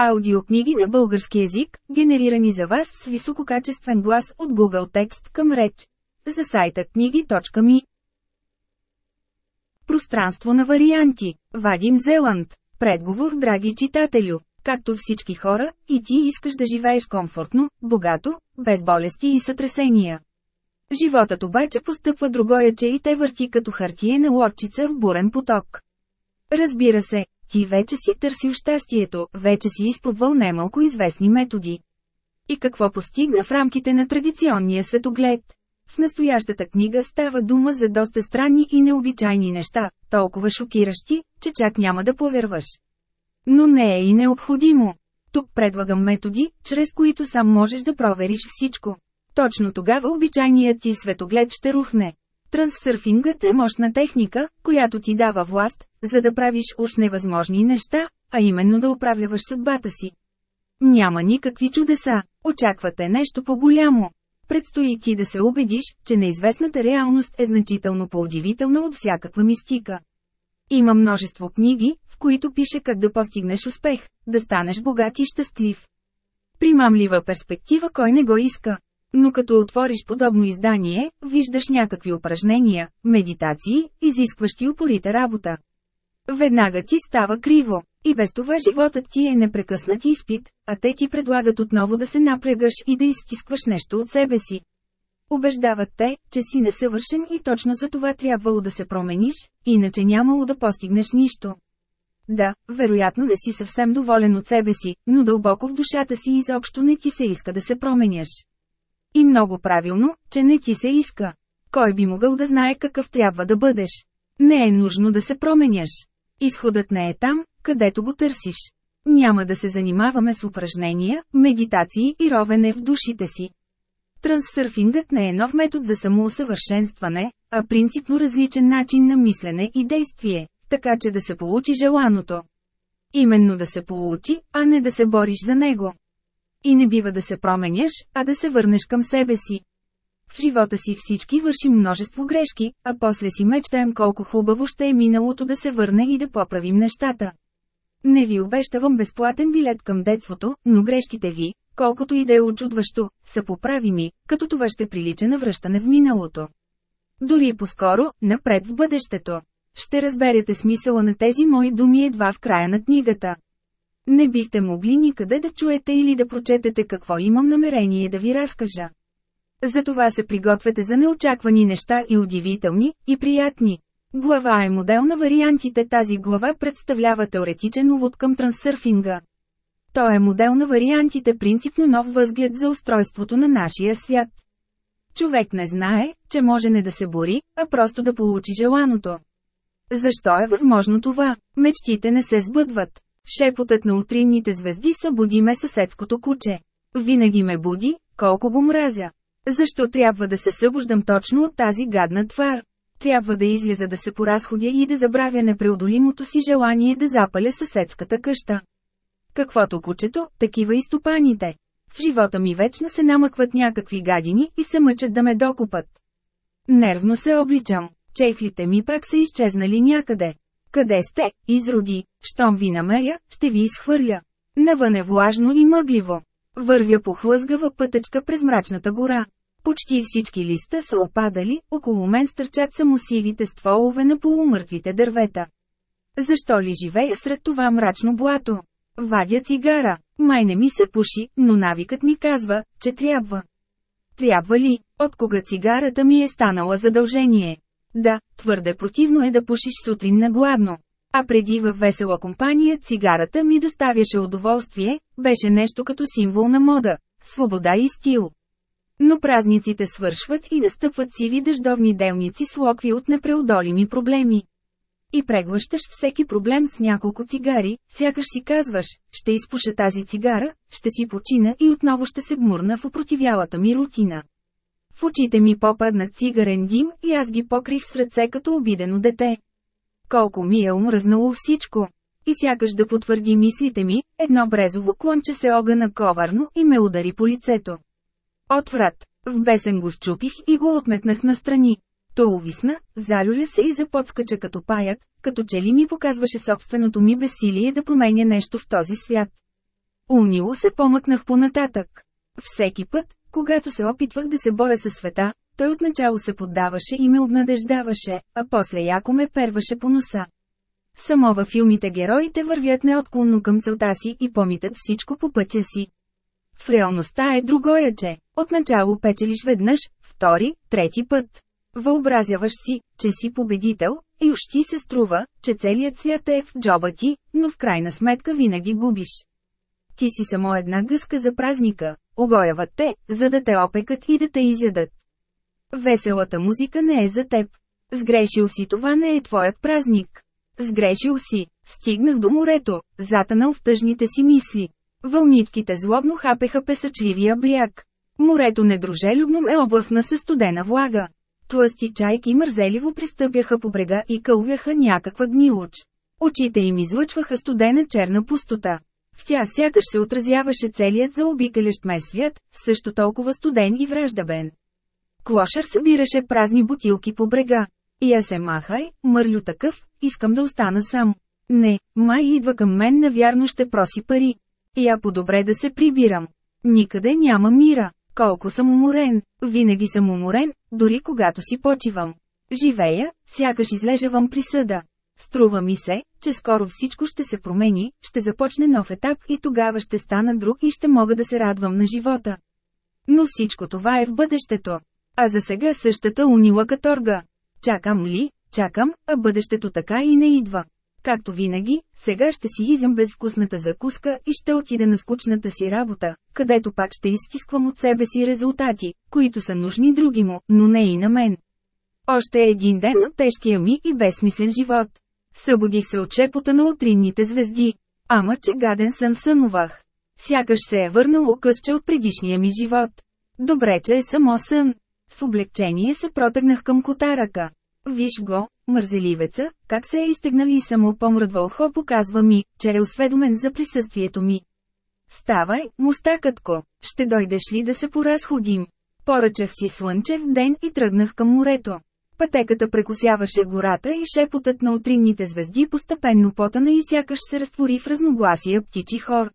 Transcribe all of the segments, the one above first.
Аудиокниги на български език, генерирани за вас с висококачествен глас от Google Текст към реч. За сайта книги.ми Пространство на варианти. Вадим Зеланд. Предговор, драги читателю. Както всички хора, и ти искаш да живееш комфортно, богато, без болести и сътресения. Животът обаче постъпва другояче и те върти като хартиена лодчица в бурен поток. Разбира се, ти вече си търсил щастието, вече си изпробвал немалко известни методи. И какво постигна в рамките на традиционния светоглед? В настоящата книга става дума за доста странни и необичайни неща, толкова шокиращи, че чак няма да повярваш. Но не е и необходимо. Тук предлагам методи, чрез които сам можеш да провериш всичко. Точно тогава обичайният ти светоглед ще рухне. Трансърфингът е мощна техника, която ти дава власт, за да правиш уж невъзможни неща, а именно да управляваш съдбата си. Няма никакви чудеса, очаквате нещо по-голямо. Предстои ти да се убедиш, че неизвестната реалност е значително по-удивителна от всякаква мистика. Има множество книги, в които пише как да постигнеш успех, да станеш богат и щастлив. Примамлива перспектива кой не го иска. Но като отвориш подобно издание, виждаш някакви упражнения, медитации, изискващи упорита работа. Веднага ти става криво. И без това животът ти е непрекъснат изпит, а те ти предлагат отново да се напрягаш и да изтискваш нещо от себе си. Убеждават те, че си несъвършен и точно за това трябвало да се промениш, иначе нямало да постигнеш нищо. Да, вероятно не си съвсем доволен от себе си, но дълбоко в душата си изобщо не ти се иска да се променяш. И много правилно, че не ти се иска. Кой би могъл да знае какъв трябва да бъдеш? Не е нужно да се променяш. Изходът не е там, където го търсиш. Няма да се занимаваме с упражнения, медитации и ровене в душите си. Трансърфингът не е нов метод за самоусъвършенстване, а принципно различен начин на мислене и действие, така че да се получи желаното. Именно да се получи, а не да се бориш за него. И не бива да се променяш, а да се върнеш към себе си. В живота си всички вършим множество грешки, а после си мечтаем колко хубаво ще е миналото да се върне и да поправим нещата. Не ви обещавам безплатен билет към детството, но грешките ви, колкото и да е очудващо, са поправими, като това ще прилича на връщане в миналото. Дори по-скоро, напред в бъдещето. Ще разберете смисъла на тези мои думи едва в края на книгата. Не бихте могли никъде да чуете или да прочетете какво имам намерение да ви разкажа. Затова се пригответе за неочаквани неща и удивителни, и приятни. Глава е модел на вариантите. Тази глава представлява теоретичен увод към трансърфинга. Той е модел на вариантите принципно нов възглед за устройството на нашия свят. Човек не знае, че може не да се бори, а просто да получи желаното. Защо е възможно това? Мечтите не се сбъдват. Шепотът на утринните звезди събуди ме съседското куче. Винаги ме буди, колко го мразя. Защо трябва да се събуждам точно от тази гадна твар? Трябва да изляза да се поразходя и да забравя непреодолимото си желание да запаля съседската къща. Каквото кучето, такива и стопаните. В живота ми вечно се намъкват някакви гадини и се мъчат да ме докупат. Нервно се обличам. Чехлите ми пак са изчезнали някъде. Къде сте, изроди? Щом ви намеря, ще ви изхвърля. Навън е влажно и мъгливо. Вървя по хлъзгава пътечка през мрачната гора. Почти всички листа са опадали, около мен стърчат само сивите стволове на полумъртвите дървета. Защо ли живея сред това мрачно блато? Вадя цигара. Май не ми се пуши, но навикът ми казва, че трябва. Трябва ли, от кога цигарата ми е станала задължение? Да, твърде противно е да пушиш сутрин на гладно. А преди във весела компания цигарата ми доставяше удоволствие, беше нещо като символ на мода, свобода и стил. Но празниците свършват и настъпват сиви дъждовни делници с локви от непреодолими проблеми. И преглъщаш всеки проблем с няколко цигари, сякаш си казваш, ще изпуша тази цигара, ще си почина и отново ще се гмурна в опротивялата ми рутина. В очите ми попадна цигарен дим и аз ги покрих с ръце като обидено дете. Колко ми е умръзнало всичко. И сякаш да потвърди мислите ми, едно брезово клонче се огъна коварно и ме удари по лицето. Отврат. В бесен го счупих и го отметнах настрани. То увисна, залюля се и заподскача като паят, като че ли ми показваше собственото ми безсилие да променя нещо в този свят. Унило се помъкнах понататък. Всеки път, когато се опитвах да се боря със света, той отначало се поддаваше и ме обнадеждаваше, а после яко ме перваше по носа. Само във филмите героите вървят неотклонно към целта си и помитат всичко по пътя си. В реалността е другояче. Отначало печелиш веднъж, втори, трети път. Въобразяваш си, че си победител, и ти се струва, че целият свят е в джоба ти, но в крайна сметка винаги губиш. Ти си само една гъска за празника, огояват те, за да те опекат и да те изядат. Веселата музика не е за теб. Сгрешил си това не е твоят празник. Сгрешил си. Стигнах до морето, затънал в тъжните си мисли. Вълничките злобно хапеха песъчливия бряг. Морето недружелюбно ме облъхна със студена влага. Тлъсти чайки мързеливо пристъпяха по брега и кълвяха някаква гнилоч. Очите им излъчваха студена черна пустота. В тя сякаш се отразяваше целият заобикалящ ме свят, също толкова студен и враждабен. Клошар събираше празни бутилки по брега. И я се махай, мърлю такъв, искам да остана сам. Не, май идва към мен навярно ще проси пари. Я по-добре да се прибирам. Никъде няма мира. Колко съм уморен, винаги съм уморен, дори когато си почивам. Живея, сякаш излежавам присъда. Струва ми се, че скоро всичко ще се промени, ще започне нов етап и тогава ще стана друг и ще мога да се радвам на живота. Но всичко това е в бъдещето. А за сега същата унила каторга. Чакам ли, чакам, а бъдещето така и не идва. Както винаги, сега ще си изям безвкусната закуска и ще отида на скучната си работа, където пак ще изтисквам от себе си резултати, които са нужни други му, но не и на мен. Още един ден от тежкия ми и безсмислен живот. Събудих се от шепота на утринните звезди. Ама че гаден сън сънувах. Сякаш се е върнало късче от предишния ми живот. Добре, че е само сън. С облегчение се протегнах към котарака. Виж го, мързеливеца, как се е изтегнали и само помръдвал хо показва ми, че е осведомен за присъствието ми. Ставай, мустакътко, ще дойдеш ли да се поразходим? Поръчах си слънчев ден и тръгнах към морето. Пътеката прекусяваше гората и шепотът на утринните звезди постепенно потана и сякаш се разтвори в разногласия птичи хор.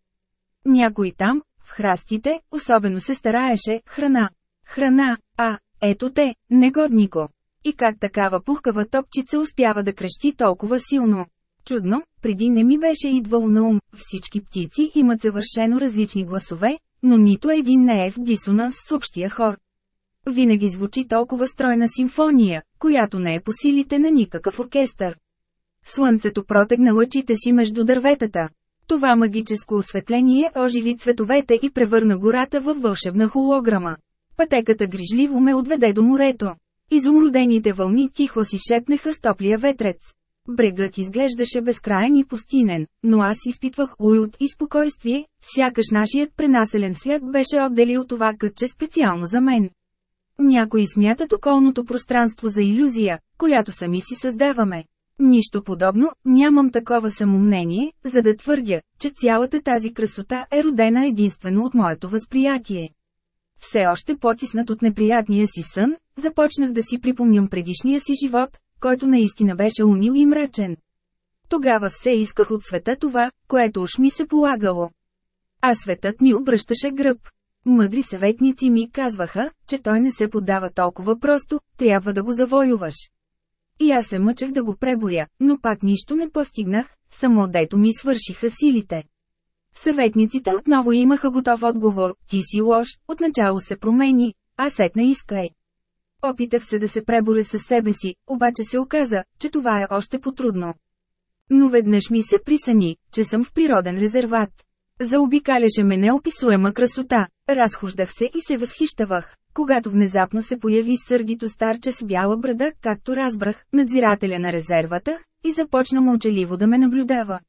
Някой там, в храстите, особено се стараеше, храна. Храна, а, ето те, негоднико. И как такава пухкава топчица успява да крещи толкова силно? Чудно, преди не ми беше идвал на ум, всички птици имат съвършено различни гласове, но нито един не е в дисонанс с общия хор. Винаги звучи толкова стройна симфония, която не е по силите на никакъв оркестър. Слънцето протегна лъчите си между дърветата. Това магическо осветление оживи цветовете и превърна гората във вълшебна холограма. Пътеката грижливо ме отведе до морето. Изумрудените вълни тихо си шепнеха с топлия ветрец. Брегът изглеждаше безкраен и пустинен, но аз изпитвах уют и спокойствие, сякаш нашият пренаселен свят беше отделил това кътче специално за мен. Някои смятат околното пространство за иллюзия, която сами си създаваме. Нищо подобно, нямам такова самомнение, за да твърдя, че цялата тази красота е родена единствено от моето възприятие. Все още потиснат от неприятния си сън, започнах да си припомням предишния си живот, който наистина беше унил и мрачен. Тогава все исках от света това, което уж ми се полагало. А светът ми обръщаше гръб. Мъдри съветници ми казваха, че той не се подава толкова просто, трябва да го завоюваш. И аз се мъчах да го преборя, но пак нищо не постигнах, само дето ми свършиха силите. Съветниците отново имаха готов отговор, ти си лош, отначало се промени, а сетна искай. Опитах се да се преборя със себе си, обаче се оказа, че това е още потрудно. Но веднъж ми се присъни, че съм в природен резерват. Заобикаляше ме неописуема красота, разхождах се и се възхищавах, когато внезапно се появи сърдито старче с бяла брада, както разбрах, надзирателя на резервата, и започна мълчаливо да ме наблюдава.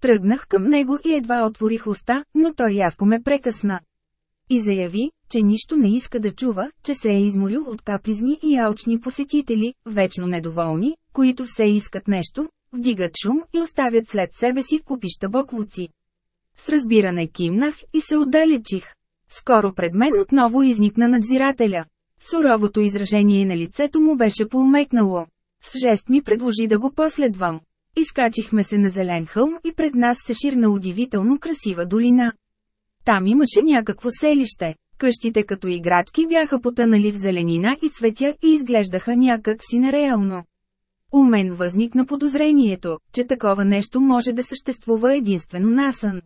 Тръгнах към него и едва отворих уста, но той яско ме прекъсна. И заяви, че нищо не иска да чува, че се е изморил от капризни и алчни посетители, вечно недоволни, които все искат нещо, вдигат шум и оставят след себе си купища боклуци. С разбиране кимнах и се отдалечих. Скоро пред мен отново изникна надзирателя. Суровото изражение на лицето му беше поумекнало. С жест ми предложи да го последвам. Изкачихме се на зелен хълм и пред нас се ширна удивително красива долина. Там имаше някакво селище. Къщите като играчки бяха потънали в зеленина и цветя и изглеждаха някак си нереално. У мен възникна подозрението, че такова нещо може да съществува единствено насън.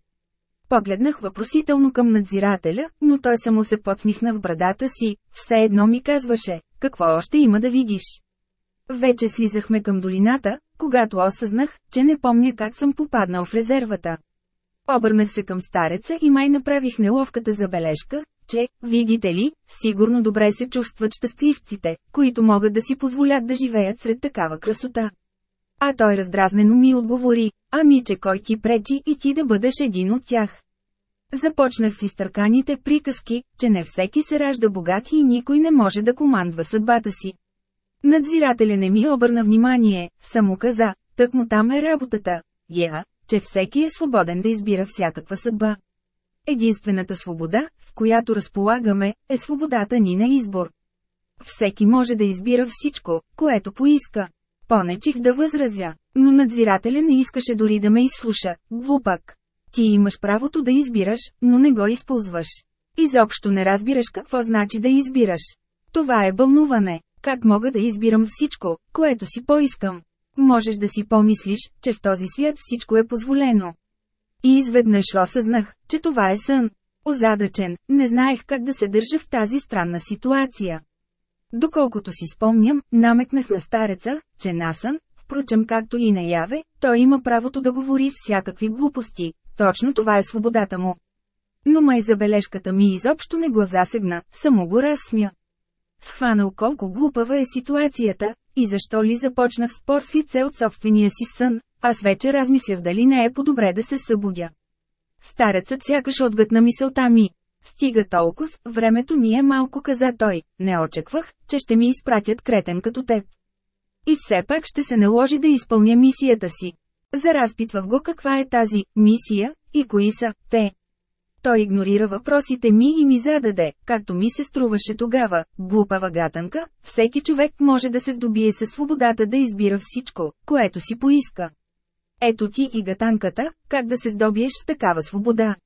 Погледнах въпросително към надзирателя, но той само се подсмихна в брадата си, все едно ми казваше, какво още има да видиш. Вече слизахме към долината, когато осъзнах, че не помня как съм попаднал в резервата. Обърнах се към стареца и май направих неловката забележка, че, видите ли, сигурно добре се чувстват щастливците, които могат да си позволят да живеят сред такава красота. А той раздразнено ми отговори, ами че кой ти пречи и ти да бъдеш един от тях. Започнах си стърканите приказки, че не всеки се ражда богат и никой не може да командва съдбата си. Надзирателя не ми обърна внимание, само каза, тък му там е работата. Я, че всеки е свободен да избира всякаква съдба. Единствената свобода, с която разполагаме, е свободата ни на избор. Всеки може да избира всичко, което поиска. Понечих да възразя, но надзирателя не искаше дори да ме изслуша. Глупак. Ти имаш правото да избираш, но не го използваш. Изобщо не разбираш какво значи да избираш. Това е бълнуване. Как мога да избирам всичко, което си поискам? Можеш да си помислиш, че в този свят всичко е позволено. И изведнъж осъзнах, че това е сън. Озадачен, не знаех как да се държа в тази странна ситуация. Доколкото си спомням, намекнах на стареца, че насън, впрочем както и наяве, той има правото да говори всякакви глупости. Точно това е свободата му. Но май забележката ми изобщо не го засегна, само го разсмя. Схванал колко глупава е ситуацията, и защо ли започнах спор с лице от собствения си сън, аз вече размислях дали не е по-добре да се събудя. Старецът сякаш отгътна мисълта ми. Стига толкова, времето ни е малко каза той, не очаквах, че ще ми изпратят кретен като теб. И все пак ще се наложи да изпълня мисията си. Заразпитвах го каква е тази мисия и кои са те. Той игнорира въпросите ми и ми зададе, както ми се струваше тогава, глупава гатанка, всеки човек може да се здобие със свободата да избира всичко, което си поиска. Ето ти и гатанката, как да се здобиеш с такава свобода.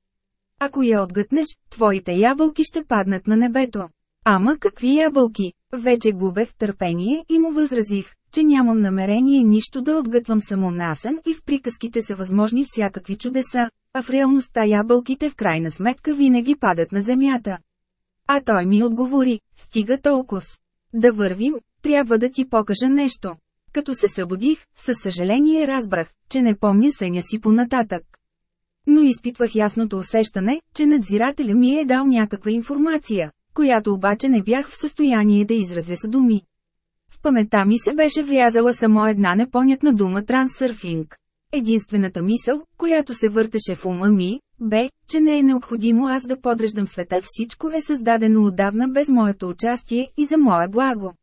Ако я отгътнеш, твоите ябълки ще паднат на небето. Ама какви ябълки? Вече губех търпение и му възразих, че нямам намерение нищо да отгътвам само насен и в приказките са възможни всякакви чудеса, а в реалността ябълките в крайна сметка винаги падат на земята. А той ми отговори, стига толкова. Да вървим, трябва да ти покажа нещо. Като се събудих, със съжаление разбрах, че не помня съня си понататък. Но изпитвах ясното усещане, че надзирателя ми е дал някаква информация, която обаче не бях в състояние да изразя с думи. В паметта ми се беше влязала само една непонятна дума трансърфинг. Единствената мисъл, която се въртеше в ума ми, бе, че не е необходимо аз да подреждам света всичко е създадено отдавна без моето участие и за мое благо.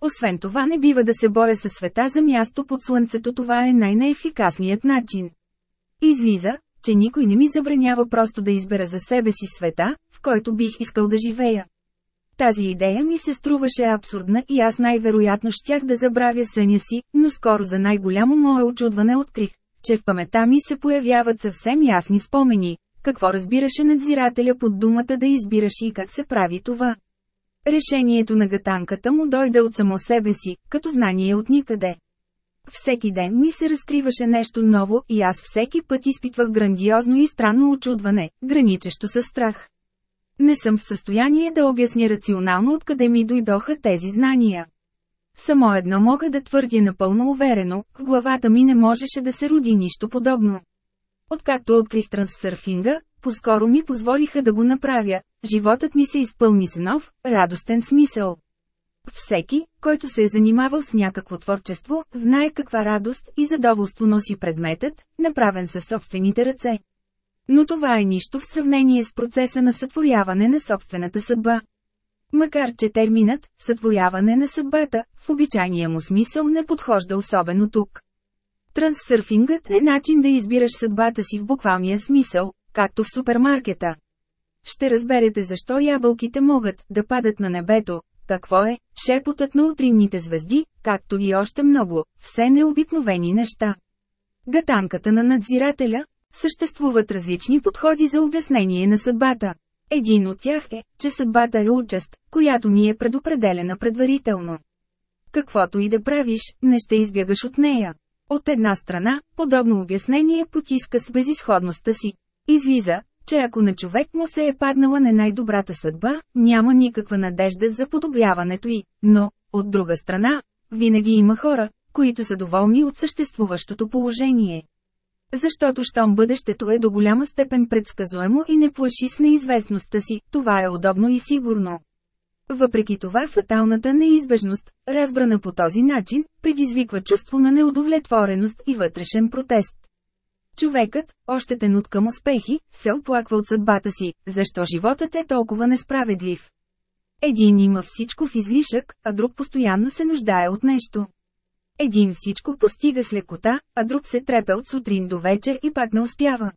Освен това не бива да се боря със света за място под слънцето това е най-неефикасният начин. Излиза, че никой не ми забранява просто да избера за себе си света, в който бих искал да живея. Тази идея ми се струваше абсурдна и аз най-вероятно щях да забравя съня си, но скоро за най-голямо мое очудване открих, че в памета ми се появяват съвсем ясни спомени, какво разбираше надзирателя под думата да избираш и как се прави това. Решението на гатанката му дойде от само себе си, като знание от никъде. Всеки ден ми се разкриваше нещо ново и аз всеки път изпитвах грандиозно и странно очудване, граничещо със страх. Не съм в състояние да обясня рационално откъде ми дойдоха тези знания. Само едно мога да твърдя напълно уверено, в главата ми не можеше да се роди нищо подобно. Откакто открих трансърфинга, поскоро ми позволиха да го направя, животът ми се изпълни с нов, радостен смисъл. Всеки, който се е занимавал с някакво творчество, знае каква радост и задоволство носи предметът, направен със собствените ръце. Но това е нищо в сравнение с процеса на сътворяване на собствената съдба. Макар че терминът «сътворяване на съдбата» в обичайния му смисъл не подхожда особено тук. Трансърфингът е начин да избираш съдбата си в буквалния смисъл, както в супермаркета. Ще разберете защо ябълките могат да падат на небето, какво е шепотът на утринните звезди, както и още много, все необикновени неща. Гатанката на надзирателя, Съществуват различни подходи за обяснение на съдбата. Един от тях е, че съдбата е участ, която ни е предопределена предварително. Каквото и да правиш, не ще избягаш от нея. От една страна, подобно обяснение потиска с безисходността си. Излиза, че ако на човек му се е паднала не най-добрата съдба, няма никаква надежда за подобряването й, но, от друга страна, винаги има хора, които са доволни от съществуващото положение. Защото щом бъдещето е до голяма степен предсказуемо и не плаши с неизвестността си, това е удобно и сигурно. Въпреки това фаталната неизбежност, разбрана по този начин, предизвиква чувство на неудовлетвореност и вътрешен протест. Човекът, ощетен от към успехи, се оплаква от съдбата си, защо животът е толкова несправедлив. Един има всичко в излишък, а друг постоянно се нуждае от нещо. Един всичко постига с лекота, а друг се трепе от сутрин до вечер и пак не успява.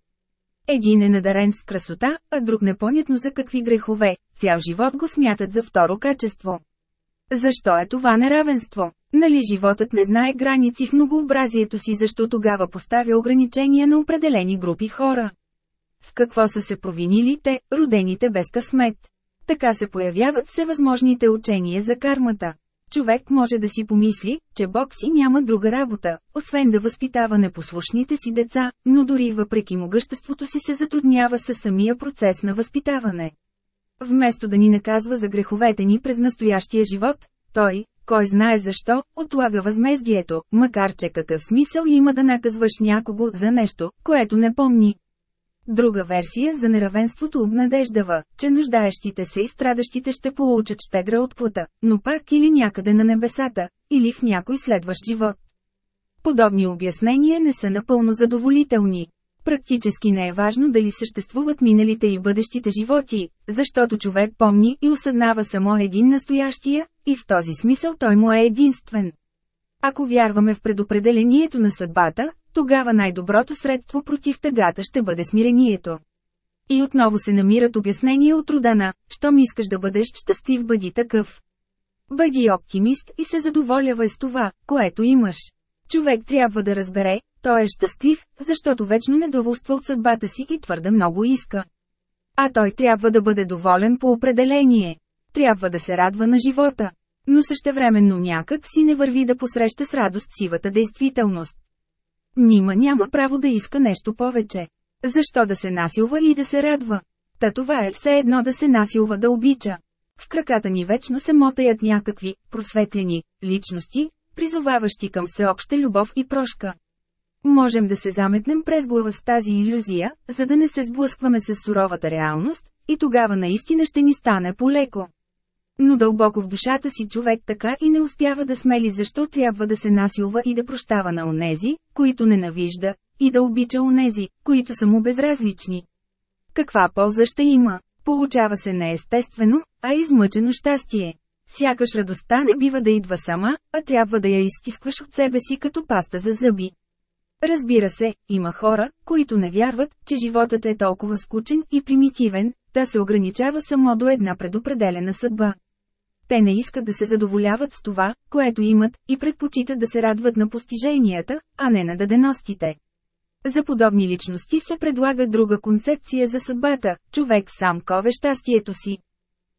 Един е надарен с красота, а друг непонятно за какви грехове, цял живот го смятат за второ качество. Защо е това неравенство? Нали животът не знае граници в многообразието си, защо тогава поставя ограничения на определени групи хора? С какво са се провинили те, родените без късмет? Така се появяват всевъзможните учения за кармата. Човек може да си помисли, че Бог си няма друга работа, освен да възпитава непослушните си деца, но дори въпреки могъществото си се затруднява със самия процес на възпитаване. Вместо да ни наказва за греховете ни през настоящия живот, той, кой знае защо, отлага възмездието, макар че какъв смисъл има да наказваш някого за нещо, което не помни. Друга версия за неравенството обнадеждава, че нуждаещите се и страдащите ще получат щедра отплата, но пак или някъде на небесата, или в някой следващ живот. Подобни обяснения не са напълно задоволителни. Практически не е важно дали съществуват миналите и бъдещите животи, защото човек помни и осъзнава само един настоящия, и в този смисъл той му е единствен. Ако вярваме в предопределението на съдбата, тогава най-доброто средство против тъгата ще бъде смирението. И отново се намират обяснения от рода на «Щом искаш да бъдеш щастлив, бъди такъв». Бъди оптимист и се задоволявай с това, което имаш. Човек трябва да разбере, той е щастлив, защото вечно недоволства от съдбата си и твърде много иска. А той трябва да бъде доволен по определение. Трябва да се радва на живота. Но същевременно някак си не върви да посреща с радост сивата действителност. Нима няма право да иска нещо повече. Защо да се насилва и да се радва? Та това е все едно да се насилва да обича. В краката ни вечно се мотаят някакви, просветлени, личности, призоваващи към всеобща любов и прошка. Можем да се заметнем през глава с тази иллюзия, за да не се сблъскваме с суровата реалност, и тогава наистина ще ни стане полеко. Но дълбоко в душата си човек така и не успява да смели защо трябва да се насилва и да прощава на онези, които ненавижда, и да обича онези, които са му безразлични. Каква полза ще има? Получава се не естествено, а измъчено щастие. Сякаш радостта не бива да идва сама, а трябва да я изтискваш от себе си като паста за зъби. Разбира се, има хора, които не вярват, че животът е толкова скучен и примитивен, да се ограничава само до една предопределена съдба. Те не искат да се задоволяват с това, което имат, и предпочитат да се радват на постиженията, а не на даденостите. За подобни личности се предлага друга концепция за съдбата – човек сам кове щастието си.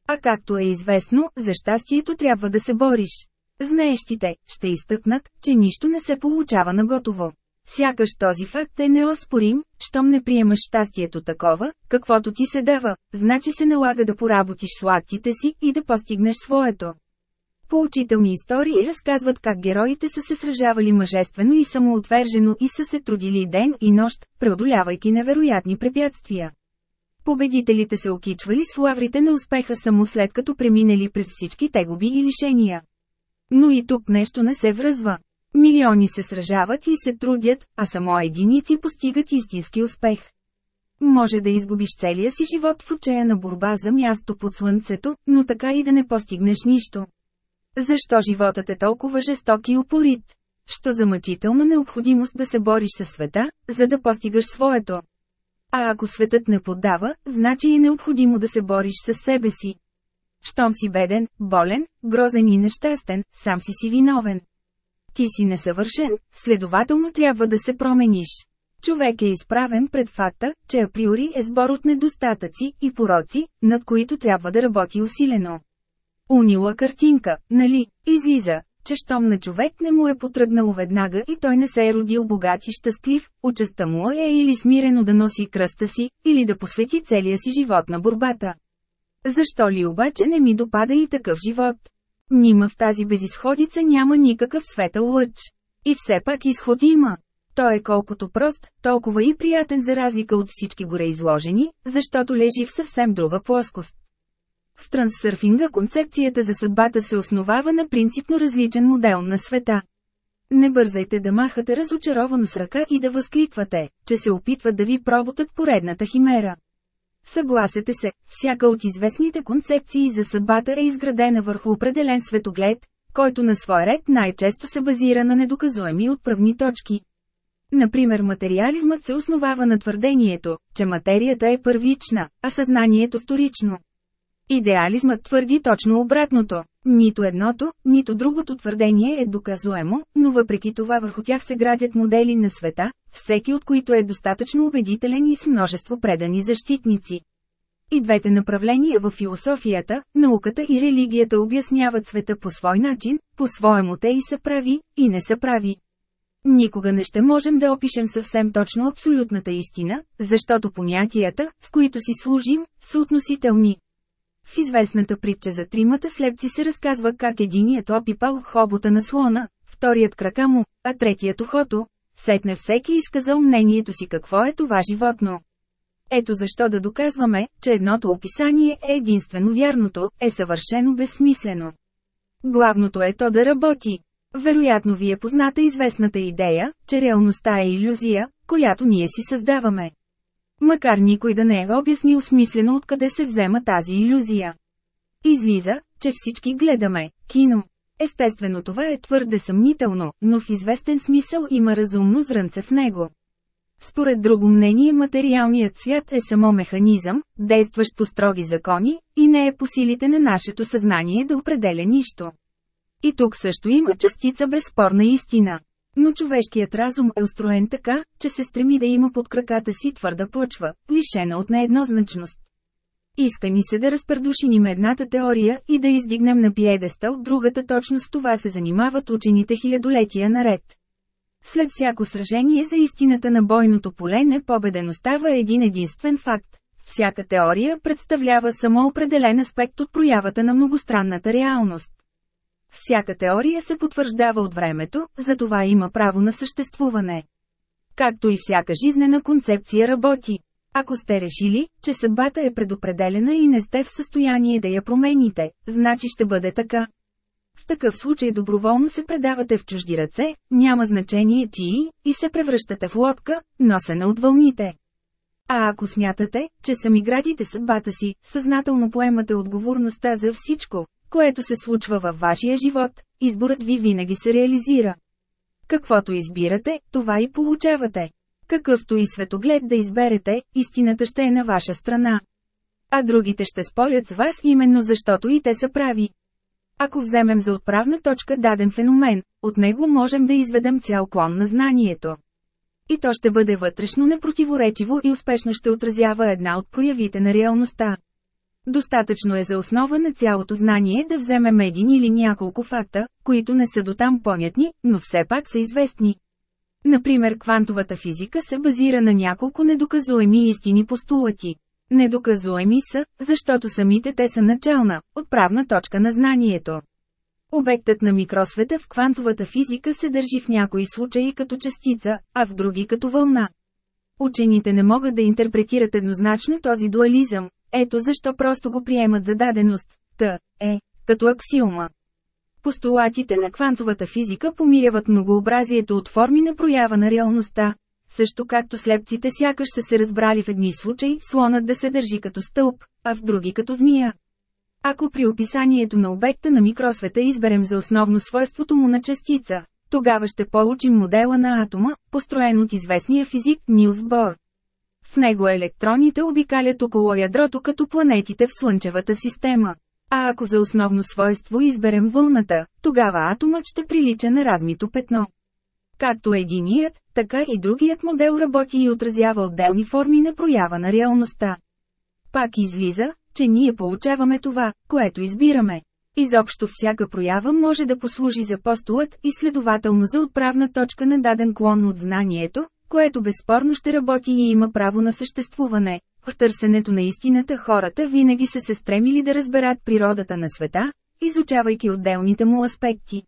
А както е известно, за щастието трябва да се бориш. Знаещите ще изтъкнат, че нищо не се получава на готово. Сякаш този факт е неоспорим, щом не приемаш щастието такова, каквото ти се дава, значи се налага да поработиш сладките си и да постигнеш своето. Поучителни истории разказват как героите са се сражавали мъжествено и самоотвержено и са се трудили ден и нощ, преодолявайки невероятни препятствия. Победителите се окичвали с лаврите на успеха само след като преминали през всички тегоби и лишения. Но и тук нещо не се връзва. Милиони се сражават и се трудят, а само единици постигат истински успех. Може да изгубиш целия си живот в отчаяна борба за място под слънцето, но така и да не постигнеш нищо. Защо животът е толкова жесток и упорит? Що за мъчителна необходимост да се бориш със света, за да постигаш своето? А ако светът не поддава, значи е необходимо да се бориш със себе си. Щом си беден, болен, грозен и нещастен, сам си си виновен. Ти си несъвършен, следователно трябва да се промениш. Човек е изправен пред факта, че априори е сбор от недостатъци и пороци, над които трябва да работи усилено. Унила картинка, нали, излиза, че щом на човек не му е потръгнало веднага и той не се е родил богат и щастлив, участа му е или смирено да носи кръста си, или да посвети целия си живот на борбата. Защо ли обаче не ми допада и такъв живот? Нима в тази безисходица няма никакъв светъл лъч. И все пак изход има. Той е колкото прост, толкова и приятен за разлика от всички горе изложени, защото лежи в съвсем друга плоскост. В трансърфинга концепцията за съдбата се основава на принципно различен модел на света. Не бързайте да махате разочаровано с ръка и да възкликвате, че се опитват да ви пробутат поредната химера. Съгласете се, всяка от известните концепции за съдбата е изградена върху определен светоглед, който на свой ред най-често се базира на недоказуеми отправни точки. Например материализмът се основава на твърдението, че материята е първична, а съзнанието вторично. Идеализмът твърди точно обратното. Нито едното, нито другото твърдение е доказуемо, но въпреки това върху тях се градят модели на света, всеки от които е достатъчно убедителен и с множество предани защитници. И двете направления в философията, науката и религията обясняват света по свой начин, по-своему те и са прави, и не са прави. Никога не ще можем да опишем съвсем точно абсолютната истина, защото понятията, с които си служим, са относителни. В известната притча за тримата слепци се разказва как единият опипал хобота на слона, вторият крака му, а третият ухото. Сетне всеки изказал мнението си какво е това животно. Ето защо да доказваме, че едното описание е единствено вярното, е съвършено безсмислено. Главното е то да работи. Вероятно ви е позната известната идея, че реалността е иллюзия, която ние си създаваме. Макар никой да не е обяснил смислено откъде се взема тази иллюзия. Излиза, че всички гледаме кино. Естествено това е твърде съмнително, но в известен смисъл има разумно зрънце в него. Според друго мнение материалният свят е само механизъм, действащ по строги закони, и не е по силите на нашето съзнание да определя нищо. И тук също има частица безспорна истина. Но човешкият разум е устроен така, че се стреми да има под краката си твърда почва, лишена от нееднозначност. Иска ни се да разпредушиним едната теория и да издигнем на пиедестал другата точно с това се занимават учените хилядолетия наред. След всяко сражение за истината на бойното поле не победен остава един единствен факт. Всяка теория представлява само определен аспект от проявата на многостранната реалност. Всяка теория се потвърждава от времето, затова има право на съществуване. Както и всяка жизнена концепция работи. Ако сте решили, че съдбата е предопределена и не сте в състояние да я промените, значи ще бъде така. В такъв случай доброволно се предавате в чужди ръце, няма значение чии, и се превръщате в лодка, носена от вълните. А ако смятате, че сами градите съдбата си, съзнателно поемате отговорността за всичко, което се случва във вашия живот, изборът ви винаги се реализира. Каквото избирате, това и получавате. Какъвто и светоглед да изберете, истината ще е на ваша страна. А другите ще спорят с вас именно защото и те са прави. Ако вземем за отправна точка даден феномен, от него можем да изведем цял клон на знанието. И то ще бъде вътрешно непротиворечиво и успешно ще отразява една от проявите на реалността. Достатъчно е за основа на цялото знание да вземем един или няколко факта, които не са дотам понятни, но все пак са известни. Например квантовата физика се базира на няколко недоказуеми истини постулати. Недоказуеми са, защото самите те са начална, отправна точка на знанието. Обектът на микросвета в квантовата физика се държи в някои случаи като частица, а в други като вълна. Учените не могат да интерпретират еднозначно този дуализъм, ето защо просто го приемат за даденост, т. е, като аксиома. Постулатите на квантовата физика помиряват многообразието от форми на проява на реалността, също както слепците сякаш са се разбрали в едни случаи слонът да се държи като стълб, а в други като змия. Ако при описанието на обекта на микросвета изберем за основно свойството му на частица, тогава ще получим модела на атома, построен от известния физик Нилс Бор. В него електроните обикалят около ядрото като планетите в Слънчевата система. А ако за основно свойство изберем вълната, тогава атомът ще прилича на размито петно. Както единият, Така и другият модел работи и отразява отделни форми на проява на реалността. Пак излиза, че ние получаваме това, което избираме. Изобщо всяка проява може да послужи за постулът и следователно за отправна точка на даден клон от знанието, което безспорно ще работи и има право на съществуване. В търсенето на истината хората винаги са се стремили да разберат природата на света, изучавайки отделните му аспекти.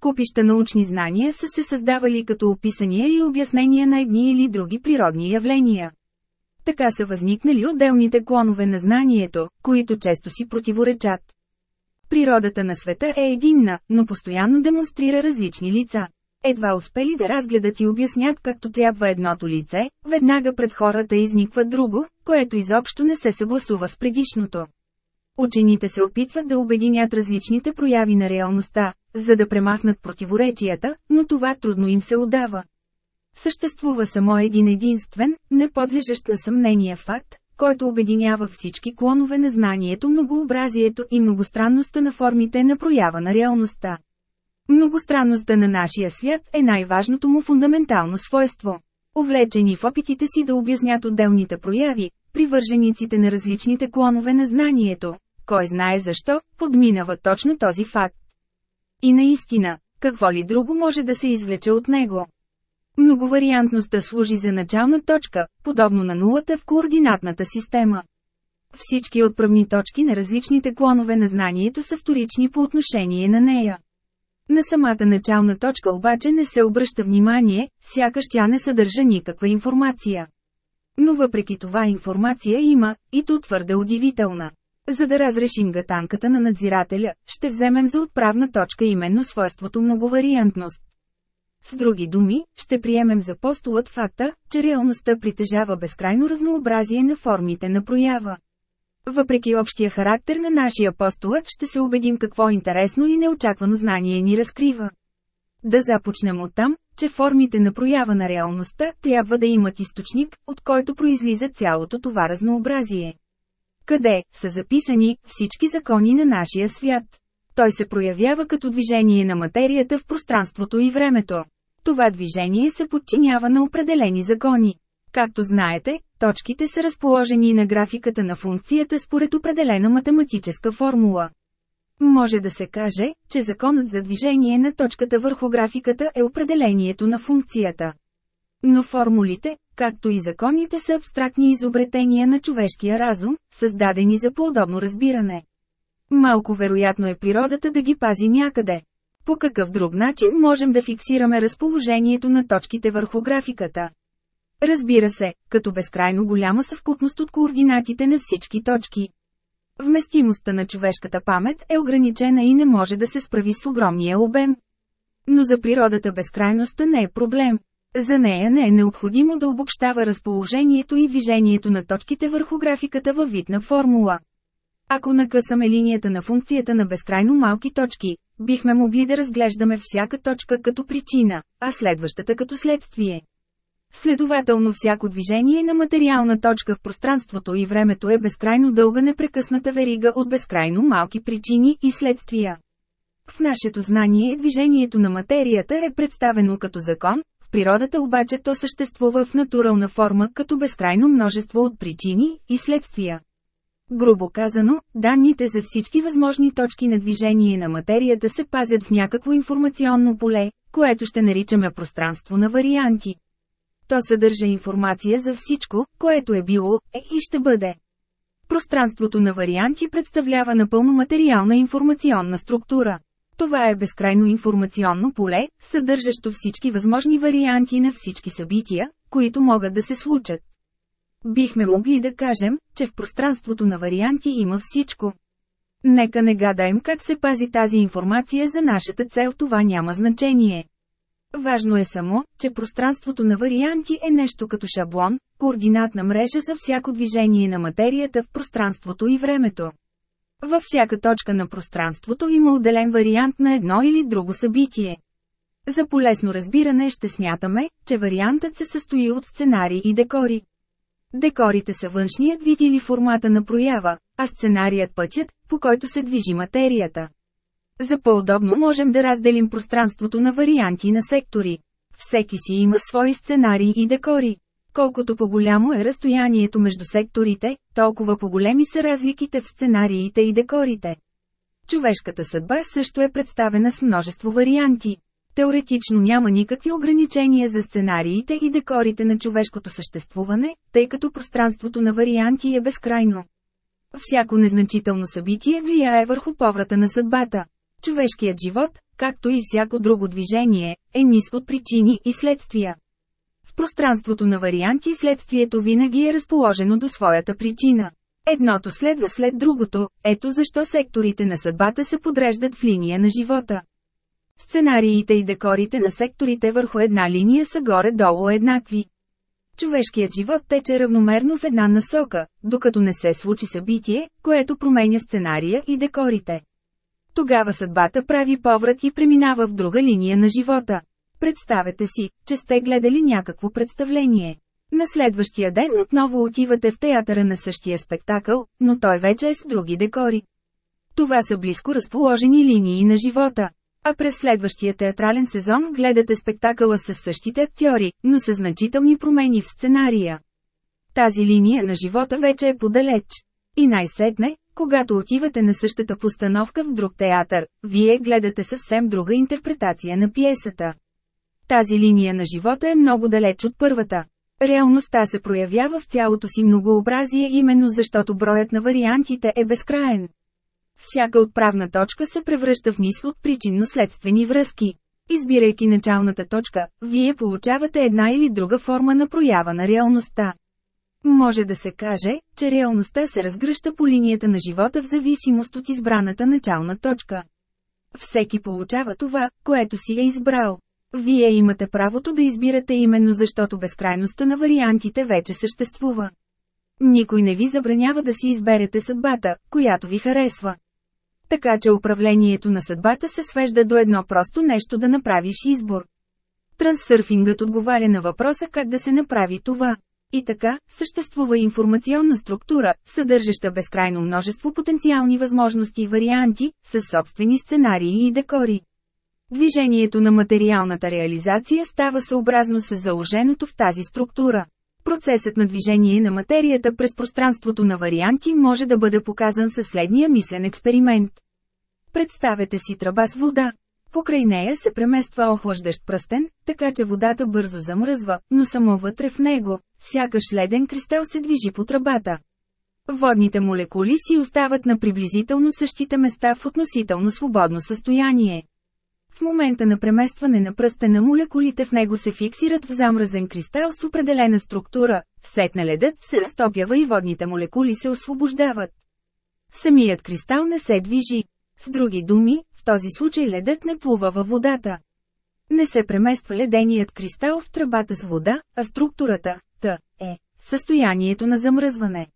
Купища научни знания са се създавали като описания и обяснения на едни или други природни явления. Така са възникнали отделните клонове на знанието, които често си противоречат. Природата на света е единна, но постоянно демонстрира различни лица. Едва успели да разгледат и обяснят както трябва едното лице, веднага пред хората изниква друго, което изобщо не се съгласува с предишното. Учените се опитват да обединят различните прояви на реалността, за да премахнат противоречията, но това трудно им се удава. Съществува само един единствен, не подлежащ на съмнение факт, който обединява всички клонове на знанието, многообразието и многостранността на формите на проява на реалността. Многостранността на нашия свят е най-важното му фундаментално свойство. Увлечени в опитите си да обяснят отделните прояви, привържениците на различните клонове на знанието, кой знае защо, подминава точно този факт. И наистина, какво ли друго може да се извлече от него? Многовариантността служи за начална точка, подобно на нулата в координатната система. Всички отправни точки на различните клонове на знанието са вторични по отношение на нея. На самата начална точка обаче не се обръща внимание, сякаш тя не съдържа никаква информация. Но въпреки това информация има, и то твърде удивителна. За да разрешим гатанката на надзирателя, ще вземем за отправна точка именно свойството многовариантност. С други думи, ще приемем за постулът факта, че реалността притежава безкрайно разнообразие на формите на проява. Въпреки общия характер на нашия постулът ще се убедим какво интересно и неочаквано знание ни разкрива. Да започнем от там, че формите на проява на реалността трябва да имат източник, от който произлиза цялото това разнообразие. Къде са записани всички закони на нашия свят? Той се проявява като движение на материята в пространството и времето. Това движение се подчинява на определени закони. Както знаете, точките са разположени на графиката на функцията според определена математическа формула. Може да се каже, че законът за движение на точката върху графиката е определението на функцията. Но формулите, както и законите са абстрактни изобретения на човешкия разум, създадени за по-удобно разбиране. Малко вероятно е природата да ги пази някъде. По какъв друг начин можем да фиксираме разположението на точките върху графиката? Разбира се, като безкрайно голяма съвкупност от координатите на всички точки. Вместимостта на човешката памет е ограничена и не може да се справи с огромния обем. Но за природата безкрайността не е проблем. За нея не е необходимо да обобщава разположението и движението на точките върху графиката във вид на формула. Ако накъсаме линията на функцията на безкрайно малки точки, бихме могли да разглеждаме всяка точка като причина, а следващата като следствие. Следователно всяко движение на материална точка в пространството и времето е безкрайно дълга непрекъсната верига от безкрайно малки причини и следствия. В нашето знание движението на материята е представено като закон, в природата обаче то съществува в натурална форма като безкрайно множество от причини и следствия. Грубо казано, данните за всички възможни точки на движение на материята се пазят в някакво информационно поле, което ще наричаме пространство на варианти. То съдържа информация за всичко, което е било, е и ще бъде. Пространството на варианти представлява напълно материална информационна структура. Това е безкрайно информационно поле, съдържащо всички възможни варианти на всички събития, които могат да се случат. Бихме могли да кажем, че в пространството на варианти има всичко. Нека не гадаем как се пази тази информация за нашата цел, това няма значение. Важно е само, че пространството на варианти е нещо като шаблон, координатна мрежа за всяко движение на материята в пространството и времето. Във всяка точка на пространството има отделен вариант на едно или друго събитие. За полезно разбиране ще смятаме, че вариантът се състои от сценарии и декори. Декорите са външният вид или формата на проява, а сценарият пътят, по който се движи материята. За по-удобно можем да разделим пространството на варианти на сектори. Всеки си има свои сценарии и декори. Колкото по-голямо е разстоянието между секторите, толкова по-големи са разликите в сценариите и декорите. Човешката съдба също е представена с множество варианти. Теоретично няма никакви ограничения за сценариите и декорите на човешкото съществуване, тъй като пространството на варианти е безкрайно. Всяко незначително събитие влияе върху поврата на съдбата. Човешкият живот, както и всяко друго движение, е низ от причини и следствия. В пространството на варианти следствието винаги е разположено до своята причина. Едното следва след другото, ето защо секторите на съдбата се подреждат в линия на живота. Сценариите и декорите на секторите върху една линия са горе-долу еднакви. Човешкият живот тече равномерно в една насока, докато не се случи събитие, което променя сценария и декорите. Тогава съдбата прави поврат и преминава в друга линия на живота. Представете си, че сте гледали някакво представление. На следващия ден отново отивате в театъра на същия спектакъл, но той вече е с други декори. Това са близко разположени линии на живота. А през следващия театрален сезон гледате спектакъла с същите актьори, но с значителни промени в сценария. Тази линия на живота вече е подалеч. И най-сетне, когато отивате на същата постановка в друг театър, вие гледате съвсем друга интерпретация на пиесата. Тази линия на живота е много далеч от първата. Реалността се проявява в цялото си многообразие именно защото броят на вариантите е безкраен. Всяка отправна точка се превръща в низ от причинно-следствени връзки. Избирайки началната точка, вие получавате една или друга форма на проява на реалността. Може да се каже, че реалността се разгръща по линията на живота в зависимост от избраната начална точка. Всеки получава това, което си е избрал. Вие имате правото да избирате именно защото безкрайността на вариантите вече съществува. Никой не ви забранява да си изберете съдбата, която ви харесва. Така че управлението на съдбата се свежда до едно просто нещо да направиш избор. Трансърфингът отговаря на въпроса как да се направи това. И така, съществува информационна структура, съдържаща безкрайно множество потенциални възможности и варианти, с собствени сценарии и декори. Движението на материалната реализация става съобразно с заложеното в тази структура. Процесът на движение на материята през пространството на варианти може да бъде показан със следния мислен експеримент. Представете си тръба с вода. Покрай нея се премества охлаждащ пръстен, така че водата бързо замръзва, но само вътре в него, сякаш леден кристал се движи по тръбата. Водните молекули си остават на приблизително същите места в относително свободно състояние. В момента на преместване на пръстена молекулите в него се фиксират в замръзен кристал с определена структура, сетне ледът се разтопява и водните молекули се освобождават. Самият кристал не се движи. С други думи, в този случай ледът не плува във водата. Не се премества леденият кристал в тръбата с вода, а структурата, т, е, състоянието на замръзване.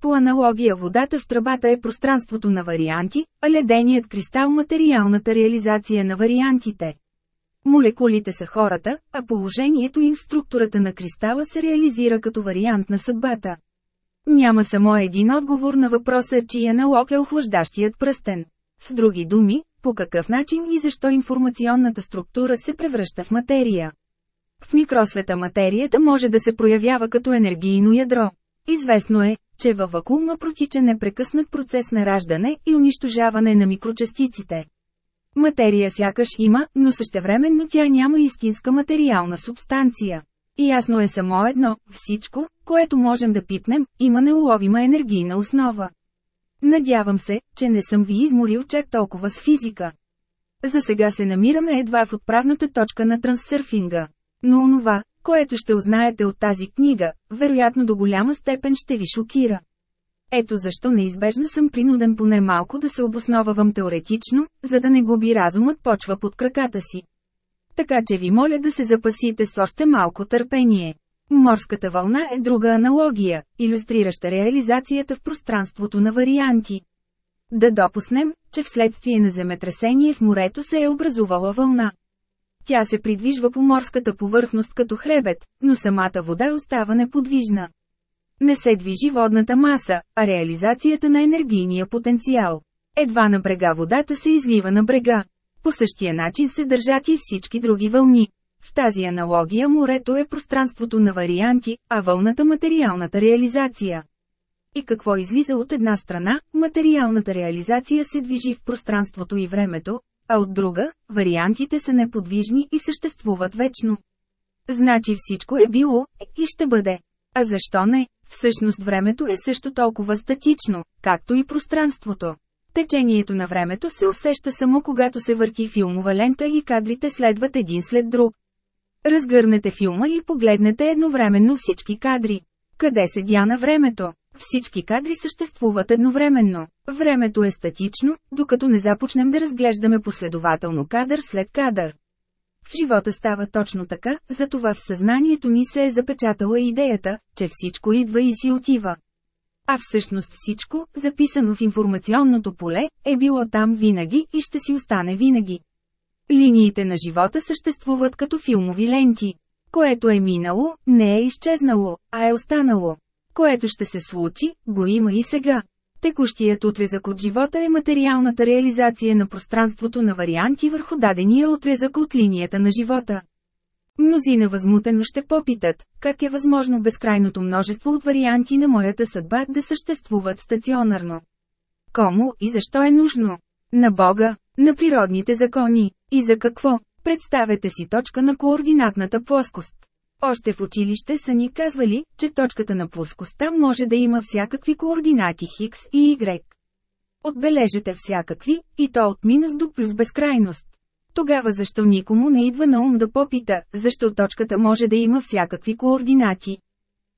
По аналогия водата в тръбата е пространството на варианти, а леденият кристал материалната реализация на вариантите. Молекулите са хората, а положението им в структурата на кристала се реализира като вариант на съдбата. Няма само един отговор на въпроса, чий аналог е охлаждащият пръстен. С други думи, по какъв начин и защо информационната структура се превръща в материя. В микросвета материята може да се проявява като енергийно ядро. Известно е, че във вакуума протича непрекъснат процес на раждане и унищожаване на микрочастиците. Материя сякаш има, но същевременно тя няма истинска материална субстанция. И ясно е само едно, всичко, което можем да пипнем, има неуловима енергийна основа. Надявам се, че не съм ви изморил чак толкова с физика. За сега се намираме едва в отправната точка на трансърфинга. Но онова, което ще узнаете от тази книга, вероятно до голяма степен ще ви шокира. Ето защо неизбежно съм принуден поне малко да се обосновавам теоретично, за да не губи разумът почва под краката си. Така че ви моля да се запасите с още малко търпение. Морската вълна е друга аналогия, иллюстрираща реализацията в пространството на варианти. Да допуснем, че вследствие на земетресение в морето се е образувала вълна. Тя се придвижва по морската повърхност като хребет, но самата вода остава неподвижна. Не се движи водната маса, а реализацията на енергийния потенциал. Едва на брега водата се излива на брега. По същия начин се държат и всички други вълни. В тази аналогия морето е пространството на варианти, а вълната материалната реализация. И какво излиза от една страна, материалната реализация се движи в пространството и времето, а от друга, вариантите са неподвижни и съществуват вечно. Значи всичко е било, и ще бъде. А защо не? Всъщност времето е също толкова статично, както и пространството. Течението на времето се усеща само когато се върти филмова лента и кадрите следват един след друг. Разгърнете филма и погледнете едновременно всички кадри. Къде седя на времето? Всички кадри съществуват едновременно. Времето е статично, докато не започнем да разглеждаме последователно кадър след кадър. В живота става точно така, затова в съзнанието ни се е запечатала идеята, че всичко идва и си отива. А всъщност всичко, записано в информационното поле, е било там винаги и ще си остане винаги. Линиите на живота съществуват като филмови ленти. Което е минало, не е изчезнало, а е останало. Което ще се случи, го има и сега. Текущият отрезък от живота е материалната реализация на пространството на варианти върху дадения отрезък от линията на живота. Мнозина възмутено ще попитат, как е възможно безкрайното множество от варианти на моята съдба да съществуват стационарно. Кому и защо е нужно? На Бога, на природните закони. И за какво? Представете си точка на координатната плоскост. Още в училище са ни казвали, че точката на плоскостта може да има всякакви координати Х и Y. Отбележете всякакви, и то от минус до плюс безкрайност. Тогава защо никому не идва на ум да попита, защо точката може да има всякакви координати?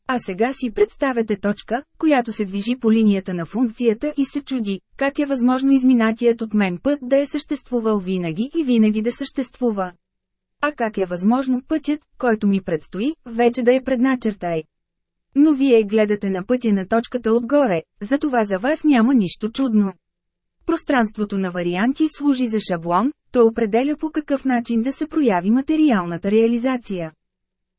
А сега си представете точка, която се движи по линията на функцията и се чуди, как е възможно изминатият от мен път да е съществувал винаги и винаги да съществува. А как е възможно пътят, който ми предстои, вече да е предначертай? Но вие гледате на пътя на точката отгоре, затова за вас няма нищо чудно. Пространството на варианти служи за шаблон, то определя по какъв начин да се прояви материалната реализация.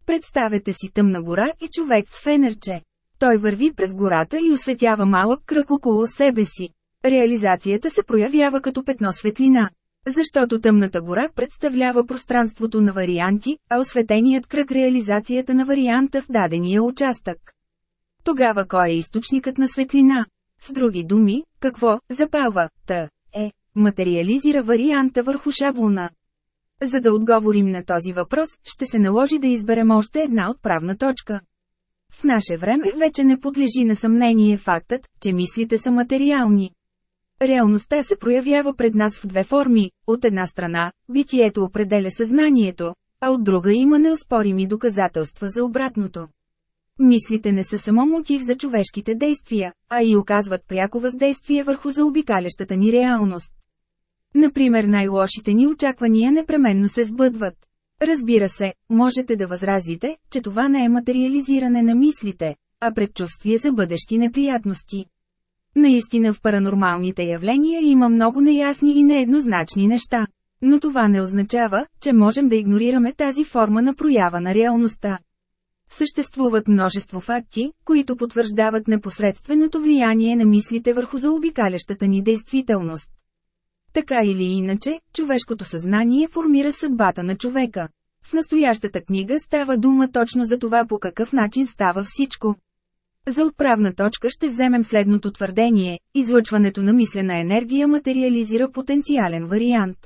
Представете си тъмна гора и човек с фенерче. Той върви през гората и осветява малък кръг около себе си. Реализацията се проявява като петно светлина. Защото тъмната гора представлява пространството на варианти, а осветеният кръг реализацията на варианта в дадения участък. Тогава кой е източникът на светлина? С други думи, какво запалва, та, е, материализира варианта върху шаблона. За да отговорим на този въпрос, ще се наложи да изберем още една отправна точка. В наше време вече не подлежи на съмнение фактът, че мислите са материални. Реалността се проявява пред нас в две форми. От една страна, битието определя съзнанието, а от друга има неоспорими доказателства за обратното. Мислите не са само мотив за човешките действия, а и оказват пряко въздействие върху заобикалящата ни реалност. Например най-лошите ни очаквания непременно се сбъдват. Разбира се, можете да възразите, че това не е материализиране на мислите, а предчувствие за бъдещи неприятности. Наистина в паранормалните явления има много неясни и нееднозначни неща. Но това не означава, че можем да игнорираме тази форма на проява на реалността. Съществуват множество факти, които потвърждават непосредственото влияние на мислите върху заобикалящата ни действителност. Така или иначе, човешкото съзнание формира съдбата на човека. В настоящата книга става дума точно за това по какъв начин става всичко. За отправна точка ще вземем следното твърдение – излъчването на мислена енергия материализира потенциален вариант.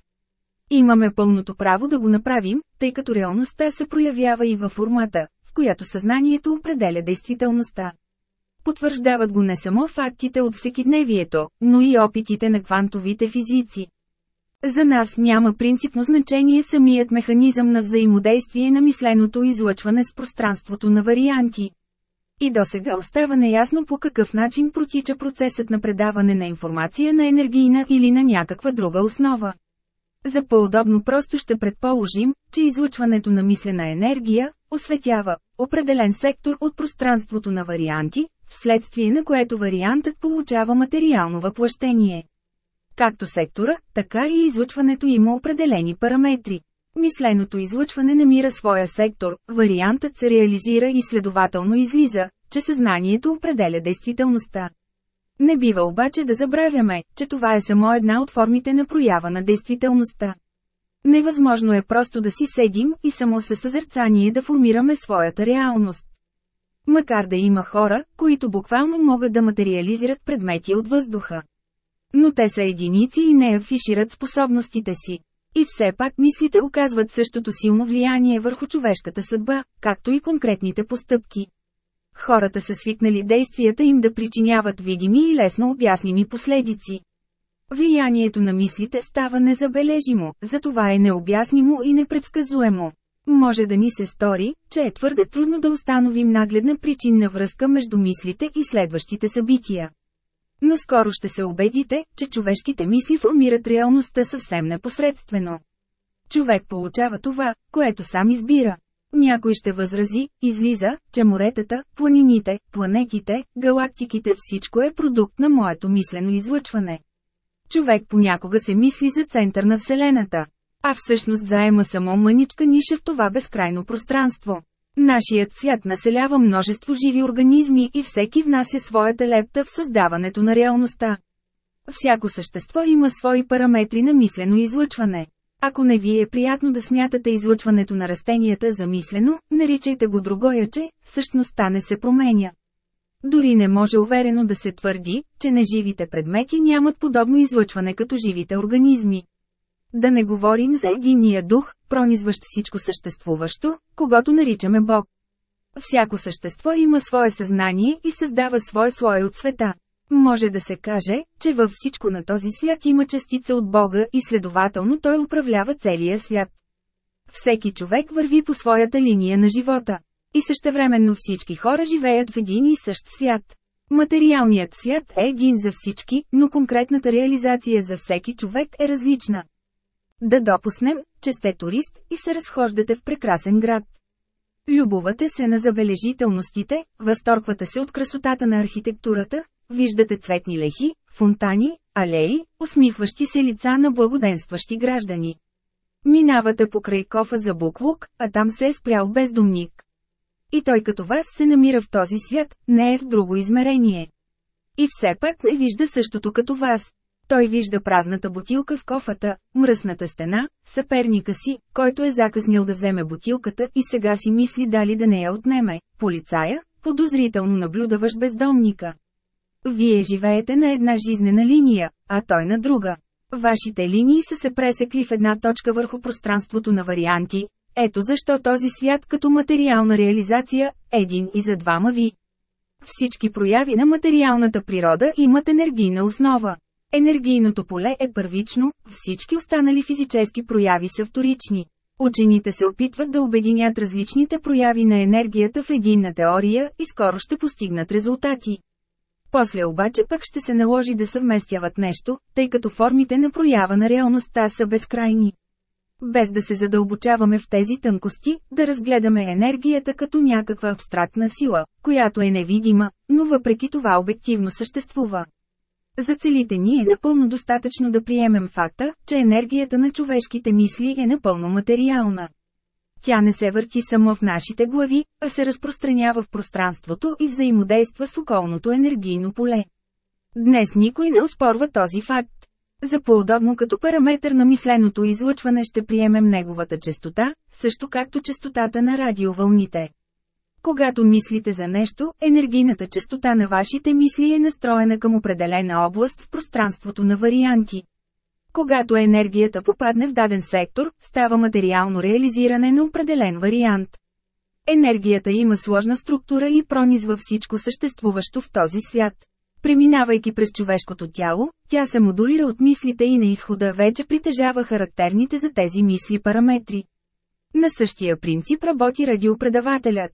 Имаме пълното право да го направим, тъй като реалността се проявява и във формата, в която съзнанието определя действителността. Потвърждават го не само фактите от всекидневието, но и опитите на квантовите физици. За нас няма принципно значение самият механизъм на взаимодействие на мисленото излъчване с пространството на варианти. И до сега остава неясно по какъв начин протича процесът на предаване на информация на енергийна или на някаква друга основа. За по-удобно просто ще предположим, че излучването на мислена енергия осветява определен сектор от пространството на варианти, вследствие на което вариантът получава материално въплъщение. Както сектора, така и излучването има определени параметри. Мисленото излъчване намира своя сектор, вариантът се реализира и следователно излиза, че съзнанието определя действителността. Не бива обаче да забравяме, че това е само една от формите на проява на действителността. Невъзможно е просто да си седим и само със съзерцание да формираме своята реалност. Макар да има хора, които буквално могат да материализират предмети от въздуха. Но те са единици и не афишират способностите си. И все пак мислите оказват същото силно влияние върху човешката съдба, както и конкретните постъпки. Хората са свикнали действията им да причиняват видими и лесно обясними последици. Влиянието на мислите става незабележимо, затова е необяснимо и непредсказуемо. Може да ни се стори, че е твърде трудно да установим нагледна причинна връзка между мислите и следващите събития. Но скоро ще се убедите, че човешките мисли формират реалността съвсем непосредствено. Човек получава това, което сам избира. Някой ще възрази, излиза, че моретата, планините, планетите, галактиките всичко е продукт на моето мислено излъчване. Човек понякога се мисли за център на Вселената. А всъщност заема само мъничка ниша в това безкрайно пространство. Нашият свят населява множество живи организми и всеки внася своята лепта в създаването на реалността. Всяко същество има свои параметри на мислено излъчване. Ако не ви е приятно да смятате излъчването на растенията за мислено, наричайте го другояче, същността не се променя. Дори не може уверено да се твърди, че неживите предмети нямат подобно излъчване като живите организми. Да не говорим за единия дух, пронизващ всичко съществуващо, когато наричаме Бог. Всяко същество има свое съзнание и създава свой слой от света. Може да се каже, че във всичко на този свят има частица от Бога и следователно той управлява целия свят. Всеки човек върви по своята линия на живота. И същевременно всички хора живеят в един и същ свят. Материалният свят е един за всички, но конкретната реализация за всеки човек е различна. Да допуснем, че сте турист и се разхождате в прекрасен град. Любувате се на забележителностите, възторгвате се от красотата на архитектурата, виждате цветни лехи, фонтани, алеи, усмихващи се лица на благоденстващи граждани. Минавате покрай кофа за буклук, а там се е спрял бездомник. И той като вас се намира в този свят, не е в друго измерение. И все пак не вижда същото като вас. Той вижда празната бутилка в кофата, мръсната стена, съперника си, който е закъснял да вземе бутилката и сега си мисли дали да не я отнеме, полицая, подозрително наблюдаваш бездомника. Вие живеете на една жизнена линия, а той на друга. Вашите линии са се пресекли в една точка върху пространството на варианти, ето защо този свят като материална реализация, един и за двама ви. Всички прояви на материалната природа имат енергийна основа. Енергийното поле е първично, всички останали физически прояви са вторични. Учените се опитват да обединят различните прояви на енергията в единна теория и скоро ще постигнат резултати. После обаче пък ще се наложи да съвместяват нещо, тъй като формите на проява на реалността са безкрайни. Без да се задълбочаваме в тези тънкости, да разгледаме енергията като някаква абстрактна сила, която е невидима, но въпреки това обективно съществува. За целите ни е напълно достатъчно да приемем факта, че енергията на човешките мисли е напълно материална. Тя не се върти само в нашите глави, а се разпространява в пространството и взаимодейства с околното енергийно поле. Днес никой не оспорва този факт. За по-удобно като параметър на мисленото излъчване ще приемем неговата частота, също както частотата на радиовълните. Когато мислите за нещо, енергийната частота на вашите мисли е настроена към определена област в пространството на варианти. Когато енергията попадне в даден сектор, става материално реализиране на определен вариант. Енергията има сложна структура и пронизва всичко съществуващо в този свят. Преминавайки през човешкото тяло, тя се модулира от мислите и на изхода вече притежава характерните за тези мисли параметри. На същия принцип работи радиопредавателят.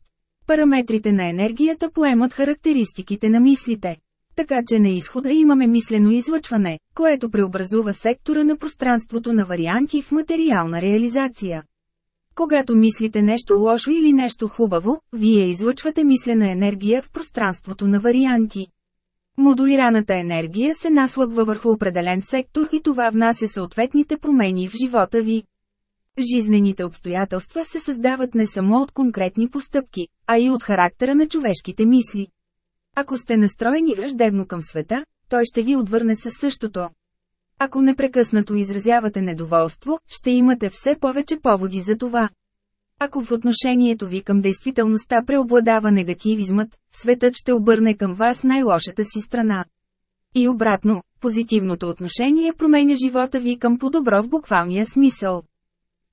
Параметрите на енергията поемат характеристиките на мислите. Така че на изхода имаме мислено излъчване, което преобразува сектора на пространството на варианти в материална реализация. Когато мислите нещо лошо или нещо хубаво, вие излъчвате мислена енергия в пространството на варианти. Модулираната енергия се наслъгва върху определен сектор и това внася съответните промени в живота ви. Жизнените обстоятелства се създават не само от конкретни постъпки, а и от характера на човешките мисли. Ако сте настроени враждебно към света, той ще ви отвърне със същото. Ако непрекъснато изразявате недоволство, ще имате все повече поводи за това. Ако в отношението ви към действителността преобладава негативизмът, светът ще обърне към вас най-лошата си страна. И обратно, позитивното отношение променя живота ви към по-добро в буквалния смисъл.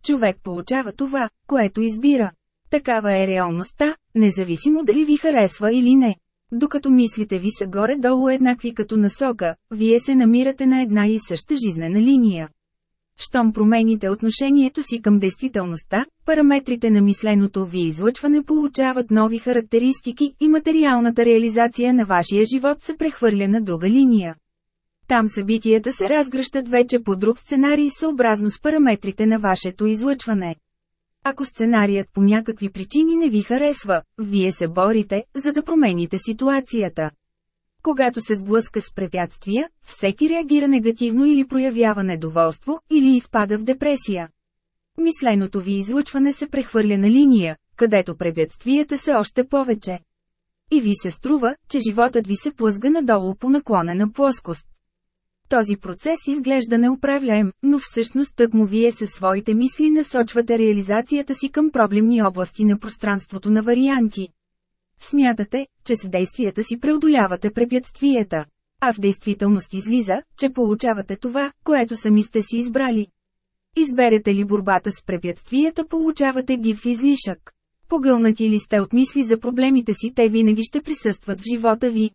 Човек получава това, което избира. Такава е реалността, независимо дали ви харесва или не. Докато мислите ви са горе-долу еднакви като насока, вие се намирате на една и съща жизнена линия. Щом промените отношението си към действителността, параметрите на мисленото ви излъчване получават нови характеристики и материалната реализация на вашия живот се прехвърля на друга линия. Там събитията се разгръщат вече по друг сценарий съобразно с параметрите на вашето излъчване. Ако сценарият по някакви причини не ви харесва, вие се борите, за да промените ситуацията. Когато се сблъска с препятствия, всеки реагира негативно или проявява недоволство, или изпада в депресия. Мисленото ви излъчване се прехвърля на линия, където препятствията са още повече. И ви се струва, че животът ви се плъзга надолу по наклонена плоскост. Този процес изглежда неуправляем, но всъщност тъкмо вие със своите мисли насочвате реализацията си към проблемни области на пространството на варианти. Смятате, че с действията си преодолявате препятствията. А в действителност излиза, че получавате това, което сами сте си избрали. Изберете ли борбата с препятствията, получавате ги в излишък. Погълнати ли сте от мисли за проблемите си, те винаги ще присъстват в живота ви.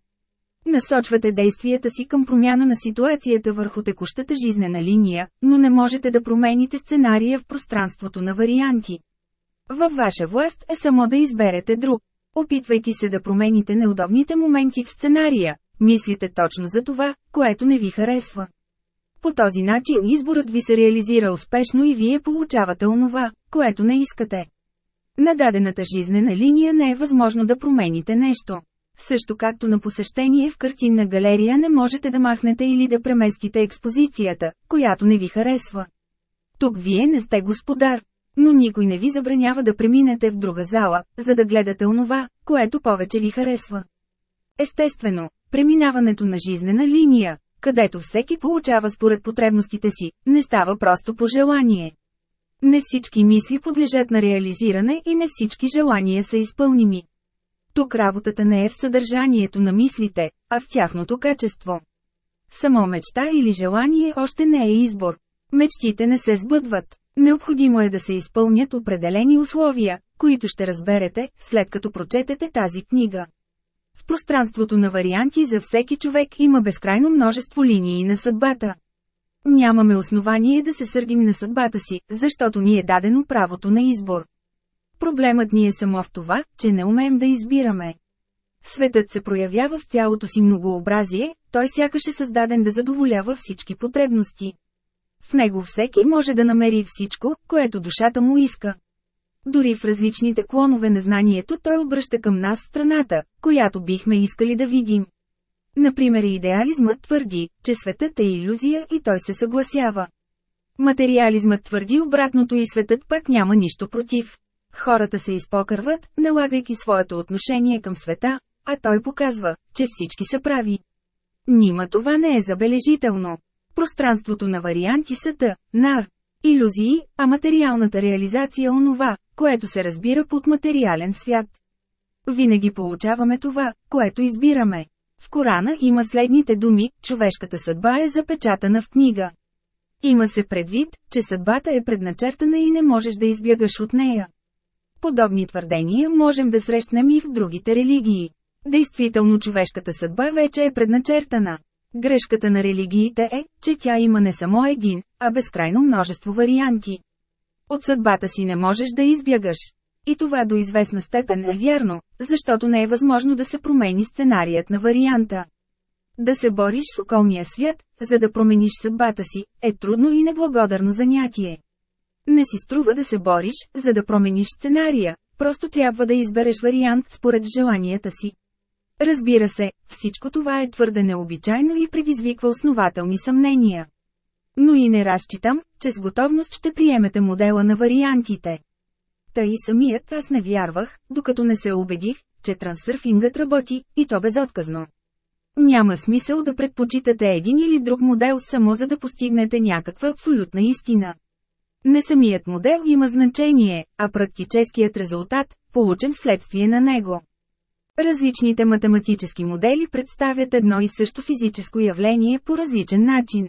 Насочвате действията си към промяна на ситуацията върху текущата жизнена линия, но не можете да промените сценария в пространството на варианти. Във ваша власт е само да изберете друг. Опитвайки се да промените неудобните моменти в сценария, мислите точно за това, което не ви харесва. По този начин изборът ви се реализира успешно и вие получавате онова, което не искате. На дадената жизнена линия не е възможно да промените нещо. Също както на посещение в картинна галерия не можете да махнете или да преместите експозицията, която не ви харесва. Тук вие не сте господар, но никой не ви забранява да преминете в друга зала, за да гледате онова, което повече ви харесва. Естествено, преминаването на жизнена линия, където всеки получава според потребностите си, не става просто по желание. Не всички мисли подлежат на реализиране и не всички желания са изпълними. Тук работата не е в съдържанието на мислите, а в тяхното качество. Само мечта или желание още не е избор. Мечтите не се сбъдват. Необходимо е да се изпълнят определени условия, които ще разберете, след като прочетете тази книга. В пространството на варианти за всеки човек има безкрайно множество линии на съдбата. Нямаме основание да се сърдим на съдбата си, защото ни е дадено правото на избор. Проблемът ни е само в това, че не умеем да избираме. Светът се проявява в цялото си многообразие, той сякаш е създаден да задоволява всички потребности. В него всеки може да намери всичко, което душата му иска. Дори в различните клонове на знанието той обръща към нас страната, която бихме искали да видим. Например идеализмът твърди, че светът е иллюзия и той се съгласява. Материализмът твърди обратното и светът пък няма нищо против. Хората се изпокърват, налагайки своето отношение към света, а той показва, че всички са прави. Нима това не е забележително. Пространството на варианти са та, нар, иллюзии, а материалната реализация онова, което се разбира под материален свят. Винаги получаваме това, което избираме. В Корана има следните думи, човешката съдба е запечатана в книга. Има се предвид, че съдбата е предначертана и не можеш да избягаш от нея. Подобни твърдения можем да срещнем и в другите религии. Действително човешката съдба вече е предначертана. Грешката на религиите е, че тя има не само един, а безкрайно множество варианти. От съдбата си не можеш да избягаш. И това до известна степен е вярно, защото не е възможно да се промени сценарият на варианта. Да се бориш с околния свят, за да промениш съдбата си, е трудно и неблагодарно занятие. Не си струва да се бориш, за да промениш сценария, просто трябва да избереш вариант според желанията си. Разбира се, всичко това е твърде необичайно и предизвиква основателни съмнения. Но и не разчитам, че с готовност ще приемете модела на вариантите. Та и самият аз не вярвах, докато не се убедих, че трансърфингът работи, и то безотказно. Няма смисъл да предпочитате един или друг модел само за да постигнете някаква абсолютна истина. Не самият модел има значение, а практическият резултат, получен вследствие на него. Различните математически модели представят едно и също физическо явление по различен начин.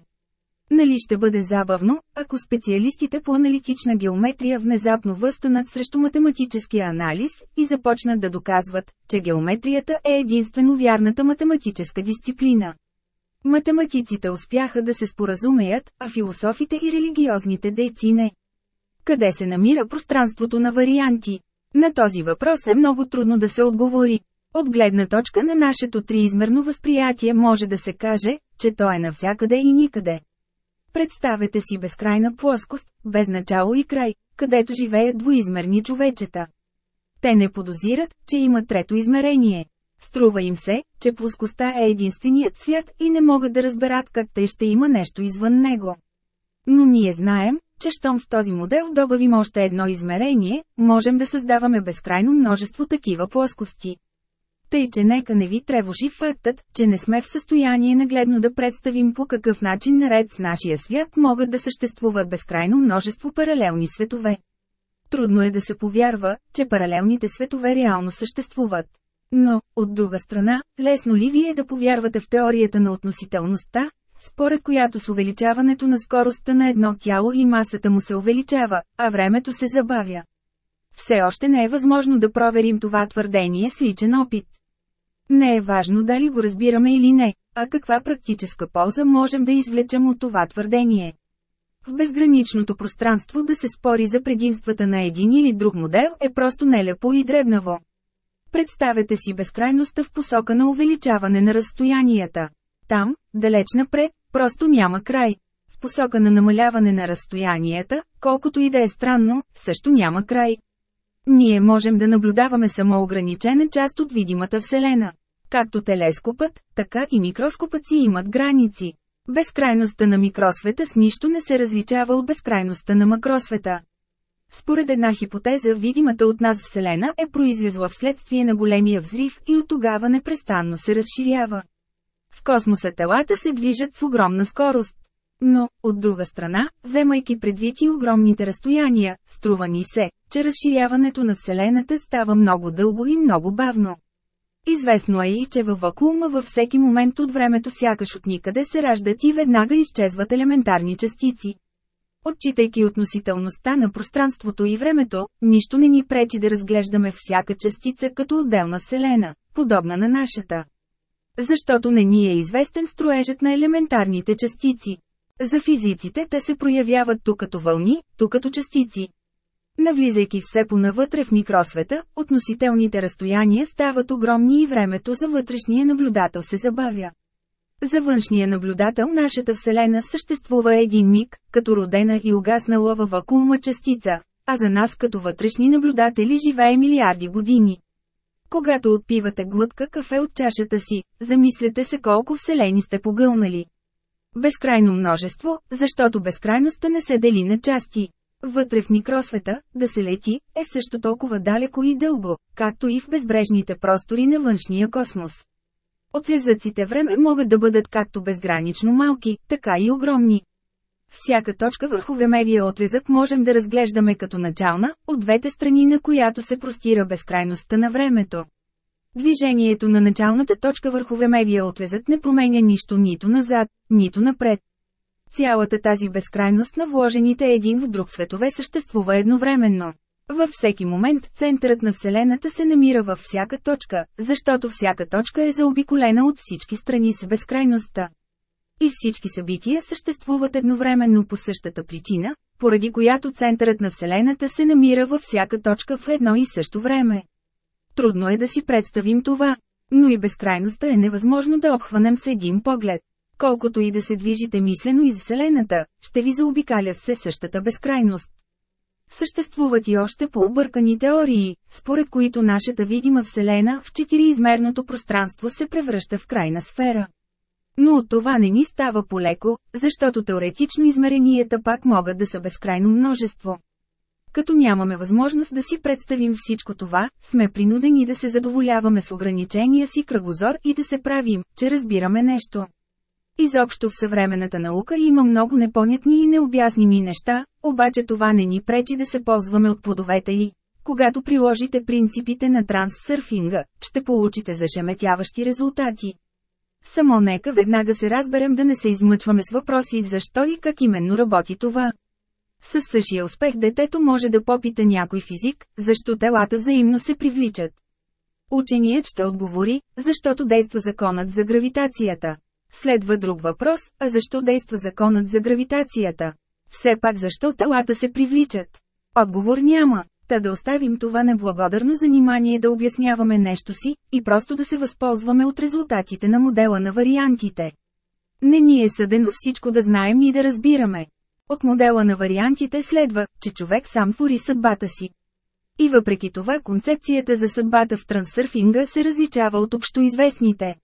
Нали ще бъде забавно, ако специалистите по аналитична геометрия внезапно възстанат срещу математическия анализ и започнат да доказват, че геометрията е единствено вярната математическа дисциплина. Математиците успяха да се споразумеят, а философите и религиозните дейци не. Къде се намира пространството на варианти? На този въпрос е много трудно да се отговори. От гледна точка на нашето триизмерно възприятие може да се каже, че то е навсякъде и никъде. Представете си безкрайна плоскост, без начало и край, където живеят двуизмерни човечета. Те не подозират, че има трето измерение. Струва им се, че плоскостта е единственият свят и не могат да разберат как те ще има нещо извън него. Но ние знаем, че щом в този модел добавим още едно измерение, можем да създаваме безкрайно множество такива плоскости. Тъй, че нека не ви тревожи фактът, че не сме в състояние нагледно да представим по какъв начин наред с нашия свят могат да съществуват безкрайно множество паралелни светове. Трудно е да се повярва, че паралелните светове реално съществуват. Но, от друга страна, лесно ли ви е да повярвате в теорията на относителността, според която с увеличаването на скоростта на едно тяло и масата му се увеличава, а времето се забавя? Все още не е възможно да проверим това твърдение с личен опит. Не е важно дали го разбираме или не, а каква практическа полза можем да извлечем от това твърдение. В безграничното пространство да се спори за предимствата на един или друг модел е просто нелепо и дребнаво. Представете си безкрайността в посока на увеличаване на разстоянията. Там, далеч напред, просто няма край. В посока на намаляване на разстоянията, колкото и да е странно, също няма край. Ние можем да наблюдаваме само ограничена част от видимата Вселена. Както телескопът, така и микроскопът си имат граници. Безкрайността на микросвета с нищо не се различава от безкрайността на макросвета. Според една хипотеза видимата от нас Вселена е произлезла вследствие на големия взрив и от тогава непрестанно се разширява. В космоса телата се движат с огромна скорост. Но, от друга страна, вземайки предвид и огромните разстояния, струва ни се, че разширяването на Вселената става много дълго и много бавно. Известно е и, че във вакуума във всеки момент от времето сякаш от никъде се раждат и веднага изчезват елементарни частици. Отчитайки относителността на пространството и времето, нищо не ни пречи да разглеждаме всяка частица като отделна вселена, подобна на нашата. Защото не ни е известен строежът на елементарните частици. За физиците те се проявяват тук като вълни, тук като частици. Навлизайки все понавътре в микросвета, относителните разстояния стават огромни и времето за вътрешния наблюдател се забавя. За външния наблюдател нашата Вселена съществува един миг, като родена и угаснала във вакуума частица, а за нас като вътрешни наблюдатели живее милиарди години. Когато отпивате глътка кафе от чашата си, замислете се колко вселени сте погълнали. Безкрайно множество, защото безкрайността не се дели на части. Вътре в микросвета, да се лети, е също толкова далеко и дълго, както и в безбрежните простори на външния космос. Отрезъците време могат да бъдат както безгранично малки, така и огромни. Всяка точка върху времевия отрезък можем да разглеждаме като начална, от двете страни на която се простира безкрайността на времето. Движението на началната точка върху времевия отрезък не променя нищо нито назад, нито напред. Цялата тази безкрайност на вложените един в друг светове съществува едновременно. Във всеки момент центърът на Вселената се намира във всяка точка, защото всяка точка е заобиколена от всички страни с безкрайността. И всички събития съществуват едновременно по същата причина, поради която центърът на Вселената се намира във всяка точка в едно и също време. Трудно е да си представим това, но и безкрайността е невъзможно да обхванем с един поглед. Колкото и да се движите мислено из Вселената, ще ви заобикаля все същата безкрайност. Съществуват и още по-объркани теории, според които нашата видима Вселена в четириизмерното пространство се превръща в крайна сфера. Но от това не ни става полеко, защото теоретично измеренията пак могат да са безкрайно множество. Като нямаме възможност да си представим всичко това, сме принудени да се задоволяваме с ограничения си кръгозор и да се правим, че разбираме нещо. Изобщо в съвременната наука има много непонятни и необясними неща, обаче това не ни пречи да се ползваме от плодовете й. Когато приложите принципите на транссърфинга, ще получите зашеметяващи резултати. Само нека веднага се разберем да не се измъчваме с въпроси защо и как именно работи това. Със същия успех детето може да попита някой физик, защо телата взаимно се привличат. Ученият ще отговори, защото действа законът за гравитацията. Следва друг въпрос, а защо действа законът за гравитацията? Все пак защо телата се привличат? Отговор няма. Та да оставим това неблагодарно занимание да обясняваме нещо си, и просто да се възползваме от резултатите на модела на вариантите. Не ни е съдено всичко да знаем и да разбираме. От модела на вариантите следва, че човек сам твори съдбата си. И въпреки това концепцията за съдбата в трансърфинга се различава от общоизвестните.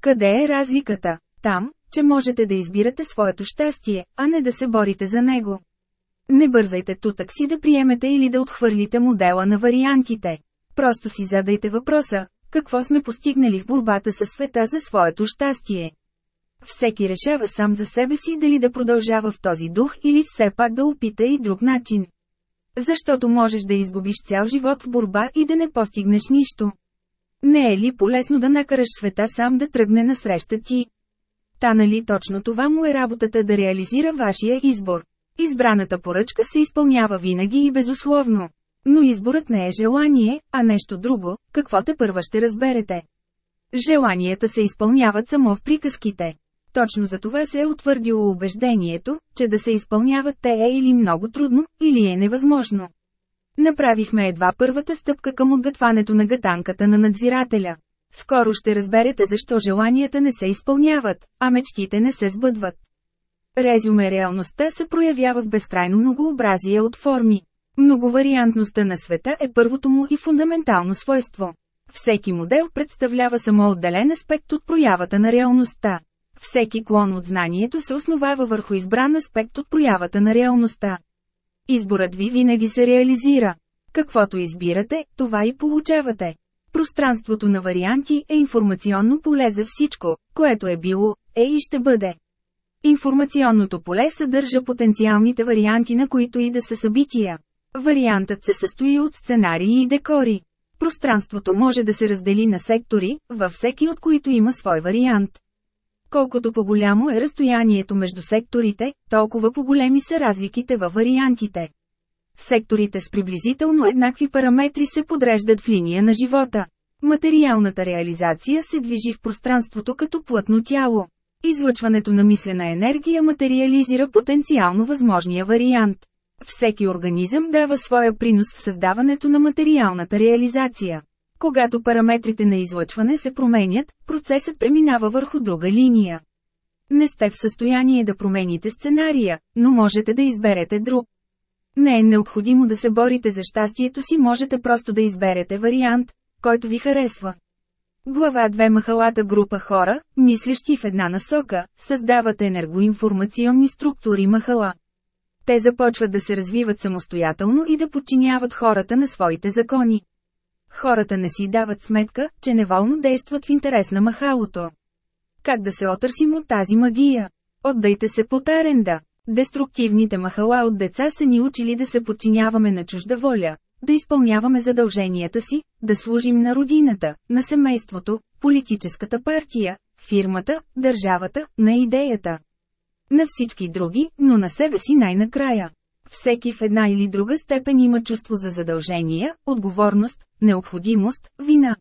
Къде е разликата? Там, че можете да избирате своето щастие, а не да се борите за него. Не бързайте тутък си да приемете или да отхвърлите модела на вариантите. Просто си задайте въпроса, какво сме постигнали в борбата със света за своето щастие. Всеки решава сам за себе си дали да продължава в този дух или все пак да опита и друг начин. Защото можеш да изгубиш цял живот в борба и да не постигнеш нищо. Не е ли полезно да накараш света сам да тръгне насреща ти? Та нали точно това му е работата да реализира вашия избор. Избраната поръчка се изпълнява винаги и безусловно. Но изборът не е желание, а нещо друго, какво те първа ще разберете. Желанията се изпълняват само в приказките. Точно за това се е утвърдило убеждението, че да се изпълняват те е или много трудно, или е невъзможно. Направихме едва първата стъпка към отгътването на гатанката на надзирателя. Скоро ще разберете защо желанията не се изпълняват, а мечтите не се сбъдват. Резюме реалността се проявява в безкрайно многообразие от форми. Многовариантността на света е първото му и фундаментално свойство. Всеки модел представлява само отделен аспект от проявата на реалността. Всеки клон от знанието се основава върху избран аспект от проявата на реалността. Изборът ви винаги се реализира. Каквото избирате, това и получавате. Пространството на варианти е информационно поле за всичко, което е било, е и ще бъде. Информационното поле съдържа потенциалните варианти на които и да са събития. Вариантът се състои от сценарии и декори. Пространството може да се раздели на сектори, във всеки от които има свой вариант. Колкото по-голямо е разстоянието между секторите, толкова по-големи са разликите във вариантите. Секторите с приблизително еднакви параметри се подреждат в линия на живота. Материалната реализация се движи в пространството като плътно тяло. Излъчването на мислена енергия материализира потенциално възможния вариант. Всеки организъм дава своя принос в създаването на материалната реализация. Когато параметрите на излъчване се променят, процесът преминава върху друга линия. Не сте в състояние да промените сценария, но можете да изберете друг. Не е необходимо да се борите за щастието си, можете просто да изберете вариант, който ви харесва. Глава 2 Махалата група хора, мислещи в една насока, създават енергоинформационни структури махала. Те започват да се развиват самостоятелно и да подчиняват хората на своите закони. Хората не си дават сметка, че неволно действат в интерес на махалото. Как да се отърсим от тази магия? Отдайте се по таренда. Деструктивните махала от деца са ни учили да се подчиняваме на чужда воля, да изпълняваме задълженията си, да служим на родината, на семейството, политическата партия, фирмата, държавата, на идеята. На всички други, но на себе си най-накрая. Всеки в една или друга степен има чувство за задължения, отговорност, необходимост, вина.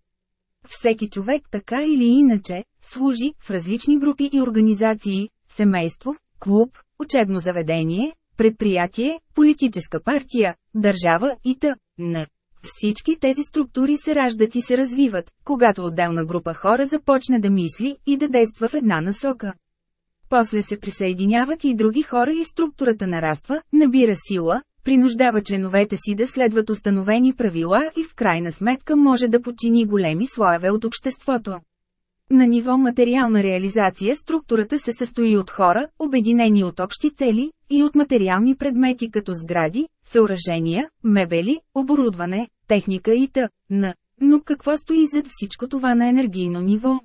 Всеки човек така или иначе, служи в различни групи и организации, семейство, клуб, учебно заведение, предприятие, политическа партия, държава и т.н. Всички тези структури се раждат и се развиват, когато отделна група хора започне да мисли и да действа в една насока. После се присъединяват и други хора и структурата нараства, набира сила, принуждава членовете си да следват установени правила и в крайна сметка може да подчини големи слоеве от обществото. На ниво материална реализация структурата се състои от хора, обединени от общи цели, и от материални предмети като сгради, съоръжения, мебели, оборудване, техника и т.н. Но какво стои зад всичко това на енергийно ниво?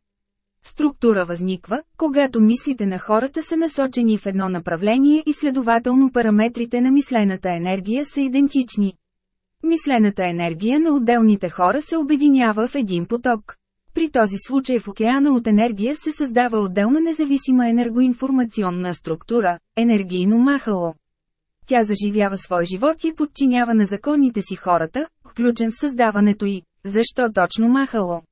Структура възниква, когато мислите на хората са насочени в едно направление и следователно параметрите на мислената енергия са идентични. Мислената енергия на отделните хора се обединява в един поток. При този случай в океана от енергия се създава отделна независима енергоинформационна структура – енергийно махало. Тя заживява свой живот и подчинява на законите си хората, включен в създаването й. Защо точно махало?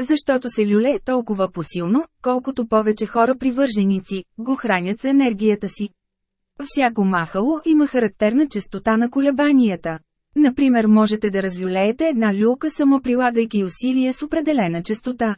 Защото се люле толкова посилно, колкото повече хора привърженици, го хранят с енергията си. Всяко махало има характерна частота на колебанията. Например можете да разюлеете една люлка само прилагайки усилия с определена частота.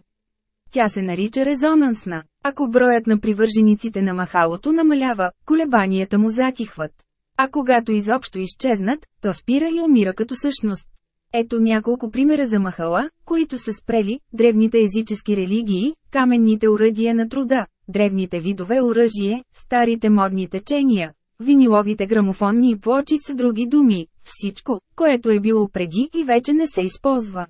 Тя се нарича резонансна. Ако броят на привържениците на махалото намалява, колебанията му затихват. А когато изобщо изчезнат, то спира и умира като същност. Ето няколко примера за махала, които са спрели, древните езически религии, каменните уръдия на труда, древните видове оръжие, старите модни течения, виниловите грамофонни плочи са други думи, всичко, което е било преди и вече не се използва.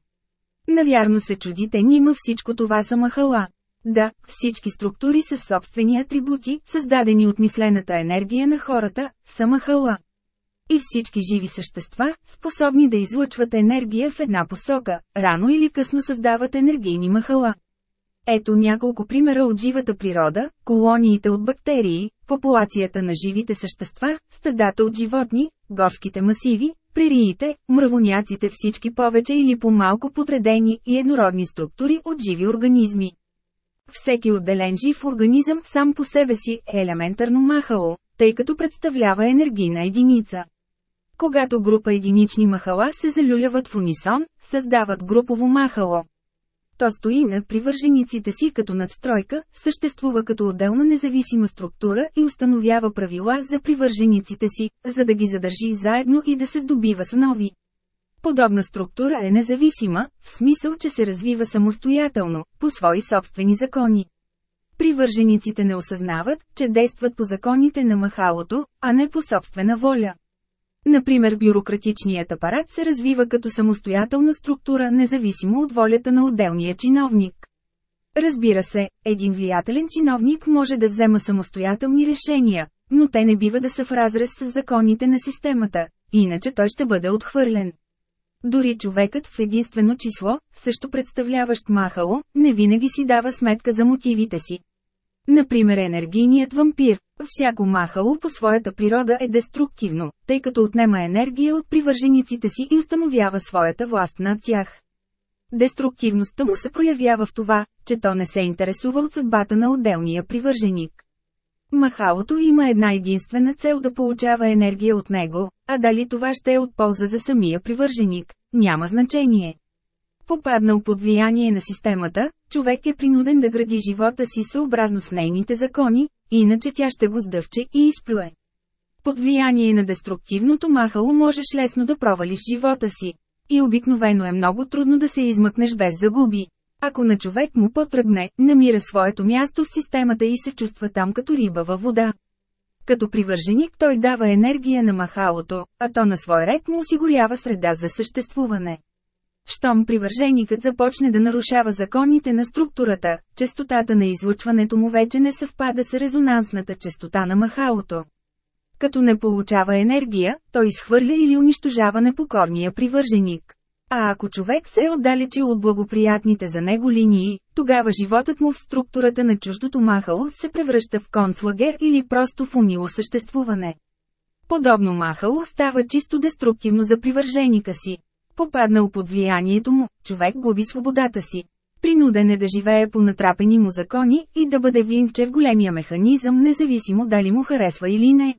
Навярно се чудите, нима всичко това са махала. Да, всички структури с собствени атрибути, създадени от мислената енергия на хората, са махала. И всички живи същества, способни да излъчват енергия в една посока, рано или късно създават енергийни махала. Ето няколко примера от живата природа, колониите от бактерии, популацията на живите същества, стадата от животни, горските масиви, прериите, мравоняците всички повече или по-малко подредени и еднородни структури от живи организми. Всеки отделен жив организъм сам по себе си е елементарно махало, тъй като представлява енергийна единица. Когато група единични махала се залюляват в унисон, създават групово махало. То стои над привържениците си като надстройка, съществува като отделна независима структура и установява правила за привържениците си, за да ги задържи заедно и да се здобива с нови. Подобна структура е независима, в смисъл, че се развива самостоятелно, по свои собствени закони. Привържениците не осъзнават, че действат по законите на махалото, а не по собствена воля. Например бюрократичният апарат се развива като самостоятелна структура независимо от волята на отделния чиновник. Разбира се, един влиятелен чиновник може да взема самостоятелни решения, но те не бива да са в разрез с законите на системата, иначе той ще бъде отхвърлен. Дори човекът в единствено число, също представляващ махало, не винаги си дава сметка за мотивите си. Например енергийният вампир, всяко махало по своята природа е деструктивно, тъй като отнема енергия от привържениците си и установява своята власт над тях. Деструктивността му се проявява в това, че то не се интересува от съдбата на отделния привърженик. Махалото има една единствена цел да получава енергия от него, а дали това ще е от полза за самия привърженик, няма значение. Попаднал под влияние на системата, човек е принуден да гради живота си съобразно с нейните закони, иначе тя ще го сдъвче и изплюе. Под влияние на деструктивното махало можеш лесно да провалиш живота си. И обикновено е много трудно да се измъкнеш без загуби. Ако на човек му потръгне, намира своето място в системата и се чувства там като риба във вода. Като привърженик той дава енергия на махалото, а то на свой ред му осигурява среда за съществуване. Щом привърженикът започне да нарушава законите на структурата, частотата на излъчването му вече не съвпада с резонансната частота на махалото. Като не получава енергия, той изхвърля или унищожава непокорния привърженик. А ако човек се е отдалечил от благоприятните за него линии, тогава животът му в структурата на чуждото махало се превръща в концлагер или просто в унило съществуване. Подобно махало става чисто деструктивно за привърженика си. Попаднал под влиянието му, човек губи свободата си. Принуден е да живее по натрапени му закони и да бъде винче в големия механизъм, независимо дали му харесва или не.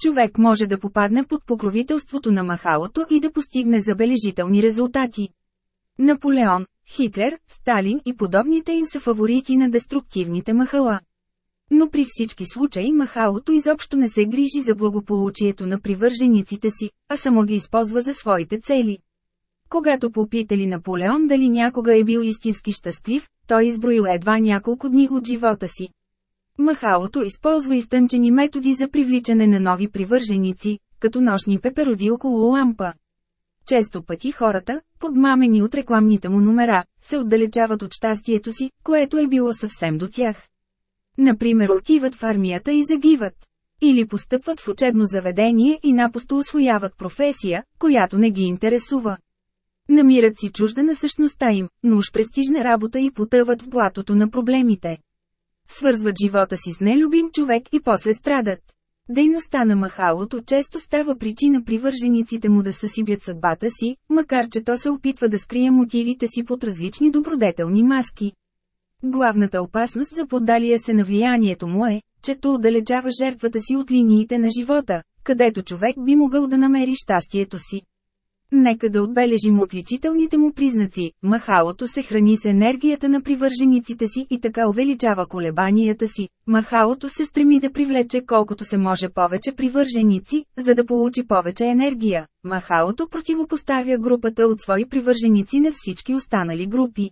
Човек може да попадне под покровителството на махалото и да постигне забележителни резултати. Наполеон, Хитлер, Сталин и подобните им са фаворити на деструктивните махала. Но при всички случаи махалото изобщо не се грижи за благополучието на привържениците си, а само ги използва за своите цели. Когато попитали Наполеон дали някога е бил истински щастлив, той изброил едва няколко дни от живота си. Махалото използва изтънчени методи за привличане на нови привърженици, като нощни пепероди около лампа. Често пъти хората, подмамени от рекламните му номера, се отдалечават от щастието си, което е било съвсем до тях. Например отиват в армията и загиват. Или постъпват в учебно заведение и напосто освояват професия, която не ги интересува. Намират си чужда на същността им, но уж престижна работа и потъват в блатото на проблемите. Свързват живота си с нелюбим човек и после страдат. Дейността на махалото често става причина привържениците му да съсибят съдбата си, макар че то се опитва да скрие мотивите си под различни добродетелни маски. Главната опасност за поддалия се на влиянието му е, че то отдалечава жертвата си от линиите на живота, където човек би могъл да намери щастието си. Нека да отбележим отличителните му признаци. Махалото се храни с енергията на привържениците си и така увеличава колебанията си. Махалото се стреми да привлече колкото се може повече привърженици, за да получи повече енергия. Махалото противопоставя групата от свои привърженици на всички останали групи.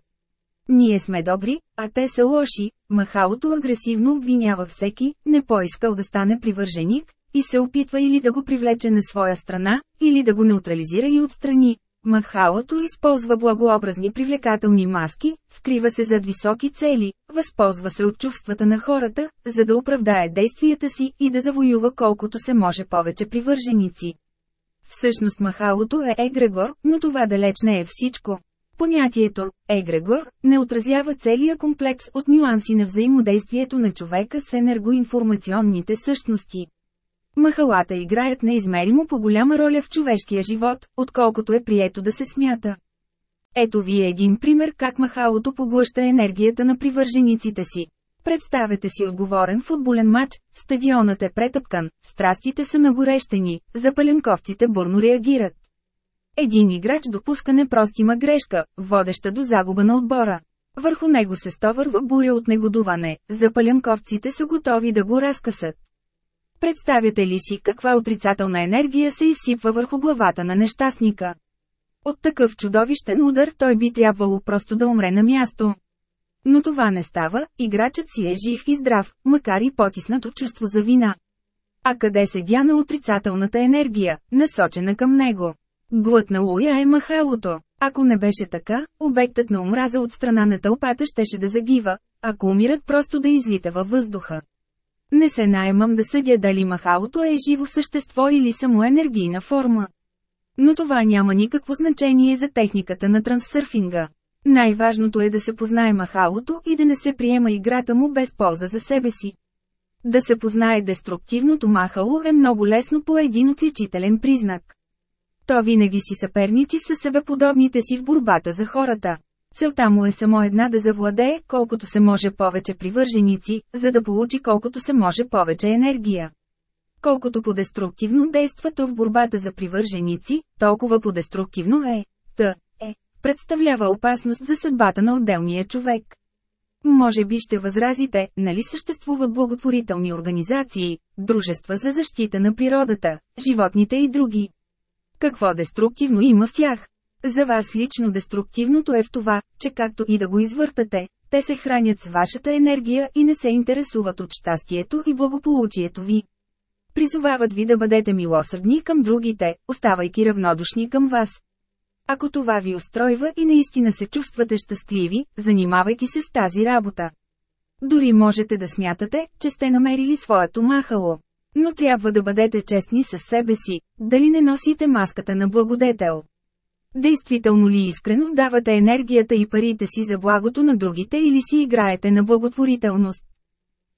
Ние сме добри, а те са лоши. Махалото агресивно обвинява всеки, не поискал да стане привърженик, и се опитва или да го привлече на своя страна, или да го неутрализира и отстрани. Махалото използва благообразни привлекателни маски, скрива се зад високи цели, възползва се от чувствата на хората, за да оправдае действията си и да завоюва колкото се може повече привърженици. Всъщност махалото е егрегор, но това далеч не е всичко. Понятието «егрегор» не отразява целия комплекс от нюанси на взаимодействието на човека с енергоинформационните същности. Махалата играят неизмеримо по-голяма роля в човешкия живот, отколкото е прието да се смята. Ето ви е един пример как махалото поглъща енергията на привържениците си. Представете си отговорен футболен матч, стадионът е претъпкан, страстите са нагорещени, запаленковците бурно реагират. Един играч допуска непростима грешка, водеща до загуба на отбора. Върху него се стовърва буря от негодуване, запаленковците са готови да го разкъсат. Представяте ли си каква отрицателна енергия се изсипва върху главата на нещастника? От такъв чудовищен удар той би трябвало просто да умре на място. Но това не става, играчът си е жив и здрав, макар и потиснат от чувство за вина. А къде седя на отрицателната енергия, насочена към него? Глътнало я е махалото. Ако не беше така, обектът на омраза от страна на тълпата щеше да загива, ако умират просто да излита във въздуха. Не се наемам да съдя дали махалото е живо същество или само енергийна форма. Но това няма никакво значение за техниката на трансърфинга. Най-важното е да се познае махалото и да не се приема играта му без полза за себе си. Да се познае деструктивното махало е много лесно по един отличителен признак. То винаги си съперничи с себеподобните си в борбата за хората. Целта му е само една да завладее колкото се може повече привърженици, за да получи колкото се може повече енергия. Колкото по-деструктивно действа то в борбата за привърженици, толкова по-деструктивно е. Т. Е. Представлява опасност за съдбата на отделния човек. Може би ще възразите, нали съществуват благотворителни организации, дружества за защита на природата, животните и други. Какво деструктивно има в тях? За вас лично деструктивното е в това, че както и да го извъртате, те се хранят с вашата енергия и не се интересуват от щастието и благополучието ви. Призовават ви да бъдете милосърдни към другите, оставайки равнодушни към вас. Ако това ви устройва и наистина се чувствате щастливи, занимавайки се с тази работа. Дори можете да смятате, че сте намерили своето махало. Но трябва да бъдете честни със себе си, дали не носите маската на благодетел. Действително ли искрено давате енергията и парите си за благото на другите или си играете на благотворителност?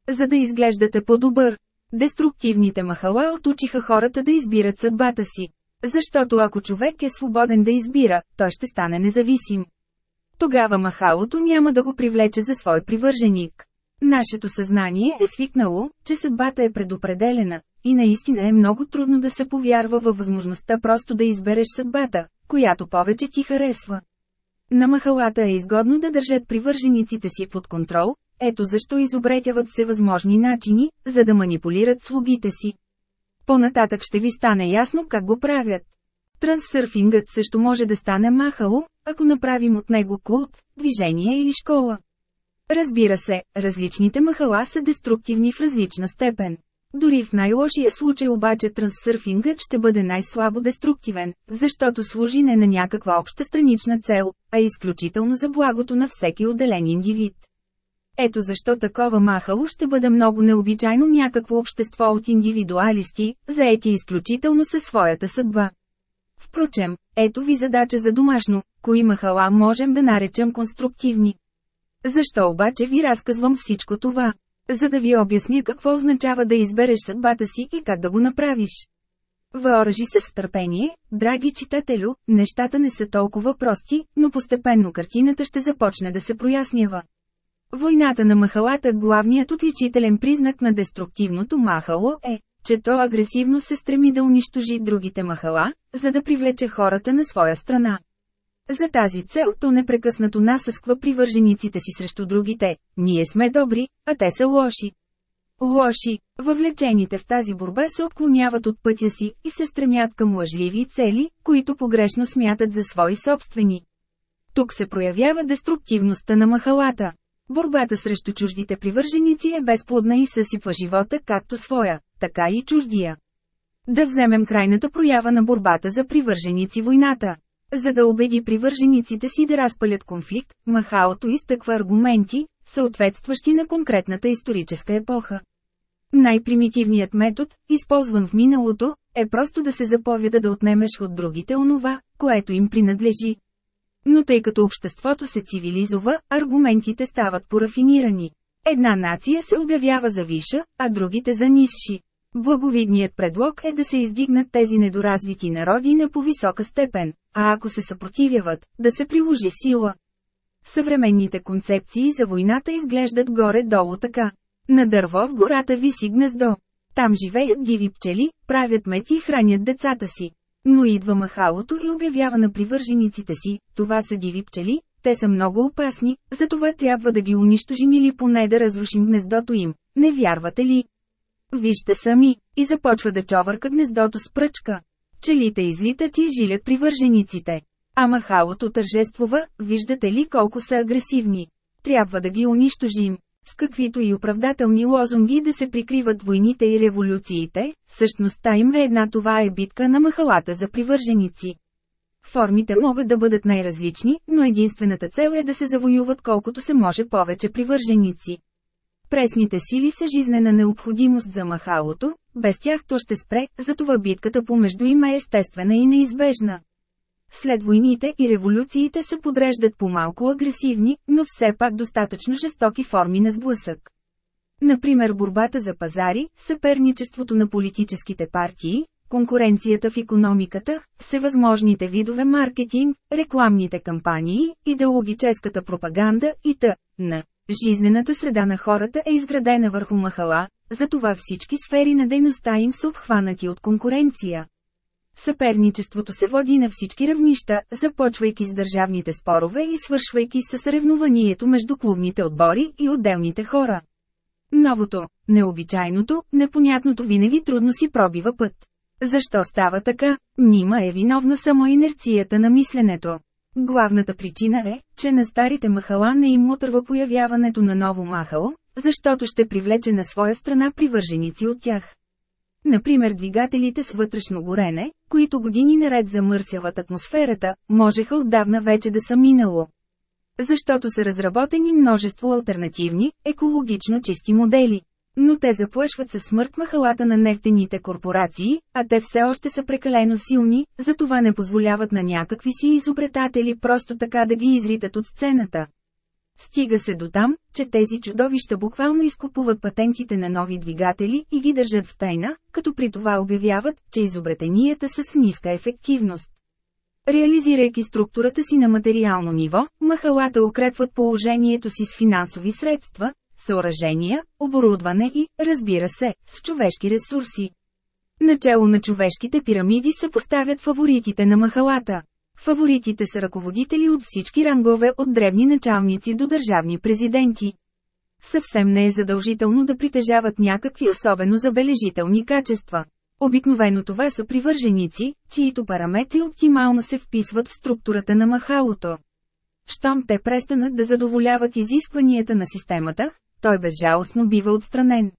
За да изглеждате по-добър, деструктивните махала отучиха хората да избират съдбата си. Защото ако човек е свободен да избира, той ще стане независим. Тогава махалото няма да го привлече за свой привърженик. Нашето съзнание е свикнало, че съдбата е предопределена, и наистина е много трудно да се повярва във възможността просто да избереш съдбата, която повече ти харесва. На махалата е изгодно да държат привържениците си под контрол, ето защо изобретяват се възможни начини, за да манипулират слугите си. По-нататък ще ви стане ясно как го правят. Трансърфингът също може да стане махало, ако направим от него култ, движение или школа. Разбира се, различните махала са деструктивни в различна степен. Дори в най-лошия случай обаче трансърфингът ще бъде най-слабо деструктивен, защото служи не на някаква обща странична цел, а изключително за благото на всеки отделен индивид. Ето защо такова махало ще бъде много необичайно някакво общество от индивидуалисти, заети изключително със своята съдба. Впрочем, ето ви задача за домашно, кои махала можем да наречем конструктивни. Защо обаче ви разказвам всичко това? За да ви обясня какво означава да избереш съдбата си и как да го направиш. Въоръжи се с търпение, драги читателю, нещата не са толкова прости, но постепенно картината ще започне да се прояснява. Войната на махалата главният отличителен признак на деструктивното махало е, че то агресивно се стреми да унищожи другите махала, за да привлече хората на своя страна. За тази цел то непрекъснато насъсква привържениците си срещу другите, ние сме добри, а те са лоши. Лоши, въвлечените в тази борба се отклоняват от пътя си и се стремят към лъжливи цели, които погрешно смятат за свои собствени. Тук се проявява деструктивността на махалата. Борбата срещу чуждите привърженици е безплодна и съсипва живота както своя, така и чуждия. Да вземем крайната проява на борбата за привърженици войната. За да убеди привържениците си да разпалят конфликт, Махаото изтъква аргументи, съответстващи на конкретната историческа епоха. Най-примитивният метод, използван в миналото, е просто да се заповяда да отнемеш от другите онова, което им принадлежи. Но тъй като обществото се цивилизова, аргументите стават порафинирани. Една нация се обявява за виша, а другите за нисши. Благовидният предлог е да се издигнат тези недоразвити народи на по-висока степен, а ако се съпротивяват, да се приложи сила. Съвременните концепции за войната изглеждат горе-долу така. На дърво в гората виси гнездо. Там живеят диви пчели, правят мети и хранят децата си. Но идва махалото и обявява на привържениците си, това са диви пчели, те са много опасни, затова трябва да ги унищожим или поне да разрушим гнездото им. Не вярвате ли? Вижте сами, и започва да човърка гнездото с пръчка. Пчелите излитат и жилят привържениците. А махалото тържествува, виждате ли колко са агресивни. Трябва да ги унищожим. С каквито и оправдателни лозунги да се прикриват войните и революциите, същността им е една това е битка на махалата за привърженици. Формите могат да бъдат най-различни, но единствената цел е да се завоюват колкото се може повече привърженици. Пресните сили са жизнена необходимост за махалото, без тях то ще спре, затова битката помежду им е естествена и неизбежна. След войните и революциите се подреждат по малко агресивни, но все пак достатъчно жестоки форми на сблъсък. Например борбата за пазари, съперничеството на политическите партии, конкуренцията в економиката, всевъзможните видове маркетинг, рекламните кампании, идеологическата пропаганда и т.н. Жизнената среда на хората е изградена върху махала, затова всички сфери на дейността им са обхванати от конкуренция. Съперничеството се води на всички равнища, започвайки с държавните спорове и свършвайки с съревнованието между клубните отбори и отделните хора. Новото, необичайното, непонятното винаги трудно си пробива път. Защо става така? Нима е виновна само инерцията на мисленето. Главната причина е, че на старите махала не им отърва появяването на ново махало, защото ще привлече на своя страна привърженици от тях. Например двигателите с вътрешно горене, които години наред замърсяват атмосферата, можеха отдавна вече да са минало. Защото са разработени множество альтернативни, екологично чисти модели. Но те заплашват със смърт махалата на нефтените корпорации, а те все още са прекалено силни, затова не позволяват на някакви си изобретатели просто така да ги изритат от сцената. Стига се до там, че тези чудовища буквално изкупуват патентите на нови двигатели и ги държат в тайна, като при това обявяват, че изобретенията са с ниска ефективност. Реализирайки структурата си на материално ниво, махалата укрепват положението си с финансови средства, съоръжения, оборудване и, разбира се, с човешки ресурси. Начало на човешките пирамиди се поставят фаворитите на махалата. Фаворитите са ръководители от всички рангове от древни началници до държавни президенти. Съвсем не е задължително да притежават някакви особено забележителни качества. Обикновено това са привърженици, чието параметри оптимално се вписват в структурата на махалото. Щом те престанат да задоволяват изискванията на системата, той безжалостно бива отстранен.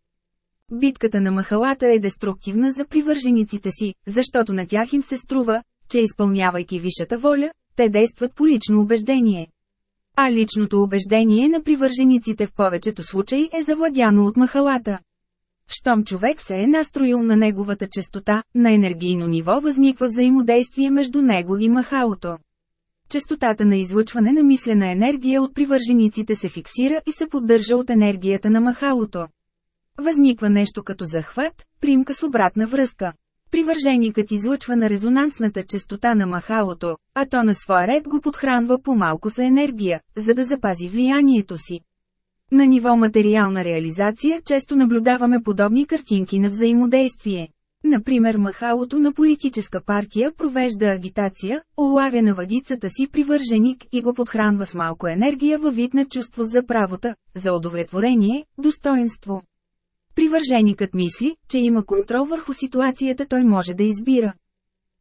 Битката на махалата е деструктивна за привържениците си, защото на тях им се струва, че изпълнявайки висшата воля, те действат по лично убеждение. А личното убеждение на привържениците в повечето случаи е завладяно от махалата. Щом човек се е настроил на неговата частота, на енергийно ниво възниква взаимодействие между него и махалото. Частотата на излъчване на мислена енергия от привържениците се фиксира и се поддържа от енергията на махалото. Възниква нещо като захват, примка с обратна връзка. Привърженикът излъчва на резонансната частота на махалото, а то на своя ред го подхранва по малко с енергия, за да запази влиянието си. На ниво материална реализация често наблюдаваме подобни картинки на взаимодействие. Например махалото на политическа партия провежда агитация, олавя на въдицата си привърженик и го подхранва с малко енергия във вид на чувство за правота, за удовлетворение, достоинство. Привърженикът мисли, че има контрол върху ситуацията той може да избира.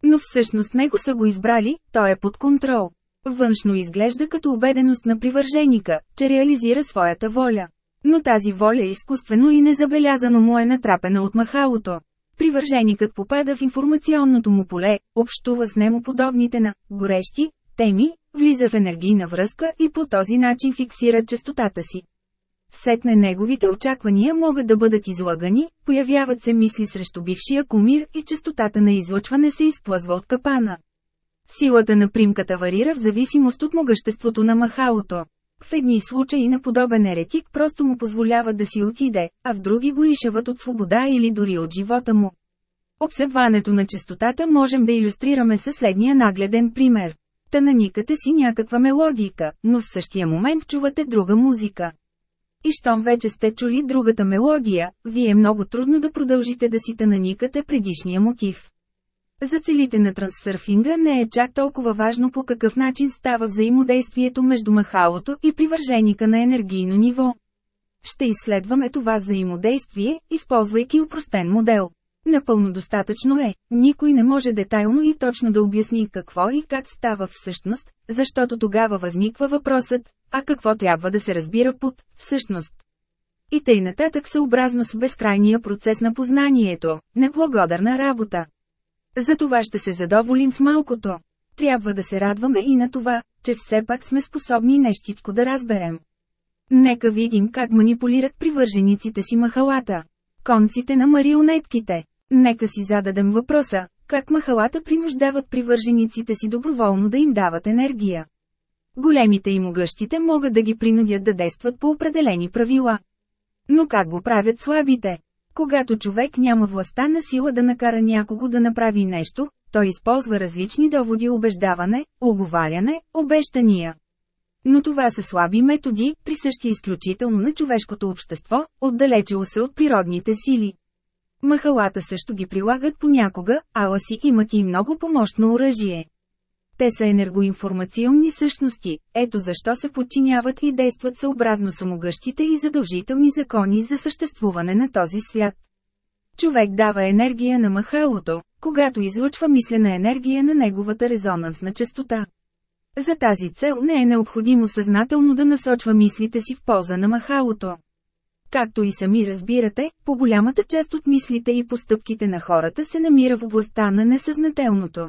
Но всъщност него са го избрали, той е под контрол. Външно изглежда като убеденост на привърженика, че реализира своята воля. Но тази воля изкуствено и незабелязано му е натрапена от махалото. Привърженикът попада в информационното му поле, общува с нему подобните на горещи теми, влиза в енергийна връзка и по този начин фиксира частотата си. Сетне неговите очаквания могат да бъдат излагани, появяват се мисли срещу бившия кумир и частотата на излъчване се изплъзва от капана. Силата на примката варира в зависимост от могъществото на махалото. В едни случаи на подобен еретик просто му позволяват да си отиде, а в други го лишават от свобода или дори от живота му. Обсебването на частотата можем да иллюстрираме със следния нагледен пример. Та наникате си някаква мелодика, но в същия момент чувате друга музика. И щом вече сте чули другата мелодия, ви е много трудно да продължите да си наникате предишния мотив. За целите на трансърфинга не е чак толкова важно по какъв начин става взаимодействието между махалото и привърженика на енергийно ниво. Ще изследваме това взаимодействие, използвайки упростен модел. Напълно достатъчно е, никой не може детайлно и точно да обясни какво и как става всъщност, защото тогава възниква въпросът, а какво трябва да се разбира под всъщност. И тъй нататък съобразно с безкрайния процес на познанието, неблагодарна работа. За това ще се задоволим с малкото. Трябва да се радваме и на това, че все пак сме способни нещичко да разберем. Нека видим как манипулират привържениците си махалата. Конците на марионетките. Нека си зададем въпроса, как махалата принуждават привържениците си доброволно да им дават енергия. Големите и могъщите могат да ги принудят да действат по определени правила. Но как го правят слабите? Когато човек няма властта на сила да накара някого да направи нещо, той използва различни доводи убеждаване, оговаряне, обещания. Но това са слаби методи, присъщи изключително на човешкото общество, отдалечило се от природните сили. Махалата също ги прилагат понякога, ала си имат и много помощно оръжие. Те са енергоинформационни същности, ето защо се подчиняват и действат съобразно самогъщите и задължителни закони за съществуване на този свят. Човек дава енергия на махалото, когато излъчва мислена енергия на неговата резонансна частота. За тази цел не е необходимо съзнателно да насочва мислите си в полза на махалото. Както и сами разбирате, по голямата част от мислите и постъпките на хората се намира в областта на несъзнателното.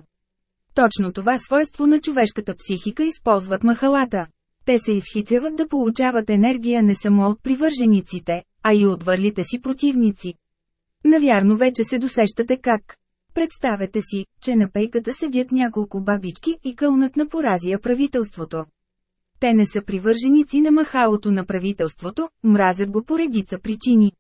Точно това свойство на човешката психика използват махалата. Те се изхитряват да получават енергия не само от привържениците, а и от върлите си противници. Навярно вече се досещате как. Представете си, че на пейката седят няколко бабички и кълнат на поразия правителството. Те не са привърженици на махалото на правителството, мразят го по редица причини.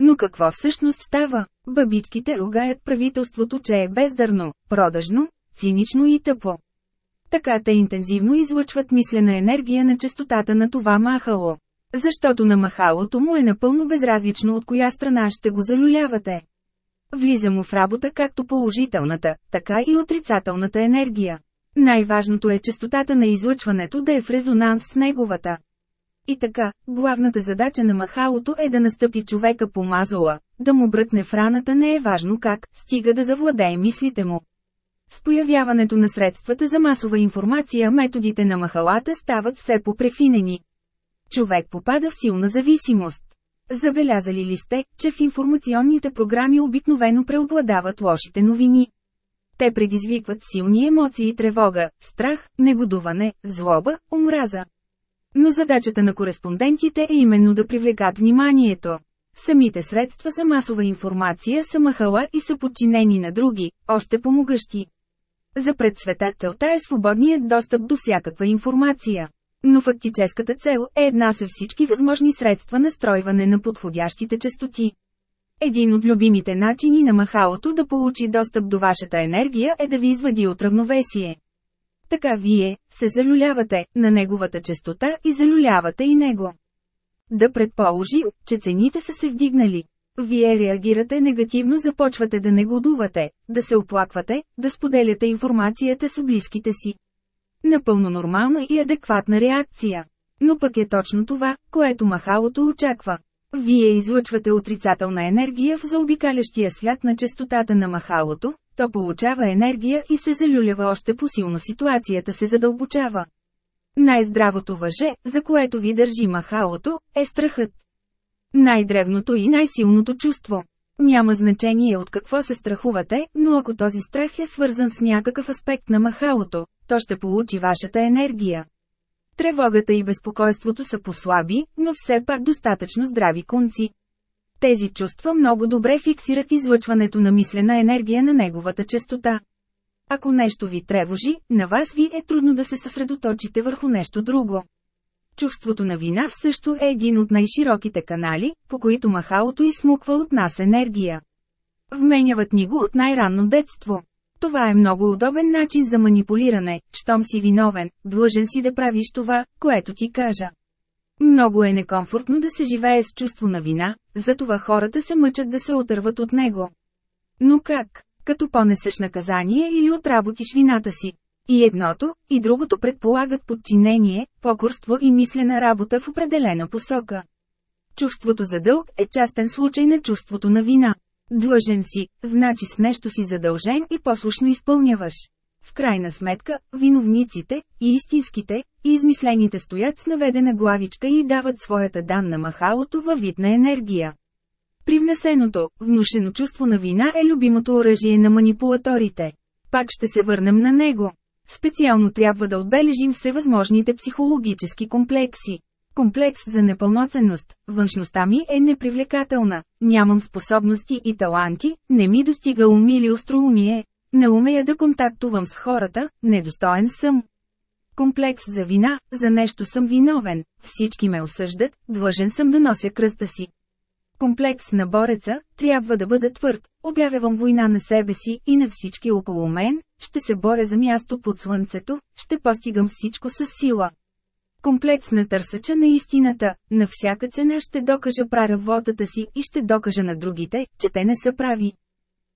Но какво всъщност става? Бабичките ругаят правителството, че е бездарно, продажно, цинично и тъпо. Така те интензивно излъчват мислена енергия на частотата на това махало. Защото на махалото му е напълно безразлично от коя страна ще го залюлявате. Влиза му в работа както положителната, така и отрицателната енергия. Най-важното е частотата на излъчването да е в резонанс с неговата. И така, главната задача на махалото е да настъпи човека по мазола, да му бръкне в раната не е важно как, стига да завладее мислите му. С появяването на средствата за масова информация методите на махалата стават все по-префинени. Човек попада в силна зависимост. Забелязали ли сте, че в информационните програми обикновено преобладават лошите новини? Те предизвикват силни емоции тревога, страх, негодуване, злоба, омраза. Но задачата на кореспондентите е именно да привлекат вниманието. Самите средства за масова информация са махала и са подчинени на други, още помогъщи. За пред света целта е свободният достъп до всякаква информация. Но фактическата цел е една са всички възможни средства на стройване на подходящите частоти. Един от любимите начини на махалото да получи достъп до вашата енергия е да ви извади от равновесие. Така вие се залюлявате на неговата частота и залюлявате и него. Да предположи, че цените са се вдигнали. Вие реагирате негативно, започвате да негодувате, да се оплаквате, да споделяте информацията с близките си. Напълно нормална и адекватна реакция. Но пък е точно това, което махалото очаква. Вие излъчвате отрицателна енергия в заобикалящия свят на частотата на махалото, то получава енергия и се залюлява още по-силно ситуацията се задълбочава. Най-здравото въже, за което ви държи махалото, е страхът. Най-древното и най-силното чувство. Няма значение от какво се страхувате, но ако този страх е свързан с някакъв аспект на махалото, то ще получи вашата енергия. Тревогата и безпокойството са послаби, но все пак достатъчно здрави конци. Тези чувства много добре фиксират излъчването на мислена енергия на неговата частота. Ако нещо ви тревожи, на вас ви е трудно да се съсредоточите върху нещо друго. Чувството на вина също е един от най-широките канали, по които махалото изсмуква от нас енергия. Вменяват ни го от най-ранно детство. Това е много удобен начин за манипулиране, щом си виновен, длъжен си да правиш това, което ти кажа. Много е некомфортно да се живее с чувство на вина, затова хората се мъчат да се отърват от него. Но как? Като понесеш наказание или отработиш вината си. И едното, и другото предполагат подчинение, покорство и мислена работа в определена посока. Чувството за дълг е частен случай на чувството на вина. Длъжен си, значи с нещо си задължен и послушно изпълняваш. В крайна сметка, виновниците, и истинските, и измислените стоят с наведена главичка и дават своята дан на махалото във вид на енергия. Привнесеното, внушено чувство на вина е любимото оръжие на манипулаторите. Пак ще се върнем на него. Специално трябва да отбележим всевъзможните психологически комплекси. Комплекс за непълноценност, външността ми е непривлекателна, нямам способности и таланти, не ми достига ум или остроумие, не умея да контактувам с хората, недостоен съм. Комплекс за вина, за нещо съм виновен, всички ме осъждат, длъжен съм да нося кръста си. Комплекс на бореца, трябва да бъда твърд, обявявам война на себе си и на всички около мен, ще се боря за място под слънцето, ще постигам всичко с сила. Комплекс на търсача на истината, на всяка цена ще докажа праравотата си и ще докажа на другите, че те не са прави.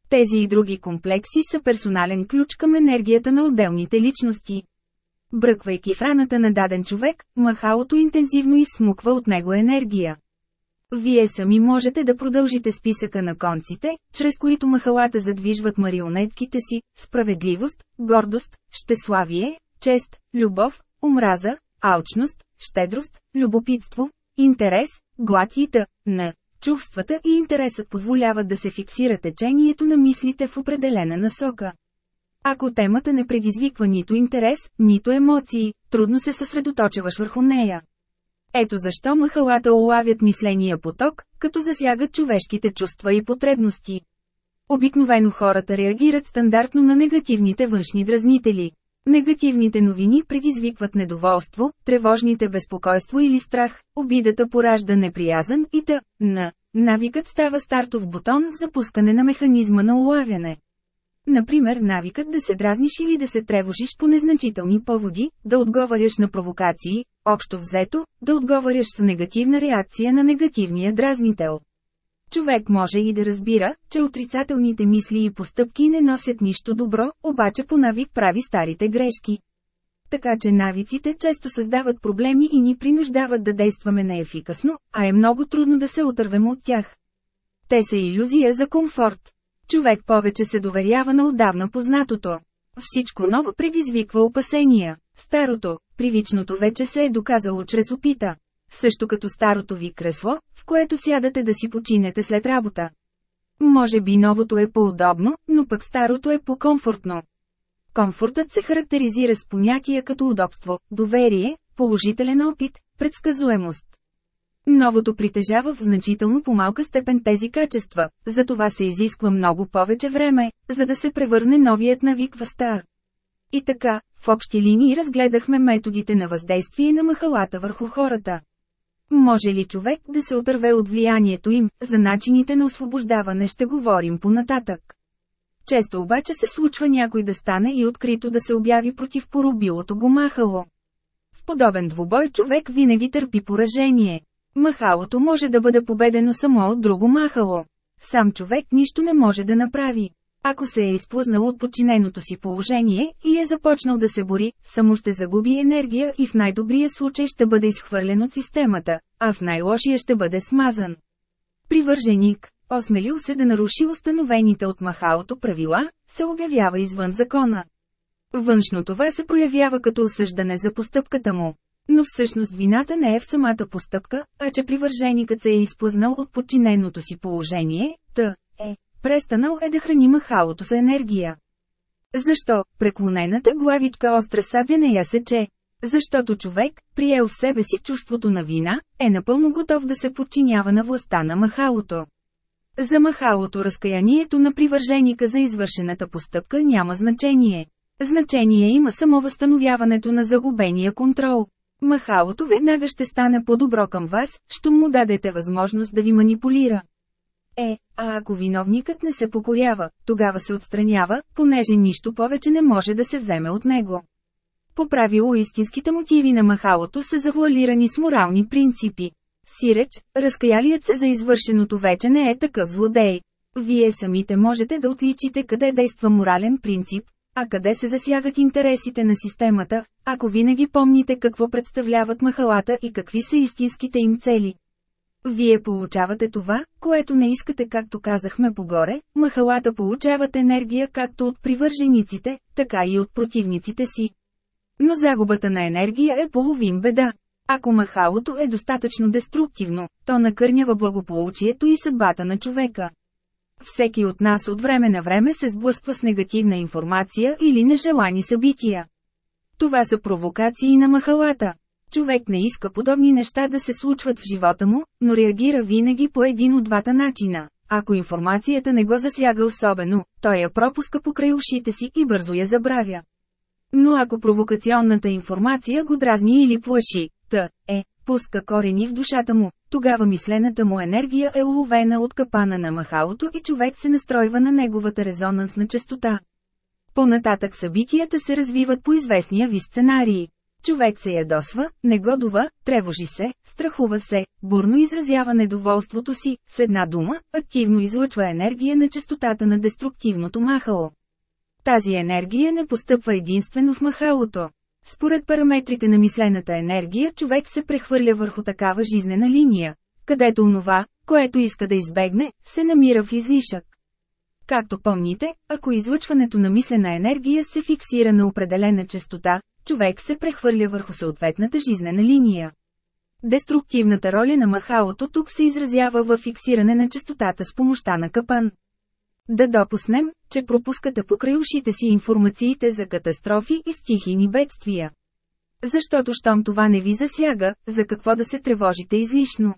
Тези и други комплекси са персонален ключ към енергията на отделните личности. Бръквайки в раната на даден човек, махалото интензивно изсмуква от него енергия. Вие сами можете да продължите списъка на конците, чрез които махалата задвижват марионетките си, справедливост, гордост, щеславие, чест, любов, омраза, алчност, щедрост, любопитство, интерес, глад и т.н. Чувствата и интересът позволяват да се фиксира течението на мислите в определена насока. Ако темата не предизвиква нито интерес, нито емоции, трудно се съсредоточаваш върху нея. Ето защо махалата улавят мисления поток, като засягат човешките чувства и потребности. Обикновено хората реагират стандартно на негативните външни дразнители. Негативните новини предизвикват недоволство, тревожните безпокойство или страх, обидата поражда неприязан и т.н. Навикът става стартов бутон за пускане на механизма на улавяне. Например навикът да се дразниш или да се тревожиш по незначителни поводи, да отговаряш на провокации, общо взето, да отговаряш с негативна реакция на негативния дразнител. Човек може и да разбира, че отрицателните мисли и постъпки не носят нищо добро, обаче по навик прави старите грешки. Така че навиците често създават проблеми и ни принуждават да действаме неефикасно, а е много трудно да се отървем от тях. Те са иллюзия за комфорт. Човек повече се доверява на отдавна познатото. Всичко ново предизвиква опасения. Старото, привичното вече се е доказало чрез опита. Също като старото ви кресло, в което сядате да си починете след работа. Може би новото е по-удобно, но пък старото е по-комфортно. Комфортът се характеризира с понятия като удобство, доверие, положителен опит, предсказуемост. Новото притежава в значително по-малка степен тези качества, затова се изисква много повече време, за да се превърне новият навик в стар. И така, в общи линии разгледахме методите на въздействие на махалата върху хората. Може ли човек да се отърве от влиянието им, за начините на освобождаване ще говорим по-нататък. Често обаче се случва някой да стане и открито да се обяви против поробилото го махало. В подобен двубой човек винаги търпи поражение. Махалото може да бъде победено само от друго махало. Сам човек нищо не може да направи. Ако се е изплъзнал от подчиненото си положение и е започнал да се бори, само ще загуби енергия и в най-добрия случай ще бъде изхвърлен от системата, а в най-лошия ще бъде смазан. Привърженик, осмелил се да наруши установените от махалото правила, се обявява извън закона. Външно това се проявява като осъждане за постъпката му. Но всъщност вината не е в самата постъпка, а че привърженикът се е изплъзнал от подчиненото си положение, т. е. Престанал е да храни махалото с енергия. Защо? Преклонената главичка остра сабя не я сече. Защото човек, приел в себе си чувството на вина, е напълно готов да се подчинява на властта на махалото. За махалото разкаянието на привърженика за извършената постъпка няма значение. Значение има само възстановяването на загубения контрол. Махалото веднага ще стане по-добро към вас, що му дадете възможност да ви манипулира. Е, а ако виновникът не се покорява, тогава се отстранява, понеже нищо повече не може да се вземе от него. По правило истинските мотиви на махалото са завуалирани с морални принципи. Сиреч, разкаялият се за извършеното вече не е такъв злодей. Вие самите можете да отличите къде действа морален принцип, а къде се засягат интересите на системата, ако винаги помните какво представляват махалата и какви са истинските им цели. Вие получавате това, което не искате както казахме погоре, махалата получават енергия както от привържениците, така и от противниците си. Но загубата на енергия е половин беда. Ако махалото е достатъчно деструктивно, то накърнява благополучието и съдбата на човека. Всеки от нас от време на време се сблъсква с негативна информация или нежелани събития. Това са провокации на махалата. Човек не иска подобни неща да се случват в живота му, но реагира винаги по един от двата начина. Ако информацията не го засяга особено, той я пропуска покрай ушите си и бързо я забравя. Но ако провокационната информация го дразни или плаши, т. е, пуска корени в душата му, тогава мислената му енергия е уловена от капана на махалото и човек се настройва на неговата резонансна частота. Понататък събитията се развиват по известния ви сценарии. Човек се ядосва, негодува, тревожи се, страхува се, бурно изразява недоволството си, с една дума, активно излъчва енергия на частотата на деструктивното махало. Тази енергия не постъпва единствено в махалото. Според параметрите на мислената енергия човек се прехвърля върху такава жизнена линия, където онова, което иска да избегне, се намира в излишък. Както помните, ако излъчването на мислена енергия се фиксира на определена частота, човек се прехвърля върху съответната жизнена линия. Деструктивната роля на махалото тук се изразява в фиксиране на частотата с помощта на капан. Да допуснем, че пропускате покрай ушите си информациите за катастрофи и стихийни бедствия. Защото щом това не ви засяга, за какво да се тревожите излишно?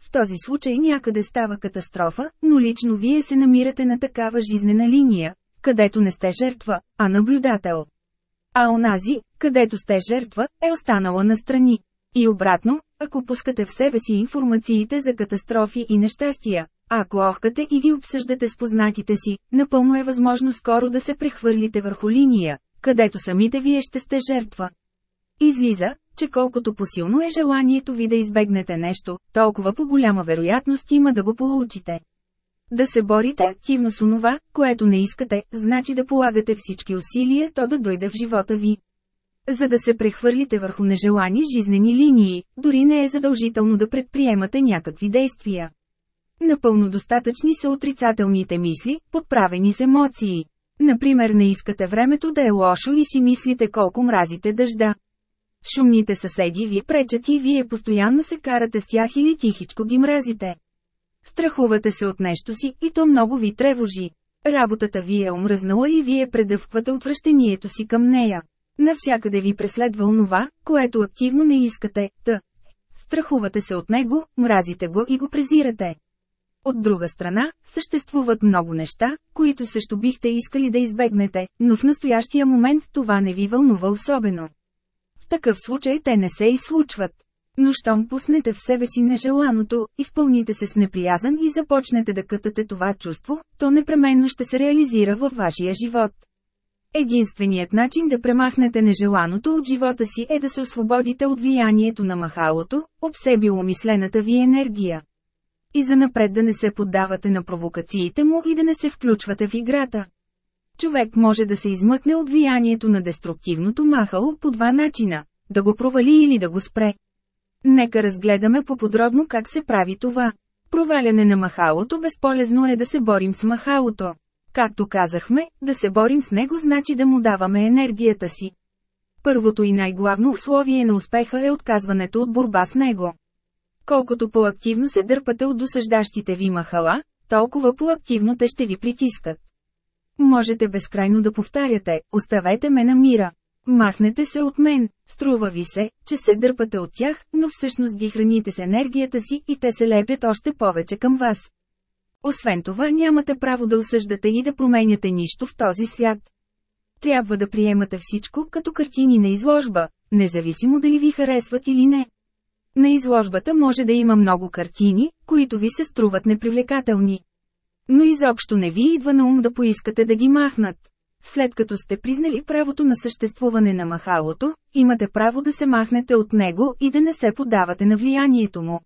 В този случай някъде става катастрофа, но лично вие се намирате на такава жизнена линия, където не сте жертва, а наблюдател. А онази, където сте жертва, е останала настрани. И обратно, ако пускате в себе си информациите за катастрофи и нещастия, ако охкате и ги обсъждате с познатите си, напълно е възможно скоро да се прехвърлите върху линия, където самите вие ще сте жертва. Излиза, че колкото посилно е желанието ви да избегнете нещо, толкова по-голяма вероятност има да го получите. Да се борите активно с онова, което не искате, значи да полагате всички усилия то да дойде в живота ви. За да се прехвърлите върху нежелани жизнени линии, дори не е задължително да предприемате някакви действия. Напълно достатъчни са отрицателните мисли, подправени с емоции. Например не искате времето да е лошо и си мислите колко мразите дъжда. Шумните съседи ви пречат и вие постоянно се карате с тях или тихичко ги мразите. Страхувате се от нещо си и то много ви тревожи. Работата ви е омръзнала и вие предъвквате отвращението си към нея. Навсякъде ви преследва онова, което активно не искате, т. Страхувате се от него, мразите го и го презирате. От друга страна, съществуват много неща, които също бихте искали да избегнете, но в настоящия момент това не ви вълнува особено. В такъв случай те не се и случват. Но щом пуснете в себе си нежеланото, изпълните се с неприязан и започнете да кътате това чувство, то непременно ще се реализира във вашия живот. Единственият начин да премахнете нежеланото от живота си е да се освободите от влиянието на махалото, обсебило мислената ви енергия. И за напред да не се поддавате на провокациите му и да не се включвате в играта. Човек може да се измъкне от влиянието на деструктивното махало по два начина – да го провали или да го спре. Нека разгледаме по-подробно как се прави това. Проваляне на махалото безполезно е да се борим с махалото. Както казахме, да се борим с него значи да му даваме енергията си. Първото и най-главно условие на успеха е отказването от борба с него. Колкото по-активно се дърпате от досъждащите ви махала, толкова по-активно те ще ви притискат. Можете безкрайно да повтаряте, оставете ме на мира. Махнете се от мен, струва ви се, че се дърпате от тях, но всъщност ги храните с енергията си и те се лепят още повече към вас. Освен това нямате право да осъждате и да променяте нищо в този свят. Трябва да приемате всичко като картини на изложба, независимо дали ви харесват или не. На изложбата може да има много картини, които ви се струват непривлекателни. Но изобщо не ви идва на ум да поискате да ги махнат. След като сте признали правото на съществуване на махалото, имате право да се махнете от него и да не се подавате на влиянието му.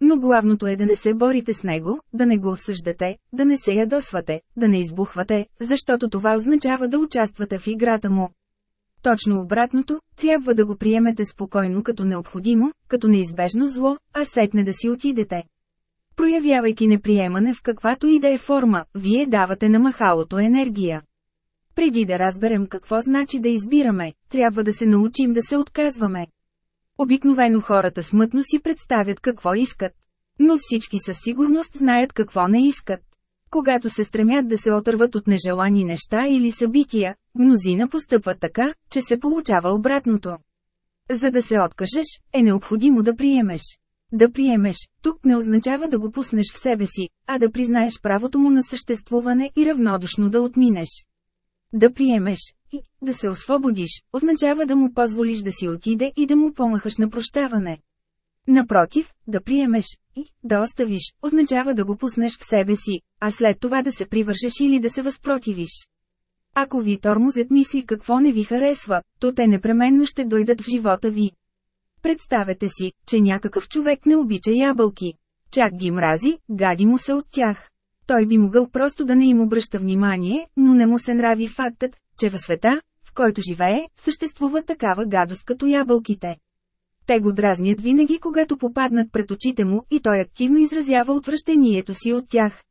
Но главното е да не се борите с него, да не го осъждате, да не се ядосвате, да не избухвате, защото това означава да участвате в играта му. Точно обратното, трябва да го приемете спокойно като необходимо, като неизбежно зло, а сетне да си отидете. Проявявайки неприемане в каквато и да е форма, вие давате на махалото енергия. Преди да разберем какво значи да избираме, трябва да се научим да се отказваме. Обикновено хората смътно си представят какво искат. Но всички със сигурност знаят какво не искат. Когато се стремят да се отърват от нежелани неща или събития, мнозина постъпват така, че се получава обратното. За да се откажеш, е необходимо да приемеш. Да приемеш, тук не означава да го пуснеш в себе си, а да признаеш правото му на съществуване и равнодушно да отминеш. Да приемеш и да се освободиш, означава да му позволиш да си отиде и да му помахаш на прощаване. Напротив, да приемеш и да оставиш, означава да го пуснеш в себе си, а след това да се привържеш или да се възпротивиш. Ако ви тормозят мисли какво не ви харесва, то те непременно ще дойдат в живота ви. Представете си, че някакъв човек не обича ябълки. Чак ги мрази, гади му се от тях. Той би могъл просто да не им обръща внимание, но не му се нрави фактът, че в света, в който живее, съществува такава гадост като ябълките. Те го дразнят винаги, когато попаднат пред очите му и той активно изразява отвращението си от тях.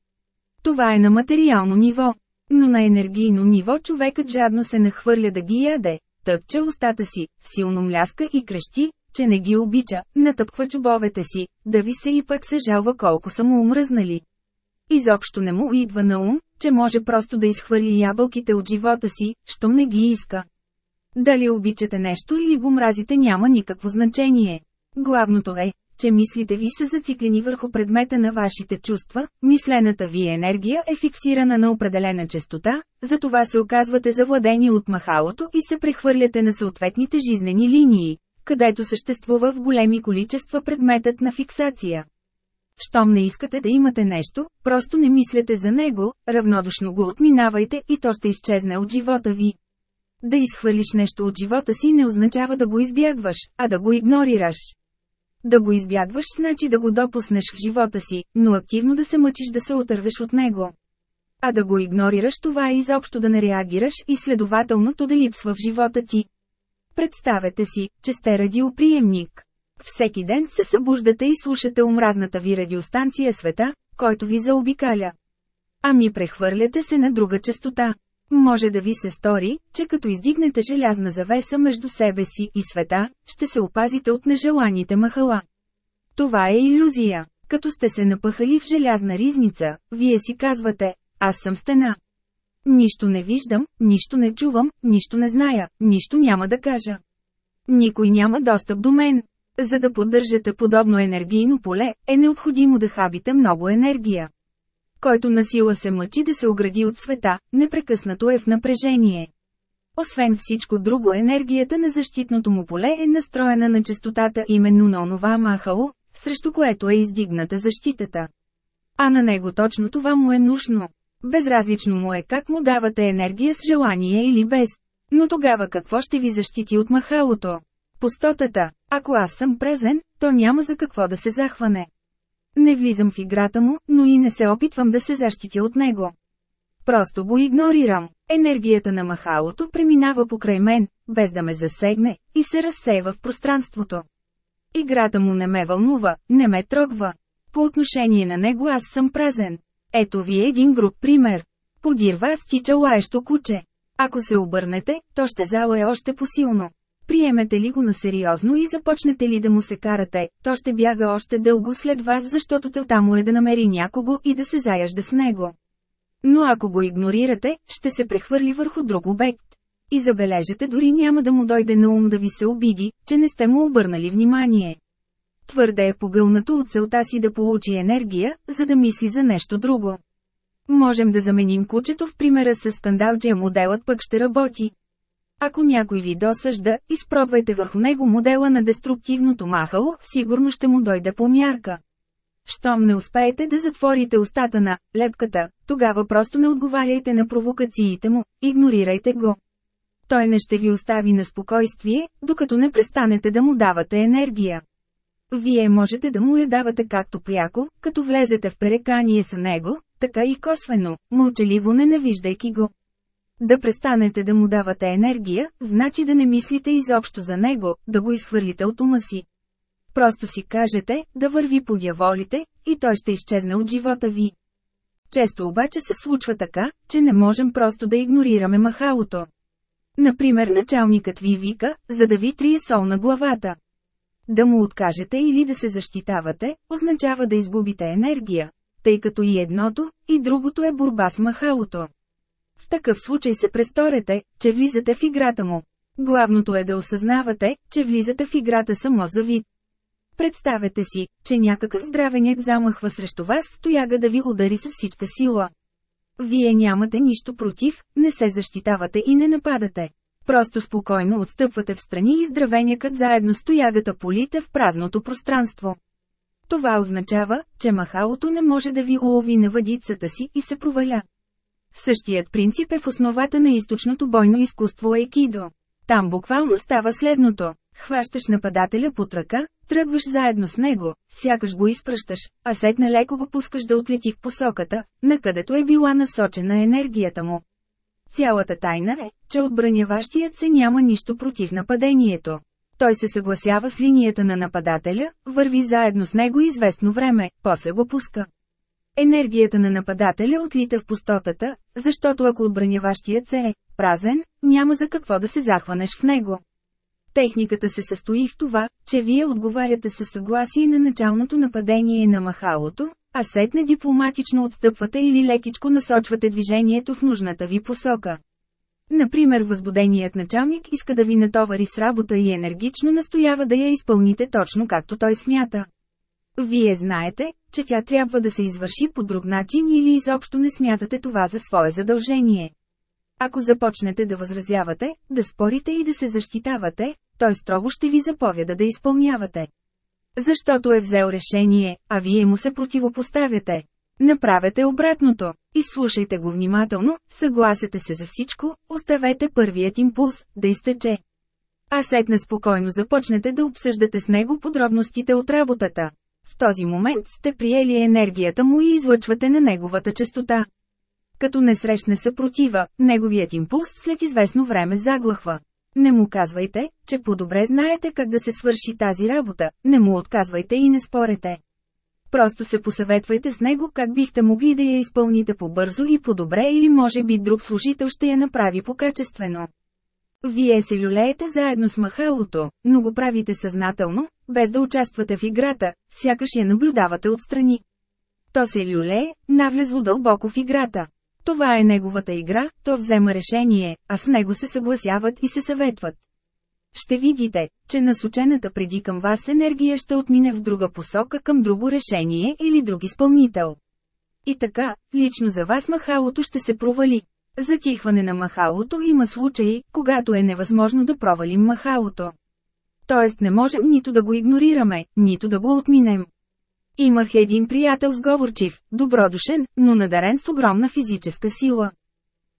Това е на материално ниво. Но на енергийно ниво човекът жадно се нахвърля да ги яде, тъпче устата си, силно мляска и крещи, че не ги обича, натъпква чубовете си, да ви се и пък се жалва колко са му умръзнали. Изобщо не му идва на ум, че може просто да изхвърли ябълките от живота си, щом не ги иска. Дали обичате нещо или го мразите няма никакво значение. Главното е, че мислите ви са зациклени върху предмета на вашите чувства, мислената ви енергия е фиксирана на определена частота, затова се оказвате завладени от махалото и се прехвърляте на съответните жизнени линии, където съществува в големи количества предметът на фиксация. Щом не искате да имате нещо, просто не мислете за него, равнодушно го отминавайте и то ще изчезне от живота ви. Да изхвърлиш нещо от живота си не означава да го избягваш, а да го игнорираш. Да го избягваш значи да го допуснеш в живота си, но активно да се мъчиш да се отървеш от него. А да го игнорираш това е изобщо да не реагираш и следователно то да липсва в живота ти. Представете си, че сте радиоприемник. Всеки ден се събуждате и слушате омразната ви радиостанция света, който ви заобикаля. Ами прехвърляте се на друга частота. Може да ви се стори, че като издигнете желязна завеса между себе си и света, ще се опазите от нежеланите махала. Това е иллюзия. Като сте се напъхали в желязна ризница, вие си казвате, аз съм стена. Нищо не виждам, нищо не чувам, нищо не зная, нищо няма да кажа. Никой няма достъп до мен. За да поддържате подобно енергийно поле, е необходимо да хабите много енергия. Който насила се мъчи да се огради от света, непрекъснато е в напрежение. Освен всичко друго енергията на защитното му поле е настроена на частотата именно на онова махало, срещу което е издигната защитата. А на него точно това му е нужно. Безразлично му е как му давате енергия с желание или без. Но тогава какво ще ви защити от махалото? Пустотата. Ако аз съм презен, то няма за какво да се захване. Не влизам в играта му, но и не се опитвам да се защитя от него. Просто го игнорирам. Енергията на махалото преминава покрай мен, без да ме засегне, и се разсейва в пространството. Играта му не ме вълнува, не ме трогва. По отношение на него аз съм празен. Ето ви един груб пример. Подир вас тича лаещо куче. Ако се обърнете, то ще залае още посилно. Приемете ли го на сериозно и започнете ли да му се карате, то ще бяга още дълго след вас, защото целта му е да намери някого и да се заяжда с него. Но ако го игнорирате, ще се прехвърли върху друг обект. И забележете дори няма да му дойде на ум да ви се обиди, че не сте му обърнали внимание. Твърде е погълнато от целта си да получи енергия, за да мисли за нещо друго. Можем да заменим кучето в примера с скандалджия моделът пък ще работи. Ако някой ви досъжда, изпробвайте върху него модела на деструктивното махало, сигурно ще му дойде по мярка. Щом не успеете да затворите устата на лепката, тогава просто не отговаряйте на провокациите му, игнорирайте го. Той не ще ви остави на спокойствие, докато не престанете да му давате енергия. Вие можете да му я давате както пряко, като влезете в пререкание с него, така и косвено, мълчаливо ненавиждайки го. Да престанете да му давате енергия, значи да не мислите изобщо за него, да го изхвърлите от ума си. Просто си кажете, да върви по дяволите, и той ще изчезне от живота ви. Често обаче се случва така, че не можем просто да игнорираме махалото. Например началникът ви вика, за да ви трие сол на главата. Да му откажете или да се защитавате, означава да изгубите енергия, тъй като и едното, и другото е борба с махалото. В такъв случай се престорете, че влизате в играта му. Главното е да осъзнавате, че влизате в играта само за вид. Представете си, че някакъв здравенец замахва срещу вас стояга да ви удари с всичка сила. Вие нямате нищо против, не се защитавате и не нападате. Просто спокойно отстъпвате в страни и здравенякът заедно с полите в празното пространство. Това означава, че махалото не може да ви улови на въдицата си и се проваля. Същият принцип е в основата на източното бойно изкуство Айкидо. Там буквално става следното. Хващаш нападателя под ръка, тръгваш заедно с него, сякаш го изпръщаш, а сетне леко го пускаш да отлети в посоката, на където е била насочена енергията му. Цялата тайна е, че отбраняващият се няма нищо против нападението. Той се съгласява с линията на нападателя, върви заедно с него известно време, после го пуска. Енергията на нападателя отлита в пустотата, защото ако отбраняващият се е празен, няма за какво да се захванеш в него. Техниката се състои в това, че вие отговаряте със съгласие на началното нападение на махалото, а сетне дипломатично отстъпвате или лекичко насочвате движението в нужната ви посока. Например възбуденият началник иска да ви натовари с работа и енергично настоява да я изпълните точно както той смята. Вие знаете, че тя трябва да се извърши по друг начин или изобщо не смятате това за свое задължение. Ако започнете да възразявате, да спорите и да се защитавате, той строго ще ви заповяда да изпълнявате. Защото е взел решение, а вие му се противопоставяте. Направете обратното. Изслушайте го внимателно, съгласете се за всичко, оставете първият импулс, да изтече. А сетне спокойно започнете да обсъждате с него подробностите от работата. В този момент сте приели енергията му и излъчвате на неговата частота. Като не срещне съпротива, неговият импулс след известно време заглъхва. Не му казвайте, че по-добре знаете как да се свърши тази работа, не му отказвайте и не спорете. Просто се посъветвайте с него как бихте могли да я изпълните по-бързо и по-добре или може би друг служител ще я направи по-качествено. Вие се люлеете заедно с махалото, но го правите съзнателно, без да участвате в играта, сякаш я наблюдавате отстрани. То се люлее, навлезло дълбоко в играта. Това е неговата игра, то взема решение, а с него се съгласяват и се съветват. Ще видите, че насочената преди към вас енергия ще отмине в друга посока към друго решение или друг изпълнител. И така, лично за вас махалото ще се провали. Затихване на махалото има случаи, когато е невъзможно да провалим махалото. Тоест не можем нито да го игнорираме, нито да го отминем. Имах един приятел сговорчив, добродушен, но надарен с огромна физическа сила.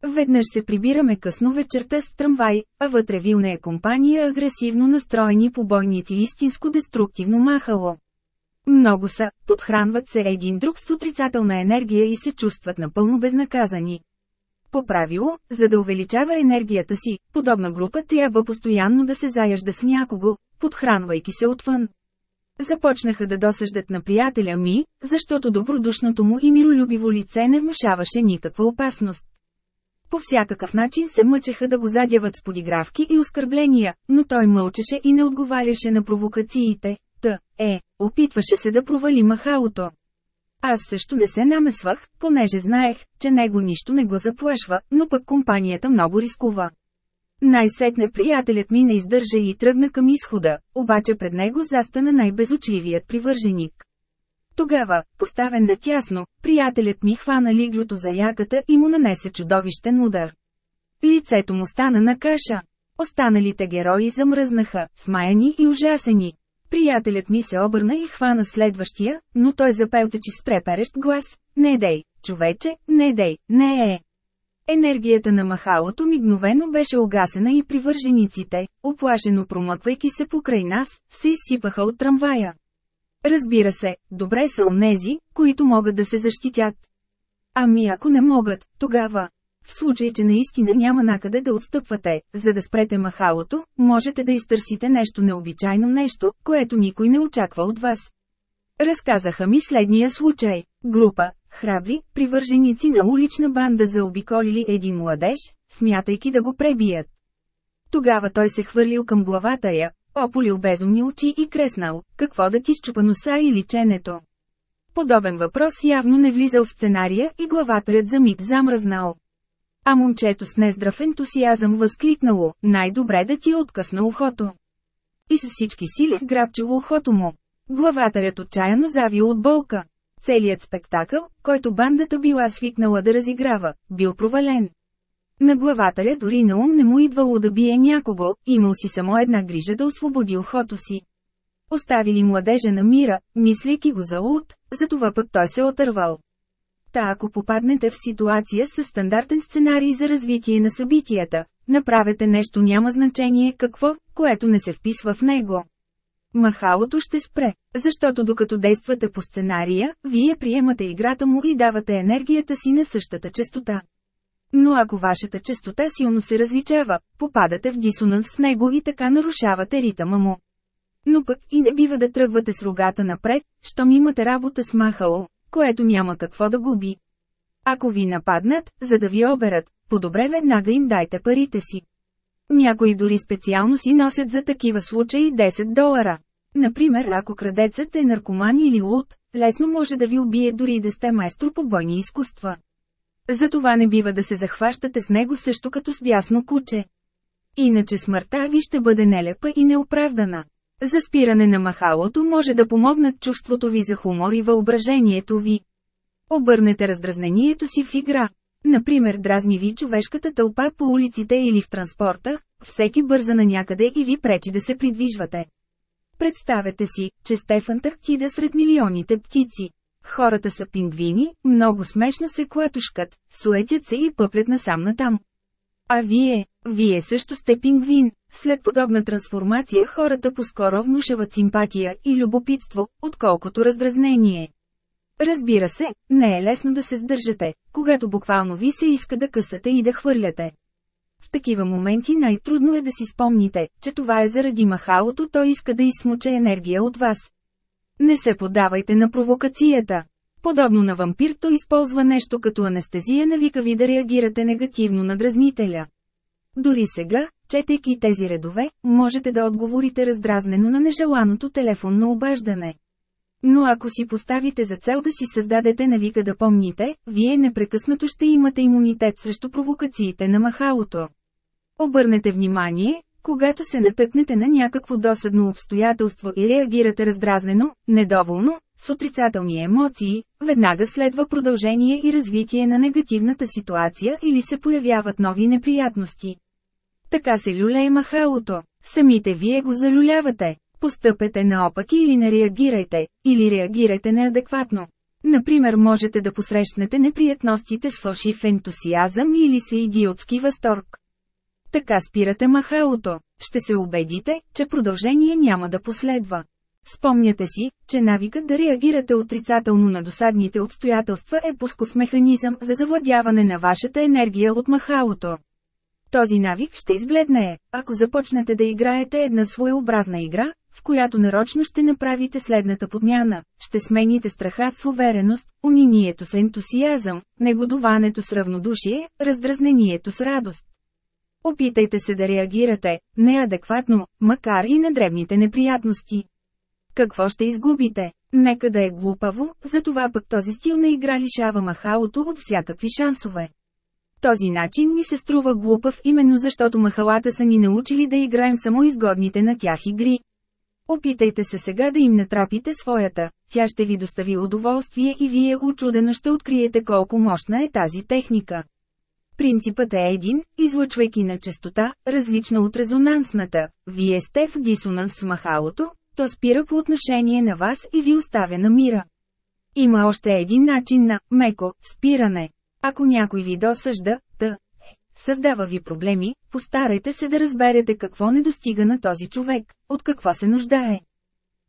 Веднъж се прибираме късно вечерта с трамвай, а вътре вилна е компания агресивно настроени побойници истинско деструктивно махало. Много са, подхранват се един друг с отрицателна енергия и се чувстват напълно безнаказани. По правило, за да увеличава енергията си, подобна група трябва постоянно да се заяжда с някого, подхранвайки се отвън. Започнаха да досъждат на приятеля ми, защото добродушното му и миролюбиво лице не внушаваше никаква опасност. По всякакъв начин се мъчеха да го задяват с подигравки и оскърбления, но той мълчеше и не отговаряше на провокациите. Та, е, опитваше се да провали махалото. Аз също не се намесвах, понеже знаех, че него нищо не го заплашва, но пък компанията много рискува. Най-сетне приятелят ми не издържа и тръгна към изхода, обаче пред него застана най-безочливият привърженик. Тогава, поставен на тясно, приятелят ми хвана лиглото за яката и му нанесе чудовищен удар. Лицето му стана на каша. Останалите герои замръзнаха, смаяни и ужасени. Приятелят ми се обърна и хвана следващия, но той запелтечи с треперещ глас. Не дей, човече, не дей, не е. Енергията на махалото мигновено беше огасена и привържениците, оплашено промъквайки се покрай нас, се изсипаха от трамвая. Разбира се, добре са онези, които могат да се защитят. Ами ако не могат, тогава. В случай, че наистина няма накъде да отстъпвате, за да спрете махалото, можете да изтърсите нещо необичайно нещо, което никой не очаква от вас. Разказаха ми следния случай. Група, храбри, привърженици на улична банда заобиколили един младеж, смятайки да го пребият. Тогава той се хвърлил към главата я, ополил безумни очи и креснал, какво да ти щупа носа или ченето. Подобен въпрос явно не влизал в сценария и главатарят за миг замръзнал. А момчето с нездрав ентусиазъм възкликнало, най-добре да ти е откъсна ухото. И с всички сили сграбчило ухото му. Главатарят отчаяно завил от болка. Целият спектакъл, който бандата била свикнала да разиграва, бил провален. На главатаря дори на ум не му идвало да бие някого, имал си само една грижа да освободи ухото си. Оставили младежа на мира, мислейки го за луд, затова пък той се отървал. Та ако попаднете в ситуация с стандартен сценарий за развитие на събитията, направете нещо няма значение какво, което не се вписва в него. Махалото ще спре, защото докато действате по сценария, вие приемате играта му и давате енергията си на същата частота. Но ако вашата частота силно се различава, попадате в дисонанс с него и така нарушавате ритъма му. Но пък и не бива да тръгвате с рогата напред, щом имате работа с махало, което няма какво да губи. Ако ви нападнат, за да ви оберат, по-добре веднага им дайте парите си. Някои дори специално си носят за такива случаи 10 долара. Например, ако крадецът е наркоман или луд, лесно може да ви убие дори да сте майстор по бойни изкуства. Затова не бива да се захващате с него също като с бясно куче. Иначе смъртта ви ще бъде нелепа и неоправдана. За спиране на махалото може да помогнат чувството ви за хумор и въображението ви. Обърнете раздразнението си в игра. Например, дразни ви човешката тълпа по улиците или в транспорта, всеки бърза на някъде и ви пречи да се придвижвате. Представете си, че сте в Антарктида сред милионите птици. Хората са пингвини, много смешно се клатушкат, суетят се и пъплят насам натам. А вие, вие също сте пингвин. След подобна трансформация хората по-скоро внушават симпатия и любопитство, отколкото раздразнение. Разбира се, не е лесно да се сдържате, когато буквално ви се иска да късате и да хвърляте. В такива моменти най-трудно е да си спомните, че това е заради махалото, той иска да изсмуче енергия от вас. Не се поддавайте на провокацията. Подобно на вампир, той използва нещо като анестезия, навика ви да реагирате негативно на дразнителя. Дори сега, четейки тези редове, можете да отговорите раздразнено на нежеланото телефонно обаждане. Но ако си поставите за цел да си създадете навика да помните, вие непрекъснато ще имате имунитет срещу провокациите на махалото. Обърнете внимание, когато се натъкнете на някакво досадно обстоятелство и реагирате раздразнено, недоволно, с отрицателни емоции, веднага следва продължение и развитие на негативната ситуация или се появяват нови неприятности. Така се люлее махалото. Самите вие го залюлявате. Постъпете наопаки или не реагирайте, или реагирайте неадекватно. Например можете да посрещнете неприятностите с фалшив ентусиазъм или с идиотски възторг. Така спирате махалото. Ще се убедите, че продължение няма да последва. Спомняте си, че навикът да реагирате отрицателно на досадните обстоятелства е пусков механизъм за завладяване на вашата енергия от махалото. Този навик ще избледнее, ако започнете да играете една своеобразна игра, в която нарочно ще направите следната подмяна. Ще смените страха с увереност, унинието с ентусиазъм, негодуването с равнодушие, раздразнението с радост. Опитайте се да реагирате, неадекватно, макар и на дребните неприятности. Какво ще изгубите? Нека да е глупаво, затова пък този стил на игра лишава махалото от всякакви шансове. Този начин ни се струва глупав именно защото махалата са ни научили да играем само изгодните на тях игри. Опитайте се сега да им натрапите своята, тя ще ви достави удоволствие и вие очудено ще откриете колко мощна е тази техника. Принципът е един, излъчвайки на частота, различна от резонансната, вие сте в дисонанс с махалото, то спира по отношение на вас и ви оставя на мира. Има още един начин на меко спиране. Ако някой ви досъжда, да е, създава ви проблеми, постарайте се да разберете какво не достига на този човек, от какво се нуждае.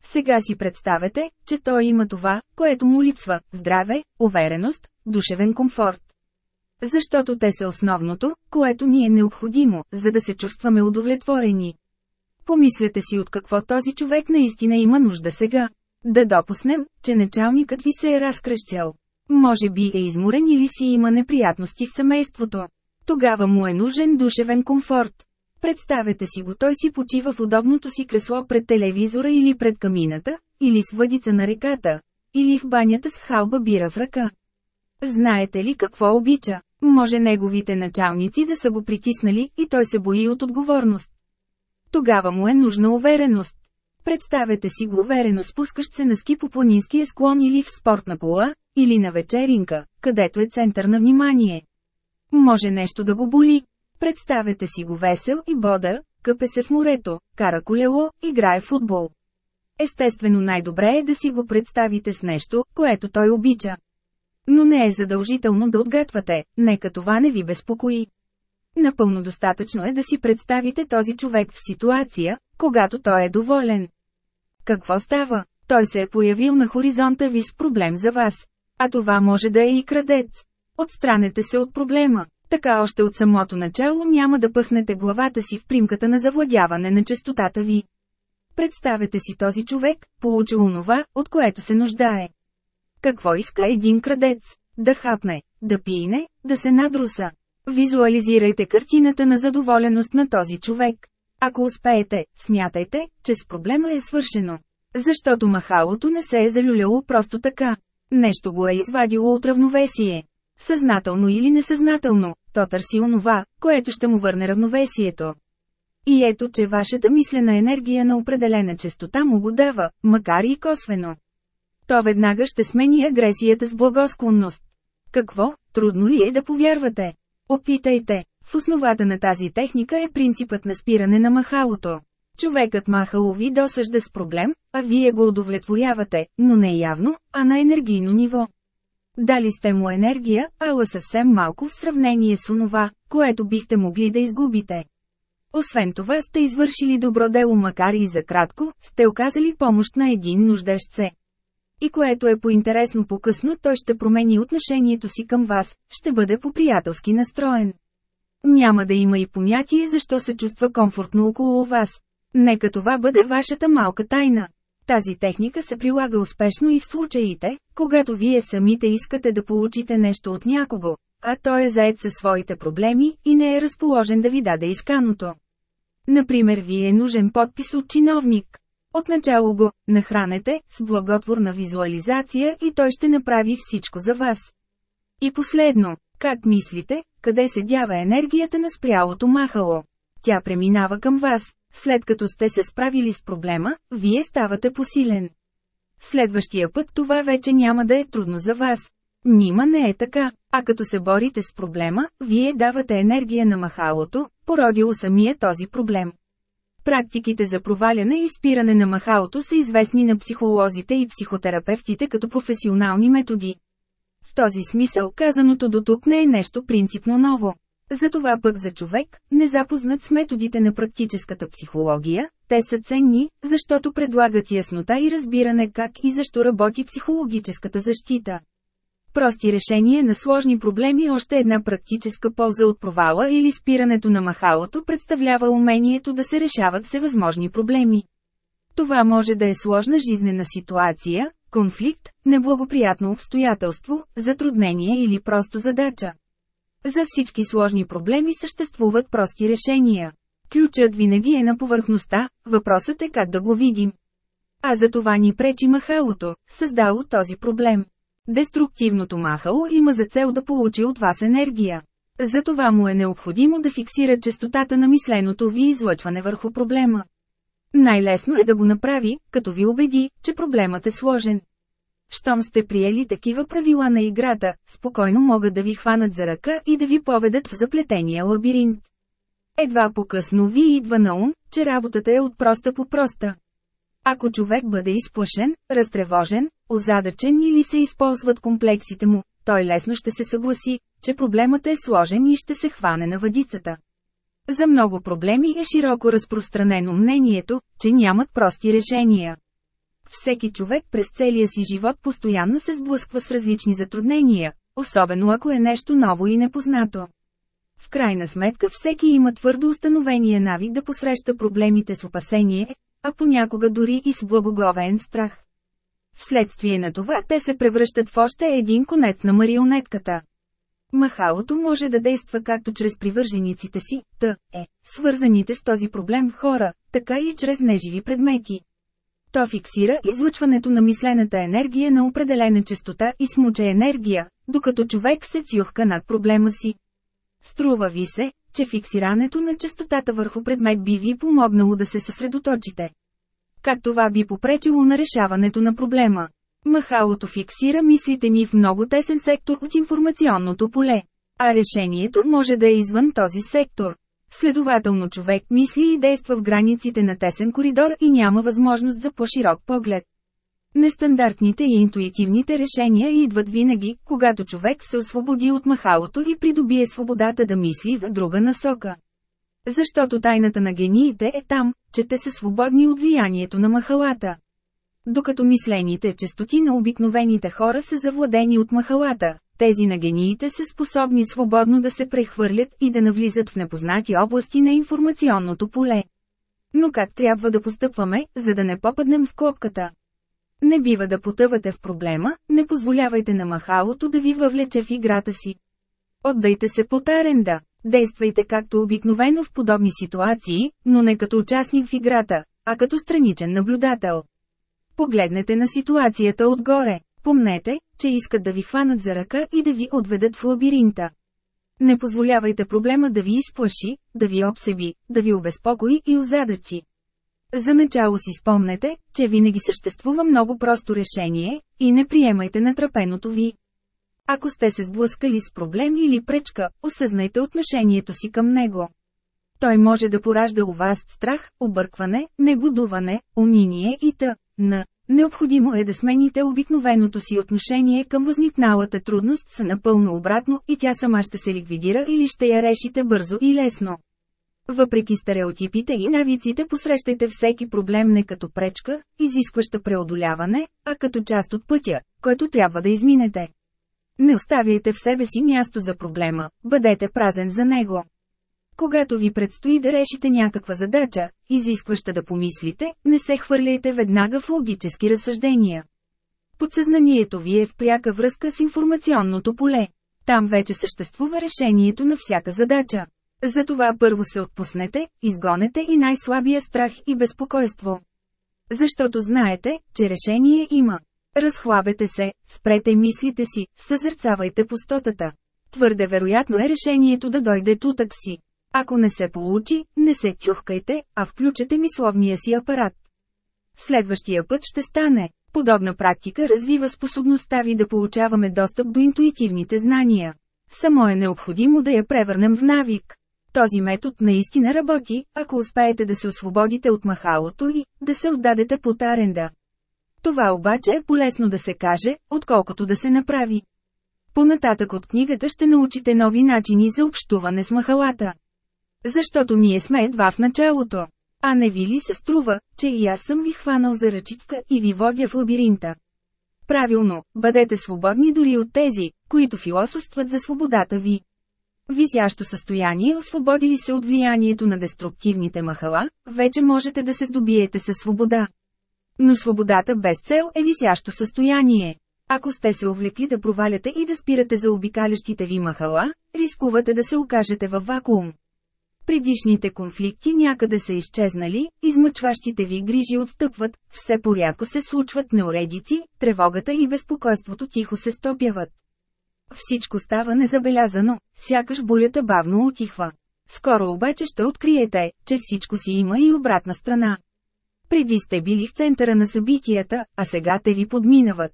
Сега си представете, че той има това, което му липсва – здраве, увереност, душевен комфорт. Защото те са основното, което ни е необходимо, за да се чувстваме удовлетворени. Помислете си от какво този човек наистина има нужда сега. Да допуснем, че началникът ви се е разкръщял. Може би е изморен или си има неприятности в семейството. Тогава му е нужен душевен комфорт. Представете си го, той си почива в удобното си кресло пред телевизора или пред камината, или с въдица на реката, или в банята с халба бира в ръка. Знаете ли какво обича? Може неговите началници да са го притиснали и той се бои от отговорност. Тогава му е нужна увереност. Представете си го уверено спускащ се на ски по планинския склон или в спортна кола, или на вечеринка, където е център на внимание. Може нещо да го боли. Представете си го весел и бодър, къпе се в морето, кара колело, играе футбол. Естествено най-добре е да си го представите с нещо, което той обича. Но не е задължително да отгатвате, нека това не ви безпокои. Напълно достатъчно е да си представите този човек в ситуация, когато той е доволен. Какво става? Той се е появил на хоризонта ви с проблем за вас. А това може да е и крадец. Отстранете се от проблема. Така още от самото начало няма да пъхнете главата си в примката на завладяване на честотата ви. Представете си този човек, получил онова, от което се нуждае. Какво иска един крадец? Да хапне, да пине, да се надруса. Визуализирайте картината на задоволеност на този човек. Ако успеете, смятайте, че с проблема е свършено. Защото махалото не се е залюляло просто така. Нещо го е извадило от равновесие. Съзнателно или несъзнателно, то търси онова, което ще му върне равновесието. И ето, че вашата мислена енергия на определена частота му го дава, макар и косвено. То веднага ще смени агресията с благосклонност. Какво, трудно ли е да повярвате? Опитайте. В основата на тази техника е принципът на спиране на махалото. Човекът махало ви досъжда с проблем, а вие го удовлетворявате, но не явно, а на енергийно ниво. Дали сте му енергия, ала съвсем малко в сравнение с онова, което бихте могли да изгубите. Освен това сте извършили добро дело макар и за кратко, сте оказали помощ на един нуждащ се. И което е поинтересно по-късно той ще промени отношението си към вас, ще бъде по-приятелски настроен. Няма да има и понятие защо се чувства комфортно около вас. Нека това бъде вашата малка тайна. Тази техника се прилага успешно и в случаите, когато вие самите искате да получите нещо от някого, а той е заед със своите проблеми и не е разположен да ви даде исканото. Например ви е нужен подпис от чиновник. Отначало го нахранете с благотворна визуализация и той ще направи всичко за вас. И последно, как мислите, къде се дява енергията на спрялото махало? Тя преминава към вас. След като сте се справили с проблема, вие ставате посилен. Следващия път това вече няма да е трудно за вас. Нима не е така, а като се борите с проблема, вие давате енергия на махалото, породило самия този проблем. Практиките за проваляне и спиране на махалото са известни на психолозите и психотерапевтите като професионални методи. В този смисъл казаното до тук не е нещо принципно ново. Затова пък за човек, незапознат с методите на практическата психология, те са ценни, защото предлагат яснота и разбиране как и защо работи психологическата защита. Прости решения на сложни проблеми още една практическа полза от провала или спирането на махалото представлява умението да се решават всевъзможни проблеми. Това може да е сложна жизнена ситуация, конфликт, неблагоприятно обстоятелство, затруднение или просто задача. За всички сложни проблеми съществуват прости решения. Ключът винаги е на повърхността, въпросът е как да го видим. А за това ни пречи махалото, създало този проблем. Деструктивното махало има за цел да получи от вас енергия. Затова му е необходимо да фиксира частотата на мисленото ви излъчване върху проблема. Най-лесно е да го направи, като ви убеди, че проблемът е сложен. Щом сте приели такива правила на играта, спокойно могат да ви хванат за ръка и да ви поведат в заплетения лабиринт. Едва по-късно ви идва на ум, че работата е от проста по проста. Ако човек бъде изплашен, разтревожен, озадачен или се използват комплексите му, той лесно ще се съгласи, че проблемът е сложен и ще се хване на въдицата. За много проблеми е широко разпространено мнението, че нямат прости решения. Всеки човек през целия си живот постоянно се сблъсква с различни затруднения, особено ако е нещо ново и непознато. В крайна сметка всеки има твърдо установения навик да посреща проблемите с опасение, а понякога дори и с благоговен страх. Вследствие на това те се превръщат в още един конец на марионетката. Махалото може да действа както чрез привържениците си, т. е, свързаните с този проблем хора, така и чрез неживи предмети. То фиксира излъчването на мислената енергия на определена частота и смуча енергия, докато човек се цюхка над проблема си. Струва ви се, че фиксирането на частотата върху предмет би ви помогнало да се съсредоточите. Как това би попречило на решаването на проблема? Махалото фиксира мислите ни в много тесен сектор от информационното поле. А решението може да е извън този сектор. Следователно човек мисли и действа в границите на тесен коридор и няма възможност за по-широк поглед. Нестандартните и интуитивните решения идват винаги, когато човек се освободи от махалото и придобие свободата да мисли в друга насока. Защото тайната на гениите е там, че те са свободни от влиянието на махалата. Докато мислените честоти на обикновените хора са завладени от махалата, тези на гениите са способни свободно да се прехвърлят и да навлизат в непознати области на информационното поле. Но как трябва да постъпваме, за да не попаднем в клопката? Не бива да потъвате в проблема, не позволявайте на махалото да ви въвлече в играта си. Отдайте се по таренда. Действайте както обикновено в подобни ситуации, но не като участник в играта, а като страничен наблюдател. Погледнете на ситуацията отгоре. Помнете, че искат да ви хванат за ръка и да ви отведат в лабиринта. Не позволявайте проблема да ви изплаши, да ви обсеби, да ви обезпокои и озадачи. За начало си спомнете, че винаги съществува много просто решение, и не приемайте натрапеното ви. Ако сте се сблъскали с проблем или пречка, осъзнайте отношението си към него. Той може да поражда у вас страх, объркване, негодуване, униние и т.н. Необходимо е да смените обикновеното си отношение към възникналата трудност са напълно обратно и тя сама ще се ликвидира или ще я решите бързо и лесно. Въпреки стереотипите и навиците посрещайте всеки проблем не като пречка, изискваща преодоляване, а като част от пътя, който трябва да изминете. Не оставяйте в себе си място за проблема, бъдете празен за него. Когато ви предстои да решите някаква задача, изискваща да помислите, не се хвърляйте веднага в логически разсъждения. Подсъзнанието ви е в пряка връзка с информационното поле. Там вече съществува решението на всяка задача. Затова първо се отпуснете, изгонете и най-слабия страх и безпокойство. Защото знаете, че решение има. Разхлабете се, спрете мислите си, съзърцавайте пустотата. Твърде вероятно е решението да дойде тутък си. Ако не се получи, не се тюхкайте, а включете мисловния си апарат. Следващия път ще стане. Подобна практика развива способността ви да получаваме достъп до интуитивните знания. Само е необходимо да я превърнем в навик. Този метод наистина работи, ако успеете да се освободите от махалото и да се отдадете под аренда. Това обаче е полезно да се каже, отколкото да се направи. Понататък от книгата ще научите нови начини за общуване с махалата. Защото ние сме едва в началото. А не ви ли се струва, че и аз съм ви хванал за ръчичка и ви водя в лабиринта? Правилно, бъдете свободни дори от тези, които философстват за свободата ви. Висящо състояние освободили се от влиянието на деструктивните махала, вече можете да се здобиете със свобода. Но свободата без цел е висящо състояние. Ако сте се увлекли да проваляте и да спирате за обикалящите ви махала, рискувате да се окажете във вакуум. Предишните конфликти някъде са изчезнали, измъчващите ви грижи отстъпват, все порядко се случват неуредици, тревогата и безпокойството тихо се стопяват. Всичко става незабелязано, сякаш болята бавно отихва. Скоро обаче ще откриете, че всичко си има и обратна страна. Преди сте били в центъра на събитията, а сега те ви подминават.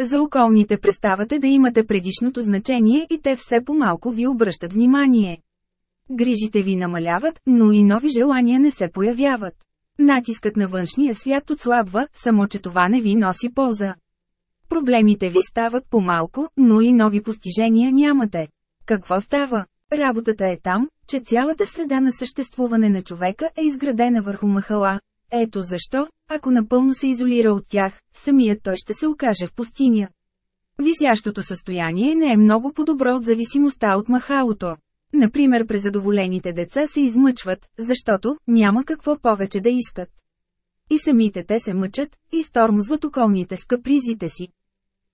За околните преставате да имате предишното значение и те все по-малко ви обръщат внимание. Грижите ви намаляват, но и нови желания не се появяват. Натискът на външния свят отслабва, само че това не ви носи полза. Проблемите ви стават по-малко, но и нови постижения нямате. Какво става? Работата е там, че цялата среда на съществуване на човека е изградена върху махала. Ето защо, ако напълно се изолира от тях, самият той ще се окаже в пустиня. Висящото състояние не е много по-добро от зависимостта от махалото. Например презадоволените деца се измъчват, защото няма какво повече да искат. И самите те се мъчат, и стормозват околните с капризите си.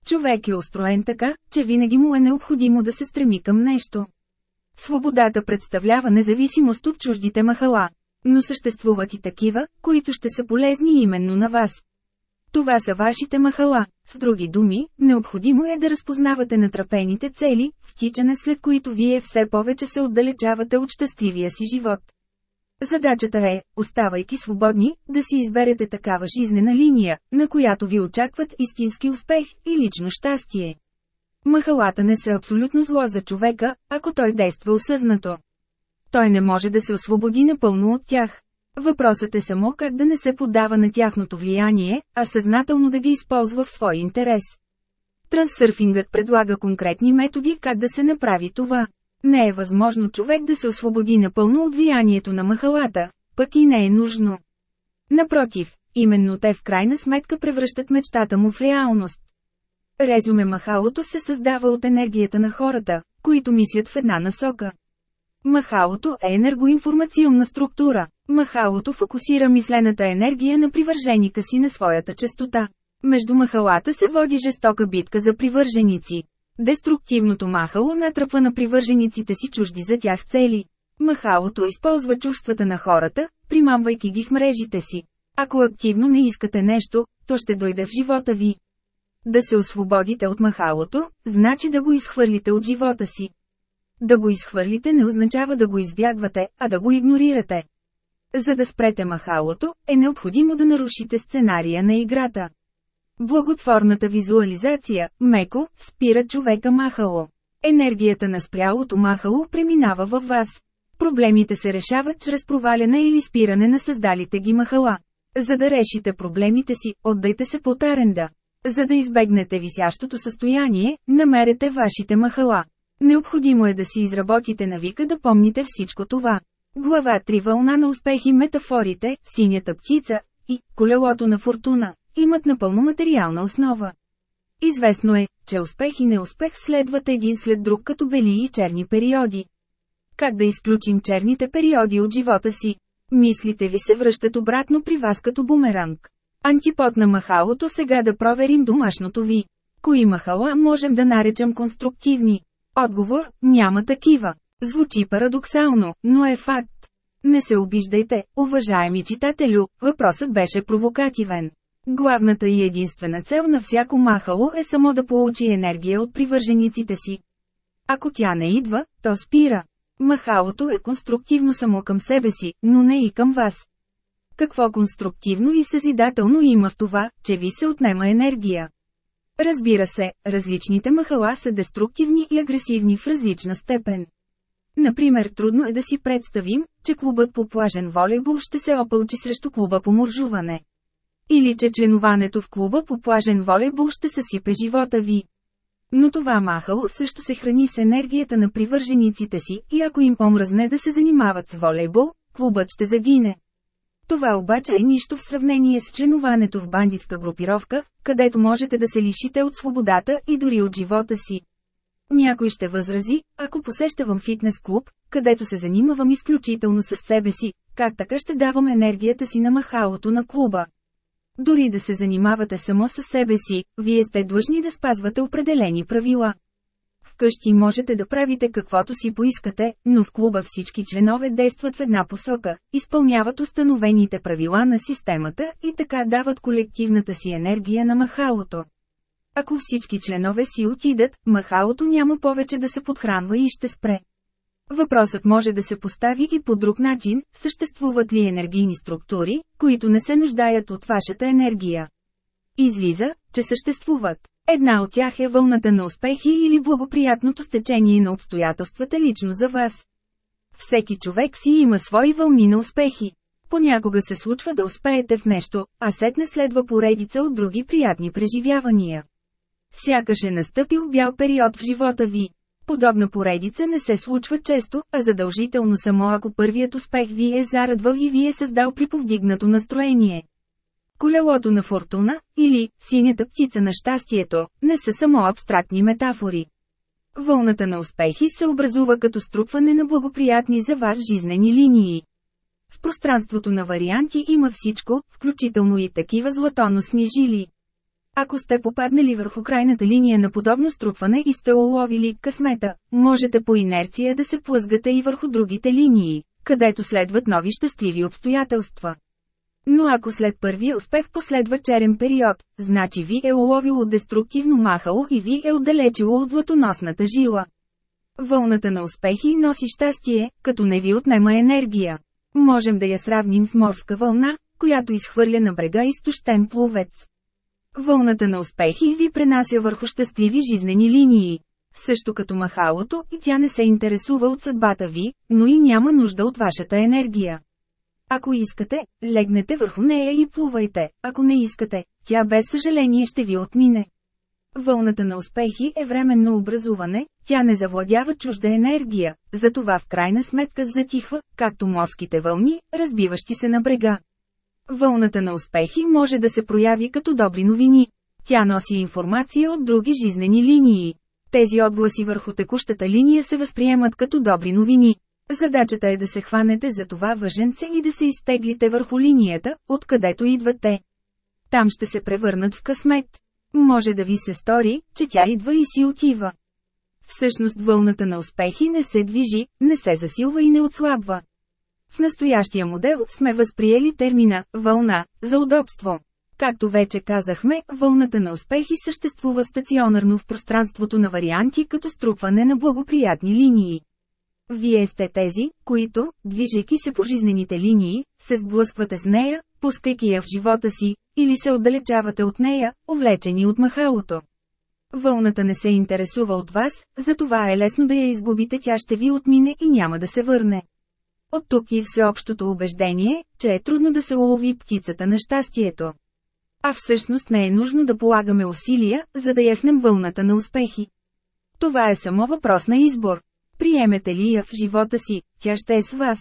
Човек е устроен така, че винаги му е необходимо да се стреми към нещо. Свободата представлява независимост от чуждите махала. Но съществуват и такива, които ще са полезни именно на вас. Това са вашите махала. С други думи, необходимо е да разпознавате натрапените цели, втичане след които вие все повече се отдалечавате от щастливия си живот. Задачата е, оставайки свободни, да си изберете такава жизнена линия, на която ви очакват истински успех и лично щастие. Махалата не са абсолютно зло за човека, ако той действа осъзнато. Той не може да се освободи напълно от тях. Въпросът е само как да не се подава на тяхното влияние, а съзнателно да ги използва в свой интерес. Трансърфингът предлага конкретни методи как да се направи това. Не е възможно човек да се освободи напълно от влиянието на махалата, пък и не е нужно. Напротив, именно те в крайна сметка превръщат мечтата му в реалност. Резюме махалото се създава от енергията на хората, които мислят в една насока. Махалото е енергоинформационна структура. Махалото фокусира мислената енергия на привърженика си на своята частота. Между махалата се води жестока битка за привърженици. Деструктивното махало натръпва на привържениците си чужди за тях цели. Махалото използва чувствата на хората, примамвайки ги в мрежите си. Ако активно не искате нещо, то ще дойде в живота ви. Да се освободите от махалото, значи да го изхвърлите от живота си. Да го изхвърлите не означава да го избягвате, а да го игнорирате. За да спрете махалото, е необходимо да нарушите сценария на играта. Благотворната визуализация, меко, спира човека махало. Енергията на спрялото махало преминава във вас. Проблемите се решават чрез проваляне или спиране на създалите ги махала. За да решите проблемите си, отдайте се под аренда. За да избегнете висящото състояние, намерете вашите махала. Необходимо е да си изработите навика да помните всичко това. Глава 3 Вълна на успехи Метафорите, синята птица и колелото на фортуна имат напълно материална основа. Известно е, че успех и неуспех следват един след друг като бели и черни периоди. Как да изключим черните периоди от живота си? Мислите ви се връщат обратно при вас като бумеранг. Антипод на махалото сега да проверим домашното ви. Кои махала можем да наречем конструктивни? Отговор – няма такива. Звучи парадоксално, но е факт. Не се обиждайте, уважаеми читателю, въпросът беше провокативен. Главната и единствена цел на всяко махало е само да получи енергия от привържениците си. Ако тя не идва, то спира. Махалото е конструктивно само към себе си, но не и към вас. Какво конструктивно и съзидателно има в това, че ви се отнема енергия? Разбира се, различните махала са деструктивни и агресивни в различна степен. Например, трудно е да си представим, че клубът по плажен волейбол ще се опълчи срещу клуба по моржуване. Или че членуването в клуба по плажен волейбол ще съсипе живота ви. Но това махало също се храни с енергията на привържениците си и ако им помръзне да се занимават с волейбол, клубът ще загине. Това обаче е нищо в сравнение с членуването в бандитска групировка, където можете да се лишите от свободата и дори от живота си. Някой ще възрази, ако посещавам фитнес клуб, където се занимавам изключително с себе си, как така ще давам енергията си на махалото на клуба. Дори да се занимавате само с себе си, вие сте длъжни да спазвате определени правила. Вкъщи можете да правите каквото си поискате, но в клуба всички членове действат в една посока, изпълняват установените правила на системата и така дават колективната си енергия на махалото. Ако всички членове си отидат, махалото няма повече да се подхранва и ще спре. Въпросът може да се постави и по друг начин, съществуват ли енергийни структури, които не се нуждаят от вашата енергия. Излиза, че съществуват. Една от тях е вълната на успехи или благоприятното стечение на обстоятелствата лично за вас. Всеки човек си има свои вълни на успехи. Понякога се случва да успеете в нещо, а сетне следва поредица от други приятни преживявания. Сякаш е настъпил бял период в живота ви. Подобна поредица не се случва често, а задължително само ако първият успех ви е зарадвал и ви е създал приповдигнато настроение. Колелото на фортуна, или синята птица на щастието, не са само абстрактни метафори. Вълната на успехи се образува като струпване на благоприятни за вас жизнени линии. В пространството на варианти има всичко, включително и такива златоносни жили. Ако сте попаднали върху крайната линия на подобно струпване и сте уловили късмета, можете по инерция да се плъзгате и върху другите линии, където следват нови щастливи обстоятелства. Но ако след първия успех последва черен период, значи ви е уловило деструктивно махало и ви е отдалечило от златоносната жила. Вълната на успехи носи щастие, като не ви отнема енергия. Можем да я сравним с морска вълна, която изхвърля на брега изтощен пловец. Вълната на успехи ви пренася върху щастливи жизнени линии. Също като махалото, и тя не се интересува от съдбата ви, но и няма нужда от вашата енергия. Ако искате, легнете върху нея и плувайте, ако не искате, тя без съжаление ще ви отмине. Вълната на успехи е временно образуване, тя не завладява чужда енергия, затова в крайна сметка затихва, както морските вълни, разбиващи се на брега. Вълната на успехи може да се прояви като добри новини. Тя носи информация от други жизнени линии. Тези отгласи върху текущата линия се възприемат като добри новини. Задачата е да се хванете за това въженце и да се изтеглите върху линията, откъдето идвате. Там ще се превърнат в късмет. Може да ви се стори, че тя идва и си отива. Всъщност вълната на успехи не се движи, не се засилва и не отслабва. В настоящия модел сме възприели термина «вълна» за удобство. Както вече казахме, вълната на успехи съществува стационарно в пространството на варианти като струпване на благоприятни линии. Вие сте тези, които, движейки се по жизнените линии, се сблъсквате с нея, пускайки я в живота си, или се отдалечавате от нея, увлечени от махалото. Вълната не се интересува от вас, затова е лесно да я изгубите, тя ще ви отмине и няма да се върне. От тук и всеобщото убеждение, че е трудно да се улови птицата на щастието. А всъщност не е нужно да полагаме усилия, за да яхнем вълната на успехи. Това е само въпрос на избор. Приемете ли я в живота си, тя ще е с вас.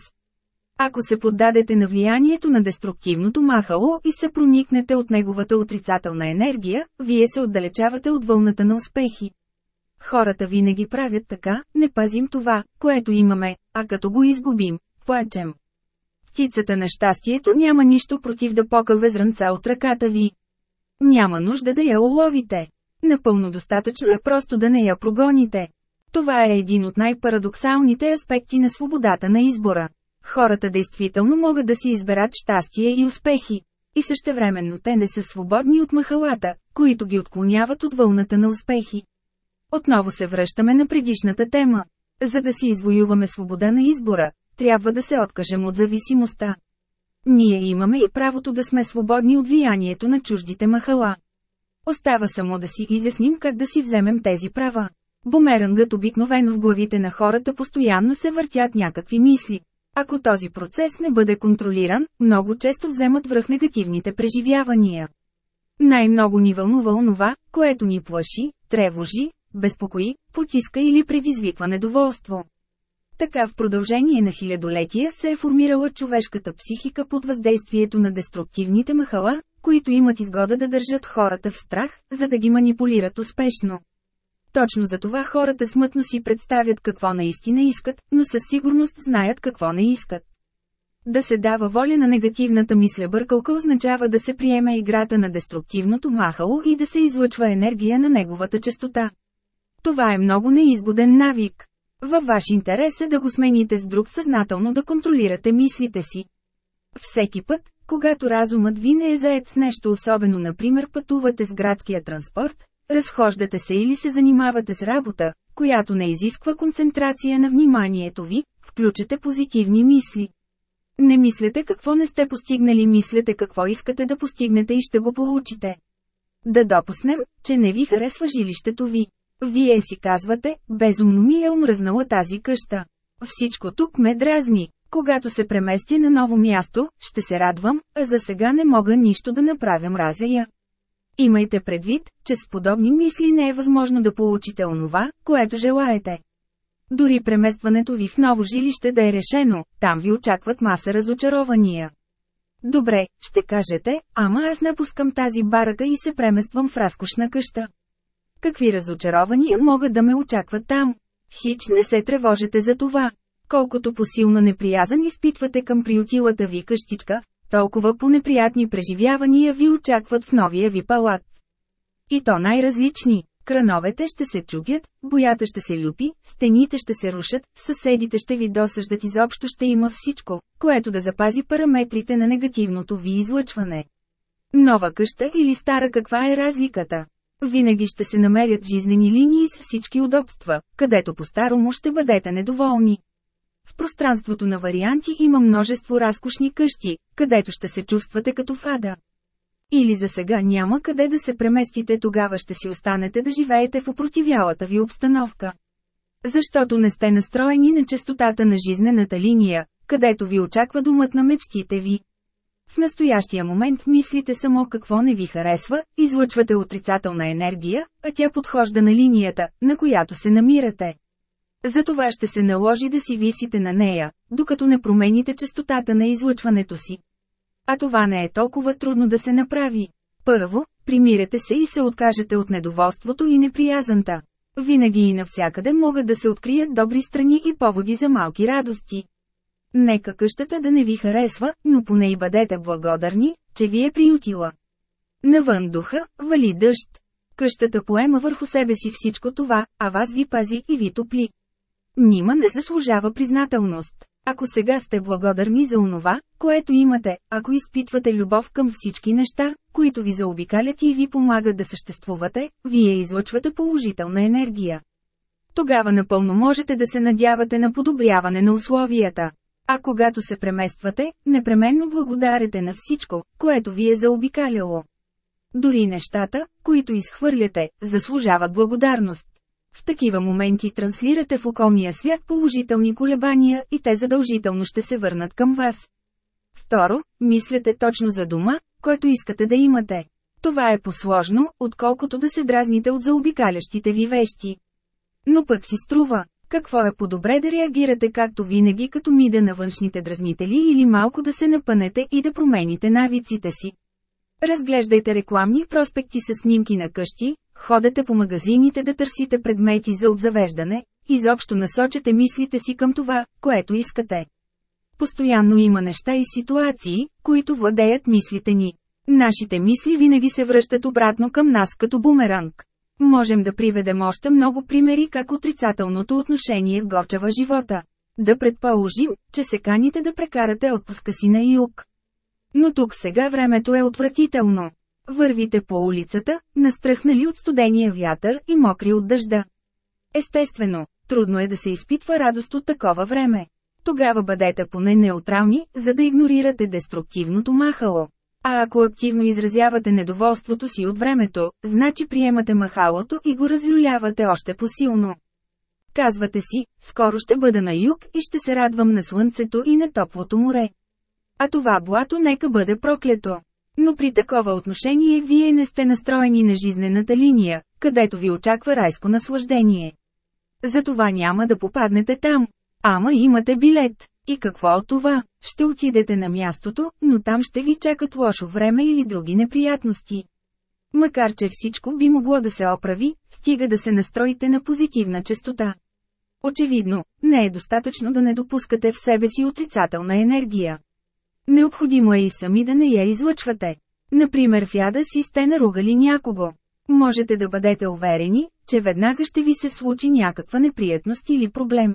Ако се поддадете на влиянието на деструктивното махало и се проникнете от неговата отрицателна енергия, вие се отдалечавате от вълната на успехи. Хората винаги правят така, не пазим това, което имаме, а като го изгубим, плачем. Птицата на щастието няма нищо против да покълве зранца от ръката ви. Няма нужда да я уловите. Напълно достатъчно е просто да не я прогоните. Това е един от най-парадоксалните аспекти на свободата на избора. Хората действително могат да си изберат щастие и успехи. И същевременно те не са свободни от махалата, които ги отклоняват от вълната на успехи. Отново се връщаме на предишната тема. За да си извоюваме свобода на избора, трябва да се откажем от зависимостта. Ние имаме и правото да сме свободни от влиянието на чуждите махала. Остава само да си изясним как да си вземем тези права. Бумерангът обикновено в главите на хората постоянно се въртят някакви мисли. Ако този процес не бъде контролиран, много често вземат връх негативните преживявания. Най-много ни вълнува онова, което ни плаши, тревожи, безпокои, потиска или предизвиква недоволство. Така в продължение на хилядолетия се е формирала човешката психика под въздействието на деструктивните махала, които имат изгода да държат хората в страх, за да ги манипулират успешно. Точно за това хората смътно си представят какво наистина искат, но със сигурност знаят какво не искат. Да се дава воля на негативната мисля бъркалка означава да се приеме играта на деструктивното махало и да се излъчва енергия на неговата частота. Това е много неизгоден навик. Във ваш интерес е да го смените с друг съзнателно да контролирате мислите си. Всеки път, когато разумът ви не е заед с нещо особено, например пътувате с градския транспорт, разхождате се или се занимавате с работа, която не изисква концентрация на вниманието ви, включете позитивни мисли. Не мислете какво не сте постигнали, мислете какво искате да постигнете и ще го получите. Да допуснем, че не ви харесва жилището ви. Вие си казвате, безумно ми е омръзнала тази къща. Всичко тук ме дразни. Когато се преместя на ново място, ще се радвам, а за сега не мога нищо да направя мразя я. Имайте предвид, че с подобни мисли не е възможно да получите онова, което желаете. Дори преместването ви в ново жилище да е решено, там ви очакват маса разочарования. Добре, ще кажете, ама аз напускам тази барака и се премествам в разкошна къща. Какви разочарования могат да ме очакват там? Хич не се тревожете за това. Колкото посилно неприязан изпитвате към приютилата ви къщичка, толкова по-неприятни преживявания ви очакват в новия ви палат. И то най-различни. Крановете ще се чупят, боята ще се люпи, стените ще се рушат, съседите ще ви досъждат изобщо ще има всичко, което да запази параметрите на негативното ви излъчване. Нова къща или стара каква е разликата? Винаги ще се намерят жизнени линии с всички удобства, където по-старому ще бъдете недоволни. В пространството на варианти има множество разкошни къщи, където ще се чувствате като фада. Или за сега няма къде да се преместите, тогава ще си останете да живеете в опротивялата ви обстановка. Защото не сте настроени на частотата на жизнената линия, където ви очаква думът на мечтите ви. В настоящия момент мислите само какво не ви харесва, излъчвате отрицателна енергия, а тя подхожда на линията, на която се намирате. Затова ще се наложи да си висите на нея, докато не промените частотата на излъчването си. А това не е толкова трудно да се направи. Първо, примирете се и се откажете от недоволството и неприязанта. Винаги и навсякъде могат да се открият добри страни и поводи за малки радости. Нека къщата да не ви харесва, но поне и бъдете благодарни, че ви е приютила. Навън духа, вали дъжд. Къщата поема върху себе си всичко това, а вас ви пази и ви топли. Нима не заслужава признателност. Ако сега сте благодарни за онова, което имате, ако изпитвате любов към всички неща, които ви заобикалят и ви помагат да съществувате, вие излъчвате положителна енергия. Тогава напълно можете да се надявате на подобряване на условията. А когато се премествате, непременно благодарете на всичко, което ви е заобикаляло. Дори нещата, които изхвърляте, заслужават благодарност. В такива моменти транслирате в околния свят положителни колебания и те задължително ще се върнат към вас. Второ, мислете точно за дума, който искате да имате. Това е посложно, отколкото да се дразните от заобикалящите ви вещи. Но пък си струва. Какво е по-добре да реагирате както винаги като мида на външните дразнители или малко да се напънете и да промените навиците си. Разглеждайте рекламни проспекти с снимки на къщи, ходете по магазините да търсите предмети за обзавеждане, изобщо насочете мислите си към това, което искате. Постоянно има неща и ситуации, които владеят мислите ни. Нашите мисли винаги се връщат обратно към нас като бумеранг. Можем да приведем още много примери как отрицателното отношение вгорчава живота. Да предположим, че се каните да прекарате отпуска си на юг. Но тук сега времето е отвратително. Вървите по улицата, настръхнали от студения вятър и мокри от дъжда. Естествено, трудно е да се изпитва радост от такова време. Тогава бъдете поне неутрални, за да игнорирате деструктивното махало. А ако активно изразявате недоволството си от времето, значи приемате махалото и го разлюлявате още по-силно. Казвате си, скоро ще бъда на юг и ще се радвам на слънцето и на топлото море. А това блато нека бъде проклето. Но при такова отношение вие не сте настроени на жизнената линия, където ви очаква райско наслаждение. Затова няма да попаднете там. Ама имате билет. И какво от това? Ще отидете на мястото, но там ще ви чакат лошо време или други неприятности. Макар че всичко би могло да се оправи, стига да се настроите на позитивна частота. Очевидно, не е достатъчно да не допускате в себе си отрицателна енергия. Необходимо е и сами да не я излъчвате. Например в яда си сте наругали някого. Можете да бъдете уверени, че веднага ще ви се случи някаква неприятност или проблем.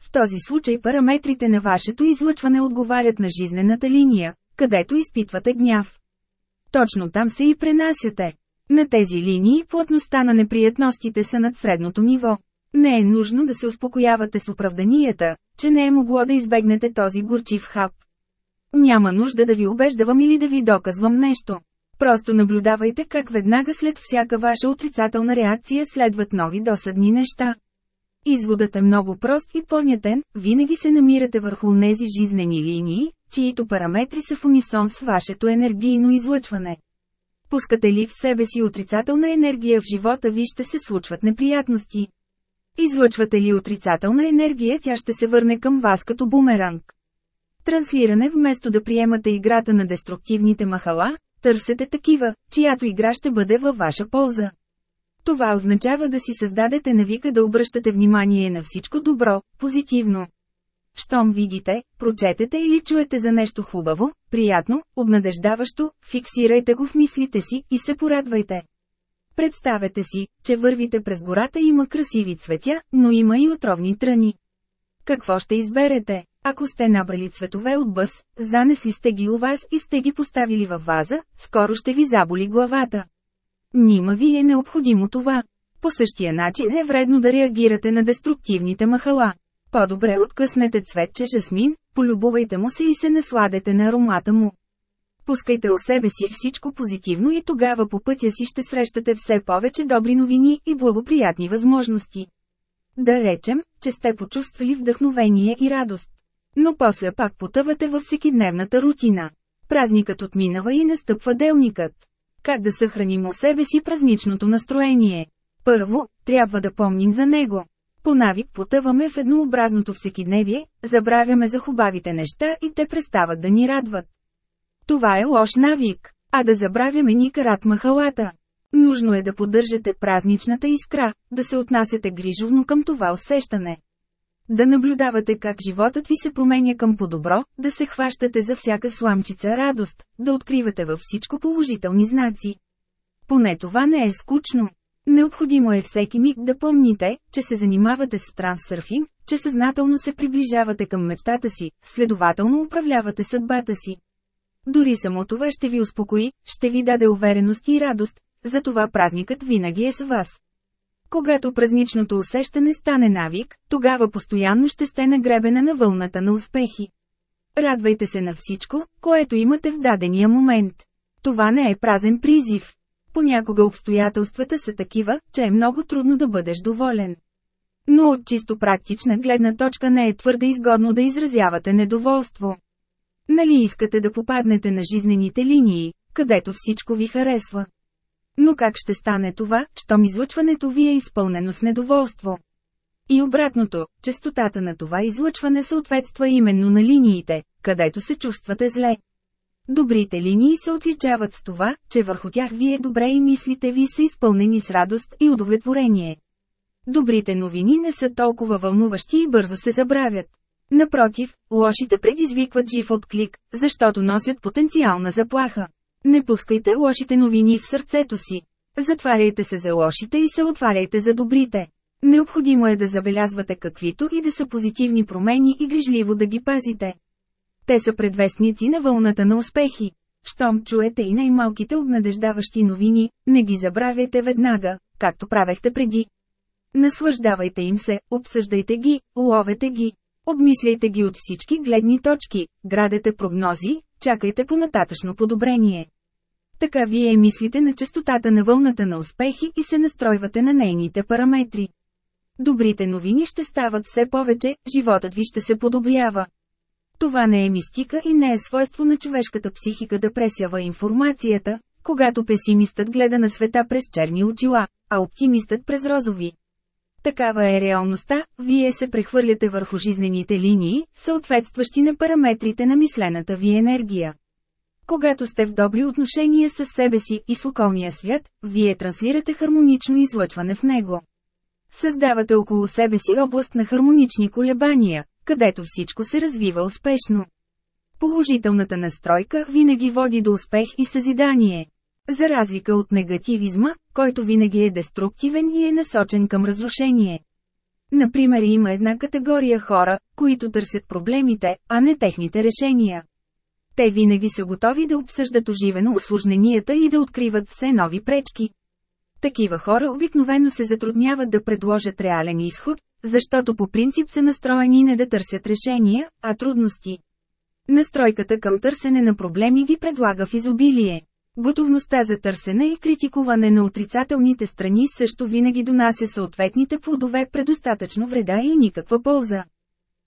В този случай параметрите на вашето излъчване отговарят на жизнената линия, където изпитвате гняв. Точно там се и пренасяте. На тези линии плътността на неприятностите са над средното ниво. Не е нужно да се успокоявате с оправданията, че не е могло да избегнете този горчив хап. Няма нужда да ви убеждавам или да ви доказвам нещо. Просто наблюдавайте как веднага след всяка ваша отрицателна реакция следват нови досадни неща. Изводът е много прост и понятен, винаги се намирате върху тези жизнени линии, чието параметри са в унисон с вашето енергийно излъчване. Пускате ли в себе си отрицателна енергия в живота ви ще се случват неприятности. Излъчвате ли отрицателна енергия тя ще се върне към вас като бумеранг. Транслиране вместо да приемате играта на деструктивните махала, търсете такива, чиято игра ще бъде във ваша полза. Това означава да си създадете навика да обръщате внимание на всичко добро, позитивно. Щом видите, прочетете или чуете за нещо хубаво, приятно, обнадеждаващо, фиксирайте го в мислите си и се порадвайте. Представете си, че вървите през гората има красиви цветя, но има и отровни тръни. Какво ще изберете? Ако сте набрали цветове от бъс, занесли сте ги у вас и сте ги поставили във ваза, скоро ще ви заболи главата. Нима ви е необходимо това. По същия начин е вредно да реагирате на деструктивните махала. По-добре откъснете цветче жасмин, полюбувайте му се и се насладете на аромата му. Пускайте у себе си всичко позитивно и тогава по пътя си ще срещате все повече добри новини и благоприятни възможности. Да речем, че сте почувствали вдъхновение и радост. Но после пак потъвате във всекидневната рутина. Празникът отминава и настъпва делникът. Как да съхраним у себе си празничното настроение? Първо, трябва да помним за него. По навик потъваме в еднообразното всекидневие, забравяме за хубавите неща и те престават да ни радват. Това е лош навик, а да забравяме ни карат махалата. Нужно е да поддържате празничната искра, да се отнасяте грижовно към това усещане. Да наблюдавате как животът ви се променя към по-добро, да се хващате за всяка сламчица радост, да откривате във всичко положителни знаци. Поне това не е скучно. Необходимо е всеки миг да помните, че се занимавате с трансърфинг, че съзнателно се приближавате към мечтата си, следователно управлявате съдбата си. Дори само това ще ви успокои, ще ви даде увереност и радост, затова празникът винаги е с вас. Когато празничното усещане стане навик, тогава постоянно ще сте нагребена на вълната на успехи. Радвайте се на всичко, което имате в дадения момент. Това не е празен призив. Понякога обстоятелствата са такива, че е много трудно да бъдеш доволен. Но от чисто практична гледна точка не е твърде изгодно да изразявате недоволство. Нали искате да попаднете на жизнените линии, където всичко ви харесва? Но как ще стане това, щом излъчването ви е изпълнено с недоволство? И обратното, частотата на това излъчване съответства именно на линиите, където се чувствате зле. Добрите линии се отличават с това, че върху тях вие добре и мислите ви са изпълнени с радост и удовлетворение. Добрите новини не са толкова вълнуващи и бързо се забравят. Напротив, лошите предизвикват жив отклик, защото носят потенциална заплаха. Не пускайте лошите новини в сърцето си. Затваряйте се за лошите и се отваряйте за добрите. Необходимо е да забелязвате каквито и да са позитивни промени и грижливо да ги пазите. Те са предвестници на вълната на успехи. Щом чуете и най-малките обнадеждаващи новини, не ги забравяйте веднага, както правехте преди. Наслаждавайте им се, обсъждайте ги, ловете ги. Обмисляйте ги от всички гледни точки, градете прогнози, чакайте по нататъчно подобрение. Така вие мислите на частотата на вълната на успехи и се настройвате на нейните параметри. Добрите новини ще стават все повече, животът ви ще се подобрява. Това не е мистика и не е свойство на човешката психика да пресява информацията, когато песимистът гледа на света през черни очила, а оптимистът през розови. Такава е реалността, вие се прехвърляте върху жизнените линии, съответстващи на параметрите на мислената ви енергия. Когато сте в добри отношения с себе си и с околния свят, вие транслирате хармонично излъчване в него. Създавате около себе си област на хармонични колебания, където всичко се развива успешно. Положителната настройка винаги води до успех и съзидание. За разлика от негативизма, който винаги е деструктивен и е насочен към разрушение. Например има една категория хора, които търсят проблемите, а не техните решения. Те винаги са готови да обсъждат оживено осложненията и да откриват все нови пречки. Такива хора обикновено се затрудняват да предложат реален изход, защото по принцип са настроени не да търсят решения, а трудности. Настройката към търсене на проблеми ги предлага в изобилие. Готовността за търсене и критикуване на отрицателните страни също винаги донася съответните плодове предостатъчно вреда и никаква полза.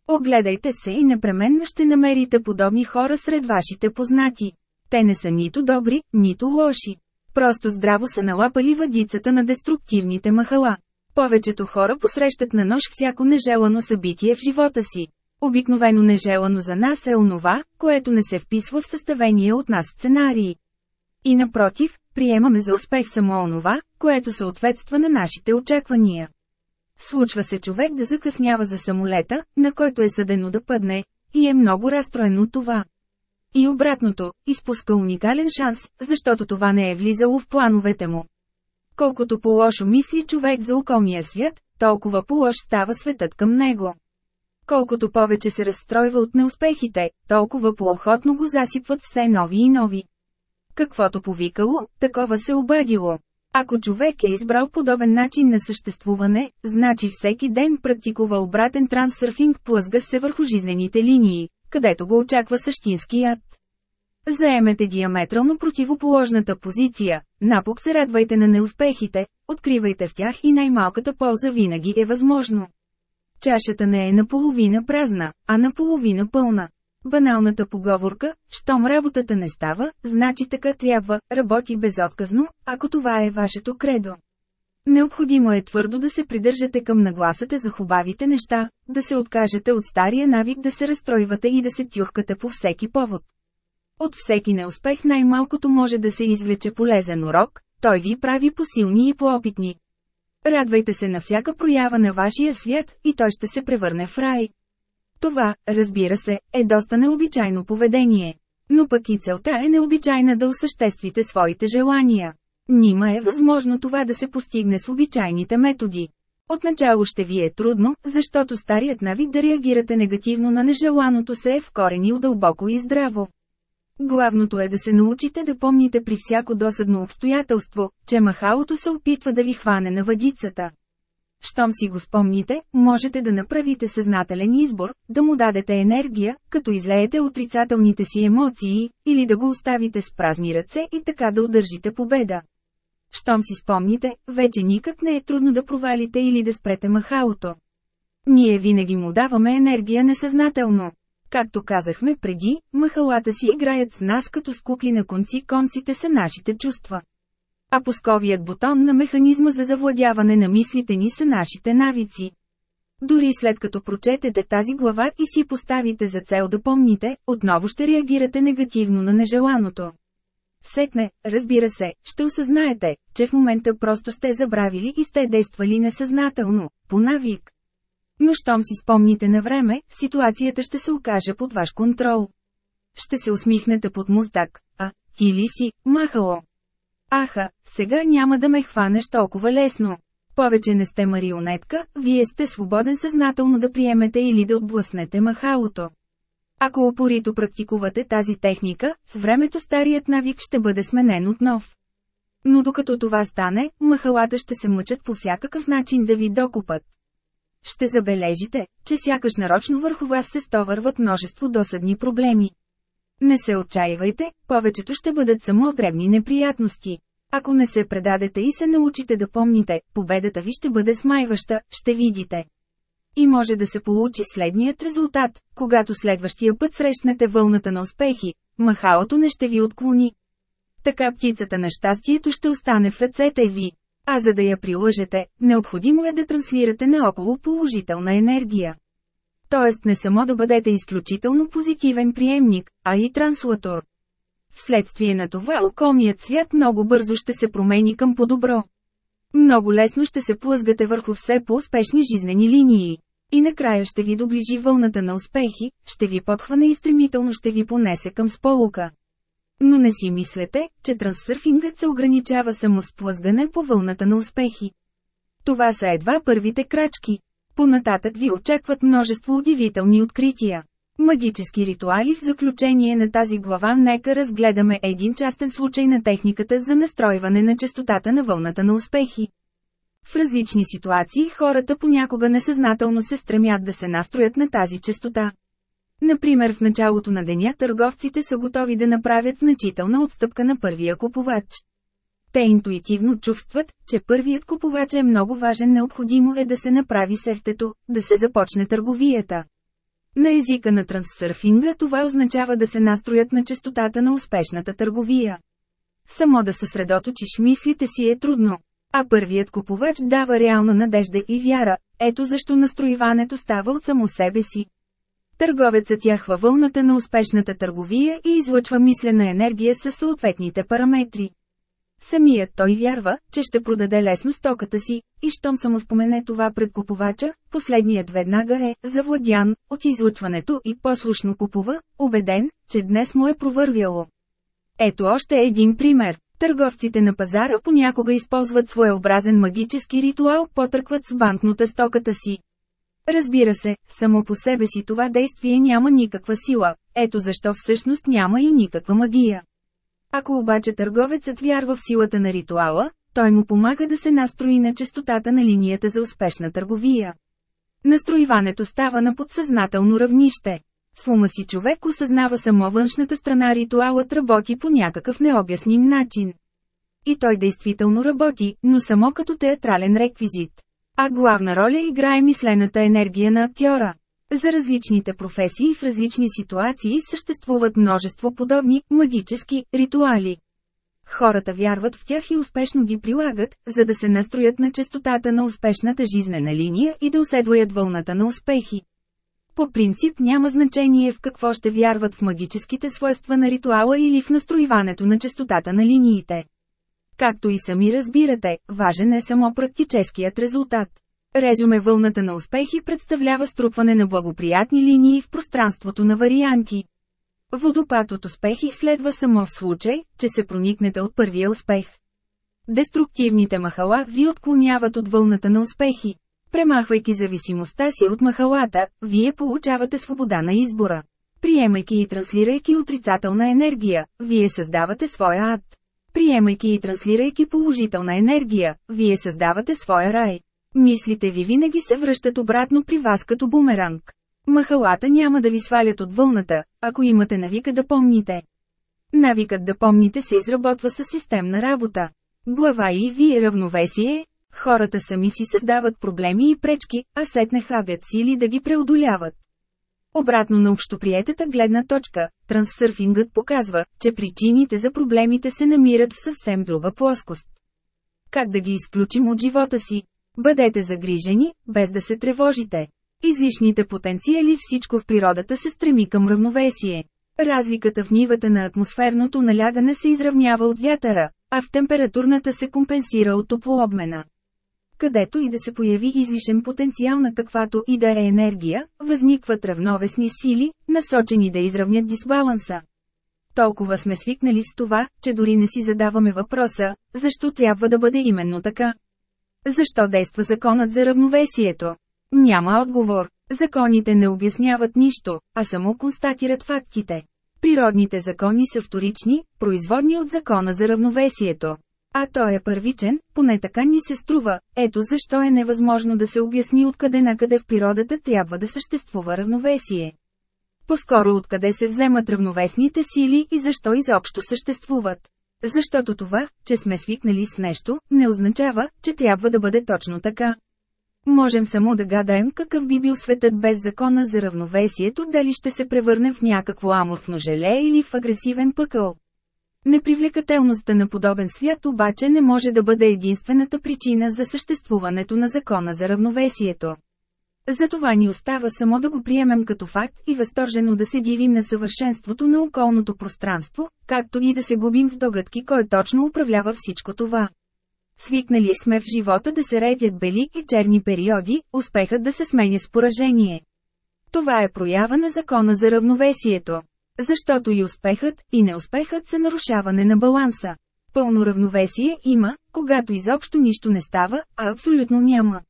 Огледайте се и непременно ще намерите подобни хора сред вашите познати. Те не са нито добри, нито лоши. Просто здраво са налапали въдицата на деструктивните махала. Повечето хора посрещат на нож всяко нежелано събитие в живота си. Обикновено нежелано за нас е онова, което не се вписва в съставения от нас сценарии. И напротив, приемаме за успех само онова, което съответства на нашите очаквания. Случва се човек да закъснява за самолета, на който е съдено да пъдне, и е много разстроен от това. И обратното, изпуска уникален шанс, защото това не е влизало в плановете му. Колкото по-лошо мисли човек за околния свят, толкова по-лош става светът към него. Колкото повече се разстройва от неуспехите, толкова по-охотно го засипват все нови и нови. Каквото повикало, такова се обадило. Ако човек е избрал подобен начин на съществуване, значи всеки ден практикува обратен трансърфинг плъзга се върху жизнените линии, където го очаква същински яд. Заемете диаметрално противоположната позиция, напук се радвайте на неуспехите, откривайте в тях и най-малката полза винаги е възможно. Чашата не е наполовина празна, а наполовина пълна. Баналната поговорка, щом работата не става, значи така трябва, работи безотказно, ако това е вашето кредо. Необходимо е твърдо да се придържате към нагласата за хубавите неща, да се откажете от стария навик да се разстройвате и да се тюхкате по всеки повод. От всеки неуспех най-малкото може да се извлече полезен урок, той ви прави посилни и поопитни. Радвайте се на всяка проява на вашия свят и той ще се превърне в рай. Това, разбира се, е доста необичайно поведение. Но пък и целта е необичайна да осъществите своите желания. Нима е възможно това да се постигне с обичайните методи. Отначало ще ви е трудно, защото старият навик да реагирате негативно на нежеланото се е вкоренил дълбоко и здраво. Главното е да се научите да помните при всяко досадно обстоятелство, че махалото се опитва да ви хване на въдицата. Щом си го спомните, можете да направите съзнателен избор, да му дадете енергия, като излеете отрицателните си емоции, или да го оставите с празни ръце и така да удържите победа. Щом си спомните, вече никак не е трудно да провалите или да спрете махалото. Ние винаги му даваме енергия несъзнателно. Както казахме преди, махалата си играят с нас като с на конци, конците са нашите чувства. А пусковият бутон на механизма за завладяване на мислите ни са нашите навици. Дори след като прочетете тази глава и си поставите за цел да помните, отново ще реагирате негативно на нежеланото. Сетне, разбира се, ще осъзнаете, че в момента просто сте забравили и сте действали несъзнателно, по навик. Но щом си спомните на време, ситуацията ще се окаже под ваш контрол. Ще се усмихнете под мустак, а, ти ли си, махало? Аха, сега няма да ме хванеш толкова лесно. Повече не сте марионетка, вие сте свободен съзнателно да приемете или да отблъснете махалото. Ако опорито практикувате тази техника, с времето старият навик ще бъде сменен от нов. Но докато това стане, махалата ще се мъчат по всякакъв начин да ви докупат. Ще забележите, че сякаш нарочно върху вас се стовърват множество досадни проблеми. Не се отчаивайте, повечето ще бъдат само дребни неприятности. Ако не се предадете и се научите да помните, победата ви ще бъде смайваща, ще видите. И може да се получи следният резултат, когато следващия път срещнете вълната на успехи, махалото не ще ви отклони. Така птицата на щастието ще остане в ръцете ви. А за да я прилъжете, необходимо е да транслирате наоколо положителна енергия. Тоест не само да бъдете изключително позитивен приемник, а и транслатор. Вследствие на това околният свят много бързо ще се промени към по-добро. Много лесно ще се плъзгате върху все по-успешни жизнени линии. И накрая ще ви доближи вълната на успехи, ще ви подхване и стремително ще ви понесе към сполука. Но не си мислете, че трансърфингът се ограничава само с плъзгане по вълната на успехи. Това са едва първите крачки. Понататък ви очакват множество удивителни открития. Магически ритуали в заключение на тази глава нека разгледаме един частен случай на техниката за настройване на частотата на вълната на успехи. В различни ситуации хората понякога несъзнателно се стремят да се настроят на тази частота. Например в началото на деня търговците са готови да направят значителна отстъпка на първия купувач. Те интуитивно чувстват, че първият купувач е много важен необходимо е да се направи сефтето, да се започне търговията. На езика на трансърфинга това означава да се настроят на частотата на успешната търговия. Само да съсредоточиш мислите си е трудно. А първият купувач дава реална надежда и вяра, ето защо настроиването става от само себе си. Търговецът яхва вълната на успешната търговия и излъчва мислена енергия със съответните параметри. Самият той вярва, че ще продаде лесно стоката си, и щом само спомене това пред купувача, последният веднага е завладян от излъчването и послушно купува, убеден, че днес му е провървяло. Ето още един пример. Търговците на пазара понякога използват своеобразен магически ритуал, потъркват с банкнота стоката си. Разбира се, само по себе си това действие няма никаква сила, ето защо всъщност няма и никаква магия. Ако обаче търговецът вярва в силата на ритуала, той му помага да се настрои на частотата на линията за успешна търговия. Настроиването става на подсъзнателно равнище. С ума си човек осъзнава само външната страна ритуалът работи по някакъв необясним начин. И той действително работи, но само като театрален реквизит. А главна роля играе мислената енергия на актьора. За различните професии в различни ситуации съществуват множество подобни, магически, ритуали. Хората вярват в тях и успешно ги прилагат, за да се настроят на частотата на успешната жизнена линия и да уседваят вълната на успехи. По принцип няма значение в какво ще вярват в магическите свойства на ритуала или в настроиването на частотата на линиите. Както и сами разбирате, важен е само практическият резултат. Резюме вълната на успехи представлява струпване на благоприятни линии в пространството на варианти. Водопад от успехи следва само в случай, че се проникнете от първия успех. Деструктивните махала ви отклоняват от вълната на успехи. Премахвайки зависимостта си от махалата, вие получавате свобода на избора. Приемайки и транслирайки отрицателна енергия, вие създавате своя ад. Приемайки и транслирайки положителна енергия, вие създавате своя рай. Мислите ви винаги се връщат обратно при вас като бумеранг. Махалата няма да ви свалят от вълната, ако имате навика да помните. Навикът да помните се изработва със системна работа. Глава и вие равновесие, хората сами си създават проблеми и пречки, а сетне хабят сили да ги преодоляват. Обратно на общоприетата гледна точка, трансърфингът показва, че причините за проблемите се намират в съвсем друга плоскост. Как да ги изключим от живота си? Бъдете загрижени, без да се тревожите. Излишните потенциали всичко в природата се стреми към равновесие. Разликата в нивата на атмосферното налягане се изравнява от вятъра, а в температурната се компенсира от топлообмена. Където и да се появи излишен потенциал на каквато и да е енергия, възникват равновесни сили, насочени да изравнят дисбаланса. Толкова сме свикнали с това, че дори не си задаваме въпроса, защо трябва да бъде именно така. Защо действа законът за равновесието? Няма отговор. Законите не обясняват нищо, а само констатират фактите. Природните закони са вторични, производни от закона за равновесието. А той е първичен, поне така ни се струва, ето защо е невъзможно да се обясни откъде накъде в природата трябва да съществува равновесие. По-скоро откъде се вземат равновесните сили и защо изобщо съществуват. Защото това, че сме свикнали с нещо, не означава, че трябва да бъде точно така. Можем само да гадаем какъв би бил светът без закона за равновесието, дали ще се превърне в някакво аморфно желе или в агресивен пъкъл. Непривлекателността на подобен свят обаче не може да бъде единствената причина за съществуването на закона за равновесието. Затова ни остава само да го приемем като факт и възторжено да се дивим на съвършенството на околното пространство, както и да се губим в догадки кой точно управлява всичко това. Свикнали сме в живота да се редят бели и черни периоди, успехът да се сменя с поражение. Това е проява на закона за равновесието. Защото и успехът, и неуспехът са нарушаване на баланса. Пълно равновесие има, когато изобщо нищо не става, а абсолютно няма.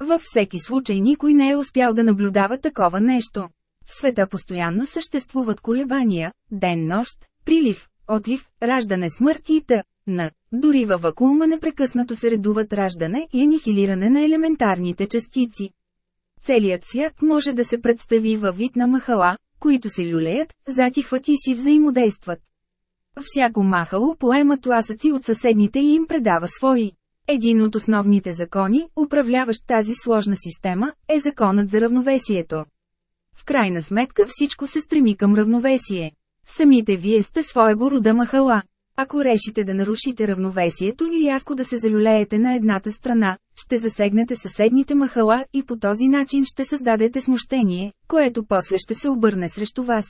Във всеки случай никой не е успял да наблюдава такова нещо. В света постоянно съществуват колебания, ден-нощ, прилив, отлив, раждане смърт и т.н. Дори във вакуума непрекъснато се редуват раждане и анихилиране на елементарните частици. Целият свят може да се представи във вид на махала, които се люлеят, затихват и си взаимодействат. Всяко махало поема тласъци от съседните и им предава свои. Един от основните закони, управляващ тази сложна система, е законът за равновесието. В крайна сметка всичко се стреми към равновесие. Самите вие сте своего рода махала. Ако решите да нарушите равновесието или рязко да се залюлеете на едната страна, ще засегнете съседните махала и по този начин ще създадете смущение, което после ще се обърне срещу вас.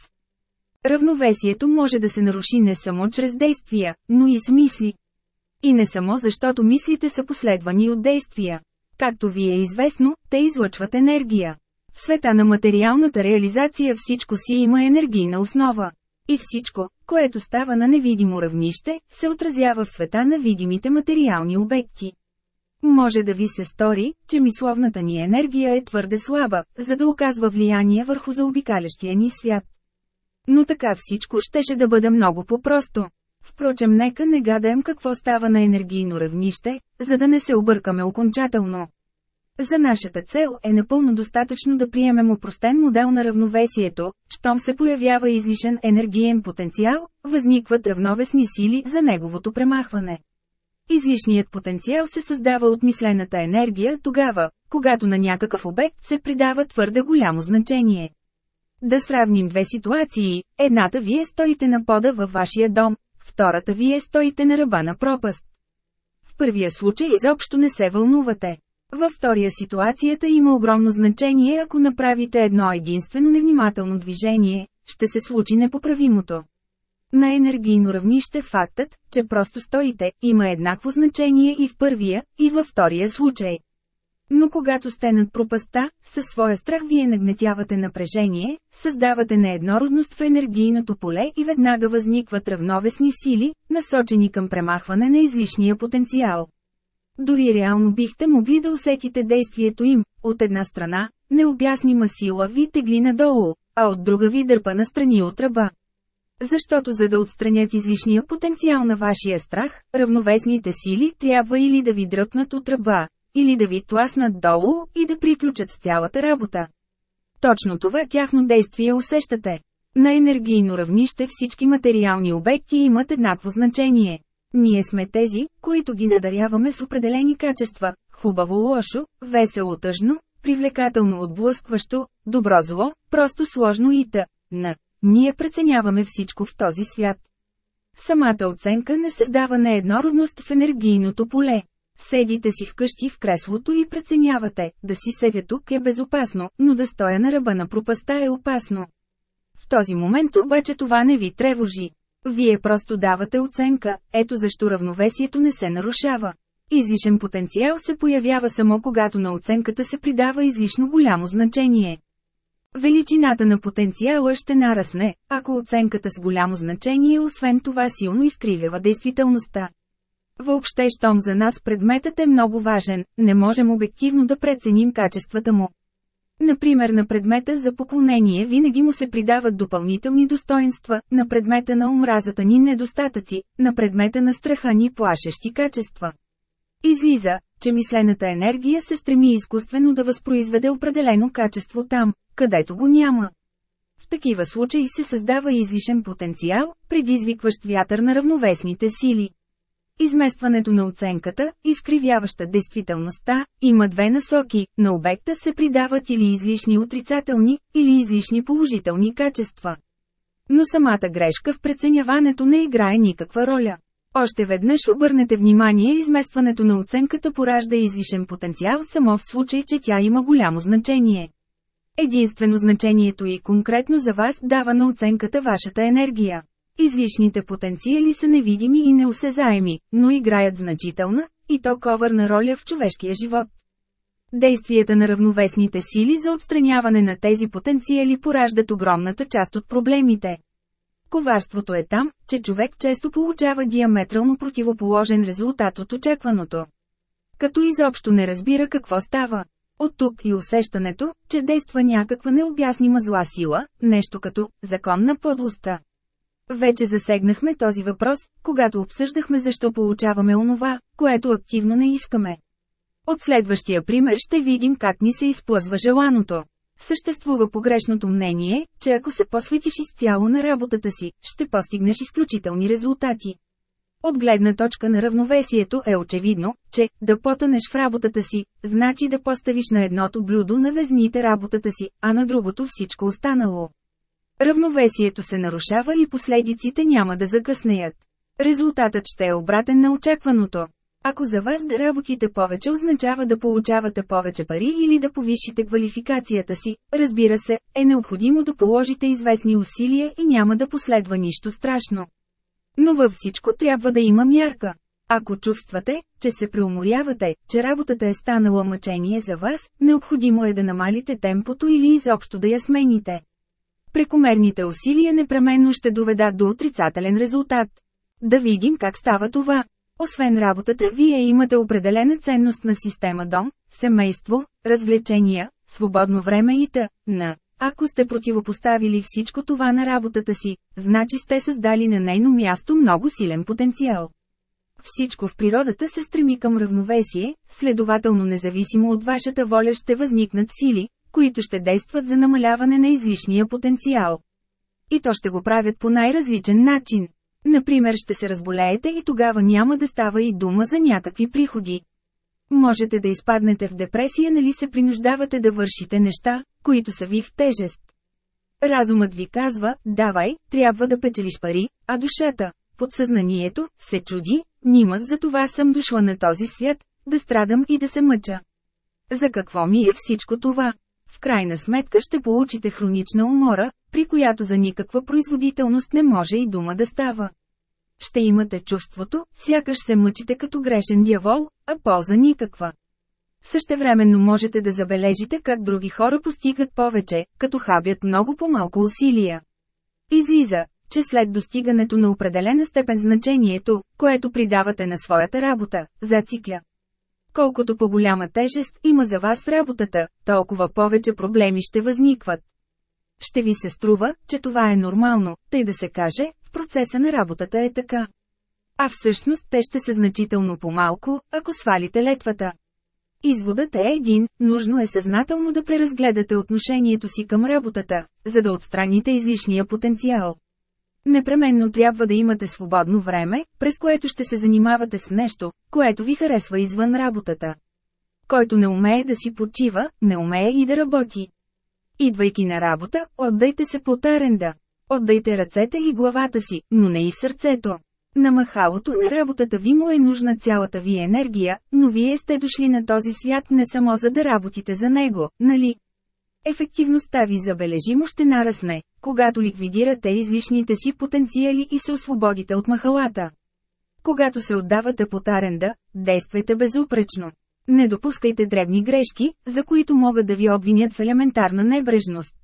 Равновесието може да се наруши не само чрез действия, но и с мисли. И не само защото мислите са последвани от действия. Както ви е известно, те излъчват енергия. В света на материалната реализация всичко си има енергийна основа. И всичко, което става на невидимо равнище, се отразява в света на видимите материални обекти. Може да ви се стори, че мисловната ни енергия е твърде слаба, за да оказва влияние върху заобикалящия ни свят. Но така всичко щеше да бъде много по-просто. Впрочем, нека не гадаем какво става на енергийно равнище, за да не се объркаме окончателно. За нашата цел е напълно достатъчно да приемем упростен модел на равновесието, щом се появява излишен енергиен потенциал, възникват равновесни сили за неговото премахване. Излишният потенциал се създава от мислената енергия тогава, когато на някакъв обект се придава твърде голямо значение. Да сравним две ситуации, едната вие стоите на пода във вашия дом, втората вие стоите на ръба на пропаст. В първия случай изобщо не се вълнувате. Във втория ситуацията има огромно значение ако направите едно единствено невнимателно движение, ще се случи непоправимото. На енергийно равнище фактът, че просто стоите, има еднакво значение и в първия, и във втория случай. Но когато сте над пропаста, със своя страх вие нагнетявате напрежение, създавате нееднородност в енергийното поле и веднага възникват равновесни сили, насочени към премахване на излишния потенциал. Дори реално бихте могли да усетите действието им, от една страна, необяснима сила ви тегли надолу, а от друга ви дърпа на страни от ръба. Защото за да отстранят излишния потенциал на вашия страх, равновесните сили трябва или да ви дръпнат от ръба, или да ви тласнат долу и да приключат с цялата работа. Точно това тяхно действие усещате. На енергийно равнище всички материални обекти имат еднакво значение. Ние сме тези, които ги надаряваме с определени качества – хубаво-лошо, весело-тъжно, привлекателно-отблъскващо, добро-зло, просто сложно и т.н. Ние преценяваме всичко в този свят. Самата оценка не създава нееднородност в енергийното поле. Седите си вкъщи в креслото и преценявате, да си седя тук е безопасно, но да стоя на ръба на пропаста е опасно. В този момент обаче това не ви тревожи. Вие просто давате оценка, ето защо равновесието не се нарушава. Излишен потенциал се появява само когато на оценката се придава излишно голямо значение. Величината на потенциала ще нарасне, ако оценката с голямо значение освен това силно изкривява действителността. Въобще, щом за нас предметът е много важен, не можем обективно да преценим качествата му. Например на предмета за поклонение винаги му се придават допълнителни достоинства, на предмета на омразата ни недостатъци, на предмета на страха ни плашещи качества. Излиза, че мислената енергия се стреми изкуствено да възпроизведе определено качество там, където го няма. В такива случаи се създава излишен потенциал, предизвикващ вятър на равновесните сили. Изместването на оценката, изкривяваща действителността, има две насоки – на обекта се придават или излишни отрицателни, или излишни положителни качества. Но самата грешка в преценяването не играе никаква роля. Още веднъж обърнете внимание изместването на оценката поражда излишен потенциал само в случай, че тя има голямо значение. Единствено значението и конкретно за вас дава на оценката вашата енергия. Излишните потенциали са невидими и неосезаеми, но играят значителна, и то ковърна роля в човешкия живот. Действията на равновесните сили за отстраняване на тези потенциали пораждат огромната част от проблемите. Коварството е там, че човек често получава диаметрално противоположен резултат от очакваното. Като изобщо не разбира какво става. От тук и усещането, че действа някаква необяснима зла сила, нещо като «закон на подлостта». Вече засегнахме този въпрос, когато обсъждахме защо получаваме онова, което активно не искаме. От следващия пример ще видим как ни се изплъзва желаното. Съществува погрешното мнение, че ако се посветиш изцяло на работата си, ще постигнеш изключителни резултати. От гледна точка на равновесието е очевидно, че да потънеш в работата си, значи да поставиш на едното блюдо на везните работата си, а на другото всичко останало. Равновесието се нарушава и последиците няма да закъснеят. Резултатът ще е обратен на очакваното. Ако за вас да работите повече означава да получавате повече пари или да повишите квалификацията си, разбира се, е необходимо да положите известни усилия и няма да последва нищо страшно. Но във всичко трябва да има мярка. Ако чувствате, че се преуморявате, че работата е станала мъчение за вас, необходимо е да намалите темпото или изобщо да я смените. Прекомерните усилия непременно ще доведат до отрицателен резултат. Да видим как става това. Освен работата, вие имате определена ценност на система дом, семейство, развлечения, свободно време и т.н. Ако сте противопоставили всичко това на работата си, значи сте създали на нейно място много силен потенциал. Всичко в природата се стреми към равновесие, следователно независимо от вашата воля ще възникнат сили, които ще действат за намаляване на излишния потенциал. И то ще го правят по най-различен начин. Например ще се разболеете и тогава няма да става и дума за някакви приходи. Можете да изпаднете в депресия нали се принуждавате да вършите неща, които са ви в тежест. Разумът ви казва, давай, трябва да печелиш пари, а душата, подсъзнанието, се чуди, нима за това съм дошла на този свят, да страдам и да се мъча. За какво ми е всичко това? В крайна сметка ще получите хронична умора, при която за никаква производителност не може и дума да става. Ще имате чувството, сякаш се мъчите като грешен дявол, а полза никаква. Същевременно можете да забележите как други хора постигат повече, като хабят много по-малко усилия. Излиза, че след достигането на определена степен значението, което придавате на своята работа, зацикля. Колкото по-голяма тежест има за вас работата, толкова повече проблеми ще възникват. Ще ви се струва, че това е нормално, тъй да се каже, в процеса на работата е така. А всъщност те ще са значително по-малко, ако свалите летвата. Изводът е един, нужно е съзнателно да преразгледате отношението си към работата, за да отстраните излишния потенциал. Непременно трябва да имате свободно време, през което ще се занимавате с нещо, което ви харесва извън работата. Който не умее да си почива, не умее и да работи. Идвайки на работа, отдайте се по таренда. Отдайте ръцете и главата си, но не и сърцето. На махалото на работата ви му е нужна цялата ви енергия, но вие сте дошли на този свят не само за да работите за него, нали? Ефективността ви забележимо ще нарасне, когато ликвидирате излишните си потенциали и се освободите от махалата. Когато се отдавате под аренда, действайте безупречно. Не допускайте дребни грешки, за които могат да ви обвинят в елементарна небрежност.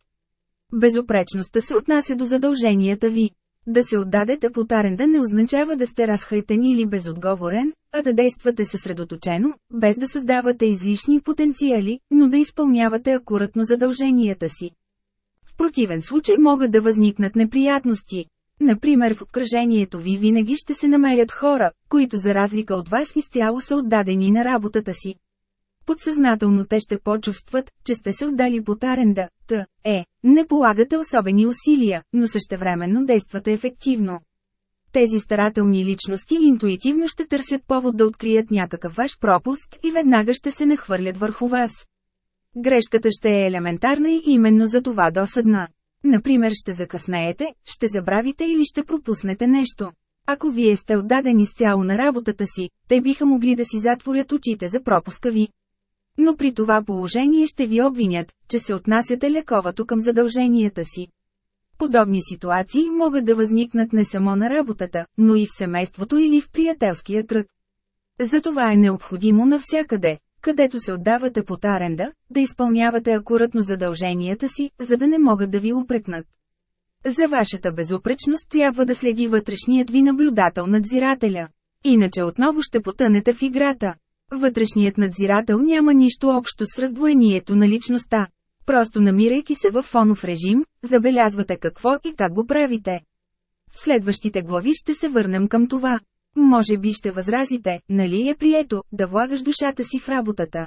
Безопречността се отнася до задълженията ви. Да се отдадете под аренда не означава да сте разхайтен или безотговорен, а да действате съсредоточено, без да създавате излишни потенциали, но да изпълнявате акуратно задълженията си. В противен случай могат да възникнат неприятности. Например в обкръжението ви винаги ще се намерят хора, които за разлика от вас изцяло са отдадени на работата си. Подсъзнателно те ще почувстват, че сте се отдали под аренда, т. е, не полагате особени усилия, но същевременно действате ефективно. Тези старателни личности интуитивно ще търсят повод да открият някакъв ваш пропуск и веднага ще се нахвърлят върху вас. Грешката ще е елементарна и именно за това досъдна. Например ще закъснеете, ще забравите или ще пропуснете нещо. Ако вие сте отдадени с цяло на работата си, те биха могли да си затворят очите за пропуска ви. Но при това положение ще ви обвинят, че се отнасяте лековато към задълженията си. Подобни ситуации могат да възникнат не само на работата, но и в семейството или в приятелския кръг. Затова е необходимо навсякъде, където се отдавате под аренда, да изпълнявате акуратно задълженията си, за да не могат да ви упрекнат. За вашата безупречност трябва да следи вътрешният ви наблюдател надзирателя. Иначе отново ще потънете в играта. Вътрешният надзирател няма нищо общо с раздвоението на личността. Просто намирайки се в фонов режим, забелязвате какво и как го правите. В следващите глави ще се върнем към това. Може би ще възразите, нали е прието, да влагаш душата си в работата.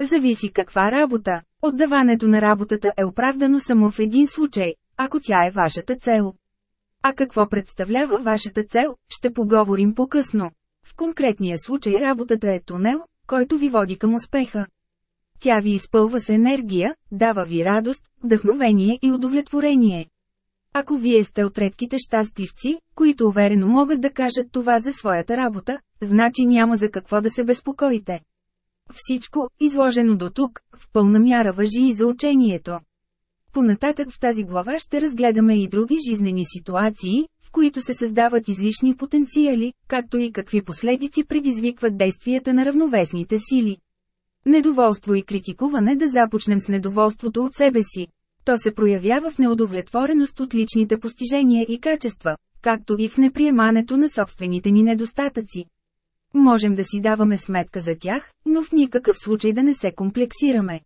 Зависи каква работа. Отдаването на работата е оправдано само в един случай, ако тя е вашата цел. А какво представлява вашата цел, ще поговорим по-късно. В конкретния случай работата е тунел, който ви води към успеха. Тя ви изпълва с енергия, дава ви радост, вдъхновение и удовлетворение. Ако вие сте от редките щастливци, които уверено могат да кажат това за своята работа, значи няма за какво да се безпокоите. Всичко, изложено до тук, в пълна мяра въжи и за учението. Понататък в тази глава ще разгледаме и други жизнени ситуации, в които се създават излишни потенциали, както и какви последици предизвикват действията на равновесните сили. Недоволство и критикуване да започнем с недоволството от себе си. То се проявява в неудовлетвореност от личните постижения и качества, както и в неприемането на собствените ни недостатъци. Можем да си даваме сметка за тях, но в никакъв случай да не се комплексираме.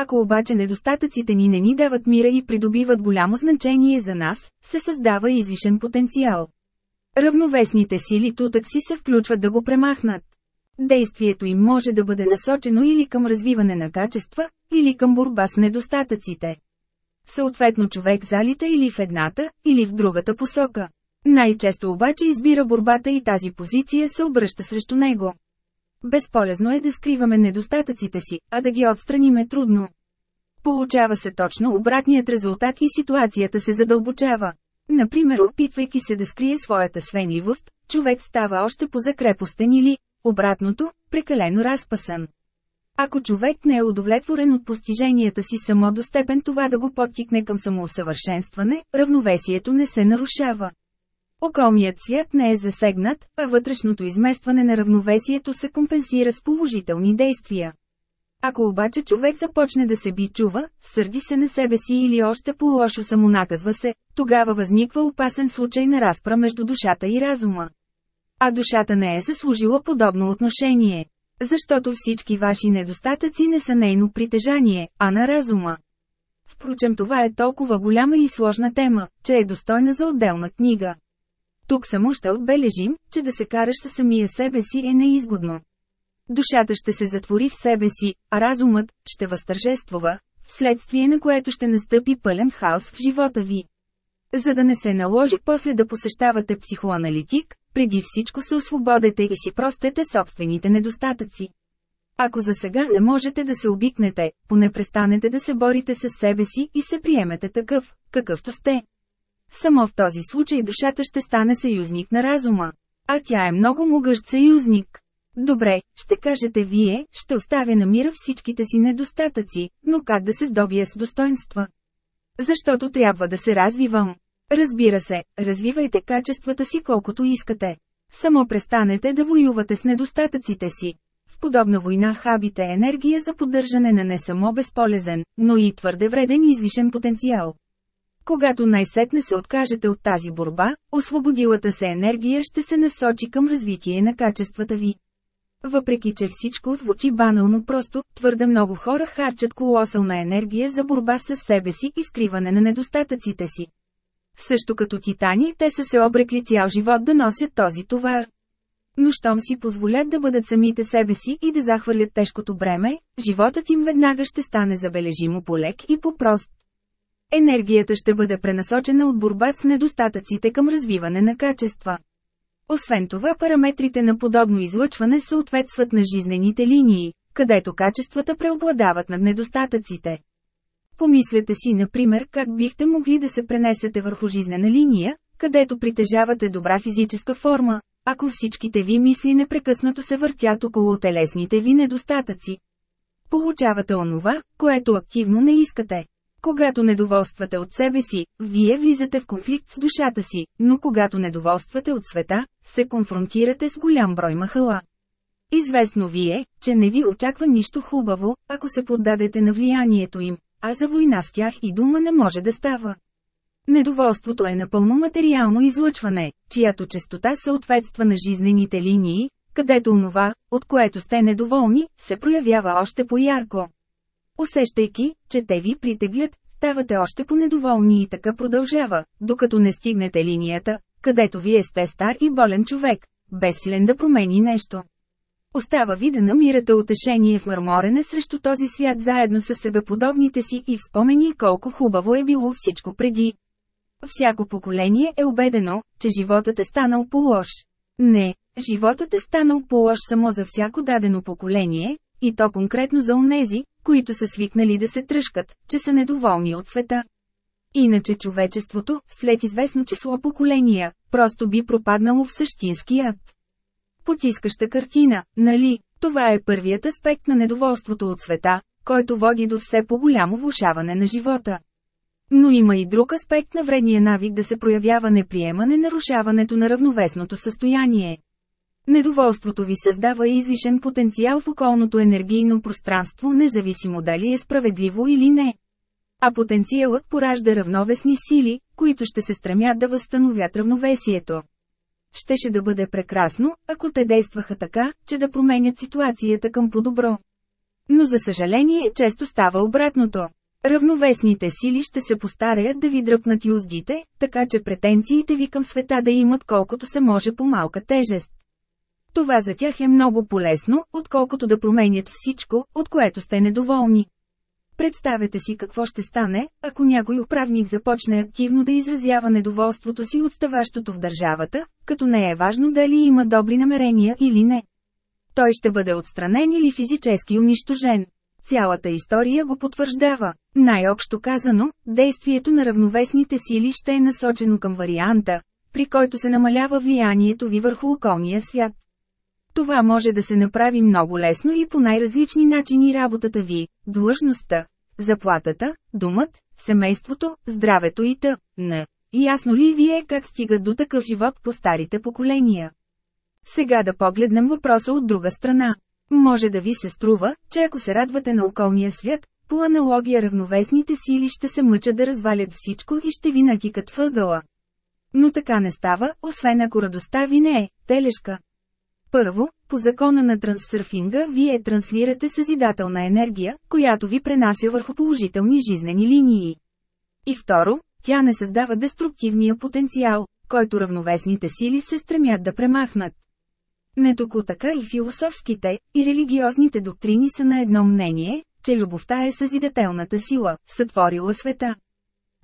Ако обаче недостатъците ни не ни дават мира и придобиват голямо значение за нас, се създава излишен потенциал. Равновесните сили тутък си се включват да го премахнат. Действието им може да бъде насочено или към развиване на качества, или към борба с недостатъците. Съответно човек залита или в едната, или в другата посока. Най-често обаче избира борбата и тази позиция се обръща срещу него. Безполезно е да скриваме недостатъците си, а да ги отстраним е трудно. Получава се точно обратният резултат и ситуацията се задълбочава. Например, опитвайки се да скрие своята свенливост, човек става още по-закрепостен или, обратното, прекалено разпасан. Ако човек не е удовлетворен от постиженията си само до степен това да го подтикне към самоусъвършенстване, равновесието не се нарушава. Околният свят не е засегнат, а вътрешното изместване на равновесието се компенсира с положителни действия. Ако обаче човек започне да се бичува, сърди се на себе си или още по-лошо самонаказва се, тогава възниква опасен случай на разпра между душата и разума. А душата не е заслужила подобно отношение. Защото всички ваши недостатъци не са нейно притежание, а на разума. Впрочем това е толкова голяма и сложна тема, че е достойна за отделна книга. Тук само ще отбележим, че да се караш със самия себе си е неизгодно. Душата ще се затвори в себе си, а разумът ще възтържествува, вследствие на което ще настъпи пълен хаос в живота ви. За да не се наложи после да посещавате психоаналитик, преди всичко се освободете и си простете собствените недостатъци. Ако за сега не можете да се обикнете, поне престанете да се борите с себе си и се приемете такъв, какъвто сте. Само в този случай душата ще стане съюзник на разума. А тя е много могъщ съюзник. Добре, ще кажете вие, ще оставя на мира всичките си недостатъци, но как да се здобия с достоинства? Защото трябва да се развивам. Разбира се, развивайте качествата си колкото искате. Само престанете да воювате с недостатъците си. В подобна война хабите енергия за поддържане на не само безполезен, но и твърде вреден излишен потенциал. Когато най-сетне се откажете от тази борба, освободилата се енергия ще се насочи към развитие на качествата ви. Въпреки че всичко звучи банално просто, твърде много хора харчат колосална енергия за борба с себе си и скриване на недостатъците си. Също като титани, те са се обрекли цял живот да носят този товар. Но щом си позволят да бъдат самите себе си и да захвърлят тежкото бреме, животът им веднага ще стане забележимо полек и по-прост. Енергията ще бъде пренасочена от борба с недостатъците към развиване на качества. Освен това параметрите на подобно излъчване съответстват на жизнените линии, където качествата преобладават над недостатъците. Помислете си, например, как бихте могли да се пренесете върху жизнена линия, където притежавате добра физическа форма, ако всичките ви мисли непрекъснато се въртят около телесните ви недостатъци. Получавате онова, което активно не искате. Когато недоволствате от себе си, вие влизате в конфликт с душата си, но когато недоволствате от света, се конфронтирате с голям брой махала. Известно ви е, че не ви очаква нищо хубаво, ако се поддадете на влиянието им, а за война с тях и дума не може да става. Недоволството е напълно материално излъчване, чиято частота съответства на жизнените линии, където онова, от което сте недоволни, се проявява още по-ярко. Усещайки, че те ви притеглят, ставате още по-недоволни и така продължава, докато не стигнете линията, където вие сте стар и болен човек, безсилен да промени нещо. Остава ви да намирате утешение в мърморене срещу този свят заедно с себеподобните си и в спомени колко хубаво е било всичко преди. Всяко поколение е убедено, че животът е станал по-лош. Не, животът е станал по-лош само за всяко дадено поколение, и то конкретно за онези, които са свикнали да се тръжкат, че са недоволни от света. Иначе човечеството, след известно число поколения, просто би пропаднало в същински ад. Потискаща картина, нали? Това е първият аспект на недоволството от света, който води до все по-голямо влушаване на живота. Но има и друг аспект на вредния навик да се проявява неприемане нарушаването на равновесното състояние. Недоволството ви създава излишен потенциал в околното енергийно пространство, независимо дали е справедливо или не. А потенциалът поражда равновесни сили, които ще се стремят да възстановят равновесието. Щеше да бъде прекрасно, ако те действаха така, че да променят ситуацията към по-добро. Но за съжаление често става обратното. Равновесните сили ще се постараят да ви дръпнат юздите, така че претенциите ви към света да имат колкото се може по-малка тежест. Това за тях е много полезно, отколкото да променят всичко, от което сте недоволни. Представете си какво ще стане, ако някой управник започне активно да изразява недоволството си от ставащото в държавата, като не е важно дали има добри намерения или не. Той ще бъде отстранен или физически унищожен. Цялата история го потвърждава. Най-общо казано, действието на равновесните сили ще е насочено към варианта, при който се намалява влиянието ви върху околния свят. Това може да се направи много лесно и по най-различни начини работата ви, длъжността, заплатата, думът, семейството, здравето и т.н. Ясно ли ви е как стигат до такъв живот по старите поколения? Сега да погледнем въпроса от друга страна. Може да ви се струва, че ако се радвате на околния свят, по аналогия равновесните сили ще се мъчат да развалят всичко и ще ви натикат въгъла. Но така не става, освен ако радостта ви не е телешка. Първо, по закона на трансърфинга вие транслирате съзидателна енергия, която ви пренася върху положителни жизнени линии. И второ, тя не създава деструктивния потенциал, който равновесните сили се стремят да премахнат. Не току така и философските, и религиозните доктрини са на едно мнение, че любовта е съзидателната сила, сътворила света.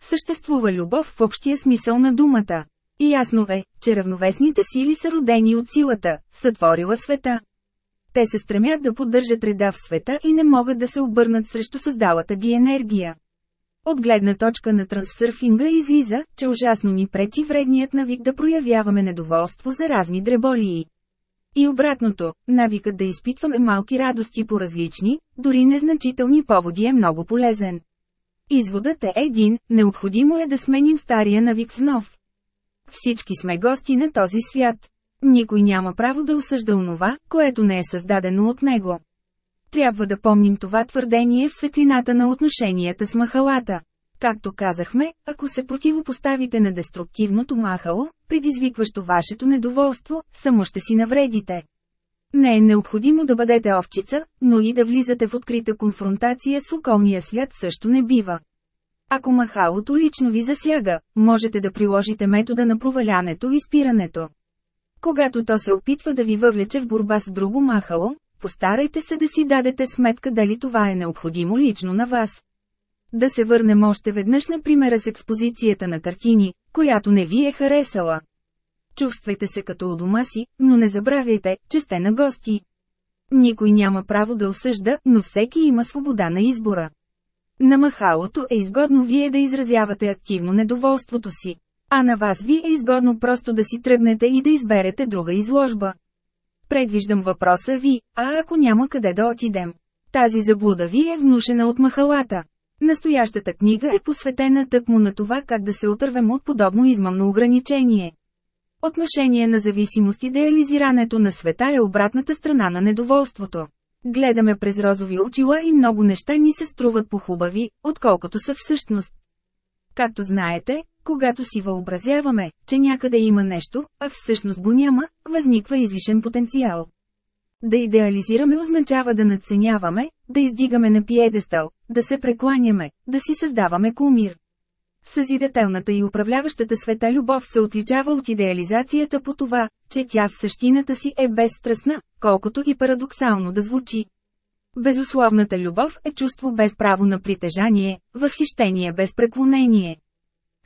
Съществува любов в общия смисъл на думата. И ясно е, че равновесните сили са родени от силата, сътворила света. Те се стремят да поддържат реда в света и не могат да се обърнат срещу създалата ги енергия. От гледна точка на трансърфинга излиза, че ужасно ни пречи вредният навик да проявяваме недоволство за разни дреболии. И обратното, навикът да изпитваме малки радости по различни, дори незначителни поводи е много полезен. Изводът е един, необходимо е да сменим стария навик с нов. Всички сме гости на този свят. Никой няма право да осъжда онова, което не е създадено от него. Трябва да помним това твърдение в светлината на отношенията с махалата. Както казахме, ако се противопоставите на деструктивното махало, предизвикващо вашето недоволство, само ще си навредите. Не е необходимо да бъдете овчица, но и да влизате в открита конфронтация с околния свят също не бива. Ако махалото лично ви засяга, можете да приложите метода на провалянето и спирането. Когато то се опитва да ви въвлече в борба с друго махало, постарайте се да си дадете сметка дали това е необходимо лично на вас. Да се върнем още веднъж на примера с експозицията на картини, която не ви е харесала. Чувствайте се като у дома си, но не забравяйте, че сте на гости. Никой няма право да осъжда, но всеки има свобода на избора. На махалото е изгодно вие да изразявате активно недоволството си. А на вас ви е изгодно просто да си тръгнете и да изберете друга изложба. Предвиждам въпроса ви, а ако няма къде да отидем? Тази заблуда ви е внушена от махалата. Настоящата книга е посветена тъкмо на това как да се отървем от подобно измамно ограничение. Отношение на зависимост идеализирането на света е обратната страна на недоволството. Гледаме през розови очила и много неща ни се струват похубави, отколкото са всъщност. Както знаете, когато си въобразяваме, че някъде има нещо, а всъщност го няма, възниква излишен потенциал. Да идеализираме означава да надценяваме, да издигаме на пиедестал, да се прекланяме, да си създаваме кумир. Съзидателната и управляващата света любов се отличава от идеализацията по това, че тя в същината си е безстрастна, колкото и парадоксално да звучи. Безусловната любов е чувство без право на притежание, възхищение без преклонение.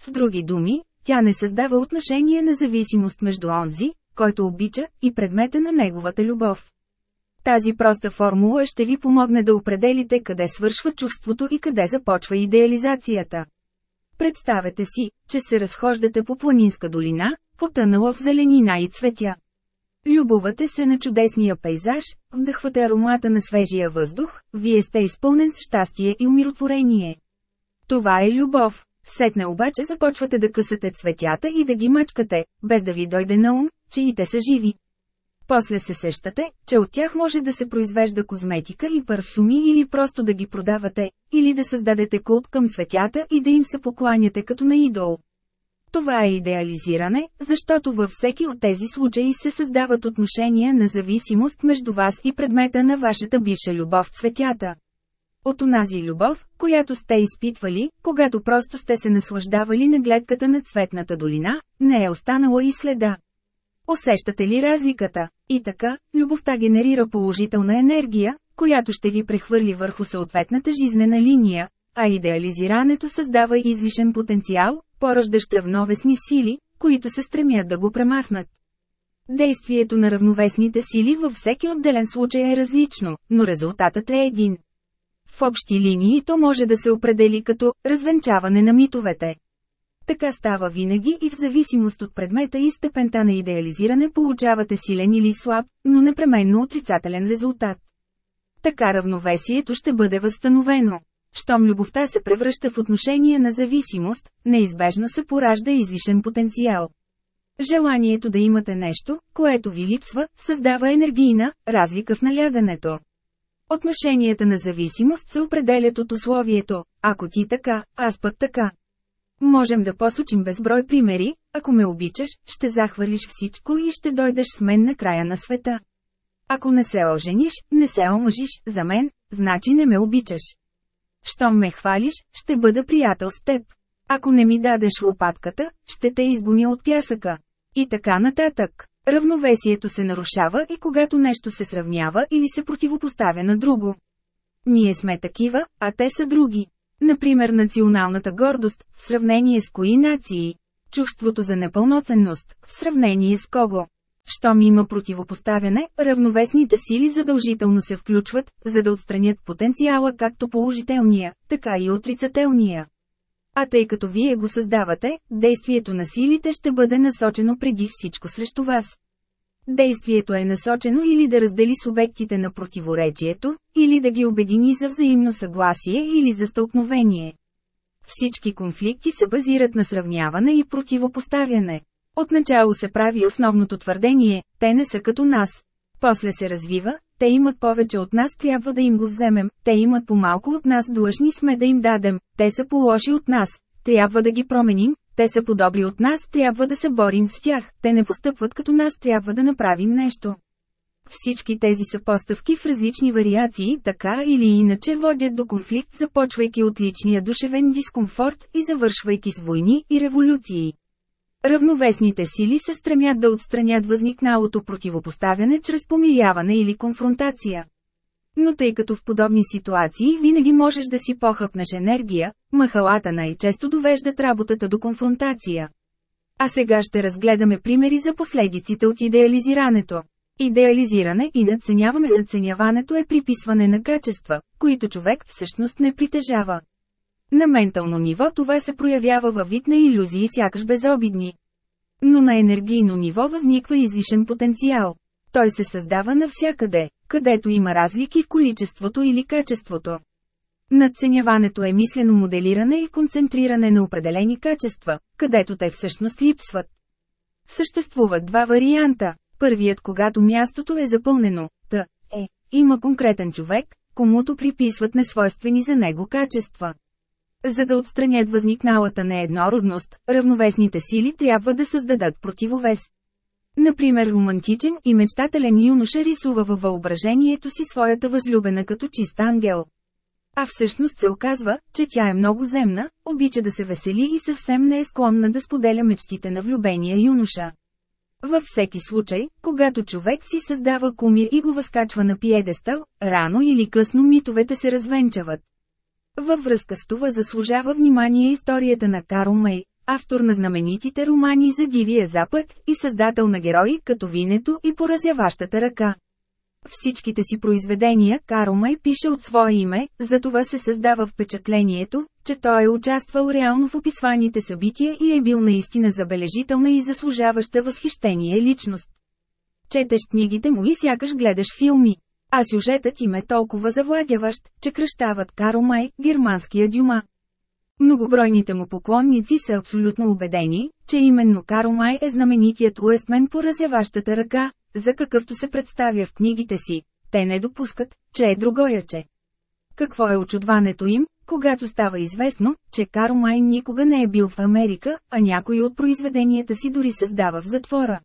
С други думи, тя не създава отношение на зависимост между онзи, който обича, и предмета на неговата любов. Тази проста формула ще ви помогне да определите къде свършва чувството и къде започва идеализацията. Представете си, че се разхождате по планинска долина, потънала в зеленина и цветя. Любовате се на чудесния пейзаж, вдъхвате аромата на свежия въздух, вие сте изпълнен с щастие и умиротворение. Това е любов. Сетне обаче започвате да късате цветята и да ги мачкате, без да ви дойде на ум, че и те са живи. После се сещате, че от тях може да се произвежда козметика и парфюми или просто да ги продавате, или да създадете култ към цветята и да им се покланяте като на идол. Това е идеализиране, защото във всеки от тези случаи се създават отношения на зависимост между вас и предмета на вашата бивша любов цветята. От онази любов, която сте изпитвали, когато просто сте се наслаждавали на гледката на цветната долина, не е останала и следа. Усещате ли разликата? И така, любовта генерира положителна енергия, която ще ви прехвърли върху съответната жизнена линия, а идеализирането създава излишен потенциал, пораждащ равновесни сили, които се стремят да го премахнат. Действието на равновесните сили във всеки отделен случай е различно, но резултатът е един. В общи линии то може да се определи като развенчаване на митовете. Така става винаги и в зависимост от предмета и степента на идеализиране получавате силен или слаб, но непременно отрицателен резултат. Така равновесието ще бъде възстановено. Щом любовта се превръща в отношение на зависимост, неизбежно се поражда излишен потенциал. Желанието да имате нещо, което ви липсва, създава енергийна разлика в налягането. Отношенията на зависимост се определят от условието, ако ти така, аз пък така. Можем да посочим безброй примери, ако ме обичаш, ще захвърлиш всичко и ще дойдеш с мен на края на света. Ако не се ожениш, не се омъжиш, за мен, значи не ме обичаш. Щом ме хвалиш, ще бъда приятел с теб. Ако не ми дадеш лопатката, ще те изгоня от пясъка. И така нататък. Равновесието се нарушава и когато нещо се сравнява или се противопоставя на друго. Ние сме такива, а те са други. Например националната гордост, в сравнение с кои нации. Чувството за непълноценност, в сравнение с кого. Щом има противопоставяне, равновесните сили задължително се включват, за да отстранят потенциала както положителния, така и отрицателния. А тъй като вие го създавате, действието на силите ще бъде насочено преди всичко срещу вас. Действието е насочено или да раздели субектите на противоречието, или да ги обедини за взаимно съгласие или за стълкновение. Всички конфликти се базират на сравняване и противопоставяне. Отначало се прави основното твърдение – те не са като нас. После се развива, те имат повече от нас, трябва да им го вземем, те имат по-малко от нас, длъжни сме да им дадем, те са по-лоши от нас, трябва да ги променим, те са подобри от нас, трябва да се борим с тях, те не постъпват като нас, трябва да направим нещо. Всички тези съпоставки в различни вариации така или иначе водят до конфликт, започвайки от личния душевен дискомфорт и завършвайки с войни и революции. Равновесните сили се стремят да отстранят възникналото противопоставяне чрез помиряване или конфронтация. Но тъй като в подобни ситуации винаги можеш да си похъпнеш енергия, махалата най-често довеждат работата до конфронтация. А сега ще разгледаме примери за последиците от идеализирането. Идеализиране и надценяваме надценяването е приписване на качества, които човек всъщност не притежава. На ментално ниво това се проявява във вид на иллюзии сякаш безобидни. Но на енергийно ниво възниква излишен потенциал. Той се създава навсякъде, където има разлики в количеството или качеството. Надценяването е мислено моделиране и концентриране на определени качества, където те всъщност липсват. Съществуват два варианта. Първият когато мястото е запълнено, т. е, има конкретен човек, комуто приписват несвойствени за него качества. За да отстранят възникналата нееднородност, равновесните сили трябва да създадат противовес. Например романтичен и мечтателен юноша рисува във въображението си своята възлюбена като чист ангел. А всъщност се оказва, че тя е много земна, обича да се весели и съвсем не е склонна да споделя мечтите на влюбения юноша. Във всеки случай, когато човек си създава кумир и го възкачва на пиедестал, рано или късно митовете се развенчават. Във връзка с това заслужава внимание историята на Карл Мей, автор на знаменитите романи за Дивия Запад и създател на герои като Винето и Поразяващата ръка. Всичките си произведения Карл Мей пише от свое име, затова се създава впечатлението, че той е участвал реално в описваните събития и е бил наистина забележителна и заслужаваща възхищение личност. Четеш книгите му и сякаш гледаш филми. А сюжетът им е толкова завладяващ, че кръщават Карл Май, германския дюма. Многобройните му поклонници са абсолютно убедени, че именно Карл Май е знаменитият Уестмен по разяващата ръка, за какъвто се представя в книгите си. Те не допускат, че е другояче. Какво е очудването им, когато става известно, че Карл Май никога не е бил в Америка, а някой от произведенията си дори създава в затвора.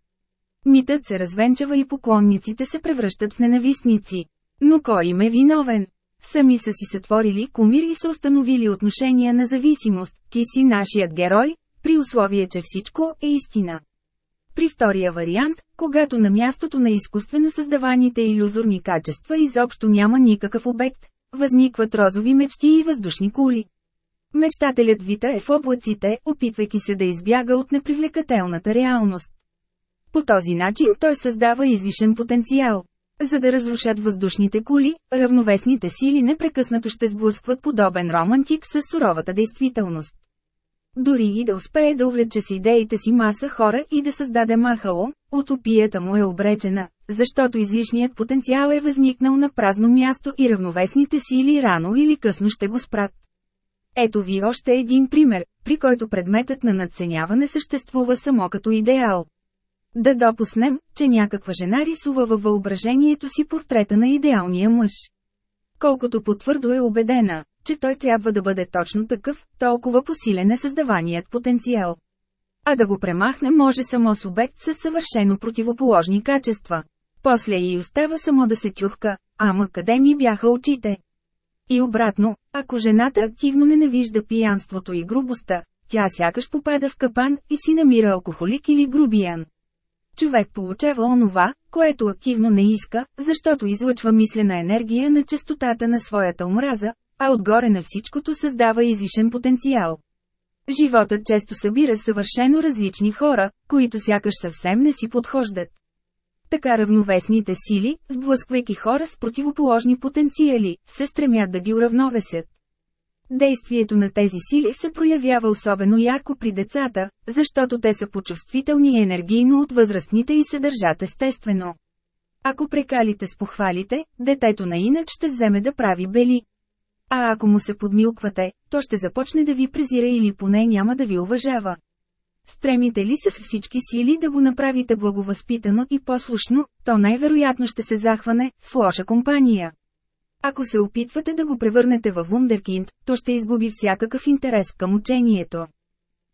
Митът се развенчава и поклонниците се превръщат в ненавистници. Но кой им е виновен? Сами са си сътворили кумир и са установили отношения на зависимост. Ти си нашият герой, при условие, че всичко е истина. При втория вариант, когато на мястото на изкуствено създаваните иллюзорни качества изобщо няма никакъв обект, възникват розови мечти и въздушни кули. Мечтателят Вита е в облаците, опитвайки се да избяга от непривлекателната реалност. По този начин той създава излишен потенциал. За да разрушат въздушните кули, равновесните сили непрекъснато ще сблъскват подобен романтик с суровата действителност. Дори и да успее да увлече с идеите си маса хора и да създаде махало, утопията му е обречена, защото излишният потенциал е възникнал на празно място и равновесните сили рано или късно ще го спрат. Ето ви още един пример, при който предметът на надценяване съществува само като идеал. Да допуснем, че някаква жена рисува във въображението си портрета на идеалния мъж. Колкото потвърдо е убедена, че той трябва да бъде точно такъв, толкова посилен е създаваният потенциал. А да го премахне може само с обект с съвършено противоположни качества. После и остава само да се тюхка, ама къде ми бяха очите? И обратно, ако жената активно ненавижда пиянството и грубостта, тя сякаш попада в капан и си намира алкохолик или грубиян. Човек получава онова, което активно не иска, защото излъчва мислена енергия на частотата на своята омраза, а отгоре на всичкото създава излишен потенциал. Животът често събира съвършено различни хора, които сякаш съвсем не си подхождат. Така равновесните сили, сблъсквайки хора с противоположни потенциали, се стремят да ги уравновесят. Действието на тези сили се проявява особено ярко при децата, защото те са почувствителни енергийно от възрастните и се държат естествено. Ако прекалите с похвалите, детето на инак ще вземе да прави бели. А ако му се подмилквате, то ще започне да ви презира или поне няма да ви уважава. Стремите ли се с всички сили да го направите благовъзпитано и послушно, то най-вероятно ще се захване с лоша компания. Ако се опитвате да го превърнете във вундеркинд, то ще изгуби всякакъв интерес към учението.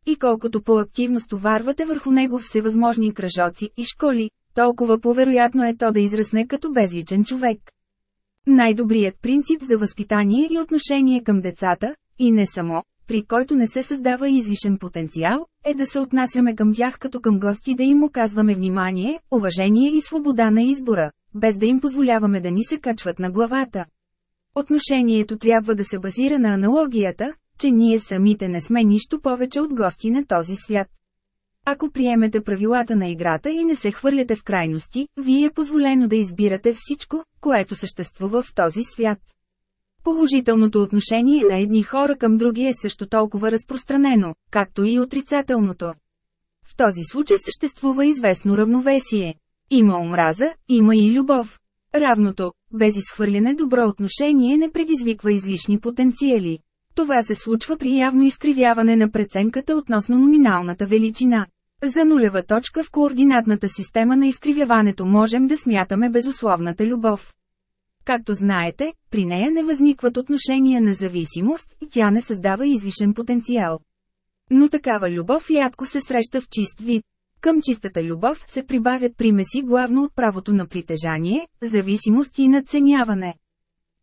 И колкото по-активно стоварвате върху него всевъзможни кръжоци и школи, толкова по-вероятно е то да израсне като безличен човек. Най-добрият принцип за възпитание и отношение към децата, и не само, при който не се създава излишен потенциал, е да се отнасяме към тях като към гости да им оказваме внимание, уважение и свобода на избора, без да им позволяваме да ни се качват на главата. Отношението трябва да се базира на аналогията, че ние самите не сме нищо повече от гости на този свят. Ако приемете правилата на играта и не се хвърляте в крайности, ви е позволено да избирате всичко, което съществува в този свят. Положителното отношение на едни хора към други е също толкова разпространено, както и отрицателното. В този случай съществува известно равновесие. Има омраза, има и любов. Равното, без изхвърляне добро отношение не предизвиква излишни потенциали. Това се случва при явно изкривяване на преценката относно номиналната величина. За нулева точка в координатната система на изкривяването можем да смятаме безусловната любов. Както знаете, при нея не възникват отношения на зависимост и тя не създава излишен потенциал. Но такава любов рядко се среща в чист вид. Към чистата любов се прибавят примеси главно от правото на притежание, зависимост и надценяване.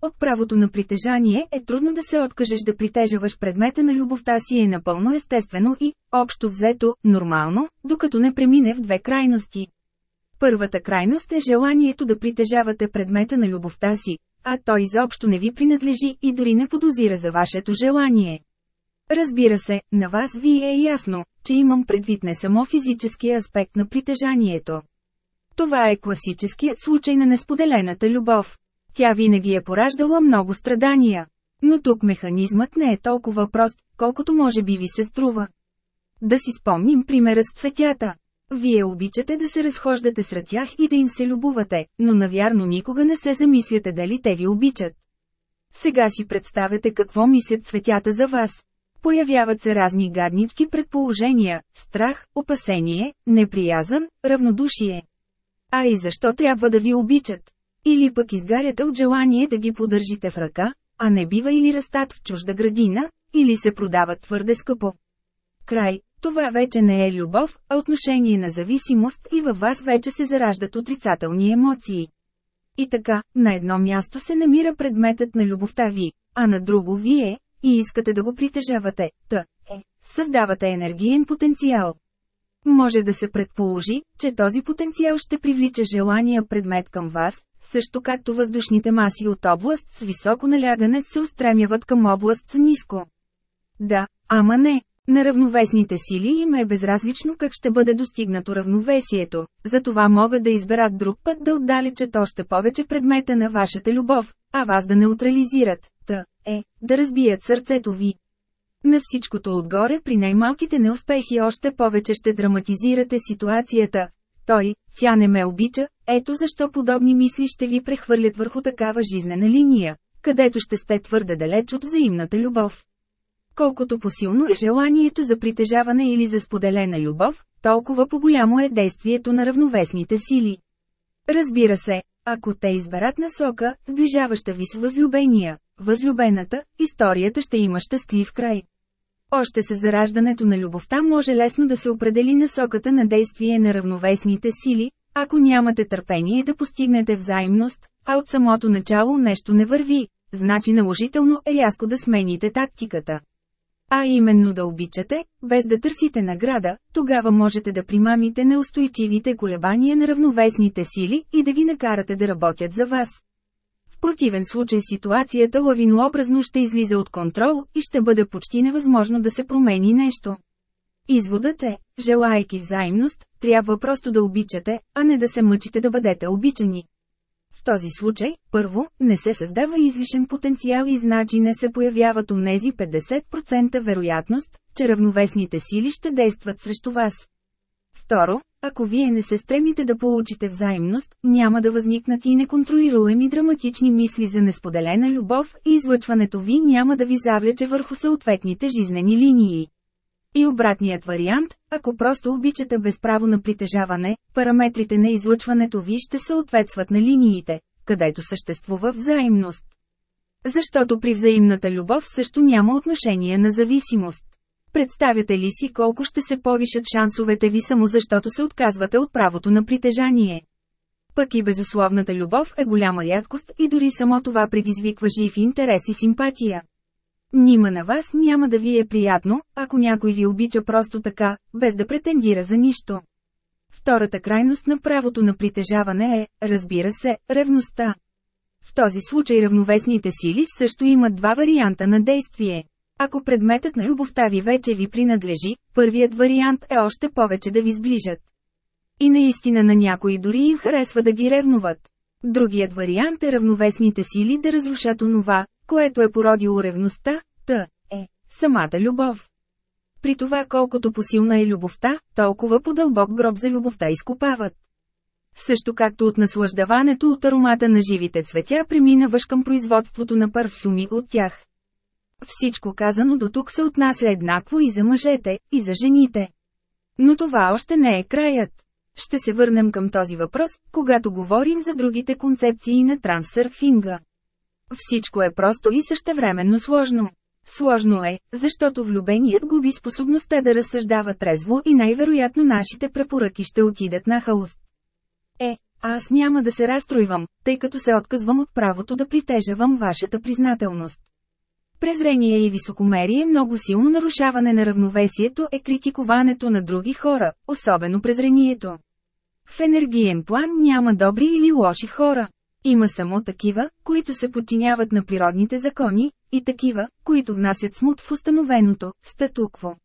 От правото на притежание е трудно да се откажеш да притежаваш предмета на любовта си е напълно естествено и, общо взето, нормално, докато не премине в две крайности. Първата крайност е желанието да притежавате предмета на любовта си, а той изобщо не ви принадлежи и дори не подозира за вашето желание. Разбира се, на вас ви е ясно, че имам предвид не само физическия аспект на притежанието. Това е класическият случай на несподелената любов. Тя винаги е пораждала много страдания. Но тук механизмът не е толкова прост, колкото може би ви се струва. Да си спомним примера с цветята. Вие обичате да се разхождате сред тях и да им се любувате, но навярно никога не се замисляте дали те ви обичат. Сега си представете какво мислят цветята за вас. Появяват се разни гаднички предположения – страх, опасение, неприязън, равнодушие. А и защо трябва да ви обичат? Или пък изгаряте от желание да ги поддържите в ръка, а не бива или растат в чужда градина, или се продават твърде скъпо. Край, това вече не е любов, а отношение на зависимост и във вас вече се зараждат отрицателни емоции. И така, на едно място се намира предметът на любовта ви, а на друго вие, и искате да го притежавате, та, е, създавате енергиен потенциал. Може да се предположи, че този потенциал ще привлича желания предмет към вас, също както въздушните маси от област с високо налягане се устремяват към област с ниско. Да, ама не, на равновесните сили им е безразлично как ще бъде достигнато равновесието, затова могат да изберат друг път да отдалечат още повече предмета на вашата любов, а вас да неутрализират, та, е, да разбият сърцето ви. На всичкото отгоре при най-малките неуспехи още повече ще драматизирате ситуацията. Той, тя не ме обича, ето защо подобни мисли ще ви прехвърлят върху такава жизнена линия, където ще сте твърде далеч от взаимната любов. Колкото посилно е желанието за притежаване или за споделена любов, толкова по-голямо е действието на равновесните сили. Разбира се, ако те изберат насока, сближаваща ви с възлюбения, възлюбената, историята ще има щастлив край. Още с зараждането на любовта може лесно да се определи насоката на действие на равновесните сили, ако нямате търпение да постигнете взаимност, а от самото начало нещо не върви, значи наложително е рязко да смените тактиката. А именно да обичате, без да търсите награда, тогава можете да примамите неустойчивите колебания на равновесните сили и да ги накарате да работят за вас. В противен случай ситуацията лавинообразно ще излиза от контрол и ще бъде почти невъзможно да се промени нещо. Изводът е, желайки взаимност, трябва просто да обичате, а не да се мъчите да бъдете обичани. В този случай, първо, не се създава излишен потенциал и значи не се появяват онези 50% вероятност, че равновесните сили ще действат срещу вас. Второ, ако вие не се стремите да получите взаимност, няма да възникнат и неконтролируеми драматични мисли за несподелена любов и излъчването ви няма да ви завлече върху съответните жизнени линии. И обратният вариант, ако просто обичате без право на притежаване, параметрите на излъчването ви ще съответстват на линиите, където съществува взаимност. Защото при взаимната любов също няма отношение на зависимост. Представяте ли си колко ще се повишат шансовете ви само защото се отказвате от правото на притежание? Пък и безусловната любов е голяма рядкост и дори само това предизвиква жив интерес и симпатия. Нима на вас няма да ви е приятно, ако някой ви обича просто така, без да претендира за нищо. Втората крайност на правото на притежаване е, разбира се, ревността. В този случай равновесните сили също имат два варианта на действие. Ако предметът на любовта ви вече ви принадлежи, първият вариант е още повече да ви сближат. И наистина на някои дори им харесва да ги ревнуват. Другият вариант е равновесните сили да разрушат онова, което е породило ревността, т. е самата любов. При това колкото посилна е любовта, толкова по-дълбок гроб за любовта изкопават. Също както от наслаждаването от аромата на живите цветя преминаваш към производството на парфюми от тях. Всичко казано до тук се отнася еднакво и за мъжете, и за жените. Но това още не е краят. Ще се върнем към този въпрос, когато говорим за другите концепции на трансърфинга. Всичко е просто и същевременно сложно. Сложно е, защото влюбеният губи способността да разсъждава трезво и най-вероятно нашите препоръки ще отидат на хаост. Е, аз няма да се разстройвам, тъй като се отказвам от правото да притежавам вашата признателност. Презрение и високомерие много силно нарушаване на равновесието е критикуването на други хора, особено презрението. В енергиен план няма добри или лоши хора. Има само такива, които се подчиняват на природните закони, и такива, които внасят смут в установеното статукво.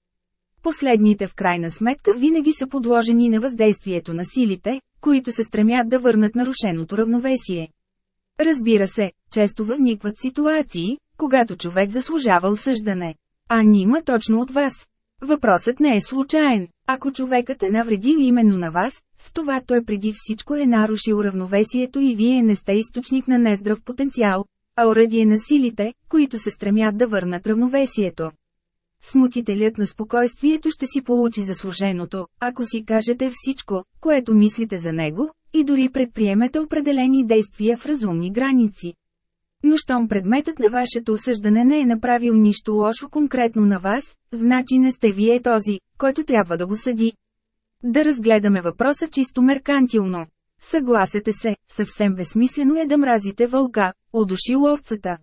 Последните в крайна сметка винаги са подложени на въздействието на силите, които се стремят да върнат нарушеното равновесие. Разбира се, често възникват ситуации, когато човек заслужава осъждане. А нима точно от вас. Въпросът не е случайен. Ако човекът е навредил именно на вас, с това той преди всичко е нарушил равновесието и вие не сте източник на нездрав потенциал, а урадие на силите, които се стремят да върнат равновесието. Смутителят на спокойствието ще си получи заслуженото, ако си кажете всичко, което мислите за него, и дори предприемете определени действия в разумни граници. Но щом предметът на вашето осъждане не е направил нищо лошо конкретно на вас, значи не сте вие този, който трябва да го съди. Да разгледаме въпроса чисто меркантилно. Съгласете се, съвсем безсмислено е да мразите вълка, удуши ловцата.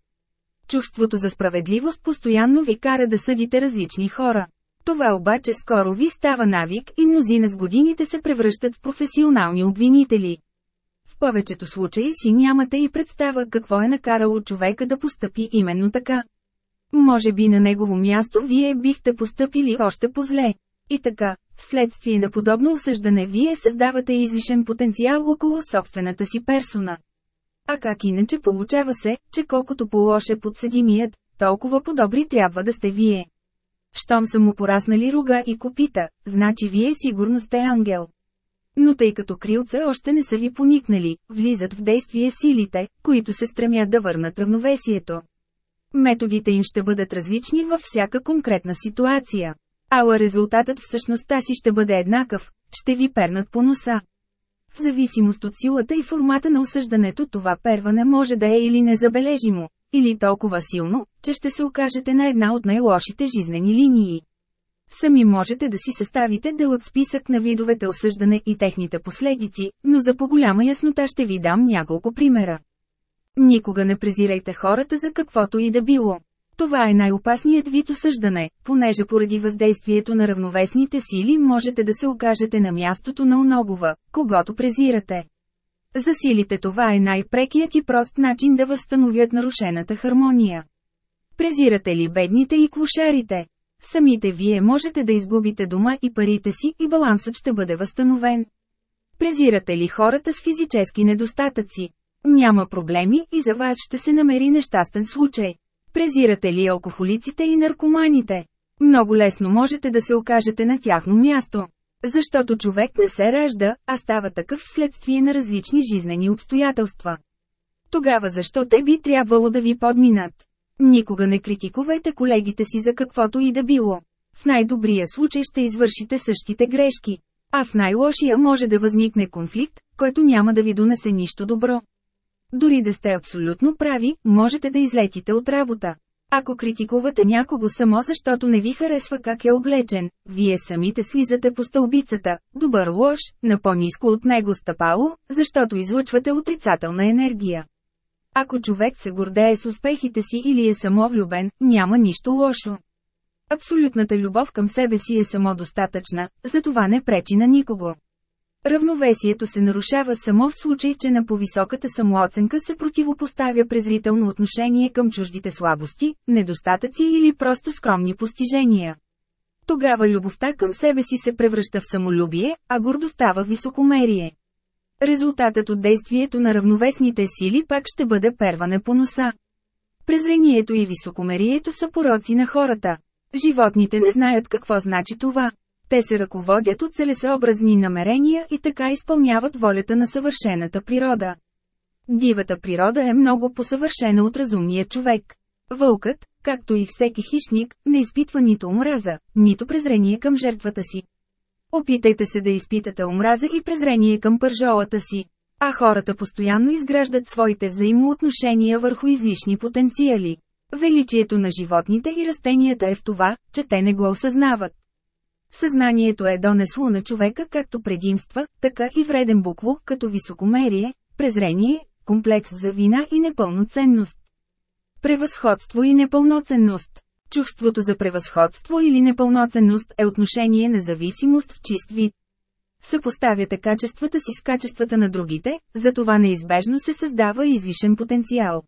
Чувството за справедливост постоянно ви кара да съдите различни хора. Това обаче скоро ви става навик и мнозина с годините се превръщат в професионални обвинители. В повечето случаи си нямате и представа какво е накарало човека да постъпи именно така. Може би на негово място вие бихте постъпили още по-зле. И така, вследствие на подобно осъждане вие създавате излишен потенциал около собствената си персона. А как иначе получава се, че колкото по-лоше подсъдимият, толкова по-добри трябва да сте вие. Щом са му пораснали рога и копита, значи вие сигурно сте ангел. Но тъй като крилца още не са ви поникнали, влизат в действие силите, които се стремят да върнат равновесието. Методите им ще бъдат различни във всяка конкретна ситуация. Ала резултатът в същността си ще бъде еднакъв, ще ви пернат по носа. В зависимост от силата и формата на осъждането това перване може да е или незабележимо, или толкова силно, че ще се окажете на една от най-лошите жизнени линии. Сами можете да си съставите дълъг списък на видовете осъждане и техните последици, но за по-голяма яснота ще ви дам няколко примера. Никога не презирайте хората за каквото и да било. Това е най-опасният вид осъждане, понеже поради въздействието на равновесните сили можете да се окажете на мястото на оногова, когато презирате. За силите това е най-прекият и прост начин да възстановят нарушената хармония. Презирате ли бедните и клушарите? Самите вие можете да изгубите дома и парите си и балансът ще бъде възстановен. Презирате ли хората с физически недостатъци? Няма проблеми и за вас ще се намери нещастен случай. Презирате ли алкохолиците и наркоманите? Много лесно можете да се окажете на тяхно място. Защото човек не се ражда, а става такъв вследствие на различни жизнени обстоятелства. Тогава защо те би трябвало да ви подминат? Никога не критикувайте колегите си за каквото и да било. В най-добрия случай ще извършите същите грешки. А в най-лошия може да възникне конфликт, който няма да ви донесе нищо добро. Дори да сте абсолютно прави, можете да излетите от работа. Ако критикувате някого само защото не ви харесва как е облечен, вие самите слизате по стълбицата, добър лош, на по-низко от него стъпало, защото излъчвате отрицателна енергия. Ако човек се гордее с успехите си или е самовлюбен, няма нищо лошо. Абсолютната любов към себе си е самодостатъчна, затова не пречи на никого. Равновесието се нарушава само в случай, че на повисоката самооценка се противопоставя презрително отношение към чуждите слабости, недостатъци или просто скромни постижения. Тогава любовта към себе си се превръща в самолюбие, а гордостта в високомерие. Резултатът от действието на равновесните сили пак ще бъде перване по носа. Презрението и високомерието са пороци на хората. Животните не знаят какво значи това. Те се ръководят от целесообразни намерения и така изпълняват волята на съвършената природа. Дивата природа е много посъвършена от разумния човек. Вълкът, както и всеки хищник, не изпитва нито омраза, нито презрение към жертвата си. Опитайте се да изпитате омраза и презрение към пържолата си. А хората постоянно изграждат своите взаимоотношения върху излишни потенциали. Величието на животните и растенията е в това, че те не го осъзнават. Съзнанието е донесло на човека както предимства, така и вреден букво, като високомерие, презрение, комплекс за вина и непълноценност. Превъзходство и непълноценност Чувството за превъзходство или непълноценност е отношение на зависимост в чист вид. Съпоставяте качествата си с качествата на другите, затова неизбежно се създава излишен потенциал.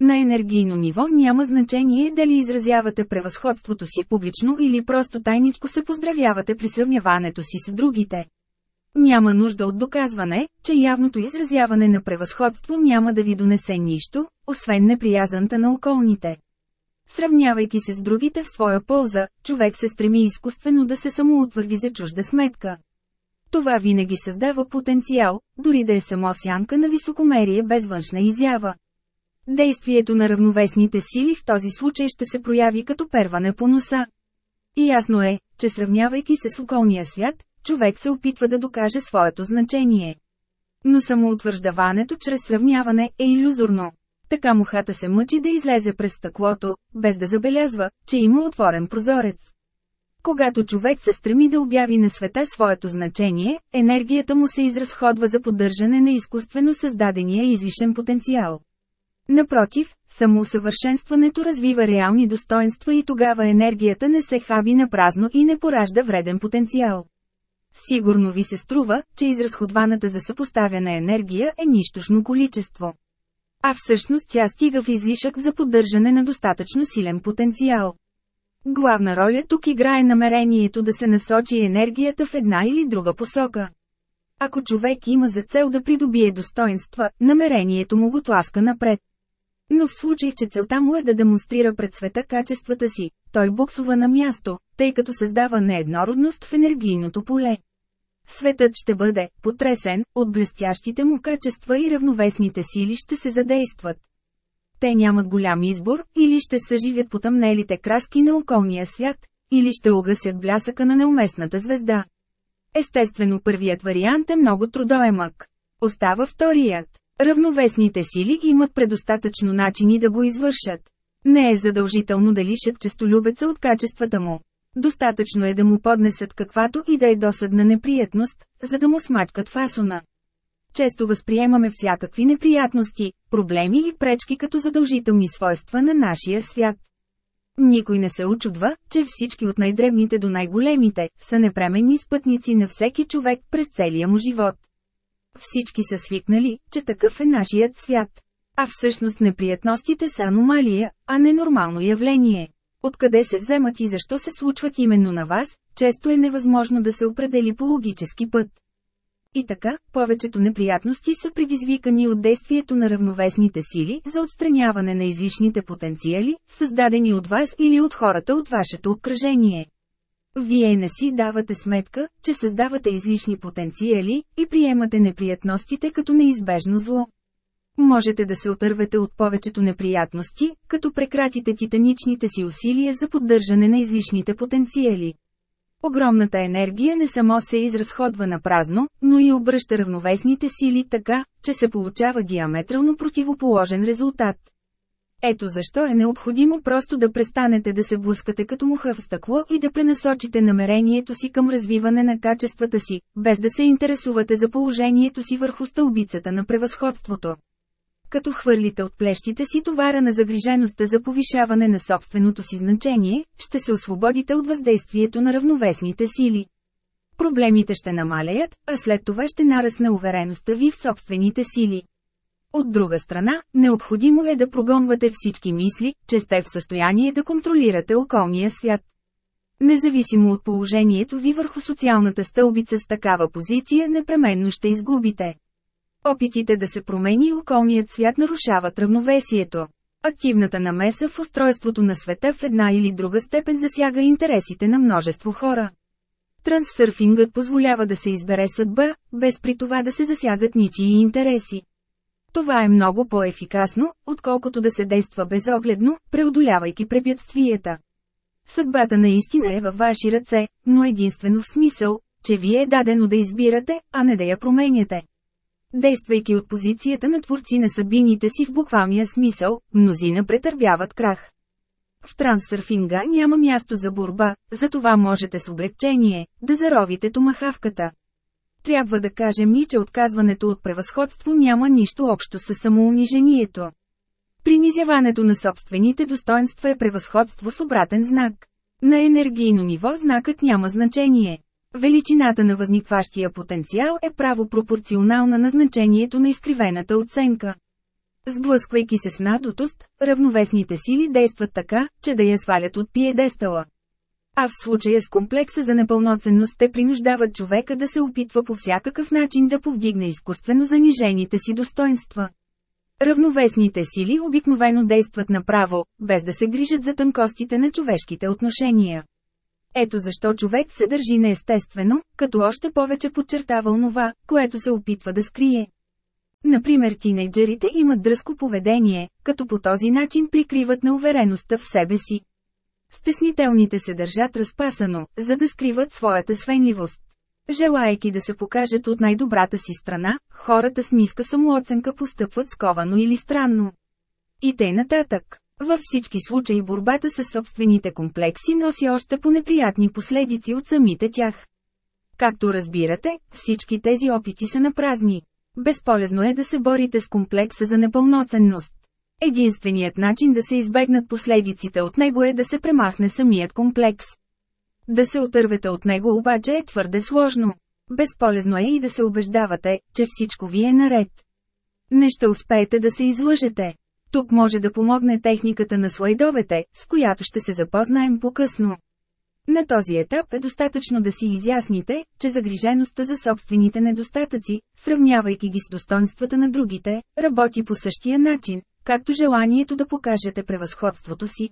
На енергийно ниво няма значение дали изразявате превъзходството си публично или просто тайничко се поздравявате при сравняването си с другите. Няма нужда от доказване, че явното изразяване на превъзходство няма да ви донесе нищо, освен неприязанта на околните. Сравнявайки се с другите в своя полза, човек се стреми изкуствено да се самоутвърди за чужда сметка. Това винаги създава потенциал, дори да е само сянка на високомерие без външна изява. Действието на равновесните сили в този случай ще се прояви като перване по носа. И ясно е, че сравнявайки се с околния свят, човек се опитва да докаже своето значение. Но самоутвърждаването чрез сравняване е иллюзорно. Така мухата се мъчи да излезе през стъклото, без да забелязва, че има отворен прозорец. Когато човек се стреми да обяви на света своето значение, енергията му се изразходва за поддържане на изкуствено създадения излишен потенциал. Напротив, самоусъвършенстването развива реални достоинства и тогава енергията не се хаби на празно и не поражда вреден потенциал. Сигурно ви се струва, че изразходваната за съпоставяне енергия е нищошно количество. А всъщност тя стига в излишък за поддържане на достатъчно силен потенциал. Главна роля тук играе намерението да се насочи енергията в една или друга посока. Ако човек има за цел да придобие достоинства, намерението му го тласка напред. Но в случай, че целта му е да демонстрира пред света качествата си, той буксува на място, тъй като създава нееднородност в енергийното поле. Светът ще бъде потресен от блестящите му качества и равновесните сили ще се задействат. Те нямат голям избор, или ще съживят потъмнелите краски на околния свят, или ще угасят блясъка на неуместната звезда. Естествено първият вариант е много трудоемък. Остава вторият. Равновесните сили имат предостатъчно начини да го извършат. Не е задължително да лишат честолюбеца от качествата му. Достатъчно е да му поднесат каквато и да е досадна неприятност, за да му смачкат фасона. Често възприемаме всякакви неприятности, проблеми и пречки като задължителни свойства на нашия свят. Никой не се очудва, че всички от най-древните до най-големите са непременни спътници на всеки човек през целия му живот. Всички са свикнали, че такъв е нашият свят. А всъщност неприятностите са аномалия, а не нормално явление. Откъде се вземат и защо се случват именно на вас, често е невъзможно да се определи по логически път. И така, повечето неприятности са предизвикани от действието на равновесните сили за отстраняване на излишните потенциали, създадени от вас или от хората от вашето обкръжение. Вие не си давате сметка, че създавате излишни потенциали и приемате неприятностите като неизбежно зло. Можете да се отървете от повечето неприятности, като прекратите титаничните си усилия за поддържане на излишните потенциали. Огромната енергия не само се изразходва на празно, но и обръща равновесните сили така, че се получава диаметрално противоположен резултат. Ето защо е необходимо просто да престанете да се блъскате като муха в стъкло и да пренасочите намерението си към развиване на качествата си, без да се интересувате за положението си върху стълбицата на превъзходството. Като хвърлите от плещите си товара на загрижеността за повишаване на собственото си значение, ще се освободите от въздействието на равновесните сили. Проблемите ще намалеят, а след това ще нарасне увереността ви в собствените сили. От друга страна, необходимо е да прогонвате всички мисли, че сте в състояние да контролирате околния свят. Независимо от положението ви върху социалната стълбица с такава позиция непременно ще изгубите. Опитите да се промени околният свят нарушават равновесието. Активната намеса в устройството на света в една или друга степен засяга интересите на множество хора. Трансърфингът позволява да се избере съдба, без при това да се засягат ничии интереси. Това е много по-ефикасно, отколкото да се действа безогледно, преодолявайки препятствията. Съдбата наистина е във ваши ръце, но единствено в смисъл, че ви е дадено да избирате, а не да я променяте. Действайки от позицията на творци на събините си в буквалния смисъл, мнозина претърпяват крах. В трансърфинга няма място за борба, затова можете с облегчение да заровите томахавката. Трябва да кажем и, че отказването от превъзходство няма нищо общо с самоунижението. Принизяването на собствените достоинства е превъзходство с обратен знак. На енергийно ниво знакът няма значение. Величината на възникващия потенциал е право пропорционална на значението на изкривената оценка. Сблъсквайки се с надутост, равновесните сили действат така, че да я свалят от пиедестала. А в случая с комплекса за непълноценност те принуждават човека да се опитва по всякакъв начин да повдигне изкуствено занижените си достоинства. Равновесните сили обикновено действат направо, без да се грижат за тънкостите на човешките отношения. Ето защо човек се държи неестествено, като още повече подчертава онова, което се опитва да скрие. Например тинейджерите имат дръско поведение, като по този начин прикриват неувереността в себе си. Стеснителните се държат разпасано, за да скриват своята свенливост. Желайки да се покажат от най-добрата си страна, хората с ниска самооценка постъпват сковано или странно. И тъй нататък. Във всички случаи борбата с собствените комплекси носи още по неприятни последици от самите тях. Както разбирате, всички тези опити са напразни. Безполезно е да се борите с комплекса за непълноценност. Единственият начин да се избегнат последиците от него е да се премахне самият комплекс. Да се отървете от него обаче е твърде сложно. Безполезно е и да се убеждавате, че всичко ви е наред. Не ще успеете да се излъжете. Тук може да помогне техниката на слайдовете, с която ще се запознаем по-късно. На този етап е достатъчно да си изясните, че загрижеността за собствените недостатъци, сравнявайки ги с достоинствата на другите, работи по същия начин, както желанието да покажете превъзходството си.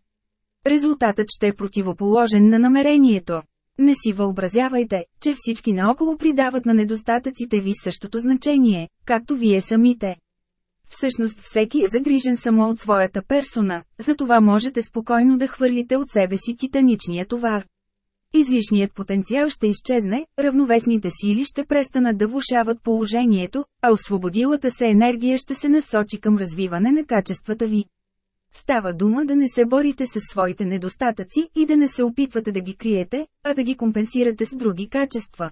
Резултатът ще е противоположен на намерението. Не си въобразявайте, че всички наоколо придават на недостатъците ви същото значение, както вие самите. Всъщност всеки е загрижен само от своята персона, затова можете спокойно да хвърлите от себе си титаничния товар. Излишният потенциал ще изчезне, равновесните сили ще престанат да влушават положението, а освободилата се енергия ще се насочи към развиване на качествата ви. Става дума да не се борите с своите недостатъци и да не се опитвате да ги криете, а да ги компенсирате с други качества.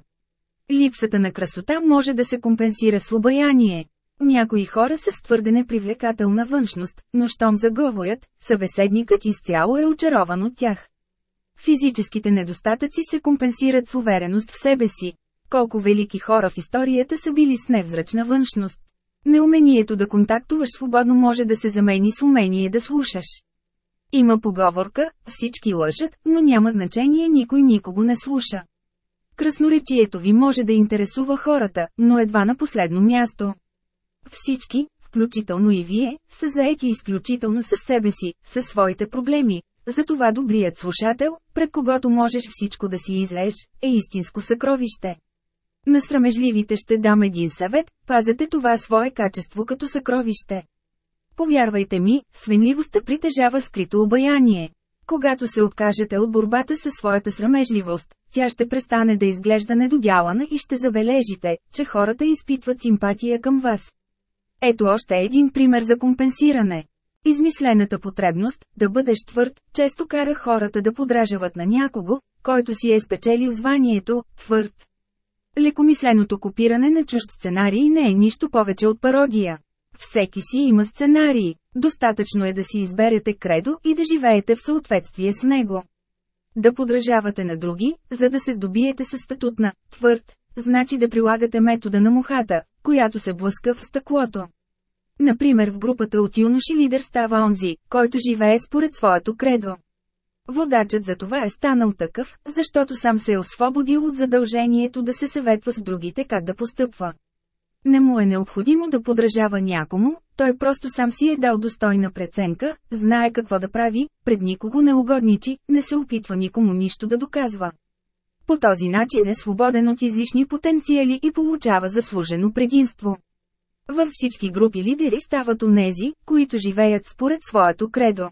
Липсата на красота може да се компенсира с обаяние. Някои хора са с твърде непривлекателна външност, но щом заговорят, събеседникът изцяло е очарован от тях. Физическите недостатъци се компенсират с увереност в себе си. Колко велики хора в историята са били с невзрачна външност. Неумението да контактуваш свободно може да се замени с умение да слушаш. Има поговорка, всички лъжат, но няма значение никой никого не слуша. Красноречието ви може да интересува хората, но едва на последно място. Всички, включително и вие, са заети изключително със себе си, със своите проблеми. Затова добрият слушател, пред когото можеш всичко да си излеж, е истинско съкровище. На срамежливите ще дам един съвет, пазете това свое качество като съкровище. Повярвайте ми, свенливостта притежава скрито обаяние. Когато се откажете от борбата със своята срамежливост, тя ще престане да изглежда недодялана и ще забележите, че хората изпитват симпатия към вас. Ето още един пример за компенсиране. Измислената потребност, да бъдеш твърд, често кара хората да подражават на някого, който си е спечелил званието «твърд». Лекомисленото копиране на чужд сценарий не е нищо повече от пародия. Всеки си има сценарии. Достатъчно е да си изберете кредо и да живеете в съответствие с него. Да подражавате на други, за да се здобиете със статут на «твърд», значи да прилагате метода на мухата, която се блъска в стъклото. Например в групата от юноши лидер става онзи, който живее според своето кредо. Водачът за това е станал такъв, защото сам се е освободил от задължението да се съветва с другите как да постъпва. Не му е необходимо да подражава някому, той просто сам си е дал достойна преценка, знае какво да прави, пред никого не угодничи, не се опитва никому нищо да доказва. По този начин е свободен от излишни потенциали и получава заслужено предимство. Във всички групи лидери стават онези, които живеят според своето кредо.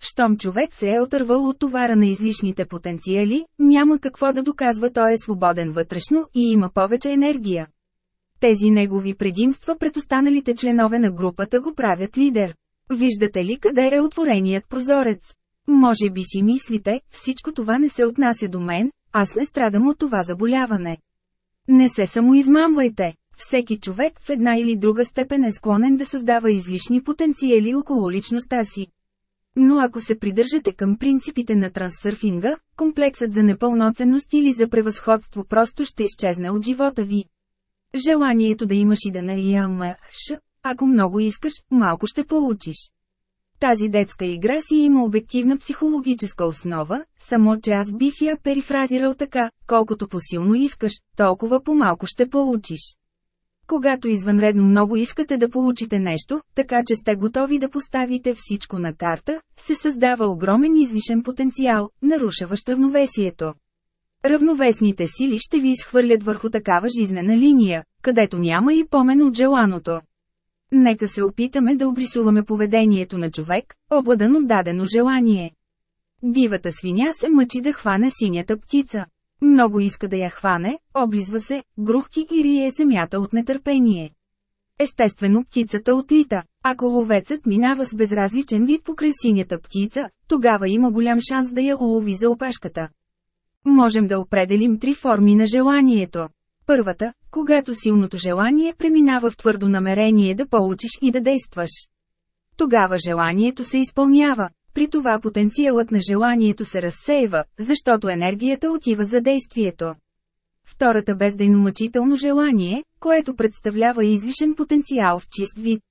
Щом човек се е отървал от товара на излишните потенциали, няма какво да доказва той е свободен вътрешно и има повече енергия. Тези негови предимства пред останалите членове на групата го правят лидер. Виждате ли къде е отвореният прозорец? Може би си мислите, всичко това не се отнася до мен, аз не страдам от това заболяване. Не се самоизмамвайте. Всеки човек в една или друга степен е склонен да създава излишни потенциали около личността си. Но ако се придържате към принципите на трансърфинга, комплексът за непълноценност или за превъзходство просто ще изчезне от живота ви. Желанието да имаш и да наямаш, ако много искаш, малко ще получиш. Тази детска игра си има обективна психологическа основа, само че аз бих я перифразирал така, колкото по-силно искаш, толкова по-малко ще получиш. Когато извънредно много искате да получите нещо, така че сте готови да поставите всичко на карта, се създава огромен излишен потенциал, нарушаващ равновесието. Равновесните сили ще ви изхвърлят върху такава жизнена линия, където няма и помен от желаното. Нека се опитаме да обрисуваме поведението на човек, обладан от дадено желание. Дивата свиня се мъчи да хване синята птица. Много иска да я хване, облизва се, грухти и рие земята от нетърпение. Естествено птицата отлита. Ако ловецът минава с безразличен вид покрай синята птица, тогава има голям шанс да я улови за опашката. Можем да определим три форми на желанието. Първата, когато силното желание преминава в твърдо намерение да получиш и да действаш. Тогава желанието се изпълнява. При това потенциалът на желанието се разсеява, защото енергията отива за действието. Втората бездейно мъчително желание, което представлява излишен потенциал в чист вид.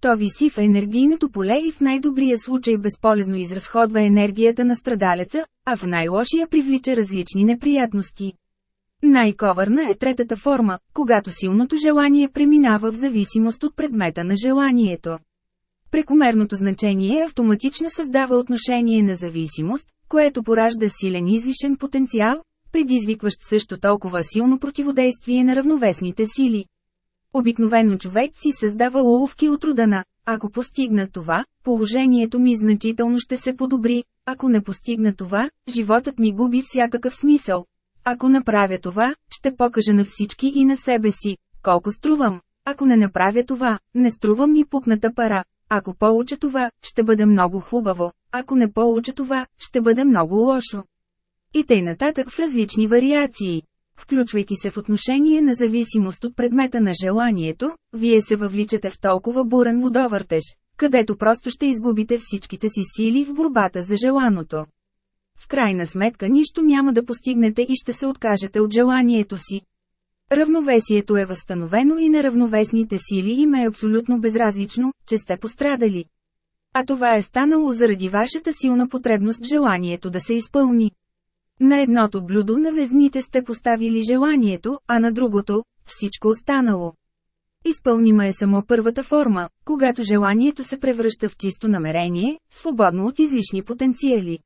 То виси в енергийното поле и в най-добрия случай безполезно изразходва енергията на страдалеца, а в най-лошия привлича различни неприятности. Най-ковърна е третата форма, когато силното желание преминава в зависимост от предмета на желанието. Прекомерното значение автоматично създава отношение на зависимост, което поражда силен излишен потенциал, предизвикващ също толкова силно противодействие на равновесните сили. Обикновено човек си създава уловки от рода на «Ако постигна това, положението ми значително ще се подобри, ако не постигна това, животът ми губи всякакъв смисъл. Ако направя това, ще покажа на всички и на себе си, колко струвам. Ако не направя това, не струвам и пукната пара. Ако получа това, ще бъде много хубаво. Ако не получа това, ще бъде много лошо. И тъй нататък в различни вариации. Включвайки се в отношение на зависимост от предмета на желанието, вие се въвличате в толкова бурен водовъртеж, където просто ще изгубите всичките си сили в борбата за желаното. В крайна сметка нищо няма да постигнете и ще се откажете от желанието си. Равновесието е възстановено и на равновесните сили им е абсолютно безразлично, че сте пострадали. А това е станало заради вашата силна потребност в желанието да се изпълни. На едното блюдо на везните сте поставили желанието, а на другото – всичко останало. Изпълнима е само първата форма, когато желанието се превръща в чисто намерение, свободно от излишни потенциали.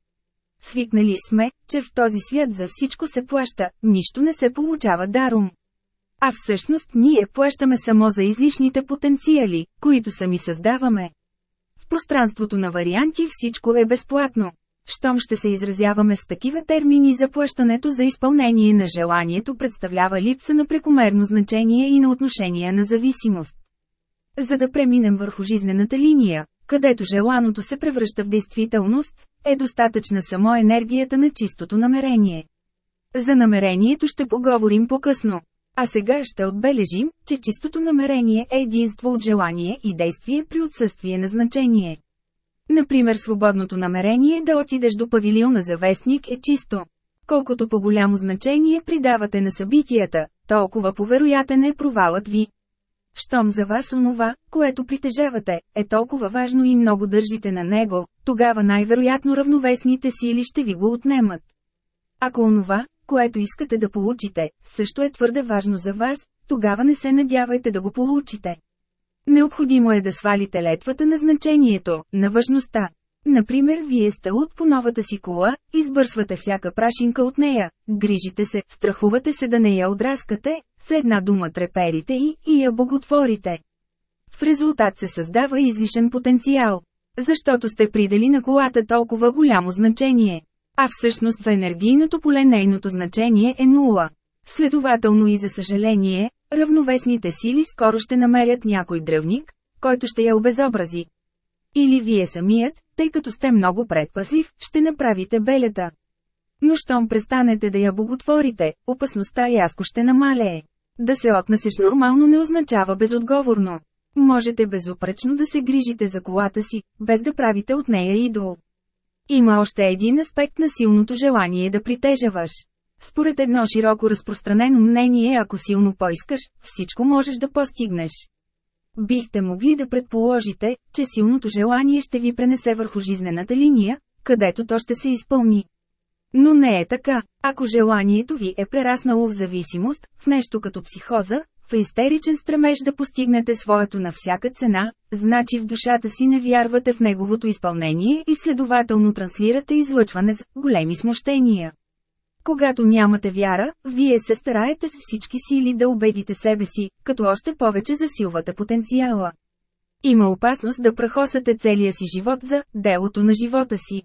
Свикнали сме, че в този свят за всичко се плаща, нищо не се получава даром. А всъщност ние плащаме само за излишните потенциали, които сами създаваме. В пространството на варианти всичко е безплатно. Щом ще се изразяваме с такива термини за плащането за изпълнение на желанието представлява липса на прекомерно значение и на отношение на зависимост. За да преминем върху жизнената линия, където желаното се превръща в действителност, е достатъчна само енергията на чистото намерение. За намерението ще поговорим по-късно. А сега ще отбележим, че чистото намерение е единство от желание и действие при отсъствие на значение. Например свободното намерение да отидеш до павилиона за вестник е чисто. Колкото по-голямо значение придавате на събитията, толкова повероятен е провалът ви. Щом за вас онова, което притежавате, е толкова важно и много държите на него, тогава най-вероятно равновесните сили ще ви го отнемат. Ако онова, което искате да получите, също е твърде важно за вас, тогава не се надявайте да го получите. Необходимо е да свалите летвата на значението, на важността. Например, вие сте от по новата си кола, избърсвате всяка прашинка от нея, грижите се, страхувате се да не я отраскате, с една дума треперите и, и я боготворите. В резултат се създава излишен потенциал. Защото сте придали на колата толкова голямо значение. А всъщност в енергийното поле нейното значение е нула. Следователно и за съжаление, равновесните сили скоро ще намерят някой дръвник, който ще я обезобрази. Или вие самият, тъй като сте много предпаслив, ще направите белета. Но щом престанете да я боготворите, опасността яско ще намалее. Да се отнасеш нормално не означава безотговорно. Можете безопречно да се грижите за колата си, без да правите от нея идол. Има още един аспект на силното желание да притежаваш. Според едно широко разпространено мнение, ако силно поискаш, всичко можеш да постигнеш. Бихте могли да предположите, че силното желание ще ви пренесе върху жизнената линия, където то ще се изпълни. Но не е така. Ако желанието ви е прераснало в зависимост, в нещо като психоза, в истеричен стремеж да постигнете своето на всяка цена, значи в душата си не вярвате в неговото изпълнение и следователно транслирате излъчване с големи смущения. Когато нямате вяра, вие се стараете с всички сили да убедите себе си, като още повече засилвате потенциала. Има опасност да прахосате целия си живот за делото на живота си.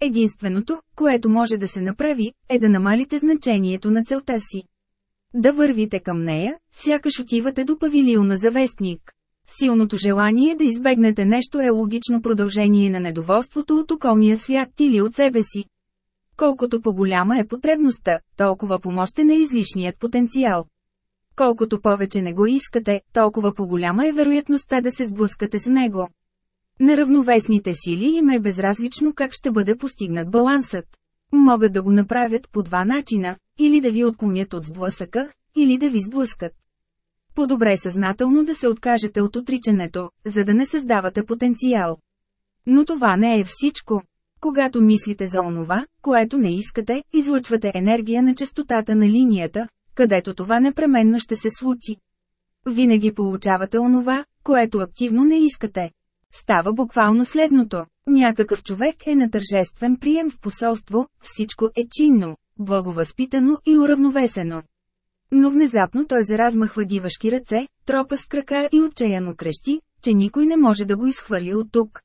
Единственото, което може да се направи, е да намалите значението на целта си. Да вървите към нея, сякаш отивате до павилиона за вестник. Силното желание да избегнете нещо е логично продължение на недоволството от околния свят или от себе си. Колкото по-голяма е потребността, толкова помощен е излишният потенциал. Колкото повече не го искате, толкова по-голяма е вероятността да се сблъскате с него. Неравновесните сили им е безразлично как ще бъде постигнат балансът. Могат да го направят по два начина, или да ви отклонят от сблъсъка, или да ви сблъскат. По-добре съзнателно да се откажете от отричането, за да не създавате потенциал. Но това не е всичко. Когато мислите за онова, което не искате, излъчвате енергия на частотата на линията, където това непременно ще се случи. Винаги получавате онова, което активно не искате. Става буквално следното. Някакъв човек е на тържествен прием в посолство, всичко е чинно, благовъзпитано и уравновесено. Но внезапно той заразмахва дивашки ръце, тропа с крака и отчаяно крещи, че никой не може да го изхвърли от тук.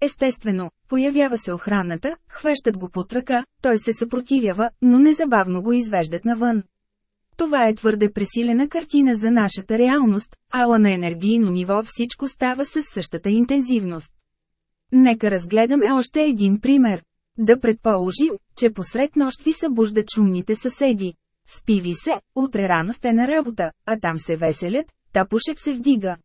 Естествено, появява се охраната, хващат го под ръка, той се съпротивява, но незабавно го извеждат навън. Това е твърде пресилена картина за нашата реалност, ала на енергийно ниво всичко става с същата интензивност. Нека разгледаме още един пример. Да предположим, че посред нощ ви събуждат шумните съседи. Спи ви се, утре рано сте на работа, а там се веселят, тапушек се вдига.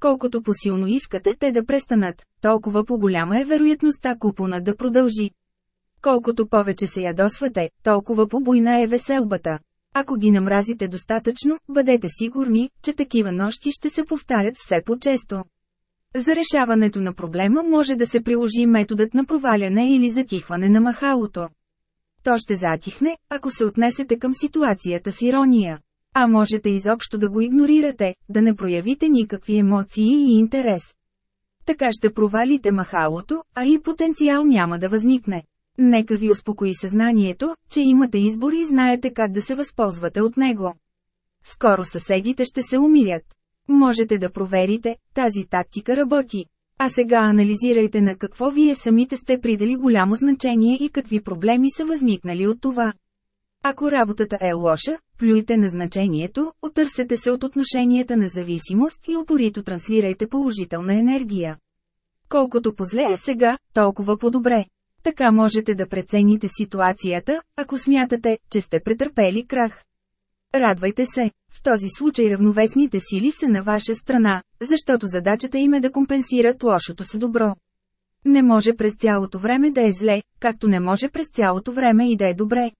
Колкото посилно искате те да престанат, толкова по-голяма е вероятността купона да продължи. Колкото повече се ядосвате, толкова по-буйна е веселбата. Ако ги намразите достатъчно, бъдете сигурни, че такива нощи ще се повтарят все по-често. За решаването на проблема може да се приложи методът на проваляне или затихване на махалото. То ще затихне, ако се отнесете към ситуацията с ирония. А можете изобщо да го игнорирате, да не проявите никакви емоции и интерес. Така ще провалите махалото, а и потенциал няма да възникне. Нека ви успокои съзнанието, че имате избор и знаете как да се възползвате от него. Скоро съседите ще се умирят. Можете да проверите, тази тактика работи. А сега анализирайте на какво вие самите сте придали голямо значение и какви проблеми са възникнали от това. Ако работата е лоша, плюйте на значението, отърсете се от отношенията на зависимост и упорито транслирайте положителна енергия. Колкото позле е сега, толкова по-добре. Така можете да прецените ситуацията, ако смятате, че сте претърпели крах. Радвайте се, в този случай равновесните сили са на ваша страна, защото задачата им е да компенсират лошото с добро. Не може през цялото време да е зле, както не може през цялото време и да е добре.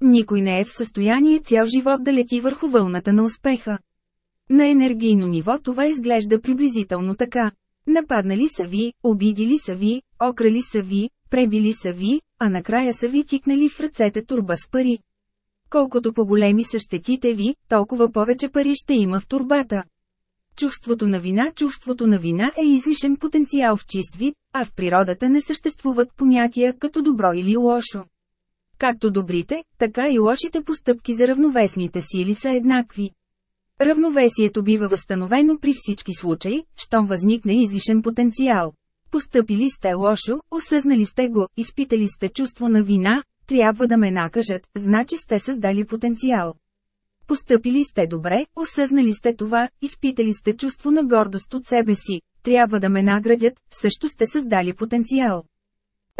Никой не е в състояние цял живот да лети върху вълната на успеха. На енергийно ниво това изглежда приблизително така. Нападнали са ви, обидили са ви, окрали са ви, пребили са ви, а накрая са ви тикнали в ръцете турба с пари. Колкото по-големи са щетите ви, толкова повече пари ще има в турбата. Чувството на вина Чувството на вина е излишен потенциал в чист вид, а в природата не съществуват понятия като добро или лошо. Както добрите, така и лошите постъпки за равновесните сили са еднакви. Равновесието бива възстановено при всички случаи, щом възникне излишен потенциал. Постъпили сте лошо, осъзнали сте го, изпитали сте чувство на вина, трябва да ме накажат, значи сте създали потенциал. Постъпили сте добре, осъзнали сте това, изпитали сте чувство на гордост от себе си, трябва да ме наградят, също сте създали потенциал.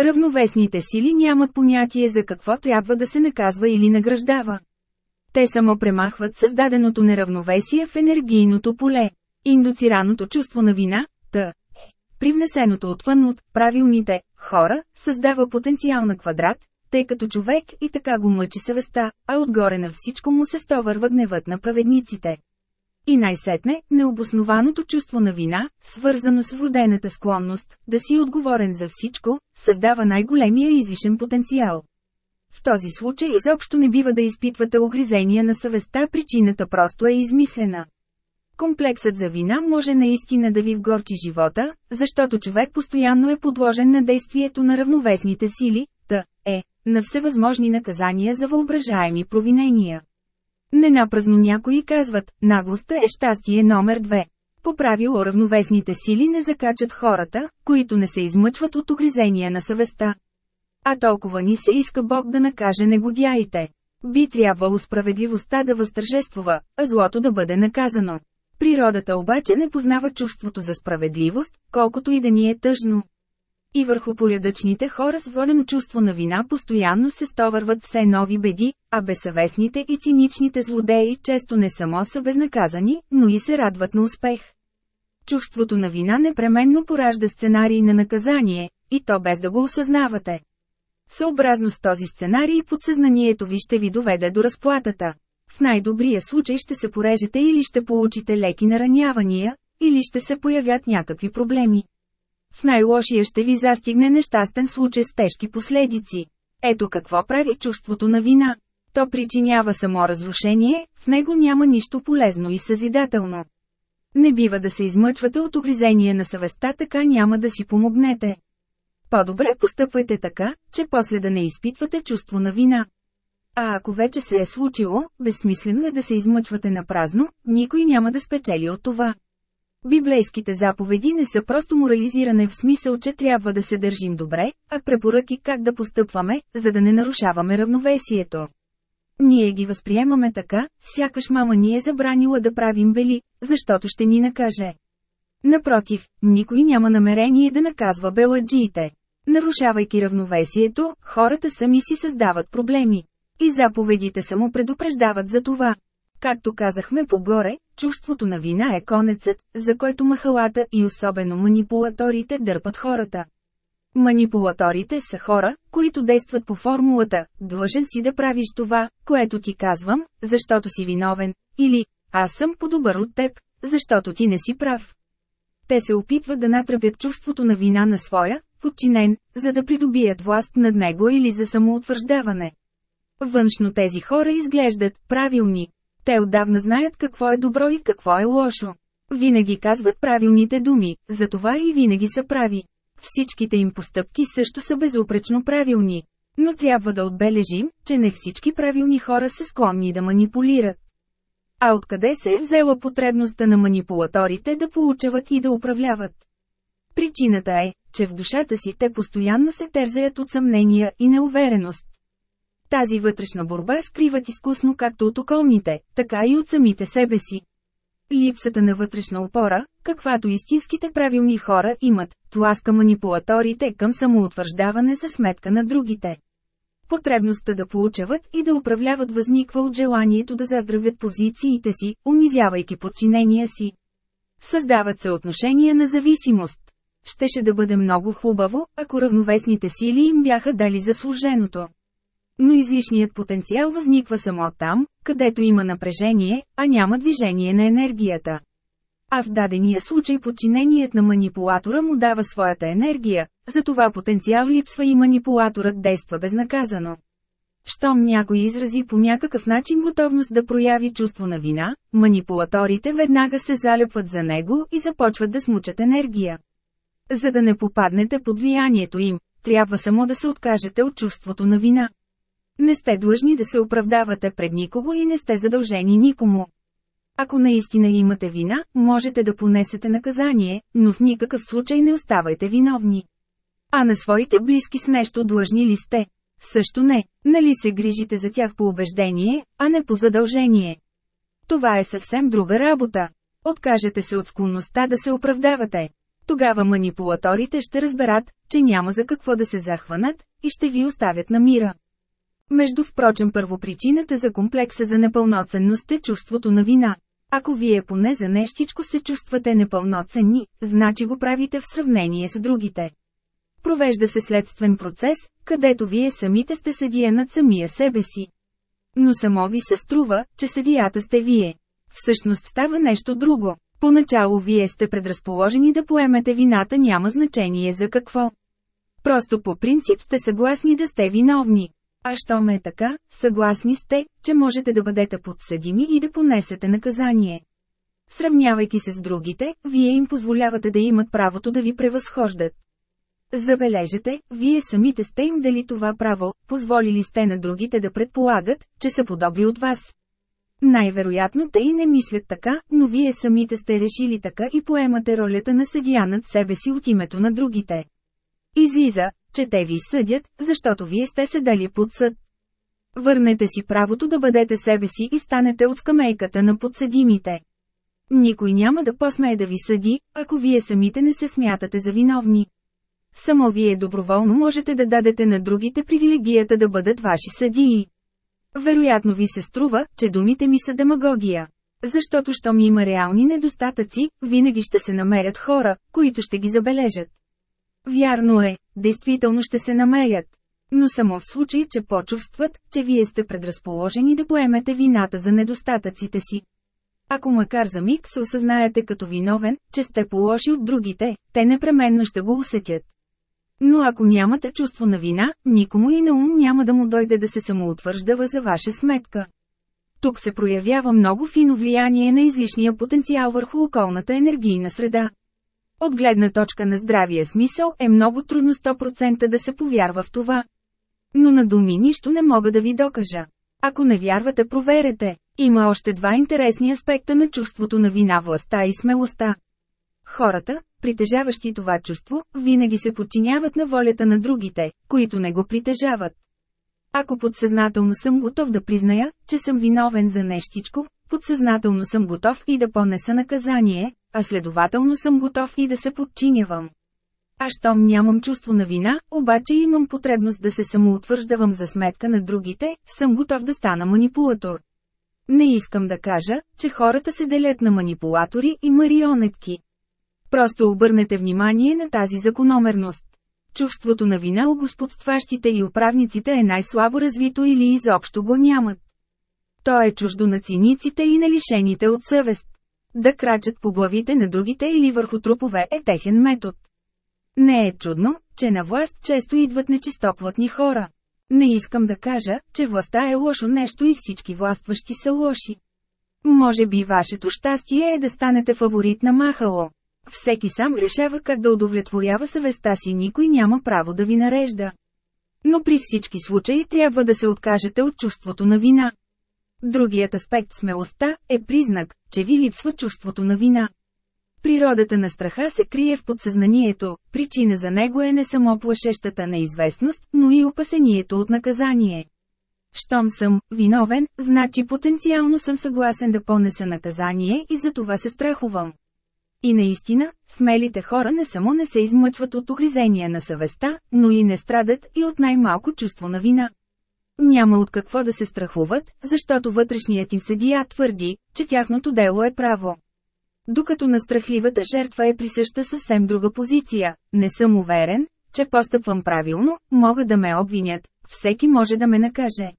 Равновесните сили нямат понятие за какво трябва да се наказва или награждава. Те само премахват създаденото неравновесие в енергийното поле. Индуцираното чувство на вина, т. Привнесеното отвън от правилните хора, създава потенциал на квадрат, тъй като човек и така го мъчи съвестта, а отгоре на всичко му се стовърва гневът на праведниците. И най-сетне, необоснованото чувство на вина, свързано с вродената склонност, да си отговорен за всичко, създава най-големия излишен потенциал. В този случай изобщо не бива да изпитвате огризения на съвестта, причината просто е измислена. Комплексът за вина може наистина да ви вгорчи живота, защото човек постоянно е подложен на действието на равновесните сили, да, е, на всевъзможни наказания за въображаеми провинения. Ненапразно някои казват, наглостта е щастие номер две. По правило равновесните сили не закачат хората, които не се измъчват от огризения на съвестта. А толкова ни се иска Бог да накаже негодяите. Би трябвало справедливостта да възтържествува, а злото да бъде наказано. Природата обаче не познава чувството за справедливост, колкото и да ни е тъжно. И върху полядъчните хора с водено чувство на вина постоянно се стовърват все нови беди, а безсъвестните и циничните злодеи често не само са безнаказани, но и се радват на успех. Чувството на вина непременно поражда сценарий на наказание, и то без да го осъзнавате. Съобразно с този сценарий подсъзнанието ви ще ви доведе до разплатата. В най-добрия случай ще се порежете или ще получите леки наранявания, или ще се появят някакви проблеми. В най-лошия ще ви застигне нещастен случай с тежки последици. Ето какво прави чувството на вина. То причинява само разрушение, в него няма нищо полезно и съзидателно. Не бива да се измъчвате от огризение на съвестта, така няма да си помогнете. По-добре постъпвайте така, че после да не изпитвате чувство на вина. А ако вече се е случило, безсмислено е да се измъчвате на празно, никой няма да спечели от това. Библейските заповеди не са просто морализиране в смисъл, че трябва да се държим добре, а препоръки как да постъпваме, за да не нарушаваме равновесието. Ние ги възприемаме така, сякаш мама ни е забранила да правим бели, защото ще ни накаже. Напротив, никой няма намерение да наказва беладжиите. Нарушавайки равновесието, хората сами си създават проблеми. И заповедите само предупреждават за това. Както казахме по-горе, чувството на вина е конецът, за който махалата и особено манипулаторите дърпат хората. Манипулаторите са хора, които действат по формулата «Длъжен си да правиш това, което ти казвам, защото си виновен» или «Аз съм по-добър от теб, защото ти не си прав». Те се опитват да натрапят чувството на вина на своя, подчинен, за да придобият власт над него или за самоутвърждаване. Външно тези хора изглеждат правилни. Те отдавна знаят какво е добро и какво е лошо. Винаги казват правилните думи, затова и винаги са прави. Всичките им постъпки също са безупречно правилни. Но трябва да отбележим, че не всички правилни хора са склонни да манипулират. А откъде се е взела потребността на манипулаторите да получават и да управляват? Причината е, че в душата си те постоянно се тързаят от съмнения и неувереност. Тази вътрешна борба скриват изкусно както от околните, така и от самите себе си. Липсата на вътрешна опора, каквато истинските правилни хора имат, тласка манипулаторите към самоутвърждаване за сметка на другите. Потребността да получават и да управляват възниква от желанието да заздравят позициите си, унизявайки подчинения си. Създават се отношения на зависимост. Щеше да бъде много хубаво, ако равновесните сили им бяха дали заслуженото. Но излишният потенциал възниква само там, където има напрежение, а няма движение на енергията. А в дадения случай подчиненият на манипулатора му дава своята енергия, затова потенциал липсва и манипулаторът действа безнаказано. Щом някой изрази по някакъв начин готовност да прояви чувство на вина, манипулаторите веднага се залепват за него и започват да смучат енергия. За да не попаднете под влиянието им, трябва само да се откажете от чувството на вина. Не сте длъжни да се оправдавате пред никого и не сте задължени никому. Ако наистина имате вина, можете да понесете наказание, но в никакъв случай не оставайте виновни. А на своите близки с нещо длъжни ли сте? Също не, нали се грижите за тях по убеждение, а не по задължение. Това е съвсем друга работа. Откажете се от склонността да се оправдавате. Тогава манипулаторите ще разберат, че няма за какво да се захванат, и ще ви оставят на мира. Между впрочем първопричината за комплекса за непълноценност е чувството на вина. Ако вие поне за нещичко се чувствате непълноценни, значи го правите в сравнение с другите. Провежда се следствен процес, където вие самите сте съдия над самия себе си. Но само ви се струва, че съдията сте вие. Всъщност става нещо друго. Поначало вие сте предразположени да поемете вината няма значение за какво. Просто по принцип сте съгласни да сте виновни. А що ме е така, съгласни сте, че можете да бъдете подсъдими и да понесете наказание. Сравнявайки се с другите, вие им позволявате да имат правото да ви превъзхождат. Забележете, вие самите сте им дали това право, позволили сте на другите да предполагат, че са подобри от вас. Най-вероятно те и не мислят така, но вие самите сте решили така и поемате ролята на съдия над себе си от името на другите. Излиза, че те ви съдят, защото вие сте седали под съд. Върнете си правото да бъдете себе си и станете от скамейката на подсъдимите. Никой няма да посмее да ви съди, ако вие самите не се смятате за виновни. Само вие доброволно можете да дадете на другите привилегията да бъдат ваши съдии. Вероятно ви се струва, че думите ми са демагогия. Защото щом има реални недостатъци, винаги ще се намерят хора, които ще ги забележат. Вярно е, действително ще се намерят. Но само в случай, че почувстват, че вие сте предразположени да поемете вината за недостатъците си. Ако макар за миг се осъзнаете като виновен, че сте по-лоши от другите, те непременно ще го усетят. Но ако нямате чувство на вина, никому и на ум няма да му дойде да се самоутвърждава за ваша сметка. Тук се проявява много фино влияние на излишния потенциал върху околната енергийна среда. От гледна точка на здравия смисъл е много трудно 100% да се повярва в това. Но на думи нищо не мога да ви докажа. Ако не вярвате, проверете. Има още два интересни аспекта на чувството на вина властта и смелостта. Хората, притежаващи това чувство, винаги се подчиняват на волята на другите, които не го притежават. Ако подсъзнателно съм готов да призная, че съм виновен за нещичко, подсъзнателно съм готов и да понеса наказание, а следователно съм готов и да се подчинявам. А щом нямам чувство на вина, обаче имам потребност да се самоутвърждавам за сметка на другите, съм готов да стана манипулатор. Не искам да кажа, че хората се делят на манипулатори и марионетки. Просто обърнете внимание на тази закономерност. Чувството на вина у господстващите и управниците е най-слабо развито или изобщо го нямат. То е чуждо на циниците и на лишените от съвест. Да крачат по главите на другите или върху трупове е техен метод. Не е чудно, че на власт често идват нечистоплотни хора. Не искам да кажа, че властта е лошо нещо и всички властващи са лоши. Може би вашето щастие е да станете фаворит на Махало. Всеки сам решава как да удовлетворява съвестта си, никой няма право да ви нарежда. Но при всички случаи трябва да се откажете от чувството на вина. Другият аспект смелостта е признак, че ви липсва чувството на вина. Природата на страха се крие в подсъзнанието, причина за него е не само плашещата неизвестност, но и опасението от наказание. Щом съм виновен, значи потенциално съм съгласен да понеса наказание и за това се страхувам. И наистина, смелите хора не само не се измъчват от огризения на съвестта, но и не страдат и от най-малко чувство на вина. Няма от какво да се страхуват, защото вътрешният им съдия твърди, че тяхното дело е право. Докато на страхливата жертва е присъща съвсем друга позиция, не съм уверен, че постъпвам правилно, могат да ме обвинят, всеки може да ме накаже.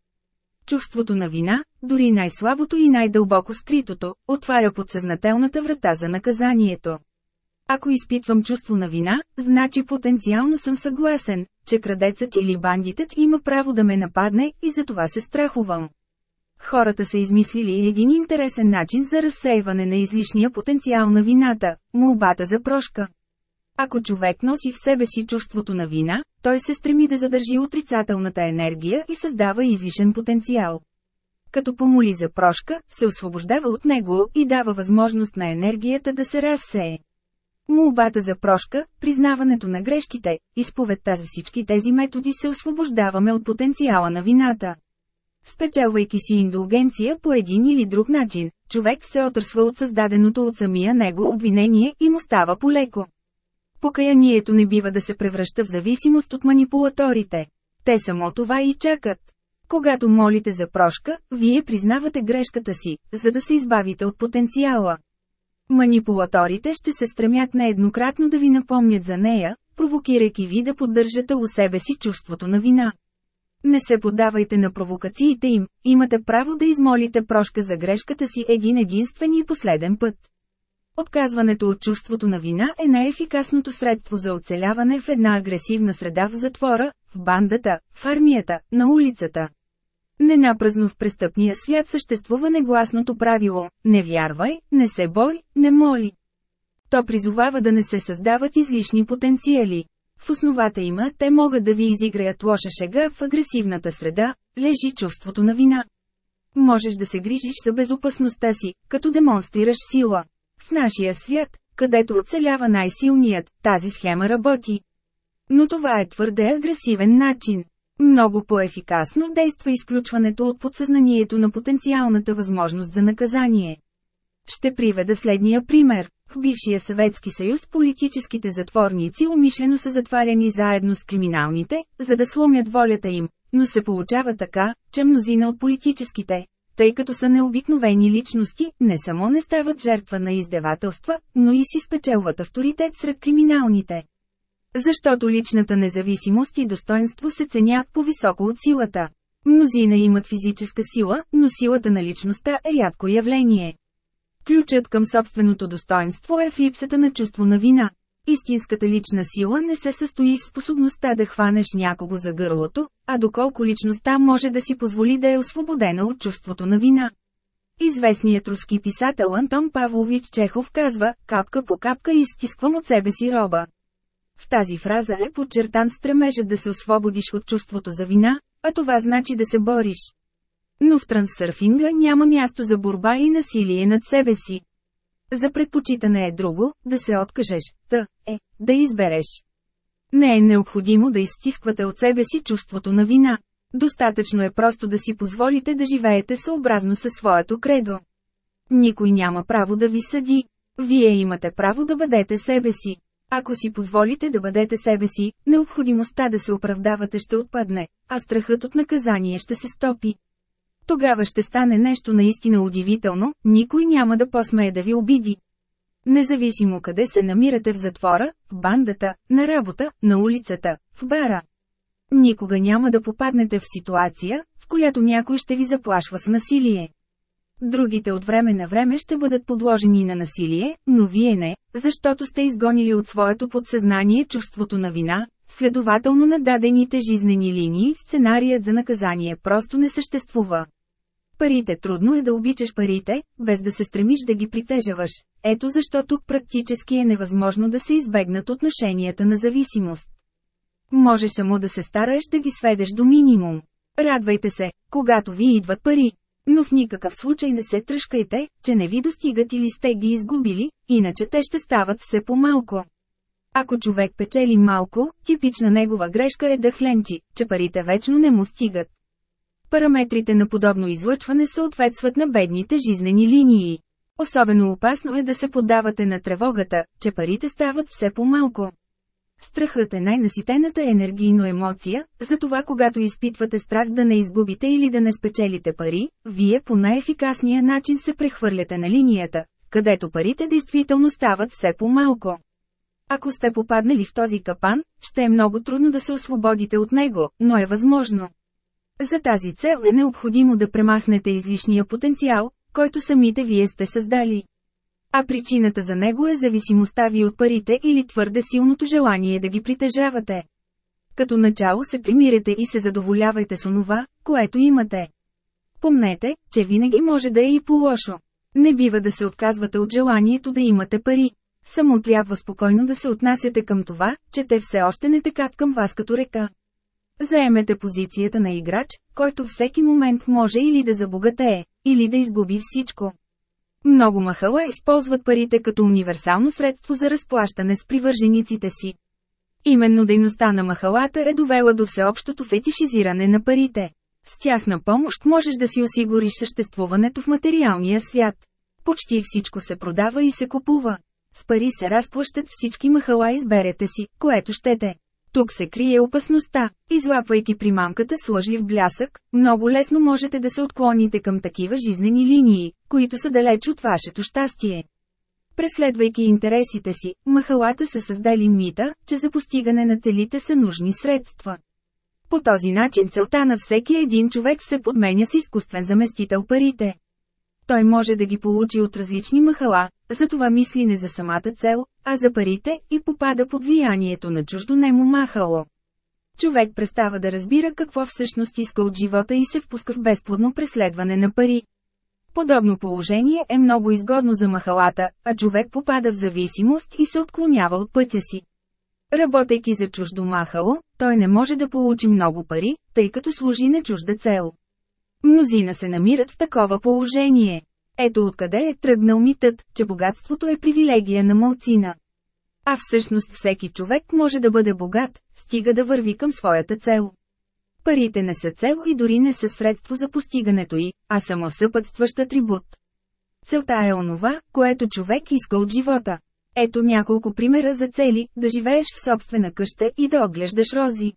Чувството на вина, дори най-слабото и най-дълбоко скритото, отваря подсъзнателната врата за наказанието. Ако изпитвам чувство на вина, значи потенциално съм съгласен, че крадецът или бандитът има право да ме нападне и за това се страхувам. Хората са измислили един интересен начин за разсейване на излишния потенциал на вината – молбата за прошка. Ако човек носи в себе си чувството на вина, той се стреми да задържи отрицателната енергия и създава излишен потенциал. Като помоли за прошка, се освобождава от него и дава възможност на енергията да се разсее. Молбата за прошка, признаването на грешките, изповедта за всички тези методи се освобождаваме от потенциала на вината. Спечелвайки си индулгенция по един или друг начин, човек се отърсва от създаденото от самия него обвинение и му става полеко. Покаянието не бива да се превръща в зависимост от манипулаторите. Те само това и чакат. Когато молите за прошка, вие признавате грешката си, за да се избавите от потенциала. Манипулаторите ще се стремят нееднократно да ви напомнят за нея, провокирайки ви да поддържате у себе си чувството на вина. Не се подавайте на провокациите им, имате право да измолите прошка за грешката си един единствен и последен път. Отказването от чувството на вина е най-ефикасното средство за оцеляване в една агресивна среда в затвора, в бандата, в армията, на улицата. Ненапразно в престъпния свят съществува негласното правило – не вярвай, не се бой, не моли. То призовава да не се създават излишни потенциали. В основата има, те могат да ви изиграят лоша шега в агресивната среда, лежи чувството на вина. Можеш да се грижиш за безопасността си, като демонстрираш сила. В нашия свят, където оцелява най-силният, тази схема работи. Но това е твърде агресивен начин. Много по-ефикасно действа изключването от подсъзнанието на потенциалната възможност за наказание. Ще приведа следния пример. В бившия Съветски съюз политическите затворници умишлено са затваряни заедно с криминалните, за да сломят волята им, но се получава така, че мнозина от политическите, тъй като са необикновени личности, не само не стават жертва на издевателства, но и си спечелват авторитет сред криминалните. Защото личната независимост и достоинство се ценят по-високо от силата. Мнозина имат физическа сила, но силата на личността е рядко явление. Ключът към собственото достоинство е в липсата на чувство на вина. Истинската лична сила не се състои в способността да хванеш някого за гърлото, а доколко личността може да си позволи да е освободена от чувството на вина. Известният руски писател Антон Павлович Чехов казва, капка по капка изтисквам от себе си роба. В тази фраза е подчертан стремежът да се освободиш от чувството за вина, а това значи да се бориш. Но в трансърфинга няма място за борба и насилие над себе си. За предпочитане е друго, да се откажеш, да, е, да избереш. Не е необходимо да изтисквате от себе си чувството на вина. Достатъчно е просто да си позволите да живеете съобразно със своето кредо. Никой няма право да ви съди. Вие имате право да бъдете себе си. Ако си позволите да бъдете себе си, необходимостта да се оправдавате ще отпадне, а страхът от наказание ще се стопи. Тогава ще стане нещо наистина удивително, никой няма да посмее да ви обиди. Независимо къде се намирате в затвора, в бандата, на работа, на улицата, в бара. Никога няма да попаднете в ситуация, в която някой ще ви заплашва с насилие. Другите от време на време ще бъдат подложени на насилие, но вие не, защото сте изгонили от своето подсъзнание чувството на вина, следователно на дадените жизнени линии, сценарият за наказание просто не съществува. Парите трудно е да обичаш парите, без да се стремиш да ги притежаваш. Ето защо тук практически е невъзможно да се избегнат отношенията на зависимост. Може само да се стараеш да ги сведеш до минимум. Радвайте се, когато ви идват пари. Но в никакъв случай не се тръжкайте, че не ви достигат или сте ги изгубили, иначе те ще стават все по-малко. Ако човек печели малко, типична негова грешка е да хленчи, че парите вечно не му стигат. Параметрите на подобно излъчване съответстват на бедните жизнени линии. Особено опасно е да се подавате на тревогата, че парите стават все по-малко. Страхът е най-наситената енергийно емоция, затова когато изпитвате страх да не изгубите или да не спечелите пари, вие по най-ефикасния начин се прехвърляте на линията, където парите действително стават все по-малко. Ако сте попаднали в този капан, ще е много трудно да се освободите от него, но е възможно. За тази цел е необходимо да премахнете излишния потенциал, който самите вие сте създали. А причината за него е зависимостта ви от парите или твърде силното желание да ги притежавате. Като начало се примирете и се задоволявайте с онова, което имате. Помнете, че винаги може да е и по-лошо. Не бива да се отказвате от желанието да имате пари. Само трябва спокойно да се отнасяте към това, че те все още не текат към вас като река. Заемете позицията на играч, който всеки момент може или да забогатее, или да изгуби всичко. Много махала използват парите като универсално средство за разплащане с привържениците си. Именно дейността на махалата е довела до всеобщото фетишизиране на парите. С тях на помощ можеш да си осигуриш съществуването в материалния свят. Почти всичко се продава и се купува. С пари се разплащат всички махала изберете си, което щете. Тук се крие опасността. Излапвайки примамката с лъжлив блясък, много лесно можете да се отклоните към такива жизнени линии, които са далеч от вашето щастие. Преследвайки интересите си, махалата са създали мита, че за постигане на целите са нужни средства. По този начин целта на всеки един човек се подменя с изкуствен заместител парите. Той може да ги получи от различни махала, затова мисли не за самата цел, а за парите и попада под влиянието на чуждо нему махало. Човек престава да разбира какво всъщност иска от живота и се впуска в безплодно преследване на пари. Подобно положение е много изгодно за махалата, а човек попада в зависимост и се отклонява от пътя си. Работейки за чуждо махало, той не може да получи много пари, тъй като служи на чужда цел. Мнозина се намират в такова положение. Ето откъде е тръгнал митът, че богатството е привилегия на малцина. А всъщност всеки човек може да бъде богат, стига да върви към своята цел. Парите не са цел и дори не са средство за постигането й, а само съпътстващ атрибут. Целта е онова, което човек иска от живота. Ето няколко примера за цели – да живееш в собствена къща и да оглеждаш рози.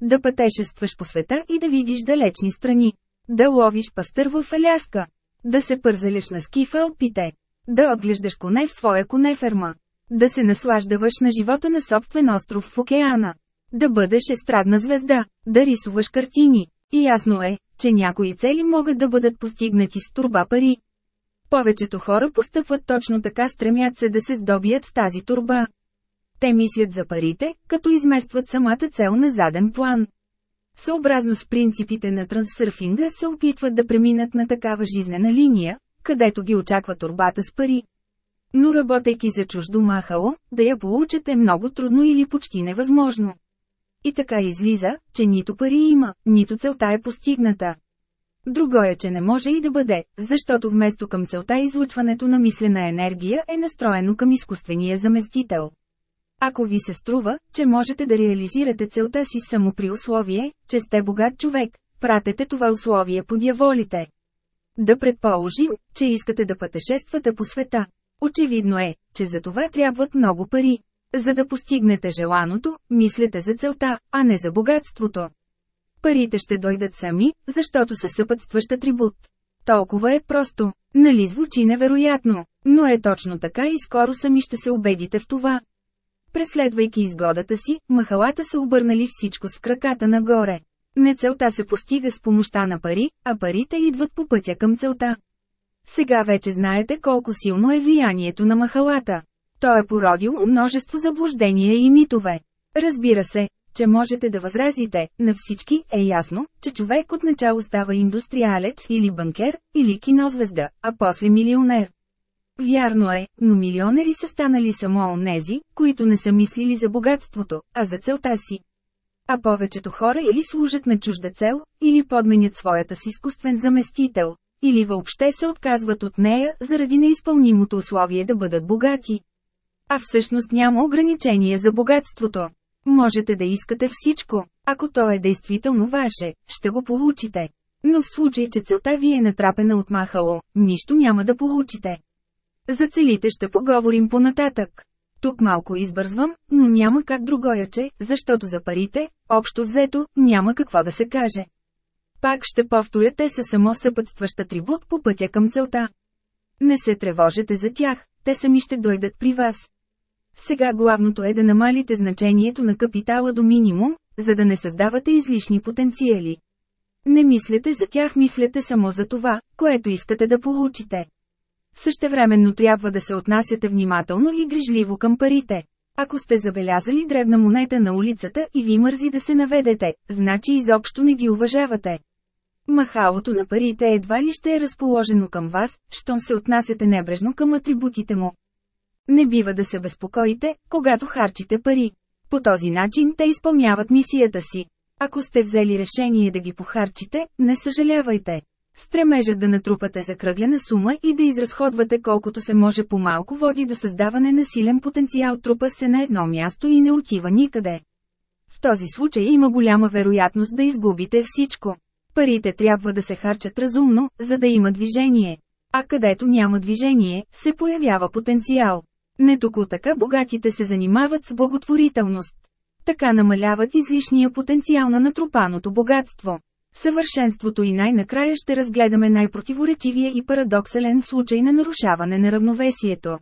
Да пътешестваш по света и да видиш далечни страни. Да ловиш пастър в Аляска. Да се пързалиш на ски в Алпите. Да отглеждаш коне в своя конеферма. Да се наслаждаваш на живота на собствен остров в океана. Да бъдеш естрадна звезда. Да рисуваш картини. И ясно е, че някои цели могат да бъдат постигнати с турба пари. Повечето хора постъпват точно така стремят се да се здобият с тази турба. Те мислят за парите, като изместват самата цел на заден план. Съобразно с принципите на трансърфинга се опитват да преминат на такава жизнена линия, където ги очаква турбата с пари. Но работейки за чуждо махало, да я получат е много трудно или почти невъзможно. И така излиза, че нито пари има, нито целта е постигната. Друго е, че не може и да бъде, защото вместо към целта излучването на мислена енергия е настроено към изкуствения заместител. Ако ви се струва, че можете да реализирате целта си само при условие, че сте богат човек, пратете това условие по дяволите. Да предположим, че искате да пътешествате по света. Очевидно е, че за това трябват много пари. За да постигнете желаното, мислете за целта, а не за богатството. Парите ще дойдат сами, защото са съпътстващ атрибут. Толкова е просто. Нали звучи невероятно, но е точно така и скоро сами ще се убедите в това. Преследвайки изгодата си, махалата са обърнали всичко с краката нагоре. Не целта се постига с помощта на пари, а парите идват по пътя към целта. Сега вече знаете колко силно е влиянието на махалата. Той е породил множество заблуждения и митове. Разбира се, че можете да възразите, на всички е ясно, че човек отначало става индустриалец или банкер, или кинозвезда, а после милионер. Вярно е, но милионери са станали само онези, които не са мислили за богатството, а за целта си. А повечето хора или служат на чужда цел, или подменят своята си изкуствен заместител, или въобще се отказват от нея заради неизпълнимото условие да бъдат богати. А всъщност няма ограничение за богатството. Можете да искате всичко. Ако то е действително ваше, ще го получите. Но в случай, че целта ви е натрапена от махало, нищо няма да получите. За целите ще поговорим понататък. Тук малко избързвам, но няма как другояче, защото за парите, общо взето, няма какво да се каже. Пак ще повторя те са само съпътстващ атрибут по пътя към целта. Не се тревожете за тях, те сами ще дойдат при вас. Сега главното е да намалите значението на капитала до минимум, за да не създавате излишни потенциали. Не мислете за тях, мислете само за това, което искате да получите. Същевременно трябва да се отнасяте внимателно и грижливо към парите. Ако сте забелязали дребна монета на улицата и ви мързи да се наведете, значи изобщо не ги уважавате. Махалото на парите едва ли ще е разположено към вас, щом се отнасяте небрежно към атрибутите му. Не бива да се безпокоите, когато харчите пари. По този начин те изпълняват мисията си. Ако сте взели решение да ги похарчите, не съжалявайте. Стремежът да натрупате закръглена сума и да изразходвате колкото се може по-малко води до създаване на силен потенциал трупа се на едно място и не отива никъде. В този случай има голяма вероятност да изгубите всичко. Парите трябва да се харчат разумно, за да има движение. А където няма движение, се появява потенциал. Не току така богатите се занимават с благотворителност. Така намаляват излишния потенциал на натрупаното богатство. Съвършенството и най-накрая ще разгледаме най-противоречивия и парадоксален случай на нарушаване на равновесието.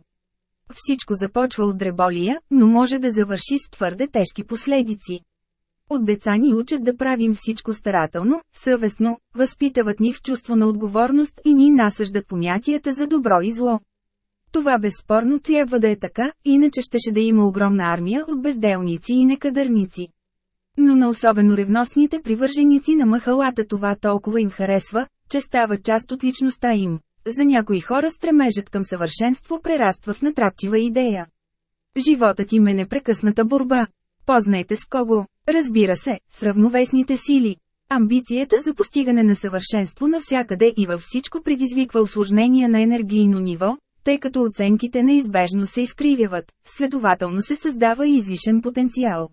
Всичко започва от дреболия, но може да завърши с твърде тежки последици. От деца ни учат да правим всичко старателно, съвестно, възпитават ни в чувство на отговорност и ни насъждат понятията за добро и зло. Това безспорно трябва да е така, иначе щеше да има огромна армия от безделници и некадърници. Но на особено ревностните привърженици на махалата това толкова им харесва, че става част от личността им. За някои хора стремежът към съвършенство прераства в натрапчива идея. Животът им е непрекъсната борба. Познайте с кого. Разбира се, с равновесните сили. Амбицията за постигане на съвършенство навсякъде и във всичко предизвиква осложнения на енергийно ниво, тъй като оценките неизбежно се изкривяват, следователно се създава излишен потенциал.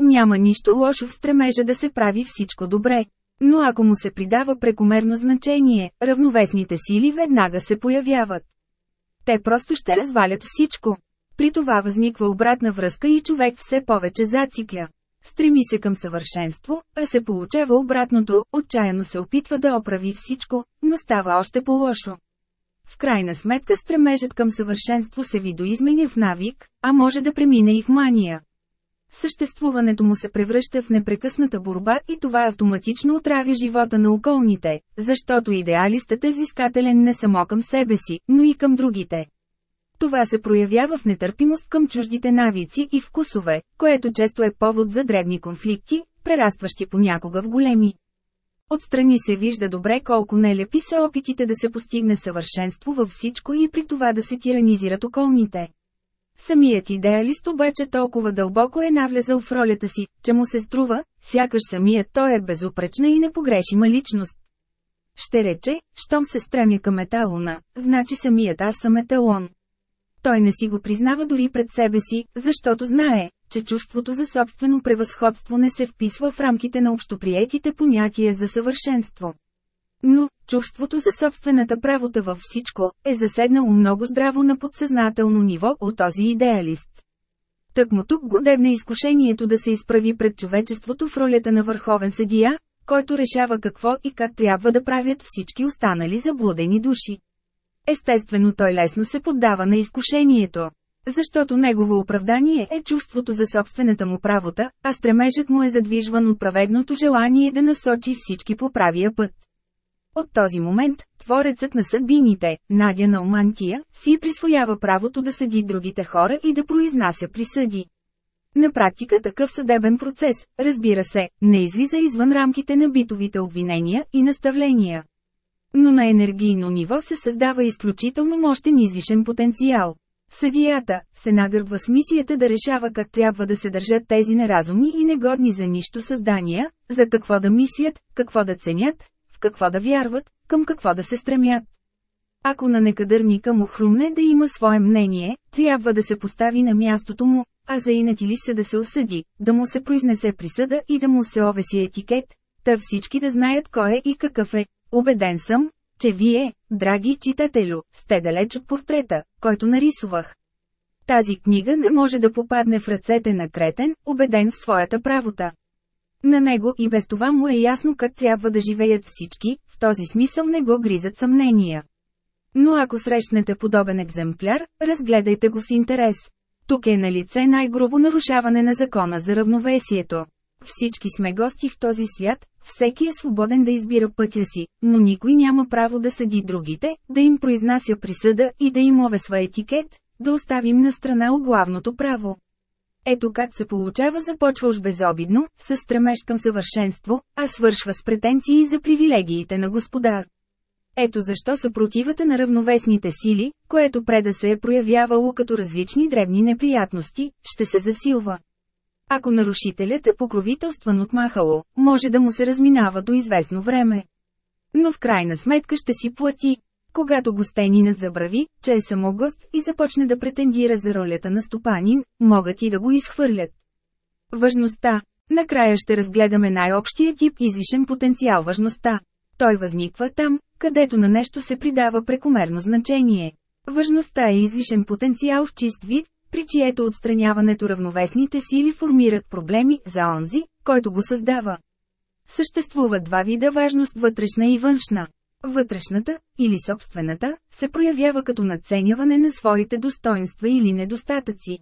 Няма нищо лошо в стремежа да се прави всичко добре. Но ако му се придава прекомерно значение, равновесните сили веднага се появяват. Те просто ще развалят всичко. При това възниква обратна връзка и човек все повече зацикля. Стреми се към съвършенство, а се получава обратното, отчаяно се опитва да оправи всичко, но става още по-лошо. В крайна сметка стремежът към съвършенство се видоизменя в навик, а може да премине и в мания. Съществуването му се превръща в непрекъсната борба и това автоматично отравя живота на околните, защото идеалистът е взискателен не само към себе си, но и към другите. Това се проявява в нетърпимост към чуждите навици и вкусове, което често е повод за дребни конфликти, прерастващи понякога в големи. Отстрани се вижда добре колко нелепи са опитите да се постигне съвършенство във всичко и при това да се тиранизират околните. Самият идеалист обаче толкова дълбоко е навлезал в ролята си, че му се струва, сякаш самият той е безупречна и непогрешима личност. Ще рече, щом се стремя към еталона, значи самият аз съм еталон. Той не си го признава дори пред себе си, защото знае, че чувството за собствено превъзходство не се вписва в рамките на общоприетите понятия за съвършенство. Но, чувството за собствената правота във всичко, е заседнало много здраво на подсъзнателно ниво от този идеалист. Тък му тук го дебне изкушението да се изправи пред човечеството в ролята на върховен съдия, който решава какво и как трябва да правят всички останали заблудени души. Естествено той лесно се поддава на изкушението. Защото негово оправдание е чувството за собствената му правота, а стремежът му е задвижван от праведното желание да насочи всички по правия път. От този момент, творецът на съдбините, Надя на Омантия, си присвоява правото да съди другите хора и да произнася присъди. На практика такъв съдебен процес, разбира се, не излиза извън рамките на битовите обвинения и наставления. Но на енергийно ниво се създава изключително мощен излишен потенциал. Съдията се нагърбва с мисията да решава как трябва да се държат тези неразумни и негодни за нищо създания, за какво да мислят, какво да ценят, какво да вярват, към какво да се стремят. Ако на некадърника му хрумне да има свое мнение, трябва да се постави на мястото му, а за инати ли се да се осъди, да му се произнесе присъда и да му се овеси етикет, та всички да знаят кой е и какъв е. Обеден съм, че вие, драги читателю, сте далеч от портрета, който нарисувах. Тази книга не може да попадне в ръцете на кретен, убеден в своята правота. На него и без това му е ясно как трябва да живеят всички, в този смисъл не го гризат съмнения. Но ако срещнете подобен екземпляр, разгледайте го с интерес. Тук е на лице най-грубо нарушаване на закона за равновесието. Всички сме гости в този свят, всеки е свободен да избира пътя си, но никой няма право да съди другите, да им произнася присъда и да им овесва етикет, да оставим на страна главното право. Ето как се получава започваш безобидно, с стремеж към съвършенство, а свършва с претенции за привилегиите на господар. Ето защо съпротивата на равновесните сили, което преда се е проявявало като различни древни неприятности, ще се засилва. Ако нарушителят е покровителстван от махало, може да му се разминава до известно време. Но в крайна сметка ще си плати. Когато гостенинът забрави, че е само гост и започне да претендира за ролята на стопанин, могат и да го изхвърлят. Важността. Накрая ще разгледаме най-общия тип излишен потенциал важността. Той възниква там, където на нещо се придава прекомерно значение. Важността е излишен потенциал в чист вид, при чието отстраняването равновесните сили формират проблеми за онзи, който го създава. Съществуват два вида важност вътрешна и външна. Вътрешната, или собствената, се проявява като надценяване на своите достоинства или недостатъци.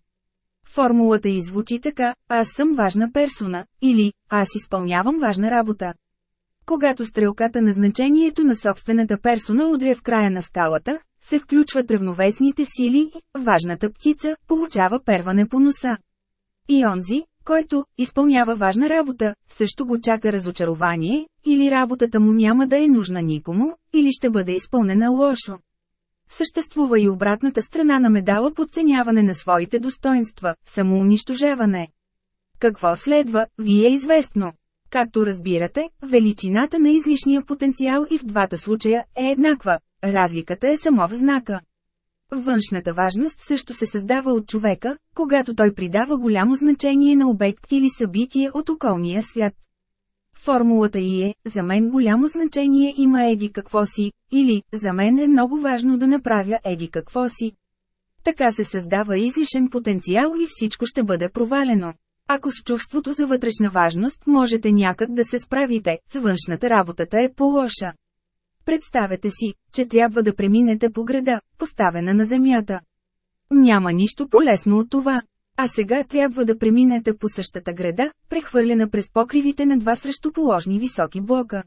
Формулата извучи така, аз съм важна персона, или аз изпълнявам важна работа. Когато стрелката на значението на собствената персона удря в края на скалата, се включват равновесните сили и важната птица получава перване по носа. И онзи, който изпълнява важна работа, също го чака разочарование, или работата му няма да е нужна никому, или ще бъде изпълнена лошо. Съществува и обратната страна на медала подценяване на своите достоинства, самоунищожаване. Какво следва, ви е известно. Както разбирате, величината на излишния потенциал и в двата случая е еднаква, разликата е само в знака. Външната важност също се създава от човека, когато той придава голямо значение на обект или събитие от околния свят. Формулата и е, за мен голямо значение има еди какво си, или, за мен е много важно да направя еди какво си. Така се създава излишен потенциал и всичко ще бъде провалено. Ако с чувството за вътрешна важност можете някак да се справите, с външната работата е по-лоша. Представете си, че трябва да преминете по града, поставена на земята. Няма нищо полезно от това. А сега трябва да преминете по същата града, прехвърлена през покривите на два срещу положни високи блока.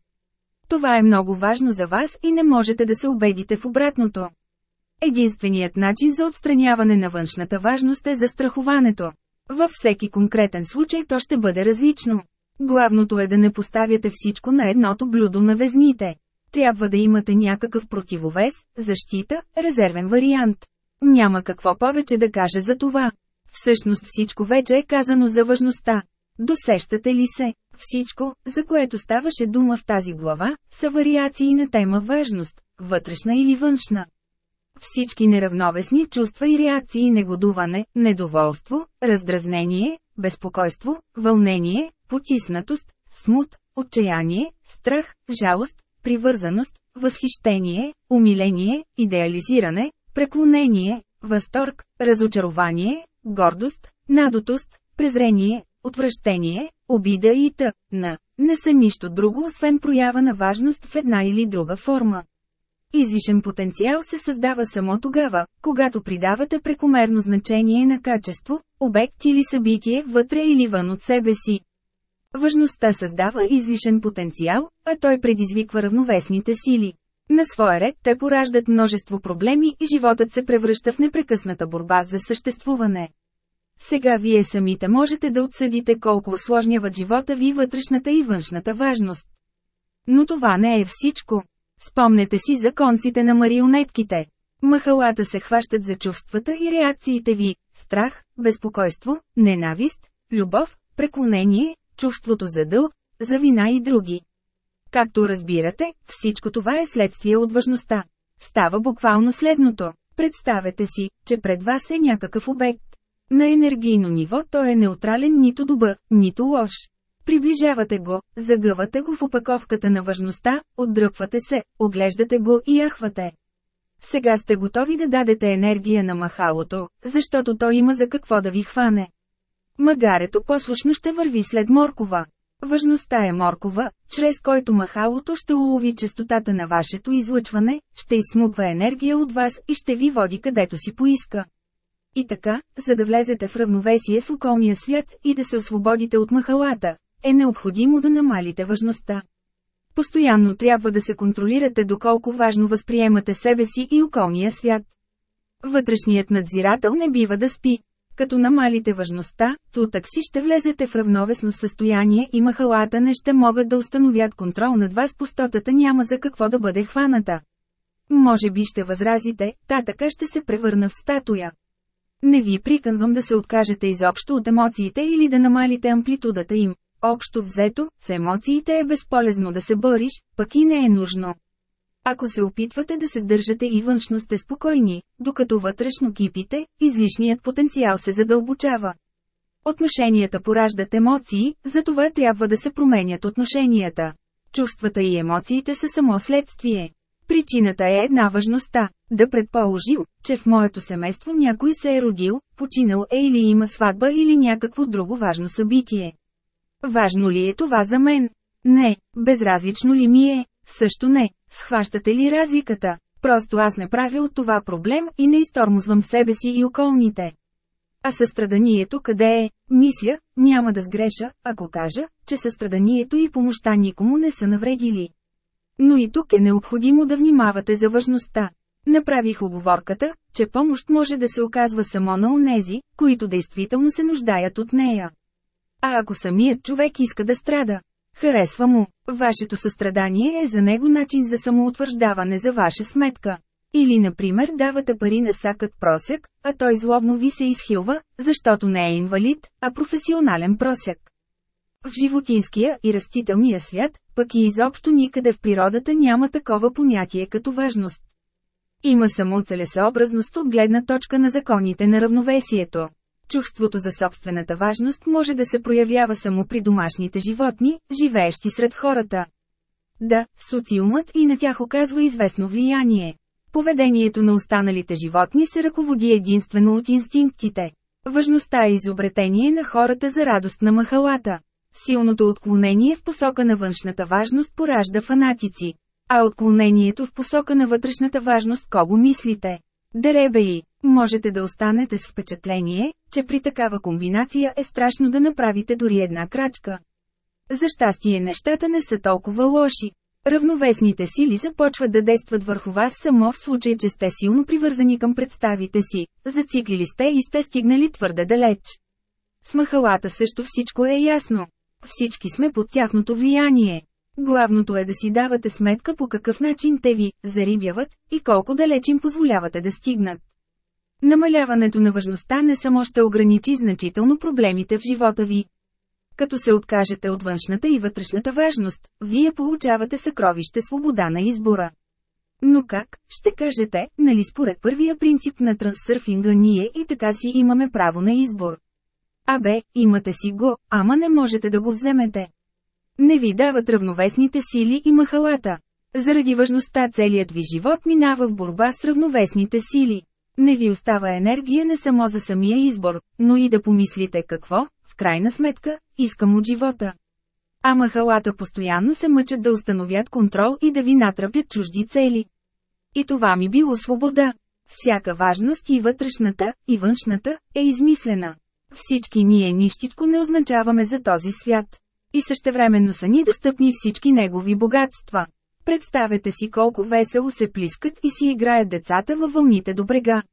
Това е много важно за вас и не можете да се убедите в обратното. Единственият начин за отстраняване на външната важност е застраховането. Във всеки конкретен случай то ще бъде различно. Главното е да не поставяте всичко на едното блюдо на везните. Трябва да имате някакъв противовес, защита, резервен вариант. Няма какво повече да кажа за това. Всъщност всичко вече е казано за важността. Досещате ли се? Всичко, за което ставаше дума в тази глава, са вариации на тема важност, вътрешна или външна. Всички неравновесни чувства и реакции негодуване, недоволство, раздразнение, безпокойство, вълнение, потиснатост, смут, отчаяние, страх, жалост, привързаност, възхищение, умиление, идеализиране, преклонение, възторг, разочарование, гордост, надотост, презрение, отвращение, обида и т.н. не са нищо друго освен проява на важност в една или друга форма. Излишен потенциал се създава само тогава, когато придавате прекомерно значение на качество, обект или събитие вътре или вън от себе си. Важността създава излишен потенциал, а той предизвиква равновесните сили. На своя ред те пораждат множество проблеми и животът се превръща в непрекъсната борба за съществуване. Сега вие самите можете да отсъдите колко осложняват живота ви вътрешната и външната важност. Но това не е всичко. Спомнете си законците на марионетките. Махалата се хващат за чувствата и реакциите ви – страх, безпокойство, ненавист, любов, преклонение, чувството за дълг, за вина и други. Както разбирате, всичко това е следствие от важността. Става буквално следното. Представете си, че пред вас е някакъв обект. На енергийно ниво той е неутрален нито добър, нито лош. Приближавате го, загъвате го в опаковката на важността, отдръпвате се, оглеждате го и яхвате. Сега сте готови да дадете енергия на махалото, защото той има за какво да ви хване. Магарето послушно ще върви след моркова. Важността е моркова, чрез който махалото ще улови частотата на вашето излъчване, ще изсмуква енергия от вас и ще ви води където си поиска. И така, за да влезете в равновесие с околния свят и да се освободите от махалата, е необходимо да намалите важността. Постоянно трябва да се контролирате доколко важно възприемате себе си и околния свят. Вътрешният надзирател не бива да спи. Като намалите важността, то такси ще влезете в равновесно състояние и махалата не ще могат да установят контрол над вас пустотата няма за какво да бъде хваната. Може би ще възразите, та така ще се превърна в статуя. Не ви приканвам да се откажете изобщо от емоциите или да намалите амплитудата им. Общо взето, с емоциите е безполезно да се бориш, пък и не е нужно. Ако се опитвате да се сдържате и външно сте спокойни, докато вътрешно кипите, излишният потенциал се задълбочава. Отношенията пораждат емоции, затова трябва да се променят отношенията. Чувствата и емоциите са само следствие. Причината е една важността. Да предположим, че в моето семейство някой се е родил, починал е или има сватба или някакво друго важно събитие. Важно ли е това за мен? Не. Безразлично ли ми е? Също не. Схващате ли разликата? Просто аз не правя от това проблем и не изтормозвам себе си и околните. А състраданието къде е? Мисля, няма да сгреша, ако кажа, че състраданието и помощта никому не са навредили. Но и тук е необходимо да внимавате за важността. Направих оговорката, че помощ може да се оказва само на онези, които действително се нуждаят от нея. А ако самият човек иска да страда, харесва му, вашето състрадание е за него начин за самоутвърждаване за ваша сметка. Или, например, давате пари на сакът просяк, а той злобно ви се изхилва, защото не е инвалид, а професионален просяк. В животинския и растителния свят, пък и изобщо никъде в природата няма такова понятие като важност. Има само целесообразност от гледна точка на законите на равновесието. Чувството за собствената важност може да се проявява само при домашните животни, живеещи сред хората. Да, социумът и на тях оказва известно влияние. Поведението на останалите животни се ръководи единствено от инстинктите. Важността е изобретение на хората за радост на махалата. Силното отклонение в посока на външната важност поражда фанатици. А отклонението в посока на вътрешната важност кого мислите? Деребеи, можете да останете с впечатление, че при такава комбинация е страшно да направите дори една крачка. За щастие нещата не са толкова лоши. Равновесните сили започват да действат върху вас само в случай, че сте силно привързани към представите си, зациклили сте и сте стигнали твърде далеч. С махалата също всичко е ясно. Всички сме под тяхното влияние. Главното е да си давате сметка по какъв начин те ви зарибяват и колко далеч им позволявате да стигнат. Намаляването на важността не само ще ограничи значително проблемите в живота ви. Като се откажете от външната и вътрешната важност, вие получавате съкровище свобода на избора. Но как, ще кажете, нали според първия принцип на трансърфинга ние и така си имаме право на избор. Абе, имате си го, ама не можете да го вземете. Не ви дават равновесните сили и махалата. Заради важността целият ви живот минава в борба с равновесните сили. Не ви остава енергия не само за самия избор, но и да помислите какво, в крайна сметка, искам от живота. А махалата постоянно се мъчат да установят контрол и да ви натрапят чужди цели. И това ми било свобода. Всяка важност и вътрешната, и външната, е измислена. Всички ние нищичко не означаваме за този свят. И същевременно са ни достъпни всички негови богатства. Представете си колко весело се плискат и си играят децата във вълните до брега.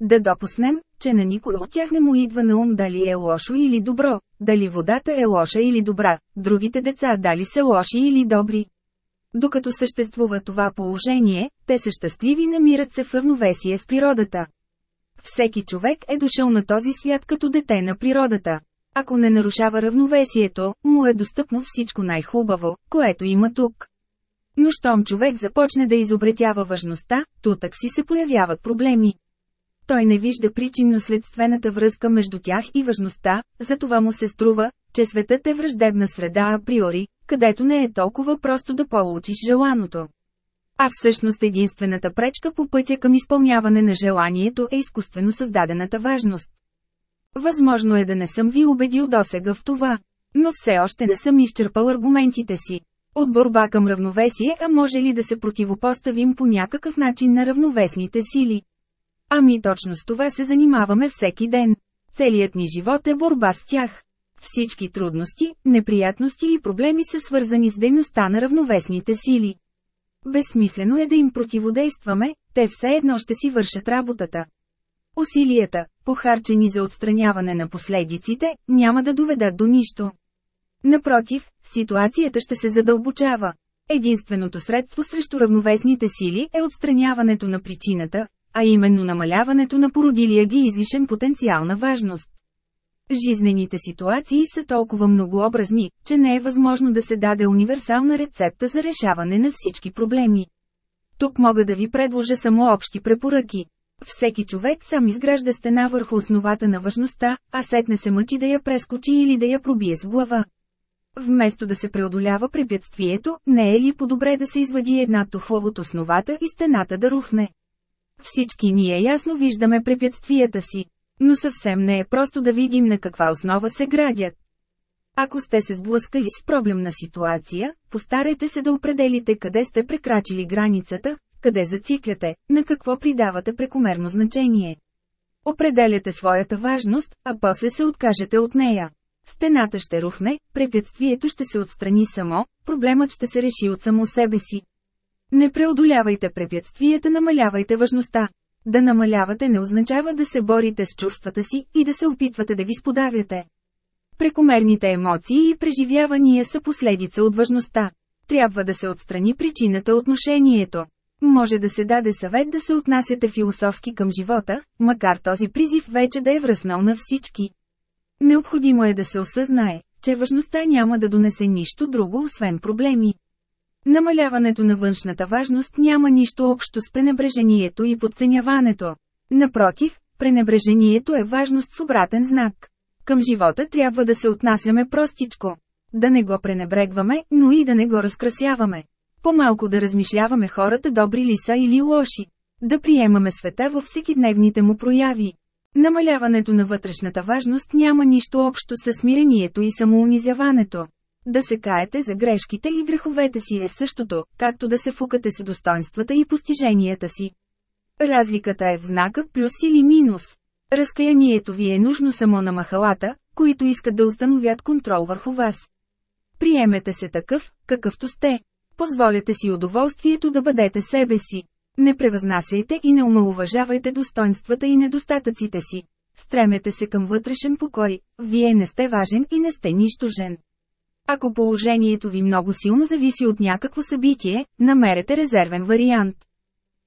Да допуснем, че на никой от тях не му идва на ум дали е лошо или добро, дали водата е лоша или добра, другите деца дали са лоши или добри. Докато съществува това положение, те са щастливи намират се в равновесие с природата. Всеки човек е дошъл на този свят като дете на природата. Ако не нарушава равновесието, му е достъпно всичко най-хубаво, което има тук. Но щом човек започне да изобретява важността, тутък си се появяват проблеми. Той не вижда причинно-следствената връзка между тях и важността, затова му се струва, че светът е враждебна среда априори, където не е толкова просто да получиш желаното. А всъщност единствената пречка по пътя към изпълняване на желанието е изкуствено създадената важност. Възможно е да не съм ви убедил досега в това, но все още не съм изчерпал аргументите си. От борба към равновесие, а може ли да се противопоставим по някакъв начин на равновесните сили? Ами точно с това се занимаваме всеки ден. Целият ни живот е борба с тях. Всички трудности, неприятности и проблеми са свързани с дейността на равновесните сили. Безсмислено е да им противодействаме, те все едно ще си вършат работата. Усилията, похарчени за отстраняване на последиците, няма да доведат до нищо. Напротив, ситуацията ще се задълбочава. Единственото средство срещу равновесните сили е отстраняването на причината, а именно намаляването на породилия ги излишен потенциал на важност. Жизнените ситуации са толкова многообразни, че не е възможно да се даде универсална рецепта за решаване на всички проблеми. Тук мога да ви предложа само общи препоръки. Всеки човек сам изгражда стена върху основата на важността, а сетне се мъчи да я прескочи или да я пробие с глава. Вместо да се преодолява препятствието, не е ли по-добре да се извади една тухла от основата и стената да рухне? Всички ние ясно виждаме препятствията си. Но съвсем не е просто да видим на каква основа се градят. Ако сте се сблъскали с проблемна ситуация, постарайте се да определите къде сте прекрачили границата, къде зацикляте, на какво придавате прекомерно значение. Определяте своята важност, а после се откажете от нея. Стената ще рухне, препятствието ще се отстрани само, проблемът ще се реши от само себе си. Не преодолявайте препятствията, намалявайте важността. Да намалявате не означава да се борите с чувствата си и да се опитвате да ги сподавяте. Прекомерните емоции и преживявания са последица от важността. Трябва да се отстрани причината отношението. Може да се даде съвет да се отнасяте философски към живота, макар този призив вече да е връзнал на всички. Необходимо е да се осъзнае, че важността няма да донесе нищо друго освен проблеми. Намаляването на външната важност няма нищо общо с пренебрежението и подценяването. Напротив, пренебрежението е важност с обратен знак. Към живота трябва да се отнасяме простичко. Да не го пренебрегваме, но и да не го разкрасяваме. По-малко да размишляваме хората добри ли са или лоши. Да приемаме света във всекидневните му прояви. Намаляването на вътрешната важност няма нищо общо с смирението и самоунизяването. Да се каете за грешките и греховете си е същото, както да се фукате с достоинствата и постиженията си. Разликата е в знака плюс или минус. Разкаянието ви е нужно само на махалата, които искат да установят контрол върху вас. Приемете се такъв, какъвто сте. Позволете си удоволствието да бъдете себе си. Не превъзнасяйте и не омалуважавайте достоинствата и недостатъците си. Стремете се към вътрешен покой, вие не сте важен и не сте нищожен. Ако положението ви много силно зависи от някакво събитие, намерете резервен вариант.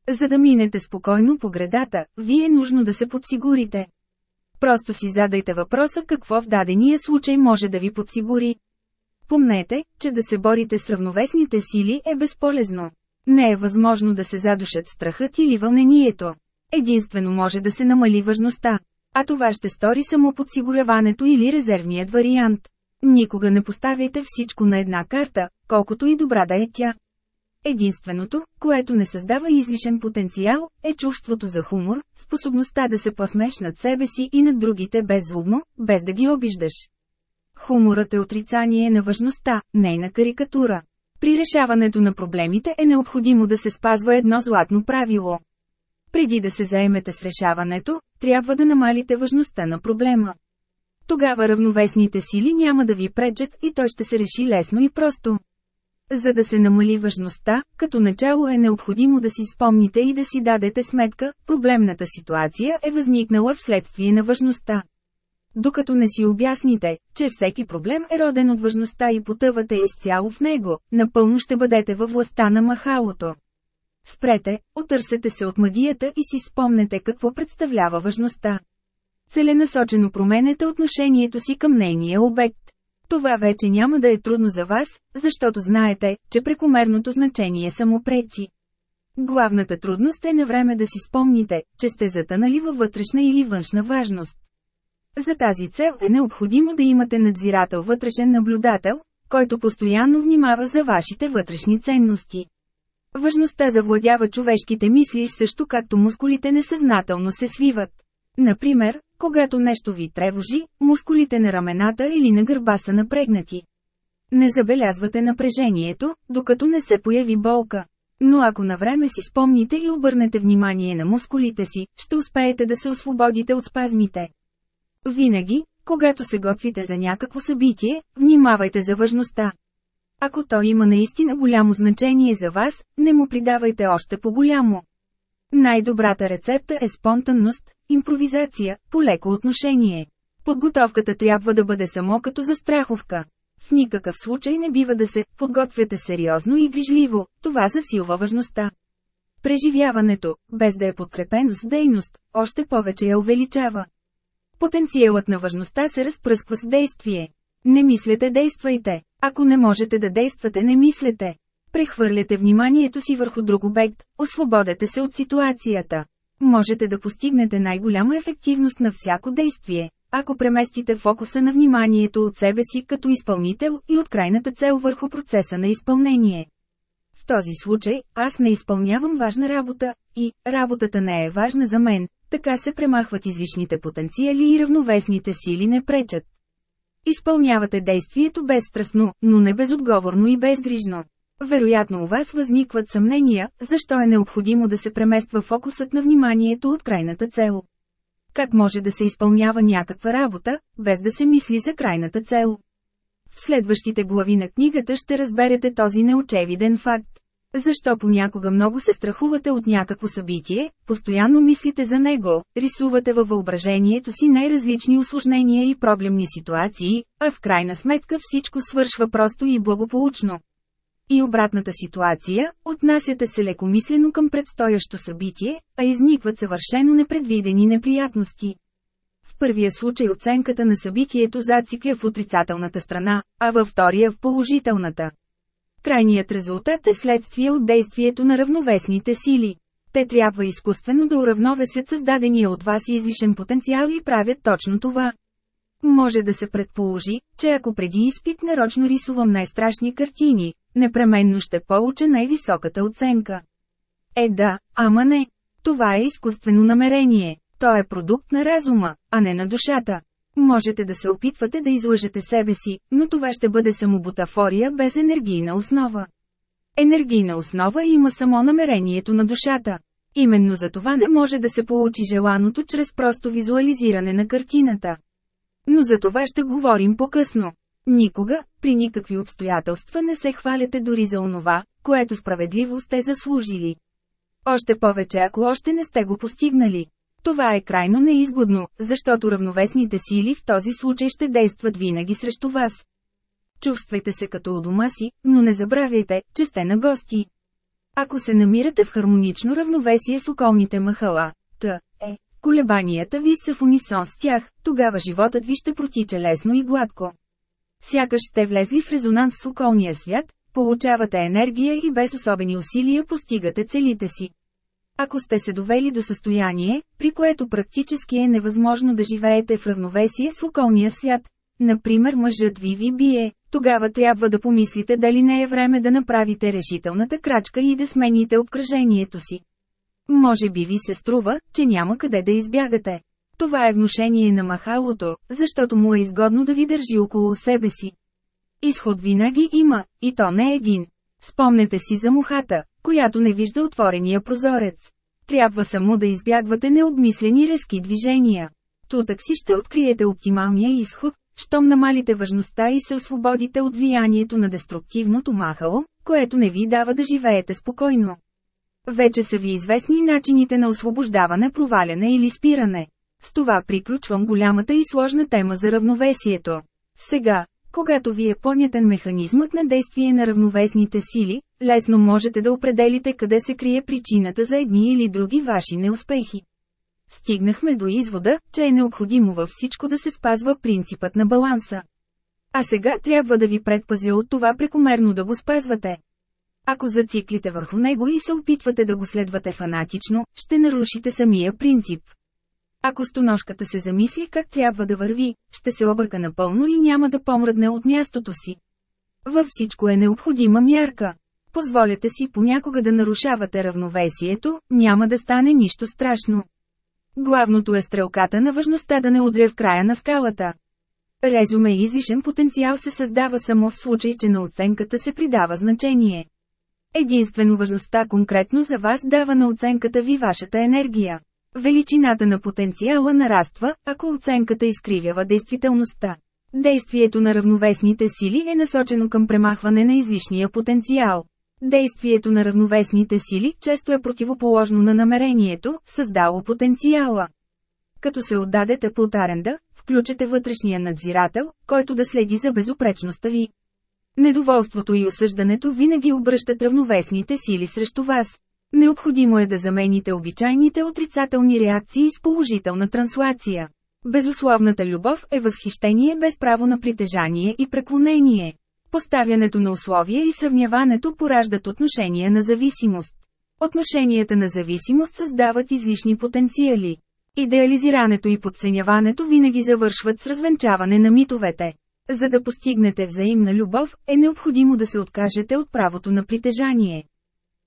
За да минете спокойно по градата, ви е нужно да се подсигурите. Просто си задайте въпроса какво в дадения случай може да ви подсигури. Помнете, че да се борите с равновесните сили е безполезно. Не е възможно да се задушат страхът или вълнението. Единствено може да се намали важността. А това ще стори само подсигуряването или резервният вариант. Никога не поставяйте всичко на една карта, колкото и добра да е тя. Единственото, което не създава излишен потенциал, е чувството за хумор, способността да се посмеш над себе си и над другите беззлобно, без да ги обиждаш. Хуморът е отрицание на важността, нейна карикатура. При решаването на проблемите е необходимо да се спазва едно златно правило. Преди да се заемете с решаването, трябва да намалите важността на проблема. тогава равновесните сили няма да ви пречат и той ще се реши лесно и просто. За да се намали важността, като начало е необходимо да си спомните и да си дадете сметка, проблемната ситуация е възникнала вследствие на важността. Докато не си обясните, че всеки проблем е роден от важността и потъвате изцяло в него, напълно ще бъдете във властта на махалото. Спрете, отърсете се от магията и си спомнете какво представлява важността. Целенасочено променете отношението си към нейния обект. Това вече няма да е трудно за вас, защото знаете, че прекомерното значение само пречи. Главната трудност е на време да си спомните, че сте затънали във вътрешна или външна важност. За тази цел е необходимо да имате надзирател вътрешен наблюдател, който постоянно внимава за вашите вътрешни ценности. Важността завладява човешките мисли също както мускулите несъзнателно се свиват. Например, когато нещо ви тревожи, мускулите на рамената или на гърба са напрегнати. Не забелязвате напрежението, докато не се появи болка. Но ако на време си спомните и обърнете внимание на мускулите си, ще успеете да се освободите от спазмите. Винаги, когато се готвите за някакво събитие, внимавайте за важността. Ако то има наистина голямо значение за вас, не му придавайте още по-голямо. Най-добрата рецепта е спонтанност, импровизация, полеко отношение. Подготовката трябва да бъде само като за страховка. В никакъв случай не бива да се подготвяте сериозно и грижливо, това засилва важността. Преживяването, без да е подкрепено с дейност, още повече я увеличава. Потенциалът на важността се разпръсква с действие. Не мислете действайте. Ако не можете да действате не мислете. Прехвърляте вниманието си върху друг обект, освободете се от ситуацията. Можете да постигнете най-голяма ефективност на всяко действие, ако преместите фокуса на вниманието от себе си като изпълнител и от крайната цел върху процеса на изпълнение. В този случай, аз не изпълнявам важна работа, и работата не е важна за мен, така се премахват излишните потенциали и равновесните сили не пречат. Изпълнявате действието безстрастно, но не безотговорно и безгрижно. Вероятно у вас възникват съмнения, защо е необходимо да се премества фокусът на вниманието от крайната цел. Как може да се изпълнява някаква работа, без да се мисли за крайната цел? В следващите глави на книгата ще разберете този неочевиден факт. Защо понякога много се страхувате от някакво събитие, постоянно мислите за него, рисувате във въображението си най-различни осложнения и проблемни ситуации, а в крайна сметка всичко свършва просто и благополучно. И обратната ситуация, отнасяте се лекомислено към предстоящо събитие, а изникват съвършено непредвидени неприятности. В първия случай оценката на събитието зацикля в отрицателната страна, а във втория в положителната. Крайният резултат е следствие от действието на равновесните сили. Те трябва изкуствено да уравновесят създадения от вас излишен потенциал и правят точно това. Може да се предположи, че ако преди изпит нарочно рисувам най-страшни картини, непременно ще получа най-високата оценка. Е да, ама не. Това е изкуствено намерение. То е продукт на разума, а не на душата. Можете да се опитвате да излъжете себе си, но това ще бъде само бутафория без енергийна основа. Енергийна основа има само намерението на душата. Именно за това не може да се получи желаното чрез просто визуализиране на картината. Но за това ще говорим по-късно. Никога, при никакви обстоятелства не се хваляте дори за онова, което справедливо сте заслужили. Още повече ако още не сте го постигнали. Това е крайно неизгодно, защото равновесните сили в този случай ще действат винаги срещу вас. Чувствайте се като у дома си, но не забравяйте, че сте на гости. Ако се намирате в хармонично равновесие с околните махала, т. е, колебанията ви са в унисон с тях, тогава животът ви ще протича лесно и гладко. Сякаш сте влезли в резонанс с околния свят, получавате енергия и без особени усилия постигате целите си. Ако сте се довели до състояние, при което практически е невъзможно да живеете в равновесие с околния свят, например мъжът ви ви бие, тогава трябва да помислите дали не е време да направите решителната крачка и да смените обкръжението си. Може би ви се струва, че няма къде да избягате. Това е внушение на махалото, защото му е изгодно да ви държи около себе си. Изход винаги има, и то не един. Спомнете си за мухата, която не вижда отворения прозорец. Трябва само да избягвате необмислени резки движения. Тутък си ще откриете оптималния изход, щом намалите важността и се освободите от влиянието на деструктивното махало, което не ви дава да живеете спокойно. Вече са ви известни начините на освобождаване, проваляне или спиране. С това приключвам голямата и сложна тема за равновесието. Сега, когато ви е понятен механизмът на действие на равновесните сили, лесно можете да определите къде се крие причината за едни или други ваши неуспехи. Стигнахме до извода, че е необходимо във всичко да се спазва принципът на баланса. А сега трябва да ви предпазя от това прекомерно да го спазвате. Ако зациклите върху него и се опитвате да го следвате фанатично, ще нарушите самия принцип. Ако стоножката се замисли как трябва да върви, ще се обърка напълно и няма да помръдне от мястото си. Във всичко е необходима мярка. Позволете си понякога да нарушавате равновесието, няма да стане нищо страшно. Главното е стрелката на важността да не удря в края на скалата. Резюме излишен потенциал се създава само в случай, че на оценката се придава значение. Единствено важността конкретно за вас дава на оценката ви вашата енергия. Величината на потенциала нараства, ако оценката изкривява действителността. Действието на равновесните сили е насочено към премахване на излишния потенциал. Действието на равновесните сили често е противоположно на намерението, създало потенциала. Като се отдадете под аренда, включете вътрешния надзирател, който да следи за безопречността ви. Недоволството и осъждането винаги обръщат равновесните сили срещу вас. Необходимо е да замените обичайните отрицателни реакции с положителна транслация. Безусловната любов е възхищение без право на притежание и преклонение. Поставянето на условия и сравняването пораждат отношения на зависимост. Отношенията на зависимост създават излишни потенциали. Идеализирането и подценяването винаги завършват с развенчаване на митовете. За да постигнете взаимна любов, е необходимо да се откажете от правото на притежание.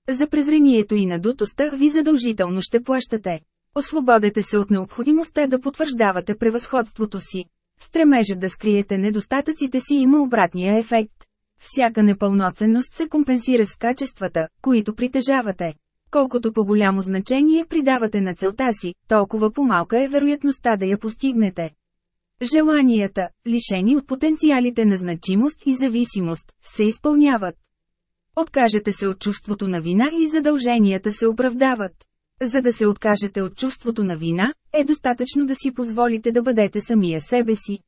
За презрението и надутостта ви задължително ще плащате. Освободете се от необходимостта да потвърждавате превъзходството си. Стремежът да скриете недостатъците си има обратния ефект. Всяка непълноценност се компенсира с качествата, които притежавате. Колкото по-голямо значение придавате на целта си, толкова по-малка е вероятността да я постигнете. Желанията, лишени от потенциалите на значимост и зависимост, се изпълняват. Откажете се от чувството на вина и задълженията се оправдават. За да се откажете от чувството на вина, е достатъчно да си позволите да бъдете самия себе си.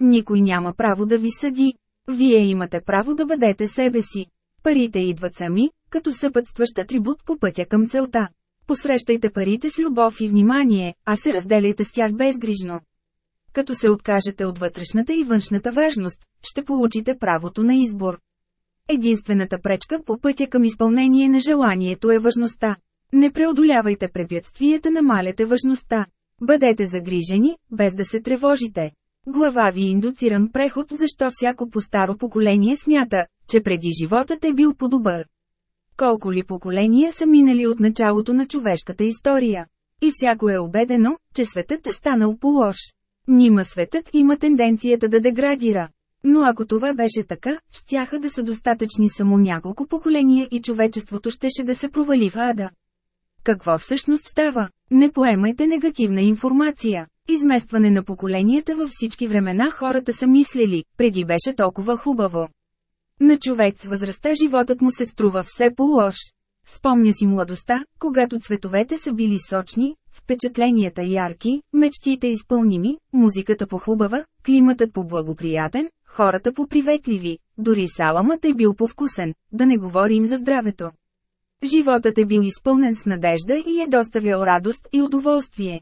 Никой няма право да ви съди. Вие имате право да бъдете себе си. Парите идват сами, като съпътстващ атрибут по пътя към целта. Посрещайте парите с любов и внимание, а се разделяйте с тях безгрижно. Като се откажете от вътрешната и външната важност, ще получите правото на избор. Единствената пречка по пътя към изпълнение на желанието е важността. Не преодолявайте препятствията, намаляте важността. Бъдете загрижени, без да се тревожите. Глава ви индуциран преход защо всяко по-старо поколение смята, че преди животът е бил по-добър. Колко ли поколения са минали от началото на човешката история? И всяко е убедено, че светът е станал по-лош. Нима светът има тенденцията да деградира. Но ако това беше така, щяха да са достатъчни само няколко поколения и човечеството щеше да се провали в ада. Какво всъщност става? Не поемайте негативна информация. Изместване на поколенията във всички времена хората са мислили, преди беше толкова хубаво. На човек с възрастта животът му се струва все по-лош. Спомня си младостта, когато цветовете са били сочни, впечатленията ярки, мечтите изпълними, музиката похубава, климатът по-благоприятен, хората по-приветливи, дори саламът е бил повкусен, да не говорим за здравето. Животът е бил изпълнен с надежда и е доставял радост и удоволствие.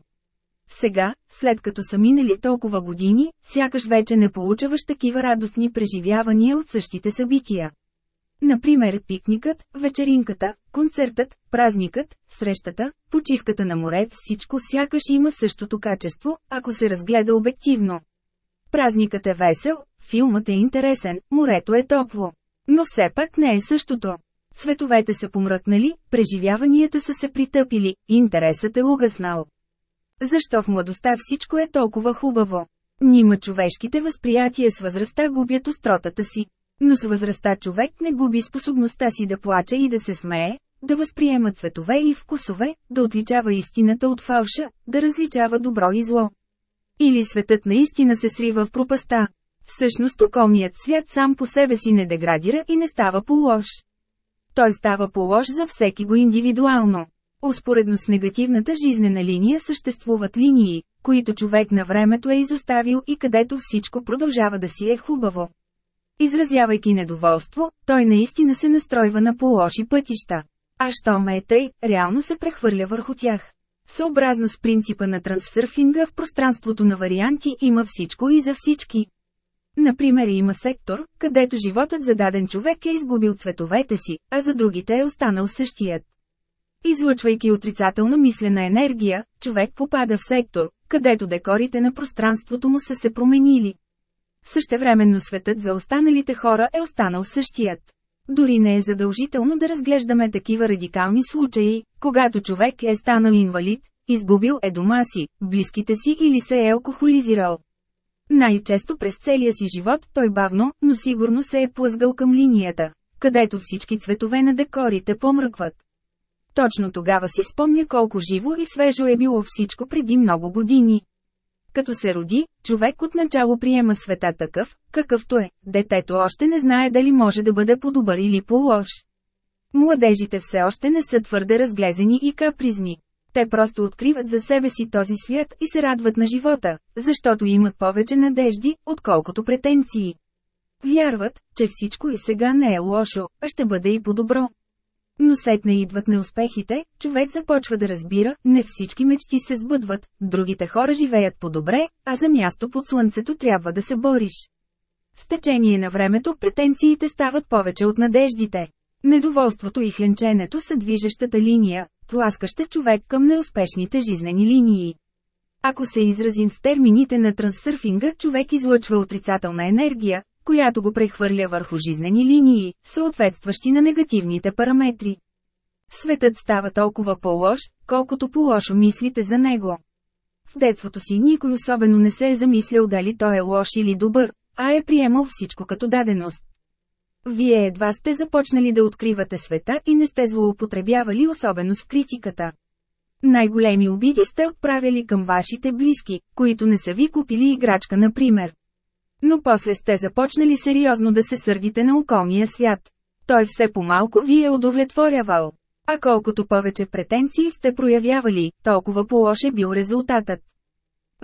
Сега, след като са минали толкова години, сякаш вече не получаваш такива радостни преживявания от същите събития. Например пикникът, вечеринката, концертът, празникът, срещата, почивката на море всичко сякаш има същото качество, ако се разгледа обективно. Празникът е весел, филмът е интересен, морето е топло. Но все пак не е същото. Цветовете са помръкнали, преживяванията са се притъпили, интересът е угаснал. Защо в младостта всичко е толкова хубаво? Нима човешките възприятия с възрастта губят остротата си. Но с възрастта човек не губи способността си да плаче и да се смее, да възприема цветове и вкусове, да отличава истината от фалша, да различава добро и зло. Или светът наистина се срива в пропаста. Всъщност околният свят сам по себе си не деградира и не става по-лош. Той става по-лош за всеки го индивидуално. Успоредно с негативната жизнена линия съществуват линии, които човек на времето е изоставил и където всичко продължава да си е хубаво. Изразявайки недоволство, той наистина се настройва на по-лоши пътища. А що ме е тъй, реално се прехвърля върху тях. Съобразно с принципа на трансърфинга в пространството на варианти има всичко и за всички. Например има сектор, където животът за даден човек е изгубил цветовете си, а за другите е останал същият. Излъчвайки отрицателна мислена енергия, човек попада в сектор, където декорите на пространството му са се променили. Същевременно светът за останалите хора е останал същият. Дори не е задължително да разглеждаме такива радикални случаи, когато човек е станал инвалид, изгубил е дома си, близките си или се е алкохолизирал. Най-често през целия си живот той бавно, но сигурно се е плъзгал към линията, където всички цветове на декорите помръкват. Точно тогава си спомня колко живо и свежо е било всичко преди много години. Като се роди, човек отначало приема света такъв, какъвто е, детето още не знае дали може да бъде по-добър или по-лош. Младежите все още не са твърде разглезени и капризни. Те просто откриват за себе си този свят и се радват на живота, защото имат повече надежди, отколкото претенции. Вярват, че всичко и сега не е лошо, а ще бъде и по-добро. Но сетне идват неуспехите, човек започва да разбира, не всички мечти се сбъдват, другите хора живеят по-добре, а за място под слънцето трябва да се бориш. С течение на времето претенциите стават повече от надеждите. Недоволството и хленченето са движещата линия, тласкаща човек към неуспешните жизнени линии. Ако се изразим с термините на трансърфинга, човек излъчва отрицателна енергия, която го прехвърля върху жизнени линии, съответстващи на негативните параметри. Светът става толкова по-лош, колкото по-лошо мислите за него. В детството си никой особено не се е замислял дали той е лош или добър, а е приемал всичко като даденост. Вие едва сте започнали да откривате света и не сте злоупотребявали особено с критиката. Най-големи обиди сте отправили към вашите близки, които не са ви купили играчка например. Но после сте започнали сериозно да се сърдите на околния свят. Той все по-малко ви е удовлетворявал. А колкото повече претенции сте проявявали, толкова по-лош е бил резултатът.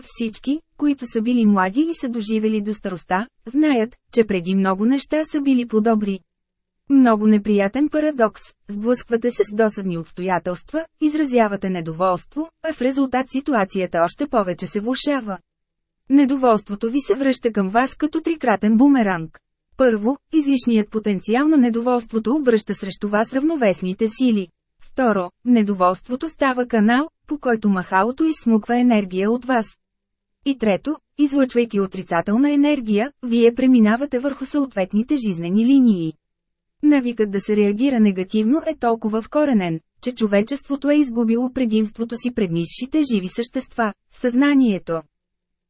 Всички, които са били млади и са доживели до староста, знаят, че преди много неща са били по-добри. Много неприятен парадокс, сблъсквате се с досадни обстоятелства, изразявате недоволство, а в резултат ситуацията още повече се влушава. Недоволството ви се връща към вас като трикратен бумеранг. Първо, излишният потенциал на недоволството обръща срещу вас равновесните сили. Второ, недоволството става канал, по който махалото изсмуква енергия от вас. И трето, излъчвайки отрицателна енергия, вие преминавате върху съответните жизнени линии. Навикът да се реагира негативно е толкова вкоренен, че човечеството е изгубило предимството си пред низшите живи същества – съзнанието.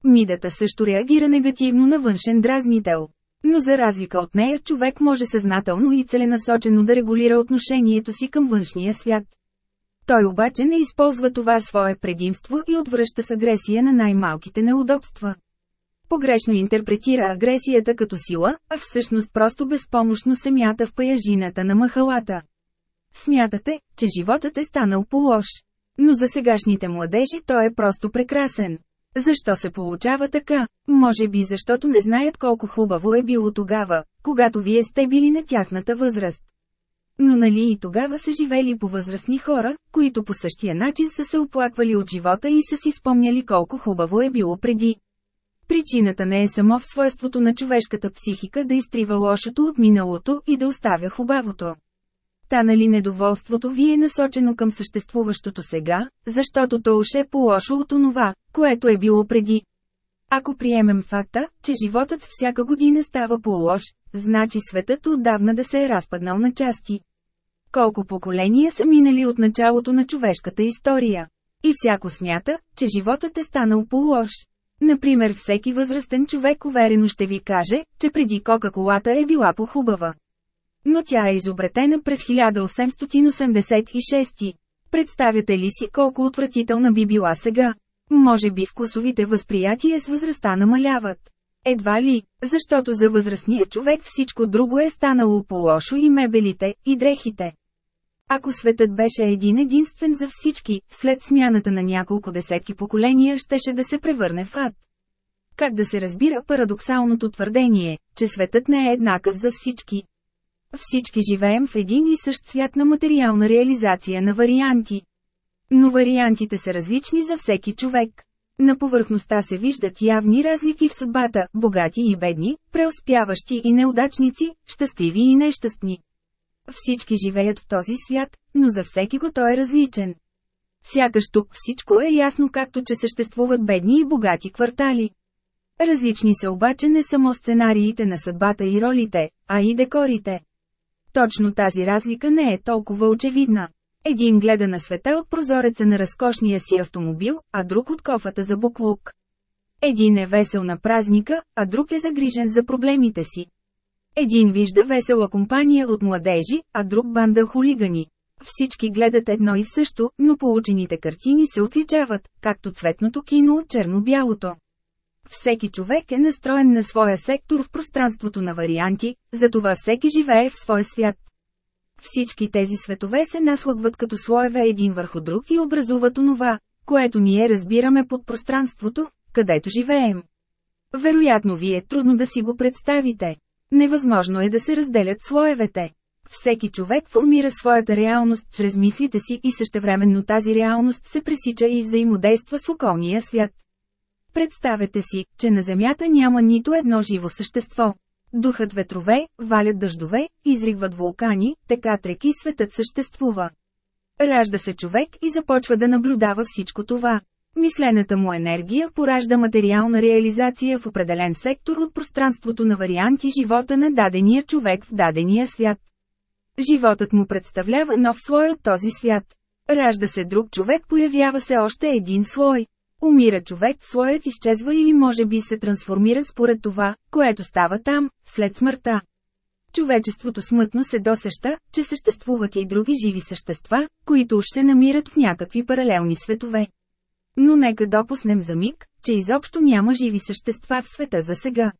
Мидата също реагира негативно на външен дразнител. Но за разлика от нея човек може съзнателно и целенасочено да регулира отношението си към външния свят. Той обаче не използва това свое предимство и отвръща с агресия на най-малките неудобства. Погрешно интерпретира агресията като сила, а всъщност просто безпомощно се мята в паяжината на махалата. Смятате, че животът е станал по-лош. Но за сегашните младежи той е просто прекрасен. Защо се получава така? Може би защото не знаят колко хубаво е било тогава, когато вие сте били на тяхната възраст. Но нали и тогава са живели по възрастни хора, които по същия начин са се оплаквали от живота и са си спомняли колко хубаво е било преди. Причината не е само в свойството на човешката психика да изтрива лошото от миналото и да оставя хубавото. Та нали недоволството ви е насочено към съществуващото сега, защото то уж е по-лошо от онова, което е било преди. Ако приемем факта, че животът всяка година става по-лош, значи светът отдавна да се е разпаднал на части. Колко поколения са минали от началото на човешката история. И всяко смята, че животът е станал по-лош. Например всеки възрастен човек уверено ще ви каже, че преди Кока-колата е била по-хубава. Но тя е изобретена през 1886. Представяте ли си колко отвратителна би била сега? Може би вкусовите възприятия с възрастта намаляват. Едва ли, защото за възрастния човек всичко друго е станало по-лошо и мебелите, и дрехите. Ако светът беше един единствен за всички, след смяната на няколко десетки поколения щеше да се превърне в ад. Как да се разбира парадоксалното твърдение, че светът не е еднакъв за всички? Всички живеем в един и същ свят на материална реализация на варианти. Но вариантите са различни за всеки човек. На повърхността се виждат явни разлики в съдбата, богати и бедни, преуспяващи и неудачници, щастливи и нещастни. Всички живеят в този свят, но за всеки го той е различен. Сякаш тук всичко е ясно както че съществуват бедни и богати квартали. Различни са обаче не само сценариите на съдбата и ролите, а и декорите. Точно тази разлика не е толкова очевидна. Един гледа на света от прозореца на разкошния си автомобил, а друг от кофата за буклук. Един е весел на празника, а друг е загрижен за проблемите си. Един вижда весела компания от младежи, а друг банда хулигани. Всички гледат едно и също, но получените картини се отличават, както цветното кино от черно-бялото. Всеки човек е настроен на своя сектор в пространството на варианти, затова всеки живее в своя свят. Всички тези светове се наслъгват като слоеве един върху друг и образуват онова, което ние разбираме под пространството, където живеем. Вероятно ви е трудно да си го представите. Невъзможно е да се разделят слоевете. Всеки човек формира своята реалност чрез мислите си и същевременно тази реалност се пресича и взаимодейства с околния свят. Представете си, че на Земята няма нито едно живо същество. Духът ветрове, валят дъждове, изригват вулкани, текат реки светът съществува. Ражда се човек и започва да наблюдава всичко това. Мислената му енергия поражда материална реализация в определен сектор от пространството на варианти живота на дадения човек в дадения свят. Животът му представлява нов слой от този свят. Ражда се друг човек, появява се още един слой. Умира човек, слоят изчезва или може би се трансформира според това, което става там, след смъртта. Човечеството смътно се досеща, че съществуват и други живи същества, които уж се намират в някакви паралелни светове. Но нека допуснем за миг, че изобщо няма живи същества в света за сега.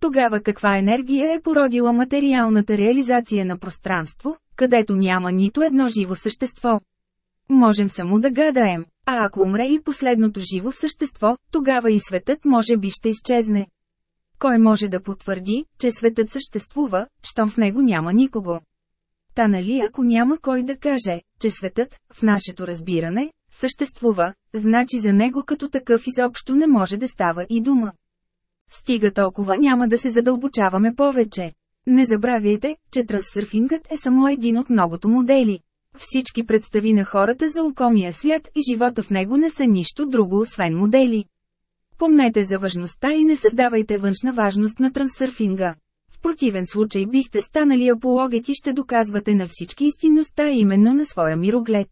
Тогава каква енергия е породила материалната реализация на пространство, където няма нито едно живо същество? Можем само да гадаем, а ако умре и последното живо същество, тогава и светът може би ще изчезне. Кой може да потвърди, че светът съществува, щом в него няма никого? Та нали ако няма кой да каже, че светът, в нашето разбиране, съществува, значи за него като такъв изобщо не може да става и дума. Стига толкова няма да се задълбочаваме повече. Не забравяйте, че трансърфингът е само един от многото модели. Всички представи на хората за околния свят и живота в него не са нищо друго освен модели. Помнете за важността и не създавайте външна важност на трансърфинга. В противен случай бихте станали апологет и ще доказвате на всички истинността именно на своя мироглед.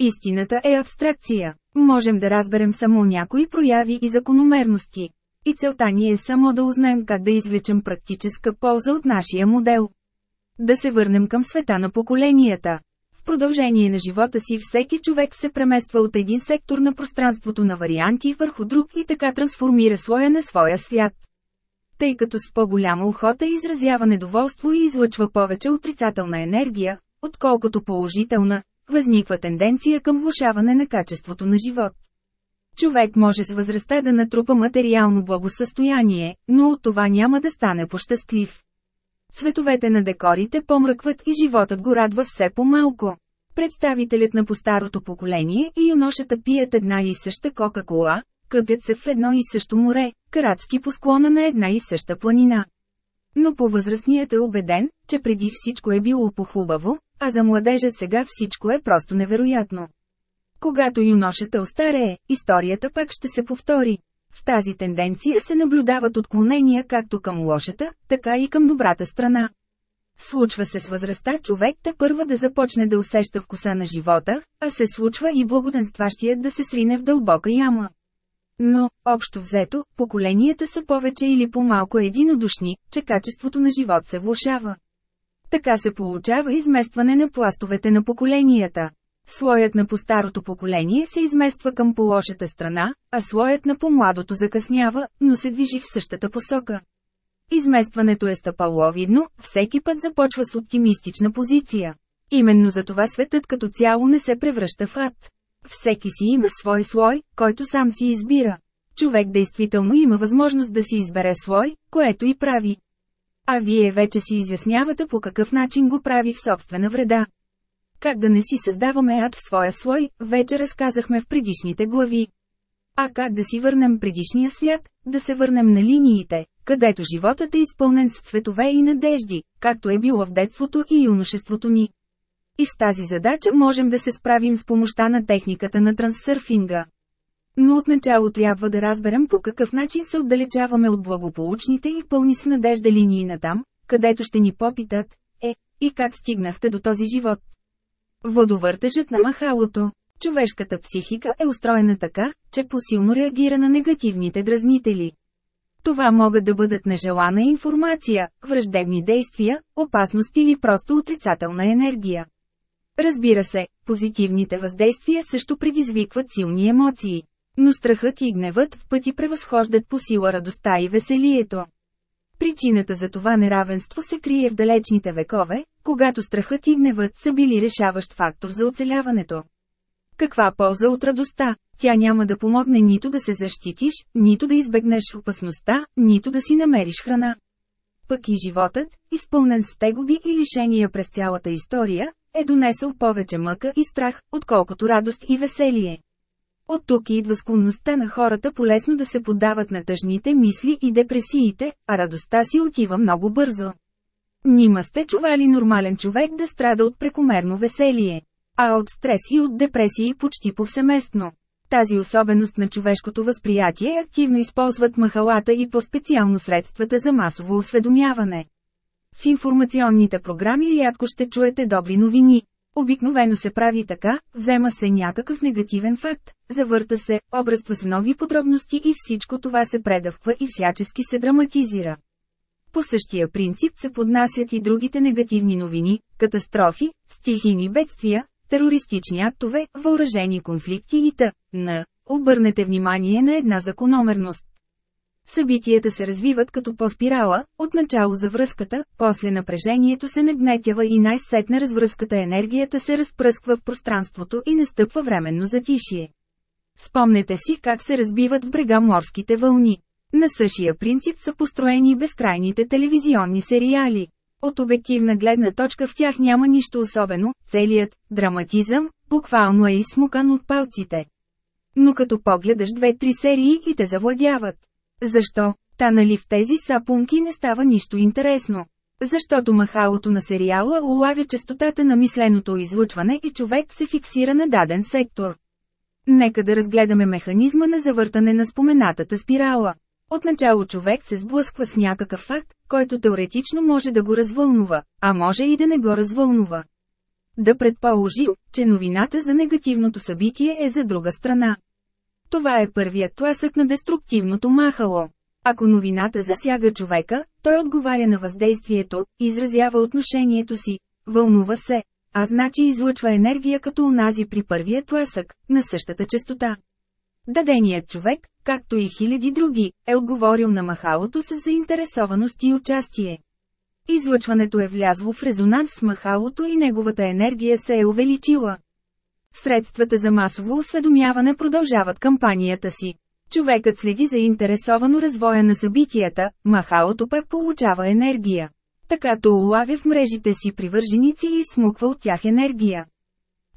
Истината е абстракция. Можем да разберем само някои прояви и закономерности. И целта ни е само да узнаем как да извлечем практическа полза от нашия модел. Да се върнем към света на поколенията. В продължение на живота си всеки човек се премества от един сектор на пространството на варианти върху друг и така трансформира слоя на своя свят. Тъй като с по-голяма охота изразява недоволство и излъчва повече отрицателна енергия, отколкото положителна, възниква тенденция към влушаване на качеството на живот. Човек може с възрастта да натрупа материално благосъстояние, но от това няма да стане пощастлив. Цветовете на декорите помръкват и животът го радва все по-малко. Представителят на постарото поколение и юношата пият една и съща кока-кола, къпят се в едно и също море, каратски по склона на една и съща планина. Но по-възрастният е убеден, че преди всичко е било по-хубаво, а за младежа сега всичко е просто невероятно. Когато юношата остарее, историята пак ще се повтори. В тази тенденция се наблюдават отклонения както към лошата, така и към добрата страна. Случва се с възрастта човек те първа да започне да усеща вкуса на живота, а се случва и благоденстващият да се срине в дълбока яма. Но, общо взето, поколенията са повече или по-малко единодушни, че качеството на живот се влушава. Така се получава изместване на пластовете на поколенията. Слоят на по-старото поколение се измества към по-лошата страна, а слоят на по-младото закъснява, но се движи в същата посока. Изместването е стъпаловидно, всеки път започва с оптимистична позиция. Именно за това светът като цяло не се превръща в ад. Всеки си има свой слой, който сам си избира. Човек действително има възможност да си избере слой, което и прави. А вие вече си изяснявате по какъв начин го прави в собствена вреда. Как да не си създаваме ад в своя слой, вече разказахме в предишните глави. А как да си върнем предишния свят, да се върнем на линиите, където животът е изпълнен с цветове и надежди, както е било в детството и юношеството ни. И с тази задача можем да се справим с помощта на техниката на трансърфинга. Но отначало трябва да разберем по какъв начин се отдалечаваме от благополучните и пълни с надежда линии на там, където ще ни попитат, е, и как стигнахте до този живот. Водовъртежът на махалото. Човешката психика е устроена така, че посилно реагира на негативните дразнители. Това могат да бъдат нежелана информация, враждебни действия, опасност или просто отрицателна енергия. Разбира се, позитивните въздействия също предизвикват силни емоции. Но страхът и гневът в пъти превъзхождат по сила радостта и веселието. Причината за това неравенство се крие в далечните векове, когато страхът и гневът са били решаващ фактор за оцеляването. Каква полза от радостта? Тя няма да помогне нито да се защитиш, нито да избегнеш опасността, нито да си намериш храна. Пък и животът, изпълнен с тегоби и лишения през цялата история, е донесъл повече мъка и страх, отколкото радост и веселие. От тук идва склонността на хората полесно да се поддават на тъжните мисли и депресиите, а радостта си отива много бързо. Нима сте чували нормален човек да страда от прекомерно веселие, а от стрес и от депресии почти повсеместно. Тази особеност на човешкото възприятие активно използват махалата и по-специално средствата за масово осведомяване. В информационните програми рядко ще чуете добри новини. Обикновено се прави така, взема се някакъв негативен факт, завърта се, обръства с нови подробности и всичко това се предъвква и всячески се драматизира. По същия принцип се поднасят и другите негативни новини, катастрофи, стихийни бедствия, терористични актове, въоръжени конфликти и т.н. Обърнете внимание на една закономерност. Събитията се развиват като по спирала, отначало за връзката, после напрежението се нагнетява и най-сетне развръзката енергията се разпръсква в пространството и настъпва временно затишие. Спомнете си как се разбиват в брега морските вълни. На същия принцип са построени безкрайните телевизионни сериали. От обективна гледна точка в тях няма нищо особено, целият драматизъм буквално е изсмукан от палците. Но като погледаш две-три серии и те завладяват. Защо? Та нали в тези сапунки не става нищо интересно. Защото махалото на сериала улавя частотата на мисленото излучване и човек се фиксира на даден сектор. Нека да разгледаме механизма на завъртане на споменатата спирала. Отначало човек се сблъсква с някакъв факт, който теоретично може да го развълнува, а може и да не го развълнува. Да предположим, че новината за негативното събитие е за друга страна. Това е първият тласък на деструктивното махало. Ако новината засяга човека, той отговаря на въздействието, изразява отношението си, вълнува се, а значи излъчва енергия като унази при първия тласък, на същата частота. Даденият човек, както и хиляди други, е отговорил на махалото с заинтересованост и участие. Излъчването е влязло в резонанс с махалото и неговата енергия се е увеличила. Средствата за масово осведомяване продължават кампанията си. Човекът следи заинтересовано развоя на събитията, махалото пък получава енергия. Така то улавя в мрежите си привърженици и смуква от тях енергия.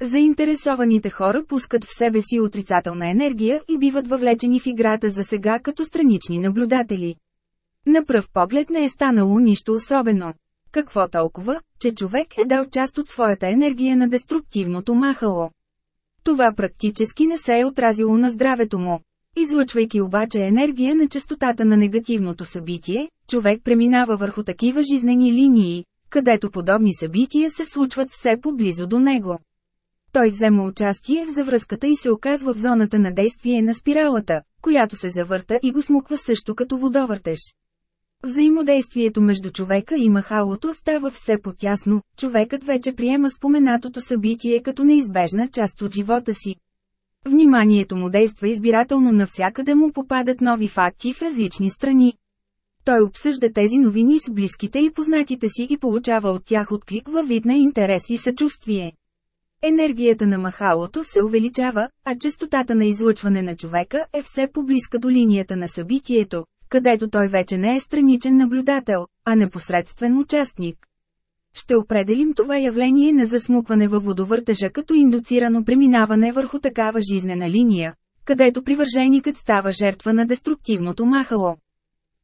Заинтересованите хора пускат в себе си отрицателна енергия и биват въвлечени в играта за сега като странични наблюдатели. На пръв поглед не е станало нищо особено. Какво толкова, че човек е дал част от своята енергия на деструктивното махало. Това практически не се е отразило на здравето му. Излъчвайки обаче енергия на частотата на негативното събитие, човек преминава върху такива жизнени линии, където подобни събития се случват все поблизо до него. Той взема участие в завръзката и се оказва в зоната на действие на спиралата, която се завърта и го смуква също като водовъртеж. Взаимодействието между човека и махалото става все по-тясно, човекът вече приема споменатото събитие като неизбежна част от живота си. Вниманието му действа избирателно навсякъде му попадат нови факти в различни страни. Той обсъжда тези новини с близките и познатите си и получава от тях отклик във вид на интерес и съчувствие. Енергията на махалото се увеличава, а частотата на излъчване на човека е все по-близка до линията на събитието, където той вече не е страничен наблюдател, а непосредствен участник. Ще определим това явление на засмукване във водовъртежа като индуцирано преминаване върху такава жизнена линия, където привърженикът става жертва на деструктивното махало.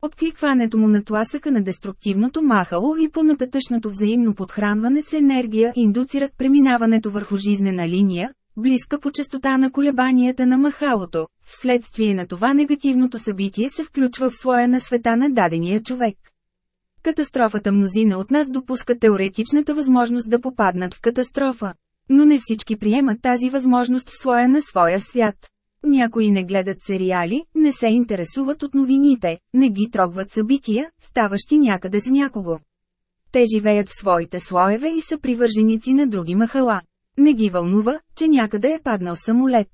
Откликването му на тласъка на деструктивното махало и понататъчното взаимно подхранване с енергия индуцират преминаването върху жизнена линия, близка по частота на колебанията на махалото. Вследствие на това негативното събитие се включва в слоя на света на дадения човек. Катастрофата мнозина от нас допускат теоретичната възможност да попаднат в катастрофа. Но не всички приемат тази възможност в слоя на своя свят. Някои не гледат сериали, не се интересуват от новините, не ги трогват събития, ставащи някъде с някого. Те живеят в своите слоеве и са привърженици на други махала. Не ги вълнува, че някъде е паднал самолет.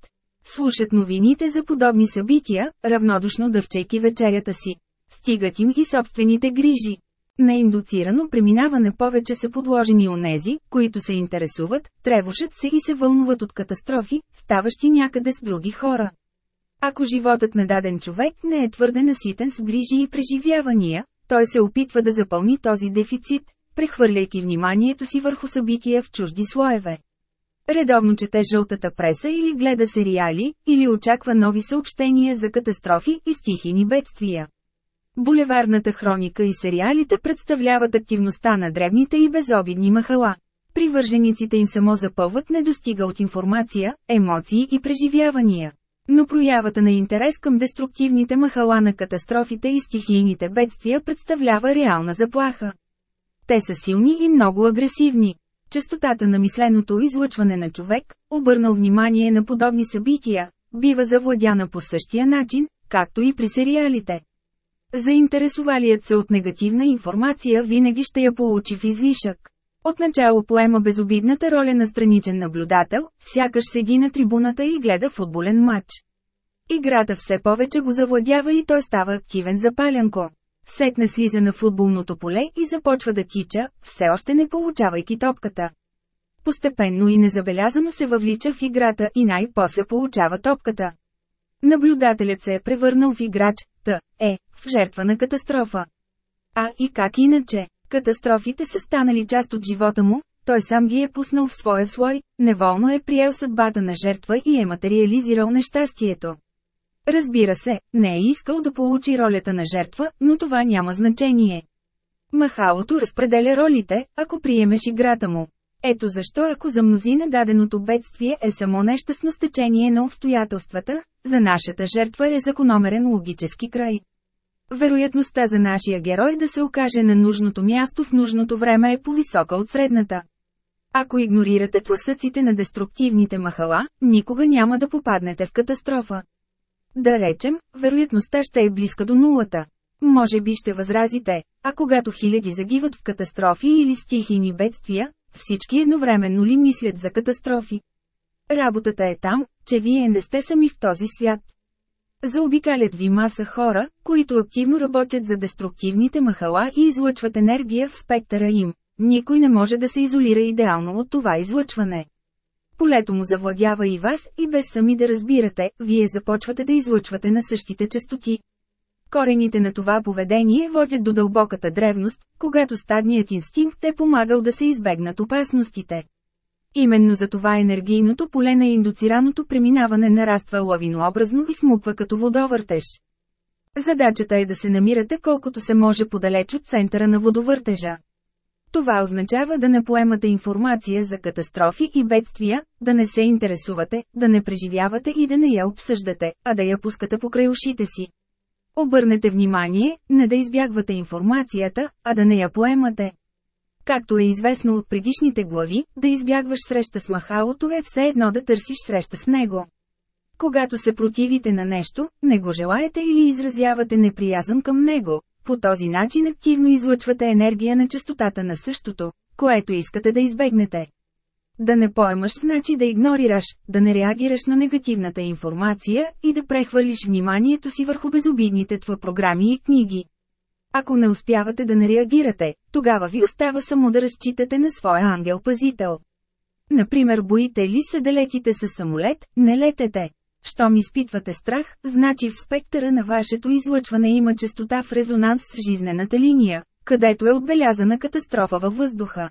Слушат новините за подобни събития, равнодушно дъвчейки вечерята си. Стигат им и собствените грижи. На индуцирано преминаване повече са подложени онези, които се интересуват, тревожат се и се вълнуват от катастрофи, ставащи някъде с други хора. Ако животът на даден човек не е твърде наситен с грижи и преживявания, той се опитва да запълни този дефицит, прехвърляйки вниманието си върху събития в чужди слоеве. Редовно чете жълтата преса или гледа сериали, или очаква нови съобщения за катастрофи и стихини бедствия. Булеварната хроника и сериалите представляват активността на древните и безобидни махала. Привържениците им само запълват недостига от информация, емоции и преживявания. Но проявата на интерес към деструктивните махала на катастрофите и стихийните бедствия представлява реална заплаха. Те са силни и много агресивни. Частотата на мисленото излъчване на човек, обърнал внимание на подобни събития, бива завладяна по същия начин, както и при сериалите. Заинтересувалият се от негативна информация винаги ще я получи в излишък. Отначало поема безобидната роля на страничен наблюдател, сякаш седи на трибуната и гледа футболен матч. Играта все повече го завладява и той става активен за палянко. Сетне слиза на футболното поле и започва да тича, все още не получавайки топката. Постепенно и незабелязано се въвлича в играта и най-после получава топката. Наблюдателят се е превърнал в играч, т. е, в жертва на катастрофа. А и как иначе? Катастрофите са станали част от живота му, той сам ги е пуснал в своя слой, неволно е приел съдбата на жертва и е материализирал нещастието. Разбира се, не е искал да получи ролята на жертва, но това няма значение. Махалото разпределя ролите, ако приемеш играта му. Ето защо ако за мнозина даденото бедствие е само нещастно стечение на обстоятелствата, за нашата жертва е закономерен логически край. Вероятността за нашия герой да се окаже на нужното място в нужното време е повисока от средната. Ако игнорирате тласъците на деструктивните махала, никога няма да попаднете в катастрофа. Да речем, вероятността ще е близка до нулата. Може би ще възразите, а когато хиляди загиват в катастрофи или стихийни бедствия, всички едновременно ли мислят за катастрофи? Работата е там, че вие не сте сами в този свят. Заобикалят ви маса хора, които активно работят за деструктивните махала и излъчват енергия в спектъра им. Никой не може да се изолира идеално от това излъчване. Полето му завладява и вас, и без сами да разбирате, вие започвате да излъчвате на същите частоти. Корените на това поведение водят до дълбоката древност, когато стадният инстинкт е помагал да се избегнат опасностите. Именно за това енергийното поле на индуцираното преминаване нараства лавинообразно и смуква като водовъртеж. Задачата е да се намирате колкото се може подалеч от центъра на водовъртежа. Това означава да не поемате информация за катастрофи и бедствия, да не се интересувате, да не преживявате и да не я обсъждате, а да я пускате покрай ушите си. Обърнете внимание, не да избягвате информацията, а да не я поемате. Както е известно от предишните глави, да избягваш среща с махалото е все едно да търсиш среща с него. Когато се противите на нещо, не го желаете или изразявате неприязън към него, по този начин активно излъчвате енергия на частотата на същото, което искате да избегнете. Да не поемаш значи да игнорираш, да не реагираш на негативната информация и да прехвърлиш вниманието си върху безобидните тва програми и книги. Ако не успявате да не реагирате, тогава ви остава само да разчитате на своя ангел-пазител. Например, боите ли се да летите с самолет, не летете. Щом изпитвате страх, значи в спектъра на вашето излъчване има частота в резонанс с жизнената линия, където е отбелязана катастрофа във въздуха.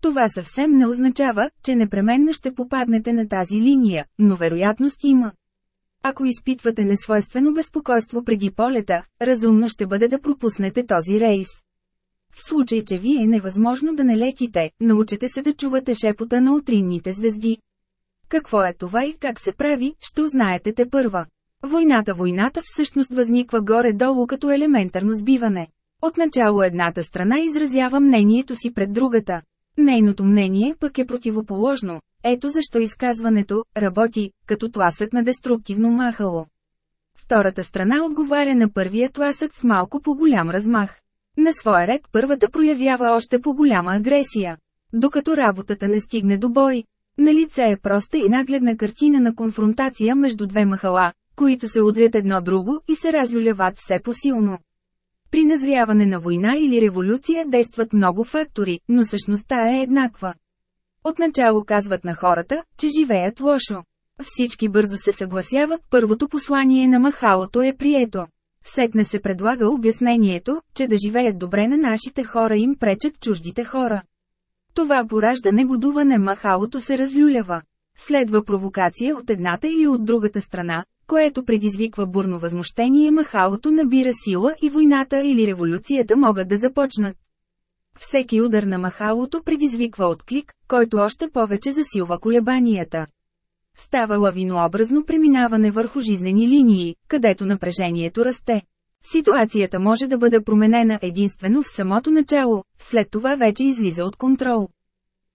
Това съвсем не означава, че непременно ще попаднете на тази линия, но вероятност има. Ако изпитвате несвойствено безпокойство преди полета, разумно ще бъде да пропуснете този рейс. В случай, че ви е невъзможно да не летите, научете се да чувате шепота на утринните звезди. Какво е това и как се прави, ще узнаете те първа. Войната Войната всъщност възниква горе-долу като елементарно сбиване. Отначало едната страна изразява мнението си пред другата. Нейното мнение пък е противоположно. Ето защо изказването «работи» като тласък на деструктивно махало. Втората страна отговаря на първия тласък с малко по-голям размах. На своя ред първата проявява още по-голяма агресия. Докато работата не стигне до бой. На лице е проста и нагледна картина на конфронтация между две махала, които се удрят едно друго и се разлюляват все по-силно. При назряване на война или революция действат много фактори, но същността е еднаква. Отначало казват на хората, че живеят лошо. Всички бързо се съгласяват, първото послание на махалото е прието. Сетне се предлага обяснението, че да живеят добре на нашите хора им пречат чуждите хора. Това поражда негодуване махалото се разлюлява. Следва провокация от едната или от другата страна, което предизвиква бурно възмущение махалото набира сила и войната или революцията могат да започнат. Всеки удар на махалото предизвиква отклик, който още повече засилва колебанията. Става лавинообразно преминаване върху жизнени линии, където напрежението расте. Ситуацията може да бъде променена единствено в самото начало, след това вече излиза от контрол.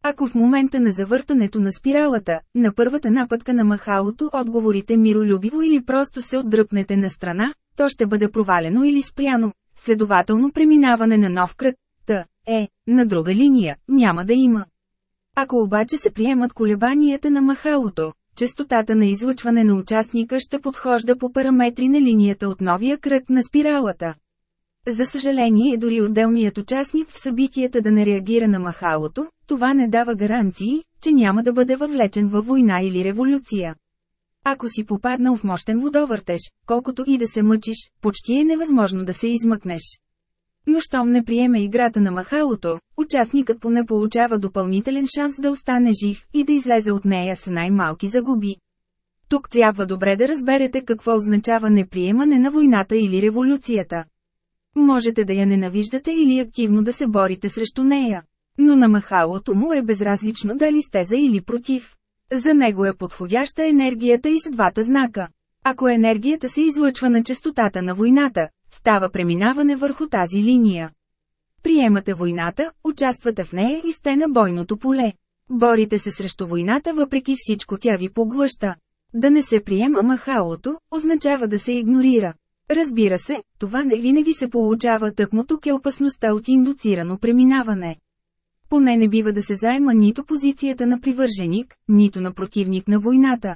Ако в момента на завъртането на спиралата, на първата напътка на махалото отговорите миролюбиво или просто се отдръпнете на страна, то ще бъде провалено или спряно, следователно преминаване на нов кръг, т. е, на друга линия, няма да има. Ако обаче се приемат колебанията на махалото, частотата на излъчване на участника ще подхожда по параметри на линията от новия кръг на спиралата. За съжаление дори отделният участник в събитията да не реагира на махалото, това не дава гаранции, че няма да бъде въвлечен във война или революция. Ако си попаднал в мощен водовъртеж, колкото и да се мъчиш, почти е невъзможно да се измъкнеш. Но щом не приеме играта на махалото, участникът поне получава допълнителен шанс да остане жив и да излезе от нея с най-малки загуби. Тук трябва добре да разберете какво означава неприемане на войната или революцията. Можете да я ненавиждате или активно да се борите срещу нея. Но на махалото му е безразлично дали сте за или против. За него е подходяща енергията и с двата знака. Ако енергията се излъчва на частотата на войната, става преминаване върху тази линия. Приемате войната, участвате в нея и сте на бойното поле. Борите се срещу войната въпреки всичко тя ви поглъща. Да не се приема махалото, означава да се игнорира. Разбира се, това не винаги се получава тъкмо тук е опасността от индуцирано преминаване. Поне не бива да се заема нито позицията на привърженик, нито на противник на войната.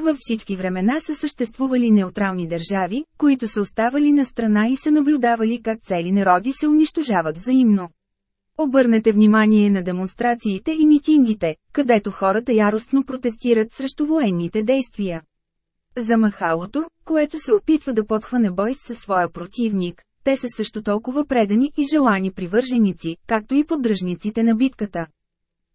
Във всички времена са съществували неутрални държави, които са оставали на страна и са наблюдавали как цели народи се унищожават взаимно. Обърнете внимание на демонстрациите и митингите, където хората яростно протестират срещу военните действия. За махалото, което се опитва да подхване бой със своя противник, те са също толкова предани и желани привърженици, както и поддръжниците на битката.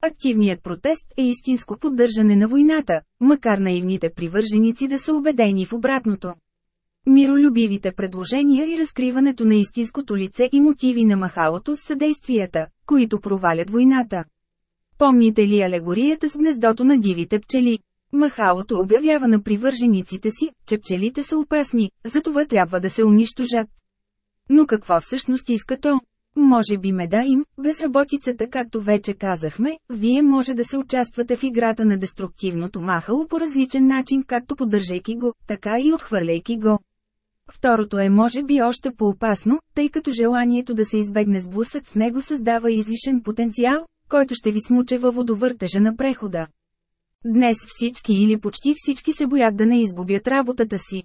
Активният протест е истинско поддържане на войната, макар наивните привърженици да са убедени в обратното. Миролюбивите предложения и разкриването на истинското лице и мотиви на махалото са действията, които провалят войната. Помните ли алегорията с гнездото на дивите пчели? Махалото обявява на привържениците си, че пчелите са опасни, затова трябва да се унищожат. Но какво всъщност иска то? Може би меда им, безработицата както вече казахме, вие може да се участвате в играта на деструктивното махало по различен начин както поддържайки го, така и отхвърляйки го. Второто е може би още по-опасно, тъй като желанието да се избегне сблъсък с него създава излишен потенциал, който ще ви смуче във водовъртежа на прехода. Днес всички или почти всички се боят да не изгубят работата си.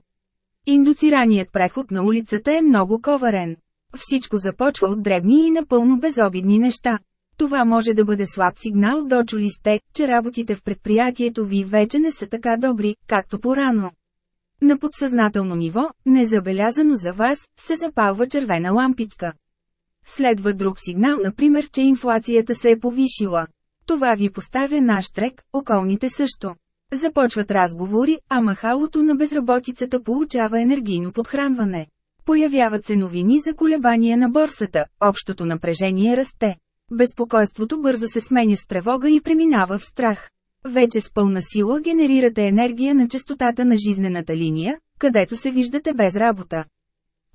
Индуцираният преход на улицата е много коварен. Всичко започва от дребни и напълно безобидни неща. Това може да бъде слаб сигнал дочули сте, че работите в предприятието ви вече не са така добри, както порано. На подсъзнателно ниво, незабелязано за вас, се запалва червена лампичка. Следва друг сигнал, например, че инфлацията се е повишила. Това ви поставя наш трек, околните също. Започват разговори, а махалото на безработицата получава енергийно подхранване. Появяват се новини за колебания на борсата, общото напрежение расте. Безпокойството бързо се сменя с тревога и преминава в страх. Вече с пълна сила генерирате енергия на частотата на жизнената линия, където се виждате без работа.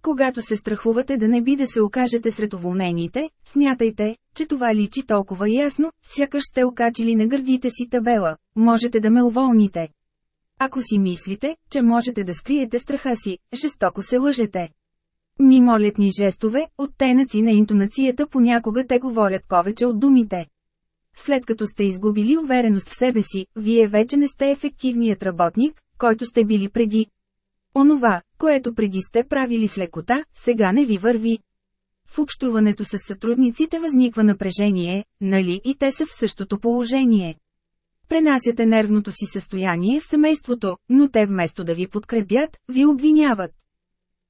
Когато се страхувате да не би да се окажете сред уволнените, смятайте, че това личи толкова ясно, сякаш сте окачили на гърдите си табела, можете да ме уволните. Ако си мислите, че можете да скриете страха си, жестоко се лъжете. Мимолетни жестове, оттенъци на интонацията понякога те говорят повече от думите. След като сте изгубили увереност в себе си, вие вече не сте ефективният работник, който сте били преди. Онова, което преди сте правили с лекота, сега не ви върви. В общуването с сътрудниците възниква напрежение, нали и те са в същото положение. Пренасяте нервното си състояние в семейството, но те вместо да ви подкрепят, ви обвиняват.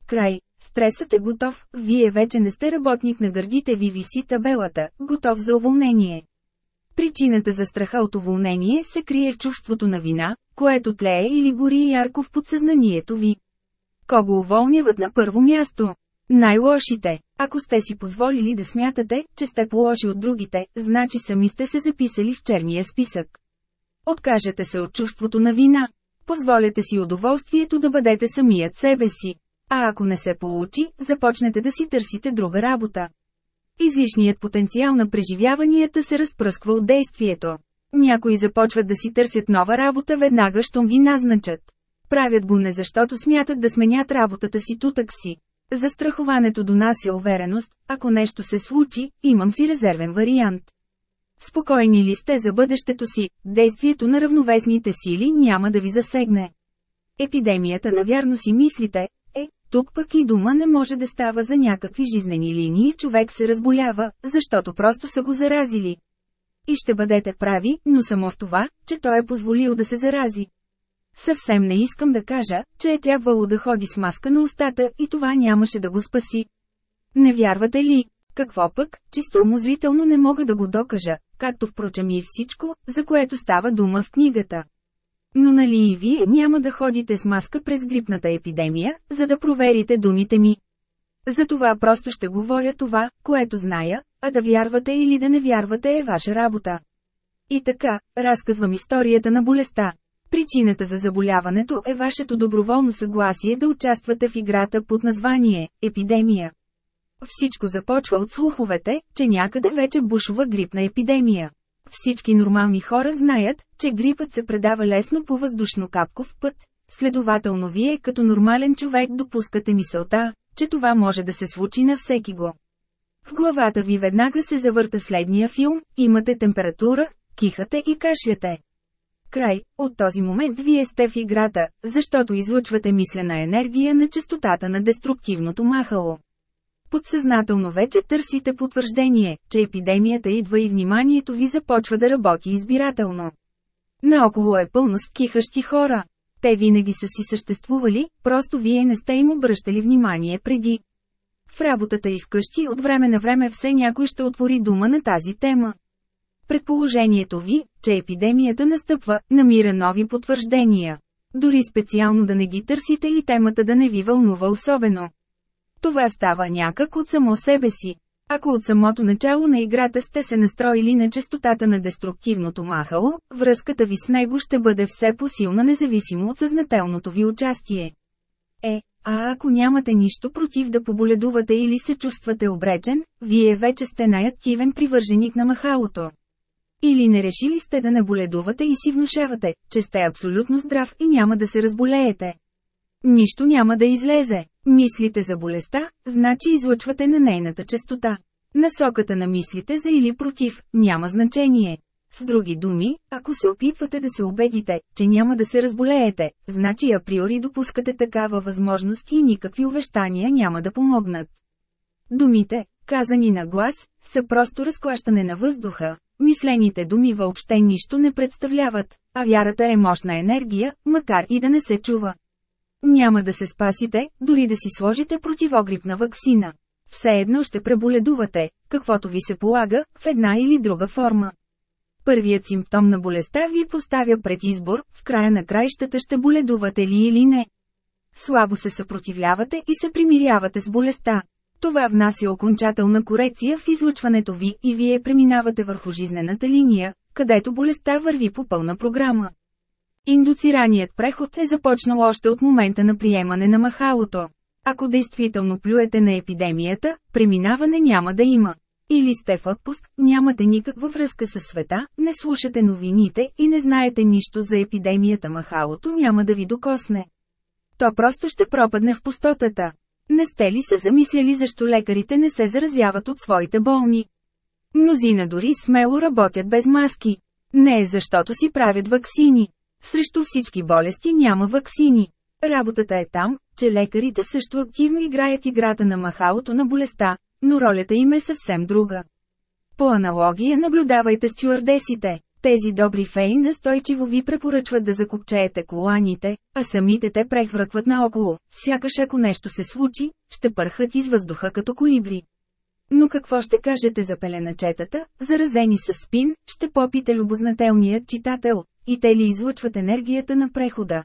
Край, стресът е готов, вие вече не сте работник на гърдите ви виси табелата, готов за уволнение. Причината за страха от уволнение се крие в чувството на вина, което тлее или гори ярко в подсъзнанието ви. Кого уволняват на първо място? Най-лошите. Ако сте си позволили да смятате, че сте по-лоши от другите, значи сами сте се записали в черния списък. Откажете се от чувството на вина. Позволете си удоволствието да бъдете самият себе си. А ако не се получи, започнете да си търсите друга работа. Излишният потенциал на преживяванията се разпръсква от действието. Някои започват да си търсят нова работа веднага, щом ги назначат. Правят го не защото смятат да сменят работата си тутък си. Застраховането донася увереност, ако нещо се случи, имам си резервен вариант. Спокойни ли сте за бъдещето си, действието на равновесните сили няма да ви засегне. Епидемията навярно си мислите, тук пък и дума не може да става за някакви жизнени линии човек се разболява, защото просто са го заразили. И ще бъдете прави, но само в това, че той е позволил да се зарази. Съвсем не искам да кажа, че е трябвало да ходи с маска на устата и това нямаше да го спаси. Не вярвате ли? Какво пък, чисто умозрително не мога да го докажа, както впрочем и всичко, за което става дума в книгата. Но нали и вие няма да ходите с маска през грипната епидемия, за да проверите думите ми. Затова просто ще говоря това, което зная, а да вярвате или да не вярвате е ваша работа. И така, разказвам историята на болестта. Причината за заболяването е вашето доброволно съгласие да участвате в играта под название – епидемия. Всичко започва от слуховете, че някъде вече бушува грипна епидемия. Всички нормални хора знаят, че грипът се предава лесно по въздушно-капков път, следователно вие като нормален човек допускате мисълта, че това може да се случи на всеки го. В главата ви веднага се завърта следния филм, имате температура, кихате и кашляте. Край, от този момент вие сте в играта, защото излучвате мислена енергия на частотата на деструктивното махало. Подсъзнателно вече търсите потвърждение, че епидемията идва и вниманието ви започва да работи избирателно. Наоколо е пълно с кихащи хора. Те винаги са си съществували, просто вие не сте им обръщали внимание преди. В работата и вкъщи от време на време все някой ще отвори дума на тази тема. Предположението ви, че епидемията настъпва, намира нови потвърждения. Дори специално да не ги търсите и темата да не ви вълнува особено. Това става някак от само себе си. Ако от самото начало на играта сте се настроили на частотата на деструктивното махало, връзката ви с него ще бъде все по-силна независимо от съзнателното ви участие. Е, а ако нямате нищо против да поболедувате или се чувствате обречен, вие вече сте най-активен привърженик на махалото. Или не решили сте да не боледувате и си внушавате, че сте абсолютно здрав и няма да се разболеете. Нищо няма да излезе. Мислите за болестта, значи излъчвате на нейната частота. Насоката на мислите за или против, няма значение. С други думи, ако се опитвате да се убедите, че няма да се разболеете, значи априори допускате такава възможност и никакви увещания няма да помогнат. Думите, казани на глас, са просто разклащане на въздуха. Мислените думи въобще нищо не представляват, а вярата е мощна енергия, макар и да не се чува. Няма да се спасите, дори да си сложите противогрипна ваксина. Все едно ще преболедувате, каквото ви се полага, в една или друга форма. Първият симптом на болестта ви поставя пред избор, в края на краищата ще боледувате ли или не. Слабо се съпротивлявате и се примирявате с болестта. Това внася окончателна корекция в излъчването ви и вие преминавате върху жизнената линия, където болестта върви по пълна програма. Индуцираният преход е започнал още от момента на приемане на махалото. Ако действително плюете на епидемията, преминаване няма да има. Или сте в отпуск, нямате никаква връзка с света, не слушате новините и не знаете нищо за епидемията махалото няма да ви докосне. То просто ще пропадне в пустотата. Не сте ли се замисляли защо лекарите не се заразяват от своите болни? Мнозина дори смело работят без маски. Не е защото си правят ваксини. Срещу всички болести няма ваксини. Работата е там, че лекарите също активно играят играта на махалото на болестта, но ролята им е съвсем друга. По аналогия наблюдавайте стюардесите. Тези добри феи настойчиво ви препоръчват да закопчеете коланите, а самите те прехвъркват наоколо, сякаш ако нещо се случи, ще пърхат из въздуха като колибри. Но какво ще кажете за пеленачетата, заразени с спин, ще попите любознателният читател, и те ли излъчват енергията на прехода?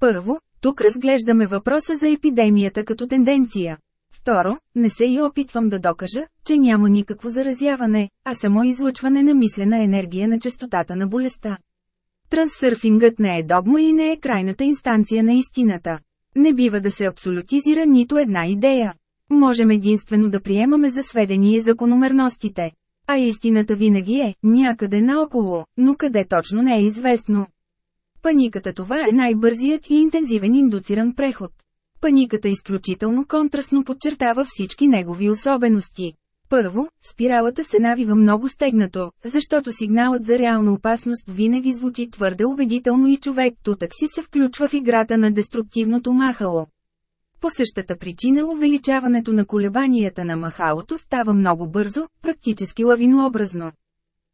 Първо, тук разглеждаме въпроса за епидемията като тенденция. Второ, не се и опитвам да докажа, че няма никакво заразяване, а само излъчване на мислена енергия на частотата на болестта. Трансърфингът не е догма и не е крайната инстанция на истината. Не бива да се абсолютизира нито една идея. Можем единствено да приемаме за сведение закономерностите. А истината винаги е, някъде наоколо, но къде точно не е известно. Паниката това е най-бързият и интензивен индуциран преход. Паниката изключително контрастно подчертава всички негови особености. Първо, спиралата се навива много стегнато, защото сигналът за реална опасност винаги звучи твърде убедително и човек тутък си се включва в играта на деструктивното махало. По същата причина увеличаването на колебанията на махалото става много бързо, практически лавинообразно.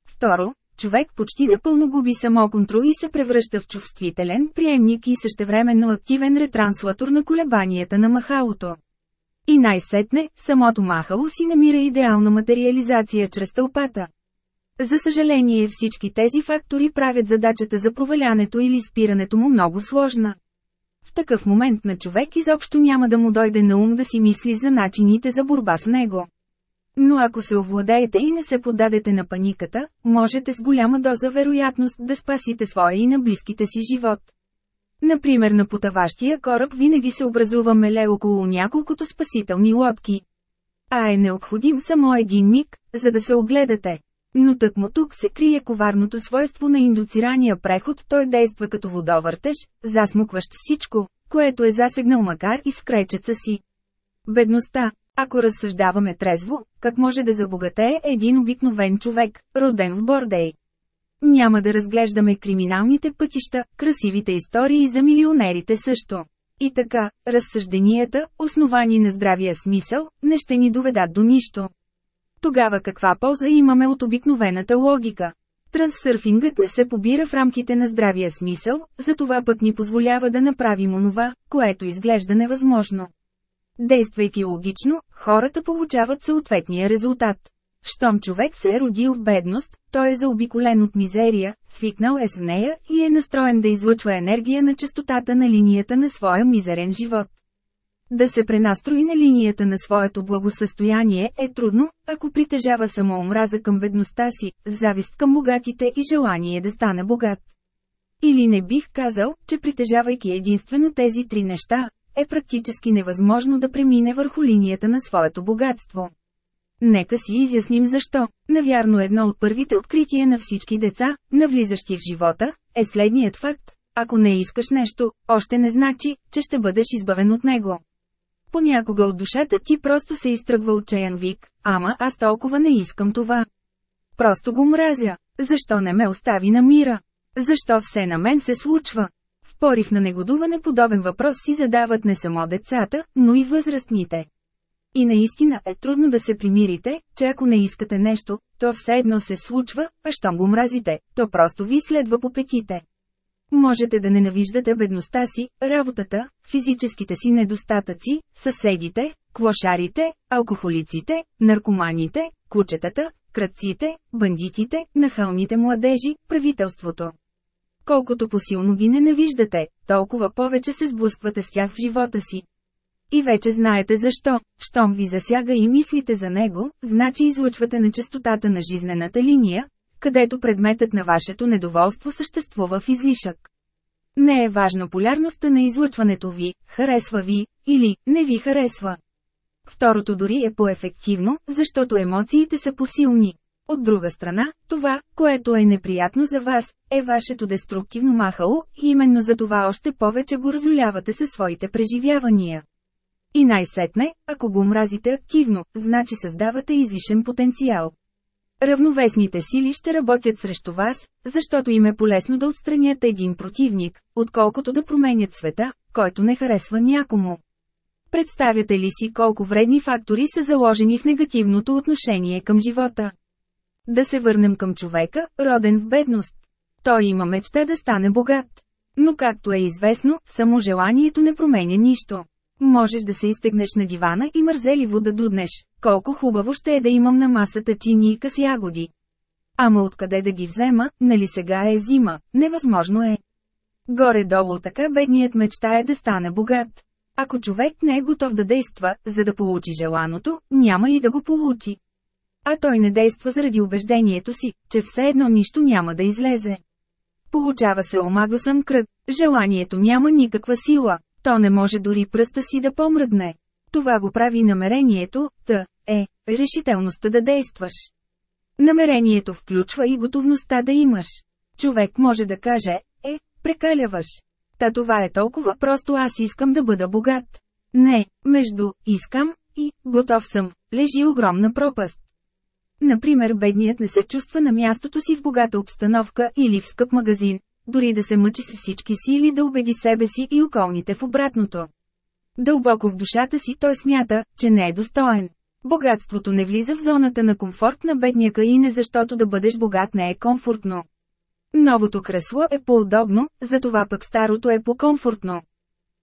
Второ, човек почти напълно губи самоконтрол и се превръща в чувствителен приемник и същевременно активен ретранслатор на колебанията на махалото. И най-сетне, самото махало си намира идеална материализация чрез тълпата. За съжаление всички тези фактори правят задачата за провалянето или спирането му много сложна. В такъв момент на човек изобщо няма да му дойде на ум да си мисли за начините за борба с него. Но ако се овладеете и не се подадете на паниката, можете с голяма доза вероятност да спасите своя и на близките си живот. Например на потаващия кораб винаги се образува меле около няколкото спасителни лодки. А е необходим само един миг, за да се огледате. Но тъкмо тук се крие коварното свойство на индуцирания преход, той действа като водовъртеж, засмукващ всичко, което е засегнал макар и с крайчеца си. Бедността, ако разсъждаваме трезво, как може да забогатее един обикновен човек, роден в Бордей? Няма да разглеждаме криминалните пътища, красивите истории за милионерите също. И така, разсъжденията, основани на здравия смисъл, не ще ни доведат до нищо. Тогава каква полза имаме от обикновената логика? Трансърфингът не се побира в рамките на здравия смисъл, затова пък ни позволява да направим онова, което изглежда невъзможно. Действайки логично, хората получават съответния резултат. Щом човек се е родил в бедност, той е заобиколен от мизерия, свикнал е с нея и е настроен да излъчва енергия на частотата на линията на своя мизерен живот. Да се пренастрои на линията на своето благосъстояние е трудно, ако притежава само омраза към бедността си, завист към богатите и желание да стане богат. Или не бих казал, че притежавайки единствено тези три неща, е практически невъзможно да премине върху линията на своето богатство. Нека си изясним защо. Навярно едно от първите открития на всички деца, навлизащи в живота, е следният факт. Ако не искаш нещо, още не значи, че ще бъдеш избавен от него. Понякога от душата ти просто се изтръгва отчаян вик, ама аз толкова не искам това. Просто го мразя. Защо не ме остави на мира? Защо все на мен се случва? В порив на негодуване подобен въпрос си задават не само децата, но и възрастните. И наистина е трудно да се примирите, че ако не искате нещо, то все едно се случва, а щом го мразите, то просто ви следва по петите. Можете да ненавиждате бедността си, работата, физическите си недостатъци, съседите, клошарите, алкохолиците, наркоманите, кучетата, кръците, бандитите, нахалните младежи, правителството. Колкото посилно ги ненавиждате, толкова повече се сблъсквате с тях в живота си. И вече знаете защо, щом ви засяга и мислите за него, значи излъчвате на частотата на жизнената линия, където предметът на вашето недоволство съществува в излишък. Не е важно полярността на излъчването ви, харесва ви, или не ви харесва. Второто дори е по-ефективно, защото емоциите са посилни. От друга страна, това, което е неприятно за вас, е вашето деструктивно махало, и именно за това още повече го разлюлявате със своите преживявания. И най-сетне, ако го мразите активно, значи създавате излишен потенциал. Равновесните сили ще работят срещу вас, защото им е полезно да отстранят един противник, отколкото да променят света, който не харесва някому. Представяте ли си колко вредни фактори са заложени в негативното отношение към живота? Да се върнем към човека, роден в бедност. Той има мечта да стане богат. Но както е известно, само желанието не променя нищо. Можеш да се изтегнеш на дивана и мързеливо да дуднеш. Колко хубаво ще е да имам на масата чиника с ягоди. Ама откъде да ги взема, нали сега е зима, невъзможно е. Горе-долу така бедният мечта е да стане богат. Ако човек не е готов да действа, за да получи желаното, няма и да го получи. А той не действа заради убеждението си, че все едно нищо няма да излезе. Получава се омагосън кръг, желанието няма никаква сила, то не може дори пръста си да помръдне. Това го прави намерението, т. е, решителността да действаш. Намерението включва и готовността да имаш. Човек може да каже, е, прекаляваш. Та това е толкова просто аз искам да бъда богат. Не, между «искам» и «готов съм» лежи огромна пропаст. Например бедният не се чувства на мястото си в богата обстановка или в скъп магазин, дори да се мъчи с всички сили да убеди себе си и околните в обратното. Дълбоко в душата си той смята, че не е достоен. Богатството не влиза в зоната на комфорт на бедняка и не защото да бъдеш богат не е комфортно. Новото кресло е по-удобно, затова пък старото е по-комфортно.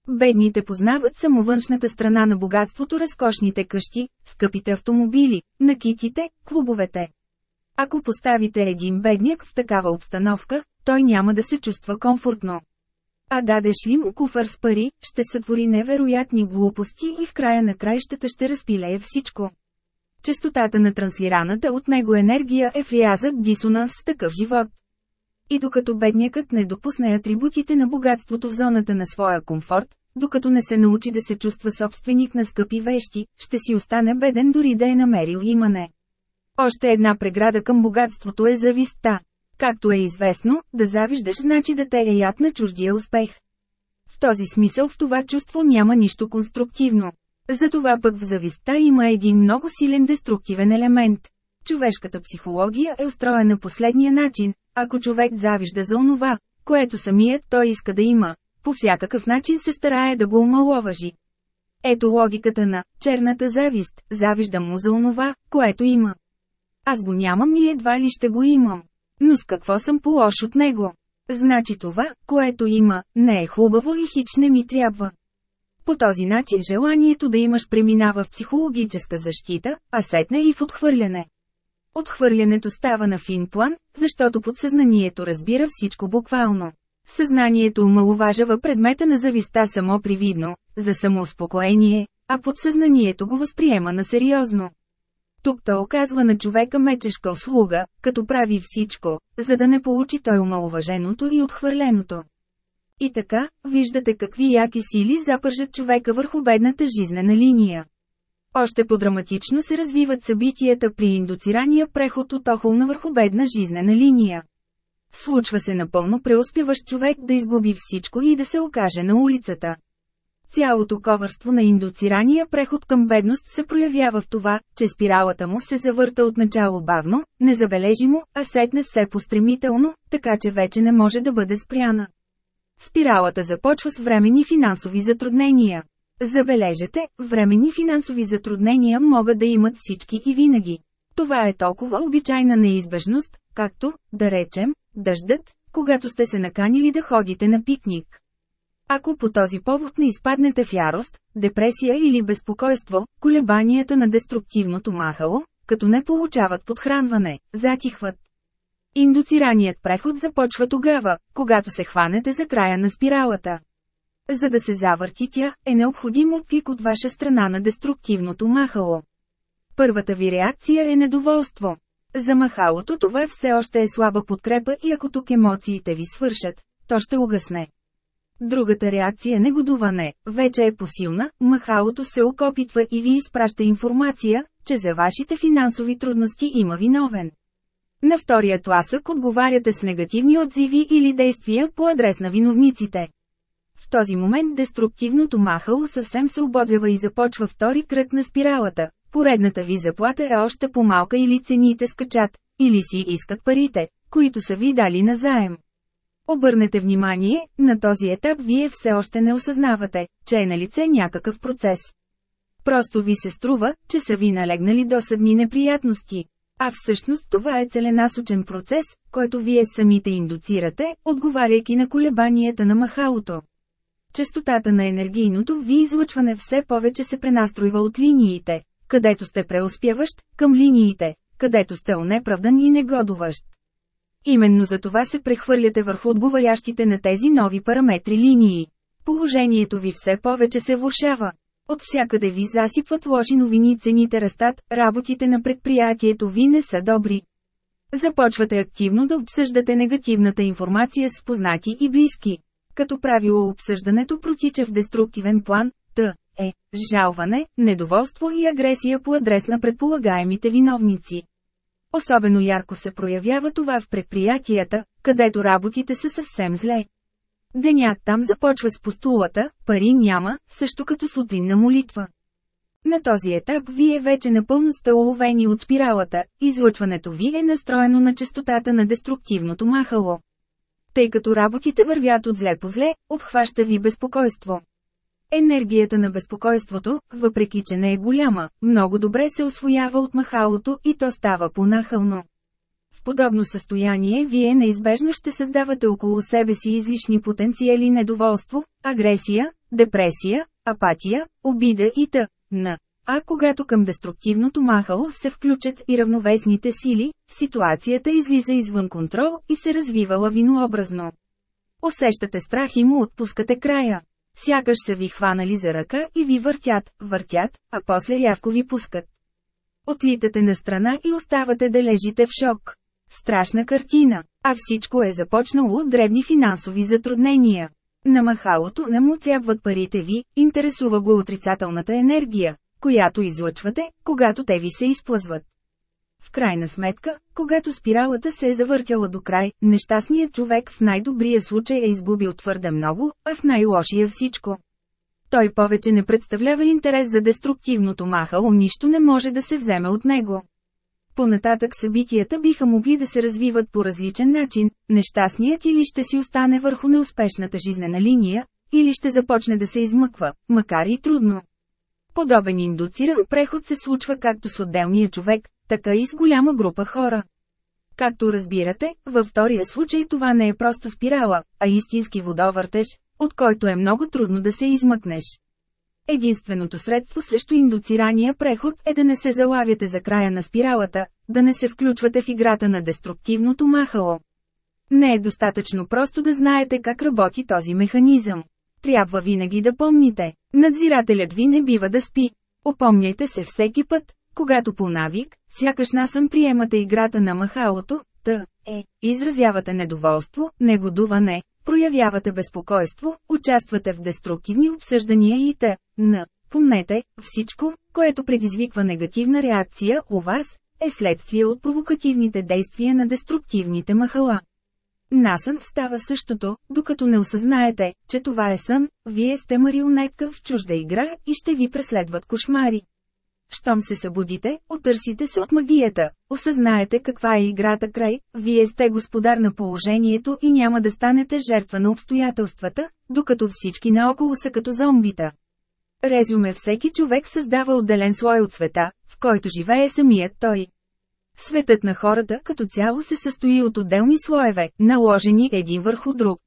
Бедните познават само външната страна на богатството разкошните къщи, скъпите автомобили, накитите, клубовете. Ако поставите един бедняк в такава обстановка, той няма да се чувства комфортно. А дадеш ли му куфър с пари, ще сътвори невероятни глупости и в края на краищата ще разпилее всичко. Честотата на транслираната от него енергия е в рязък дисонанс с такъв живот. И докато беднякът не допусне атрибутите на богатството в зоната на своя комфорт, докато не се научи да се чувства собственик на скъпи вещи, ще си остане беден дори да е намерил имане. Още една преграда към богатството е завистта. Както е известно, да завиждаш значи да те е яд на чуждия успех. В този смисъл в това чувство няма нищо конструктивно. Затова пък в завистта има един много силен деструктивен елемент. Човешката психология е устроена последния начин, ако човек завижда за онова, което самият той иска да има, по всякакъв начин се старае да го омаловажи. Ето логиката на черната завист, завиждам му за онова, което има. Аз го нямам и едва ли ще го имам. Но с какво съм по-лош от него? Значи това, което има, не е хубаво и хич не ми трябва. По този начин желанието да имаш преминава в психологическа защита, а сетне и в отхвърляне. Отхвърлянето става на фин план, защото подсъзнанието разбира всичко буквално. Съзнанието омалуважава предмета на зависта само привидно, за самоуспокоение, а подсъзнанието го възприема на сериозно. Тук то оказва на човека мечешка услуга, като прави всичко, за да не получи той омалуваженото и отхвърленото. И така, виждате какви яки сили запържат човека върху бедната жизнена линия. Още по-драматично се развиват събитията при индуцирания преход от охолна върху бедна жизнена линия. Случва се напълно преуспяващ човек да изгуби всичко и да се окаже на улицата. Цялото ковърство на индуцирания преход към бедност се проявява в това, че спиралата му се завърта от начало бавно, незабележимо, а сетне все постремително, така че вече не може да бъде спряна. Спиралата започва с временни финансови затруднения. Забележете, временни финансови затруднения могат да имат всички и винаги. Това е толкова обичайна неизбежност, както, да речем, дъждът, когато сте се наканили да ходите на пикник. Ако по този повод не изпаднете в ярост, депресия или безпокойство, колебанията на деструктивното махало, като не получават подхранване, затихват. Индуцираният преход започва тогава, когато се хванете за края на спиралата. За да се завърти тя, е необходим отклик от ваша страна на деструктивното махало. Първата ви реакция е недоволство. За махалото това все още е слаба подкрепа и ако тук емоциите ви свършат, то ще угасне. Другата реакция негодуване, вече е посилна, махалото се окопитва и ви изпраща информация, че за вашите финансови трудности има виновен. На втория тласък отговаряте с негативни отзиви или действия по адрес на виновниците. В този момент деструктивното махало съвсем се ободрява и започва втори кръг на спиралата. Поредната ви заплата е още по-малка или цените скачат, или си искат парите, които са ви дали на заем. Обърнете внимание, на този етап вие все още не осъзнавате, че е на лице някакъв процес. Просто ви се струва, че са ви налегнали досъдни неприятности. А всъщност това е целенасочен процес, който вие самите индуцирате, отговаряйки на колебанията на махалото. Частотата на енергийното ви излъчване все повече се пренастройва от линиите, където сте преуспяващ, към линиите, където сте онеправдан и негодуващ. Именно за това се прехвърляте върху отговарящите на тези нови параметри линии. Положението ви все повече се влушава. От всякъде ви засипват лоши новини, цените растат, работите на предприятието ви не са добри. Започвате активно да обсъждате негативната информация с познати и близки. Като правило обсъждането протича в деструктивен план, т. е, жалване, недоволство и агресия по адрес на предполагаемите виновници. Особено ярко се проявява това в предприятията, където работите са съвсем зле. Денят там започва с постулата, пари няма, също като сутринна молитва. На този етап вие вече напълно сте уловени от спиралата, излъчването ви е настроено на частотата на деструктивното махало. Тъй като работите вървят от зле по зле, обхваща ви безпокойство. Енергията на безпокойството, въпреки че не е голяма, много добре се освоява от махалото и то става понахално. В подобно състояние вие неизбежно ще създавате около себе си излишни потенциали недоволство, агресия, депресия, апатия, обида и т.н. А когато към деструктивното махало се включат и равновесните сили, ситуацията излиза извън контрол и се развива лавинообразно. Усещате страх и му отпускате края. Сякаш са ви хванали за ръка и ви въртят, въртят, а после рязко ви пускат. Отлитате на страна и оставате да лежите в шок. Страшна картина, а всичко е започнало от дребни финансови затруднения. На махалото не му трябват парите ви, интересува го отрицателната енергия, която излъчвате, когато те ви се изплъзват. В крайна сметка, когато спиралата се е завъртяла до край, нещастният човек в най-добрия случай е изгубил твърде много, а в най-лошия всичко. Той повече не представлява интерес за деструктивното махало, нищо не може да се вземе от него. Понататък събитията биха могли да се развиват по различен начин, нещастният или ще си остане върху неуспешната жизнена линия, или ще започне да се измъква, макар и трудно. Подобен индуциран преход се случва както с отделния човек, така и с голяма група хора. Както разбирате, във втория случай това не е просто спирала, а истински водовъртеж, от който е много трудно да се измъкнеш. Единственото средство срещу индуцирания преход е да не се залавяте за края на спиралата, да не се включвате в играта на деструктивното махало. Не е достатъчно просто да знаете как работи този механизъм. Трябва винаги да помните, надзирателят ви не бива да спи. Опомняйте се всеки път, когато по навик, сякаш насън приемате играта на махалото, т. е, изразявате недоволство, негодуване, проявявате безпокойство, участвате в деструктивни обсъждания и т.н. Помнете, всичко, което предизвиква негативна реакция у вас, е следствие от провокативните действия на деструктивните махала. Насън става същото, докато не осъзнаете, че това е сън, вие сте марионетка в чужда игра и ще ви преследват кошмари. Щом се събудите, отърсите се от магията, осъзнаете каква е играта край, вие сте господар на положението и няма да станете жертва на обстоятелствата, докато всички наоколо са като зомбита. Резюме всеки човек създава отделен слой от света, в който живее самият той. Светът на хората като цяло се състои от отделни слоеве, наложени един върху друг.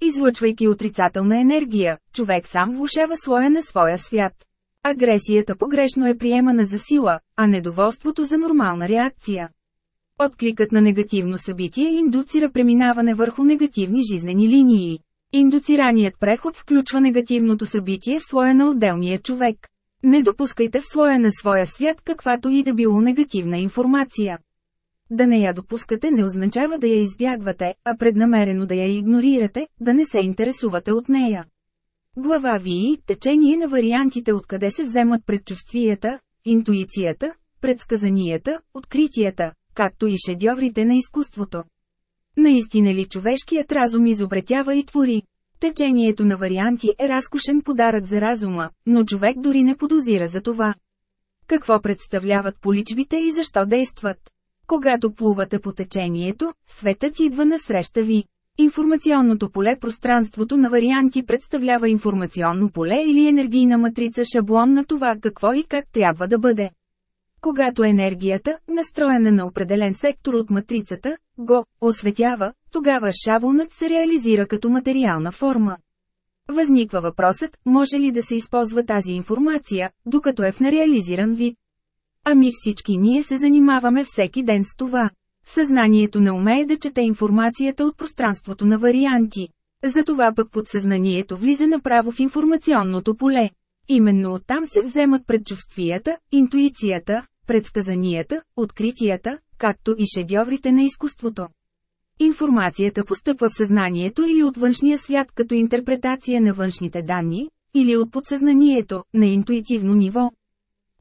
Излъчвайки отрицателна енергия, човек сам влушава слоя на своя свят. Агресията погрешно е приемана за сила, а недоволството за нормална реакция. Откликът на негативно събитие индуцира преминаване върху негативни жизнени линии. Индуцираният преход включва негативното събитие в слоя на отделния човек. Не допускайте в слоя на своя свят каквато и да било негативна информация. Да не я допускате не означава да я избягвате, а преднамерено да я игнорирате, да не се интересувате от нея. Глава ВИИ – течение на вариантите откъде се вземат предчувствията, интуицията, предсказанията, откритията, както и шедьоврите на изкуството. Наистина ли човешкият разум изобретява и твори? Течението на варианти е разкошен подарък за разума, но човек дори не подозира за това. Какво представляват поличбите и защо действат? Когато плувате по течението, светът идва насреща ви. Информационното поле Пространството на варианти представлява информационно поле или енергийна матрица шаблон на това какво и как трябва да бъде. Когато енергията, настроена на определен сектор от матрицата, го осветява, тогава шаблонът се реализира като материална форма. Възниква въпросът, може ли да се използва тази информация, докато е в нереализиран вид? Ами всички ние се занимаваме всеки ден с това. Съзнанието не умее да чете информацията от пространството на варианти. Затова пък подсъзнанието влиза направо в информационното поле. Именно оттам се вземат предчувствията, интуицията, предсказанията, откритията, както и шедьоврите на изкуството. Информацията постъпва в съзнанието или от външния свят като интерпретация на външните данни, или от подсъзнанието, на интуитивно ниво.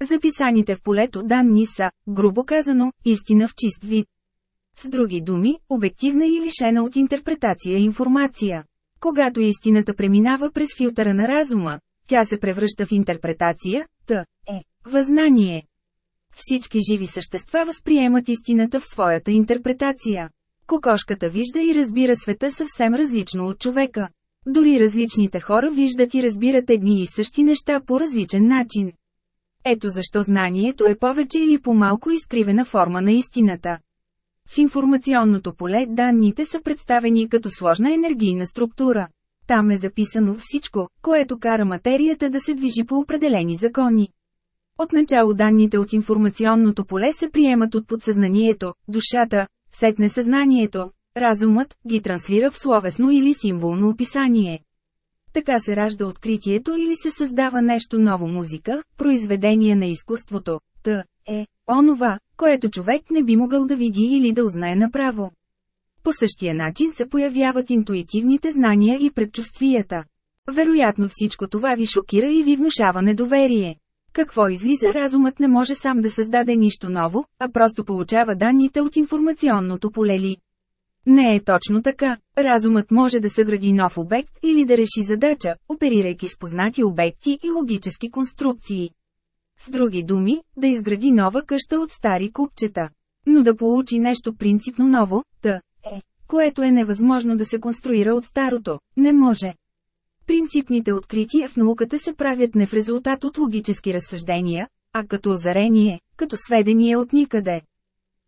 Записаните в полето данни са, грубо казано, истина в чист вид. С други думи, обективна и лишена от интерпретация информация. Когато истината преминава през филтъра на разума, тя се превръща в интерпретация, т. е, възнание. Всички живи същества възприемат истината в своята интерпретация. Кокошката вижда и разбира света съвсем различно от човека. Дори различните хора виждат и разбират едни и същи неща по различен начин. Ето защо знанието е повече или по-малко изкривена форма на истината. В информационното поле данните са представени като сложна енергийна структура. Там е записано всичко, което кара материята да се движи по определени закони. Отначало данните от информационното поле се приемат от подсъзнанието, душата, сетне съзнанието, разумът ги транслира в словесно или символно описание. Така се ражда откритието или се създава нещо ново музика, произведение на изкуството, т. е, онова, което човек не би могъл да види или да узнае направо. По същия начин се появяват интуитивните знания и предчувствията. Вероятно всичко това ви шокира и ви внушава недоверие. Какво излиза разумът не може сам да създаде нищо ново, а просто получава данните от информационното поле ли. Не е точно така. Разумът може да съгради нов обект или да реши задача, оперирайки с познати обекти и логически конструкции. С други думи, да изгради нова къща от стари купчета. Но да получи нещо принципно ново, та, е, което е невъзможно да се конструира от старото, не може. Принципните открития в науката се правят не в резултат от логически разсъждения, а като озарение, като сведение от никъде.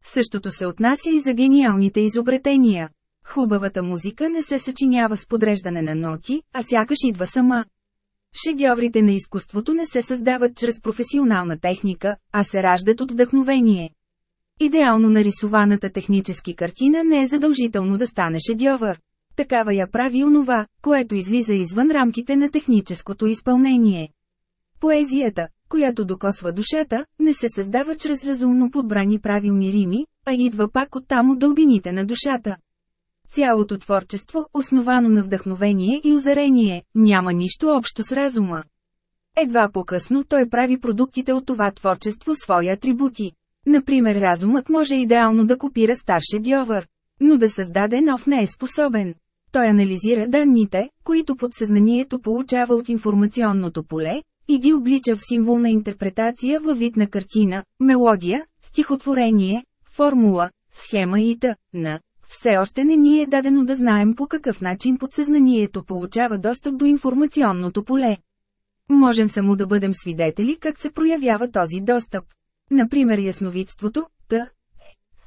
Същото се отнася и за гениалните изобретения. Хубавата музика не се съчинява с подреждане на ноти, а сякаш идва сама. Шедьоврите на изкуството не се създават чрез професионална техника, а се раждат от вдъхновение. Идеално нарисуваната технически картина не е задължително да стане шедьовър. Такава я прави онова, което излиза извън рамките на техническото изпълнение. Поезията, която докосва душата, не се създава чрез разумно подбрани правилни рими, а идва пак от там от дълбините на душата. Цялото творчество, основано на вдъхновение и озарение, няма нищо общо с разума. Едва по-късно той прави продуктите от това творчество свои атрибути. Например разумът може идеално да копира стар шедьовър. Но да създаде нов не е способен. Той анализира данните, които подсъзнанието получава от информационното поле, и ги облича в символна интерпретация във вид на картина, мелодия, стихотворение, формула, схема и т.н. Все още не ни е дадено да знаем по какъв начин подсъзнанието получава достъп до информационното поле. Можем само да бъдем свидетели как се проявява този достъп. Например ясновидството, т. е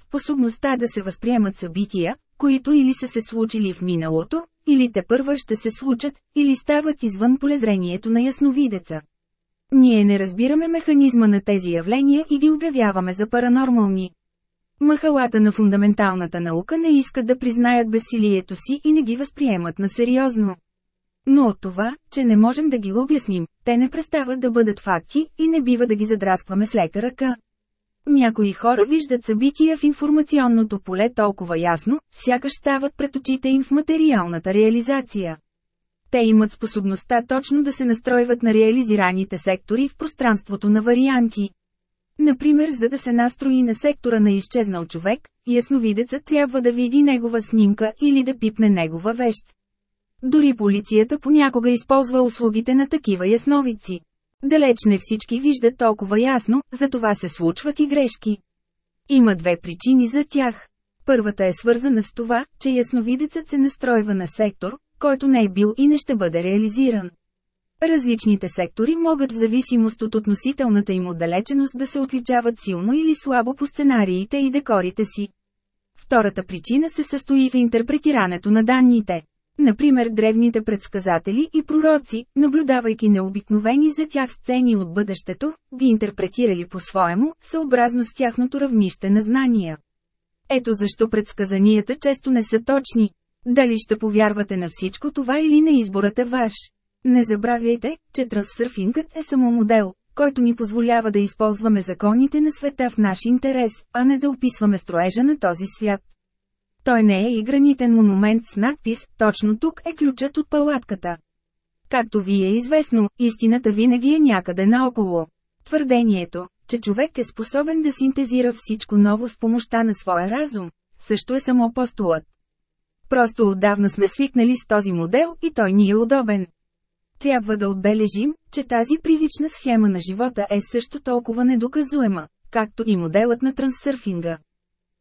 способността да се възприемат събития, които или са се случили в миналото, или те първа ще се случат, или стават извън полезрението на ясновидеца. Ние не разбираме механизма на тези явления и ги обявяваме за паранормални. Махалата на фундаменталната наука не искат да признаят безсилието си и не ги възприемат на сериозно. Но от това, че не можем да ги обясним, те не престават да бъдат факти и не бива да ги задраскваме с лека ръка. Някои хора виждат събития в информационното поле толкова ясно, сякаш стават пред очите им в материалната реализация. Те имат способността точно да се настройват на реализираните сектори в пространството на варианти. Например, за да се настрои на сектора на изчезнал човек, ясновидецът трябва да види негова снимка или да пипне негова вещ. Дори полицията понякога използва услугите на такива ясновици. Далеч не всички виждат толкова ясно, затова се случват и грешки. Има две причини за тях. Първата е свързана с това, че ясновидецът се настройва на сектор, който не е бил и не ще бъде реализиран. Различните сектори могат в зависимост от относителната им отдалеченост да се отличават силно или слабо по сценариите и декорите си. Втората причина се състои в интерпретирането на данните. Например древните предсказатели и пророци, наблюдавайки необикновени за тях сцени от бъдещето, ги интерпретирали по-своему, съобразно с тяхното равнище на знания. Ето защо предсказанията често не са точни. Дали ще повярвате на всичко това или не изборът е ваш. Не забравяйте, че трансърфингът е само модел, който ни позволява да използваме законите на света в наш интерес, а не да описваме строежа на този свят. Той не е и гранитен монумент с надпис, точно тук е ключът от палатката. Както ви е известно, истината винаги е някъде наоколо. Твърдението, че човек е способен да синтезира всичко ново с помощта на своя разум, също е само постулът. Просто отдавна сме свикнали с този модел и той ни е удобен. Трябва да отбележим, че тази привична схема на живота е също толкова недоказуема, както и моделът на трансърфинга.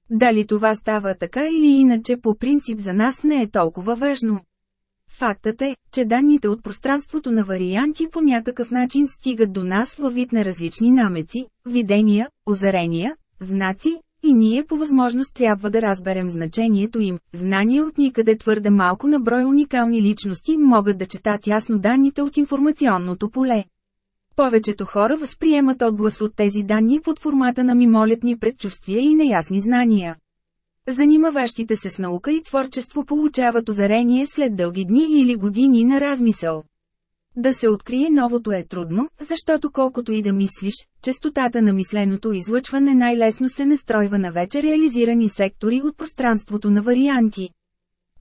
Дали това става така или иначе по принцип за нас не е толкова важно. Фактът е, че данните от пространството на варианти по някакъв начин стигат до нас във вид на различни намеци, видения, озарения, знаци, и ние по възможност трябва да разберем значението им. Знания от никъде твърде малко на брой уникални личности могат да четат ясно данните от информационното поле. Повечето хора възприемат отглас от тези данни под формата на мимолетни предчувствия и неясни знания. Занимаващите се с наука и творчество получават озарение след дълги дни или години на размисъл. Да се открие новото е трудно, защото колкото и да мислиш, частотата на мисленото излъчване най-лесно се настройва на вече реализирани сектори от пространството на варианти.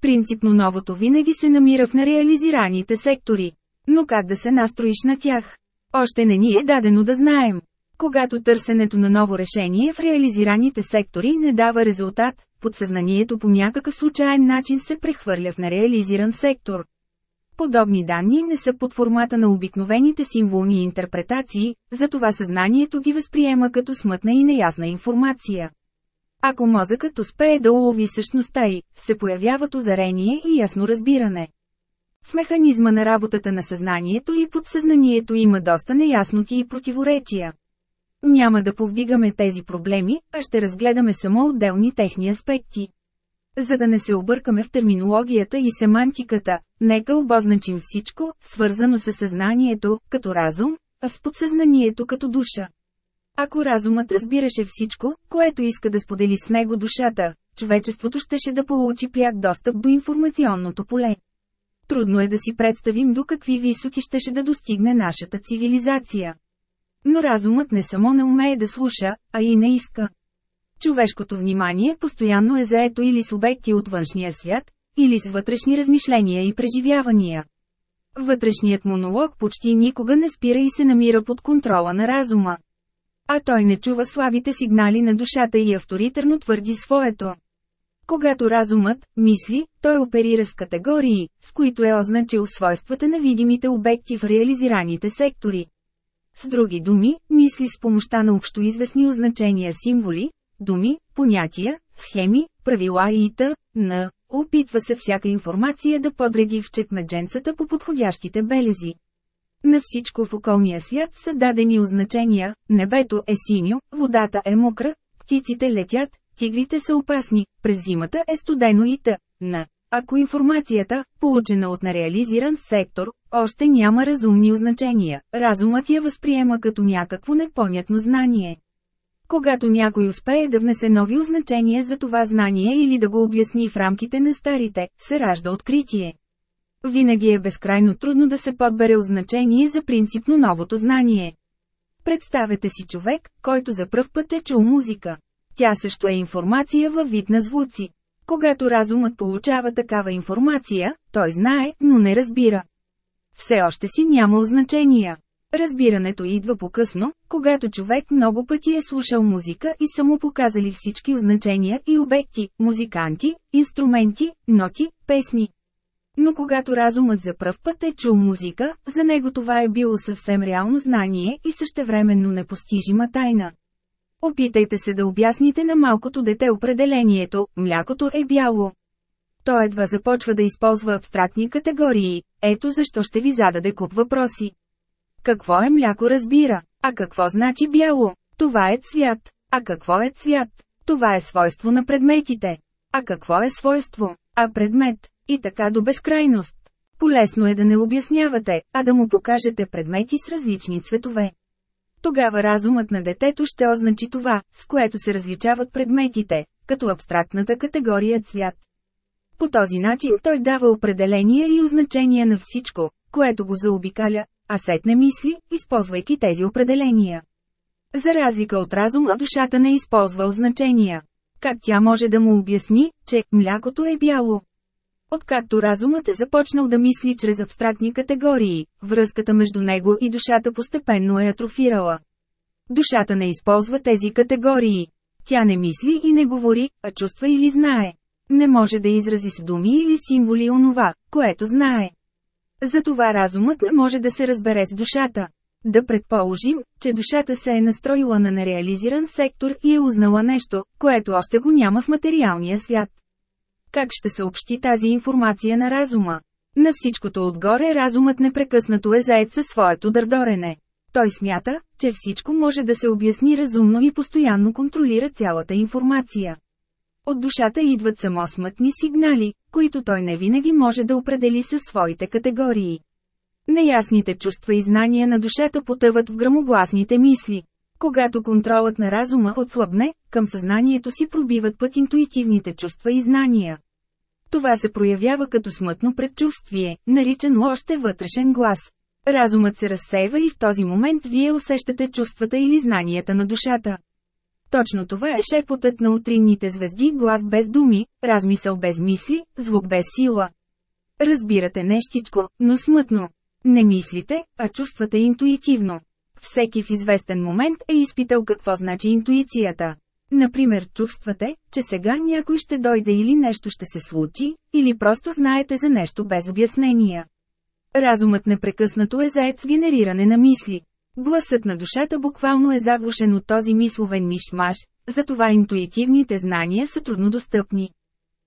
Принципно новото винаги се намира в нереализираните сектори. Но как да се настроиш на тях? Още не ни е дадено да знаем. Когато търсенето на ново решение в реализираните сектори не дава резултат, подсъзнанието по някакъв случайен начин се прехвърля в нереализиран сектор. Подобни данни не са под формата на обикновените символни интерпретации, затова съзнанието ги възприема като смътна и неясна информация. Ако мозъкът успее да улови същността й, се появяват озарение и ясно разбиране. В механизма на работата на съзнанието и подсъзнанието има доста неясноти и противоречия. Няма да повдигаме тези проблеми, а ще разгледаме само отделни техни аспекти. За да не се объркаме в терминологията и семантиката, нека обозначим всичко, свързано с съзнанието, като разум, а с подсъзнанието като душа. Ако разумът разбираше всичко, което иска да сподели с него душата, човечеството щеше да получи пряк достъп до информационното поле. Трудно е да си представим до какви високи щеше да достигне нашата цивилизация. Но разумът не само не умее да слуша, а и не иска. Човешкото внимание постоянно е заето или с обекти от външния свят, или с вътрешни размишления и преживявания. Вътрешният монолог почти никога не спира и се намира под контрола на разума. А той не чува слабите сигнали на душата и авторитарно твърди своето. Когато разумът мисли, той оперира с категории, с които е означил свойствата на видимите обекти в реализираните сектори. С други думи, мисли с помощта на общоизвестни означения символи, думи, понятия, схеми, правила и т.н. Опитва се всяка информация да подреди в четмедженцата по подходящите белези. На всичко в околния свят са дадени означения, небето е синьо, водата е мокра, птиците летят, тигрите са опасни, през зимата е студено и т.н. Ако информацията, получена от нереализиран сектор, още няма разумни означения, разумът я възприема като някакво непонятно знание. Когато някой успее да внесе нови означения за това знание или да го обясни в рамките на старите, се ражда откритие. Винаги е безкрайно трудно да се подбере означение за принципно новото знание. Представете си човек, който за пръв път е чул музика. Тя също е информация във вид на звуци. Когато разумът получава такава информация, той знае, но не разбира. Все още си няма означения. Разбирането идва по-късно, когато човек много пъти е слушал музика и са му показали всички означения и обекти, музиканти, инструменти, ноти, песни. Но когато разумът за пръв път е чул музика, за него това е било съвсем реално знание и същевременно непостижима тайна. Опитайте се да обясните на малкото дете определението «млякото е бяло». Той едва започва да използва абстрактни категории, ето защо ще ви зададе куп въпроси. Какво е мляко разбира? А какво значи бяло? Това е цвят. А какво е цвят? Това е свойство на предметите. А какво е свойство? А предмет? И така до безкрайност. Полесно е да не обяснявате, а да му покажете предмети с различни цветове. Тогава разумът на детето ще означи това, с което се различават предметите, като абстрактната категория цвят. По този начин той дава определения и означения на всичко, което го заобикаля, а сетне мисли, използвайки тези определения. За разлика от разума душата не използва означения. Как тя може да му обясни, че млякото е бяло? Откакто разумът е започнал да мисли чрез абстрактни категории, връзката между него и душата постепенно е атрофирала. Душата не използва тези категории. Тя не мисли и не говори, а чувства или знае. Не може да изрази с думи или символи онова, което знае. Затова разумът не може да се разбере с душата. Да предположим, че душата се е настроила на нереализиран сектор и е узнала нещо, което още го няма в материалния свят. Как ще съобщи тази информация на разума? На всичкото отгоре разумът непрекъснато е заед със своето дърдорене. Той смята, че всичко може да се обясни разумно и постоянно контролира цялата информация. От душата идват само смътни сигнали, които той не винаги може да определи със своите категории. Неясните чувства и знания на душата потъват в грамогласните мисли. Когато контролът на разума отслабне, към съзнанието си пробиват път интуитивните чувства и знания. Това се проявява като смътно предчувствие, наричано още вътрешен глас. Разумът се разсейва и в този момент вие усещате чувствата или знанията на душата. Точно това е шепотът на утринните звезди глас без думи, размисъл без мисли, звук без сила. Разбирате нещичко, но смътно. Не мислите, а чувствате интуитивно. Всеки в известен момент е изпитал какво значи интуицията. Например, чувствате, че сега някой ще дойде или нещо ще се случи, или просто знаете за нещо без обяснения. Разумът непрекъснато е заед с генериране на мисли. Гласът на душата буквално е заглушен от този мисловен мишмаш, затова интуитивните знания са трудно достъпни.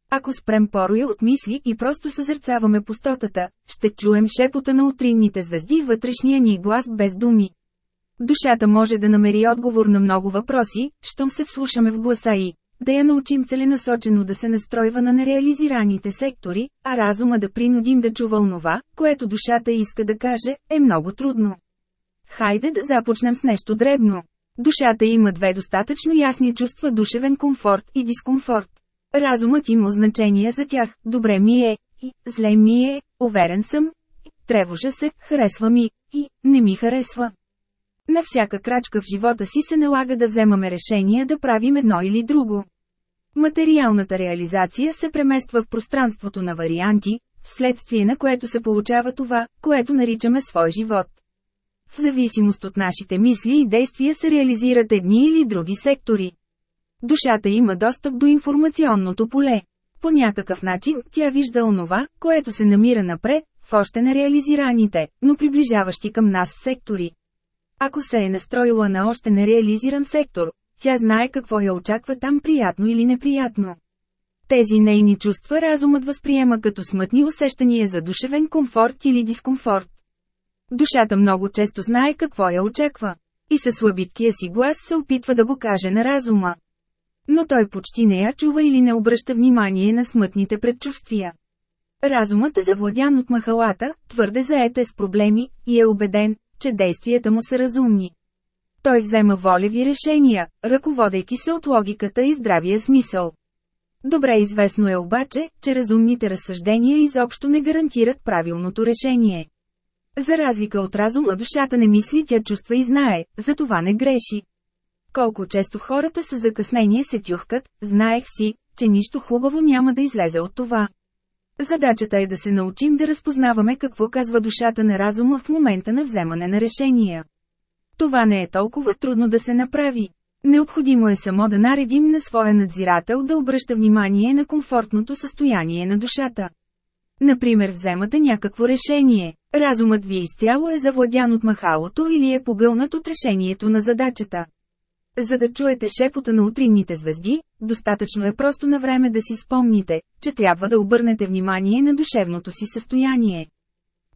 Ако спрем пороя от мисли и просто съзерцаваме пустотата, ще чуем шепота на утринните звезди вътрешния ни глас без думи. Душата може да намери отговор на много въпроси, щом се вслушаме в гласа и да я научим целенасочено да се настройва на нереализираните сектори, а разума да принудим да чува онова, което душата иска да каже, е много трудно. Хайде да започнем с нещо дребно. Душата има две достатъчно ясни чувства душевен комфорт и дискомфорт. Разумът има значение за тях, добре ми е, и зле ми е, уверен съм, и тревожа се, харесва ми, и не ми харесва. На всяка крачка в живота си се налага да вземаме решение да правим едно или друго. Материалната реализация се премества в пространството на варианти, вследствие на което се получава това, което наричаме свой живот. В зависимост от нашите мисли и действия се реализират едни или други сектори. Душата има достъп до информационното поле. По някакъв начин тя вижда онова, което се намира напред, в още нереализираните, но приближаващи към нас сектори. Ако се е настроила на още нереализиран сектор, тя знае какво я очаква там приятно или неприятно. Тези нейни чувства разумът възприема като смътни усещания за душевен комфорт или дискомфорт. Душата много често знае какво я очаква. И със слабиткия си глас се опитва да го каже на разума. Но той почти не я чува или не обръща внимание на смътните предчувствия. Разумът е завладян от махалата, твърде заете с проблеми, и е убеден, че действията му са разумни. Той взема волеви решения, ръководейки се от логиката и здравия смисъл. Добре известно е обаче, че разумните разсъждения изобщо не гарантират правилното решение. За разлика от разума душата не мисли, тя чувства и знае, затова не греши. Колко често хората с закъснение се тюхкат, знаех си, че нищо хубаво няма да излезе от това. Задачата е да се научим да разпознаваме какво казва душата на разума в момента на вземане на решения. Това не е толкова трудно да се направи. Необходимо е само да наредим на своя надзирател да обръща внимание на комфортното състояние на душата. Например вземате някакво решение, разумът ви изцяло е завладян от махалото или е погълнат от решението на задачата. За да чуете шепота на утринните звезди, достатъчно е просто на време да си спомните, че трябва да обърнете внимание на душевното си състояние.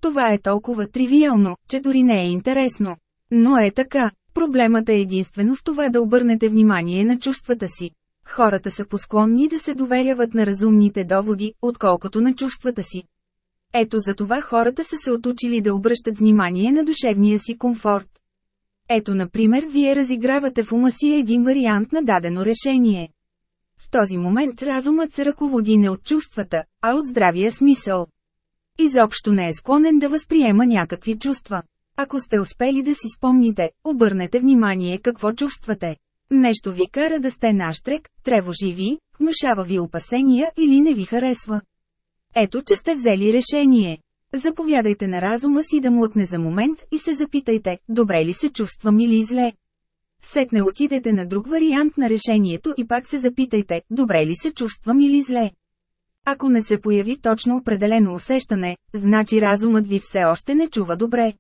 Това е толкова тривиално, че дори не е интересно. Но е така. Проблемът е единствено в това да обърнете внимание на чувствата си. Хората са посклонни да се доверяват на разумните доводи, отколкото на чувствата си. Ето за това хората са се отучили да обръщат внимание на душевния си комфорт. Ето например вие разигравате в ума си един вариант на дадено решение. В този момент разумът се ръководи не от чувствата, а от здравия смисъл. Изобщо не е склонен да възприема някакви чувства. Ако сте успели да си спомните, обърнете внимание какво чувствате. Нещо ви кара да сте наштрек, тревожи внушава ви опасения или не ви харесва. Ето, че сте взели решение. Заповядайте на разума си да млъкне за момент и се запитайте, добре ли се чувствам или зле. Сетне отидете на друг вариант на решението и пак се запитайте, добре ли се чувствам или зле. Ако не се появи точно определено усещане, значи разумът ви все още не чува добре.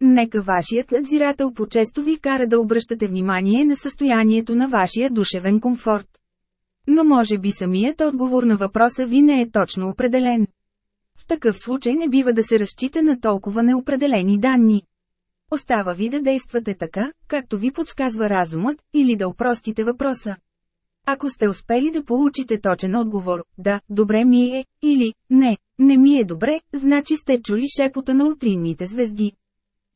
Нека вашият надзирател по-често ви кара да обръщате внимание на състоянието на вашия душевен комфорт. Но може би самият отговор на въпроса ви не е точно определен. В такъв случай не бива да се разчита на толкова неопределени данни. Остава ви да действате така, както ви подсказва разумът, или да упростите въпроса. Ако сте успели да получите точен отговор, да, добре ми е, или, не, не ми е добре, значи сте чули шепота на утринните звезди.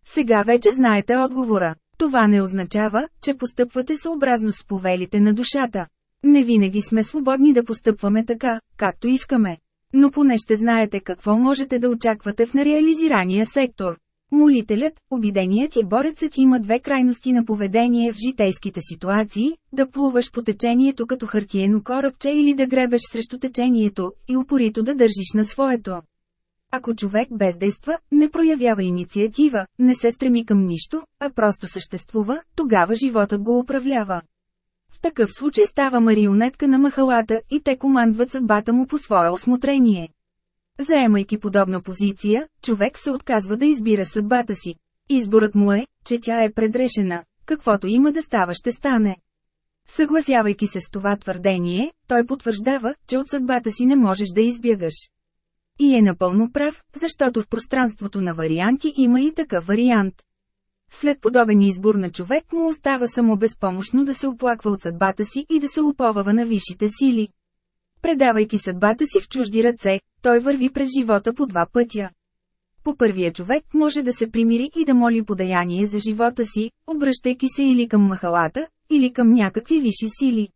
Сега вече знаете отговора. Това не означава, че постъпвате съобразно с повелите на душата. Не винаги сме свободни да постъпваме така, както искаме. Но поне ще знаете какво можете да очаквате в нереализирания сектор. Молителят, обиденият и борецът има две крайности на поведение в житейските ситуации – да плуваш по течението като хартиено корабче или да гребеш срещу течението и упорито да държиш на своето. Ако човек бездейства, не проявява инициатива, не се стреми към нищо, а просто съществува, тогава животът го управлява. В такъв случай става марионетка на махалата и те командват съдбата му по свое осмотрение. Заемайки подобна позиция, човек се отказва да избира съдбата си. Изборът му е, че тя е предрешена, каквото има да става ще стане. Съгласявайки се с това твърдение, той потвърждава, че от съдбата си не можеш да избягаш. И е напълно прав, защото в пространството на варианти има и такъв вариант. След подобен избор на човек му остава само безпомощно да се оплаква от съдбата си и да се уповава на висшите сили. Предавайки съдбата си в чужди ръце, той върви през живота по два пътя. По първия човек може да се примири и да моли подаяние за живота си, обръщайки се или към махалата, или към някакви висши сили.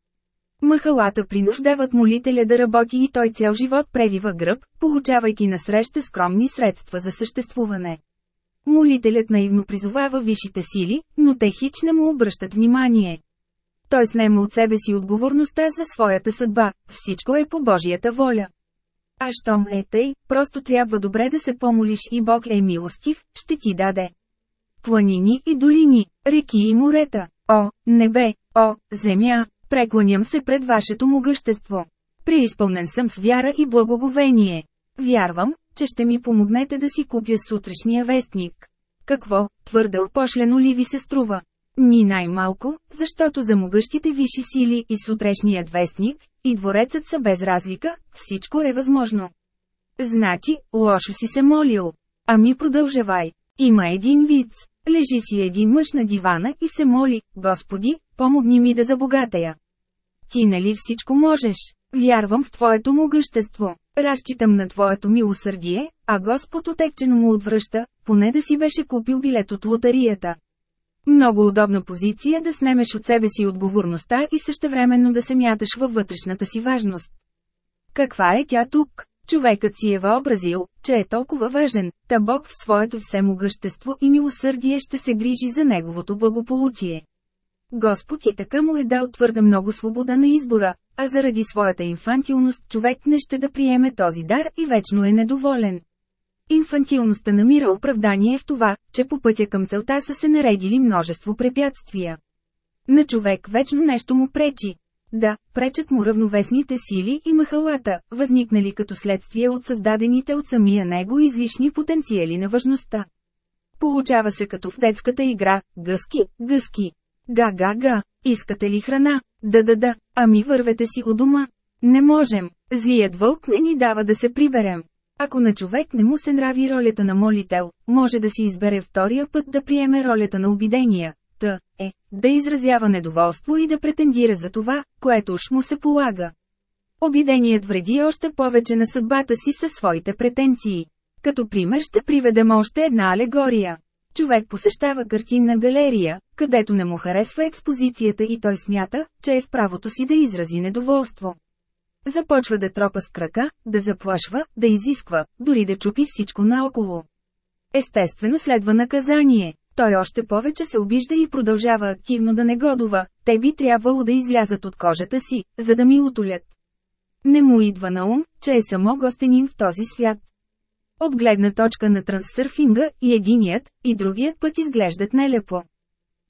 Махалата принуждават молителя да работи и той цял живот превива гръб, получавайки насреща скромни средства за съществуване. Молителят наивно призовава висшите сили, но те хич не му обръщат внимание. Той снема от себе си отговорността за своята съдба, всичко е по Божията воля. А щом е тъй, просто трябва добре да се помолиш и Бог е милостив, ще ти даде. Планини и долини, реки и морета, о, небе, о, земя, Преклоням се пред вашето могъщество. Преизпълнен съм с вяра и благоговение. Вярвам, че ще ми помогнете да си купя сутрешния вестник. Какво, твърде опошлено ли ви се струва? Ни най-малко, защото за могъщите висши сили и сутрешният вестник, и дворецът са без разлика, всичко е възможно. Значи, лошо си се молил. Ами продължавай. Има един виц. Лежи си един мъж на дивана и се моли, Господи, помогни ми да забогатея. Ти нали всичко можеш? Вярвам в Твоето могъщество. Разчитам на Твоето милосърдие, а Господ отекчено му отвръща, поне да си беше купил билет от лотарията. Много удобна позиция да снемеш от себе си отговорността и същевременно да се мяташ във вътрешната си важност. Каква е тя тук? Човекът си е въобразил, че е толкова важен, та Бог в своето всемогъщество и милосърдие ще се грижи за неговото благополучие. Господ и така му е дал твърде много свобода на избора, а заради своята инфантилност човек не ще да приеме този дар и вечно е недоволен. Инфантилността намира оправдание в това, че по пътя към целта са се наредили множество препятствия. На човек вечно нещо му пречи. Да, пречат му равновесните сили и махалата, възникнали като следствие от създадените от самия него излишни потенциали на важността. Получава се като в детската игра – гъски, гъски. Га-га-га, искате ли храна? Да-да-да, ами вървете си у дома. Не можем, злият вълк не ни дава да се приберем. Ако на човек не му се нрави ролята на молител, може да си избере втория път да приеме ролята на обидения, т. е, да изразява недоволство и да претендира за това, което уж му се полага. Обиденият вреди още повече на съдбата си със своите претенции. Като пример ще приведем още една алегория. Човек посещава картинна галерия, където не му харесва експозицията и той смята, че е в правото си да изрази недоволство. Започва да тропа с крака, да заплашва, да изисква, дори да чупи всичко наоколо. Естествено следва наказание. Той още повече се обижда и продължава активно да негодува, те би трябвало да излязат от кожата си, за да ми утолят. Не му идва на ум, че е само гостенин в този свят. От гледна точка на трансърфинга и единият, и другият път изглеждат нелепо.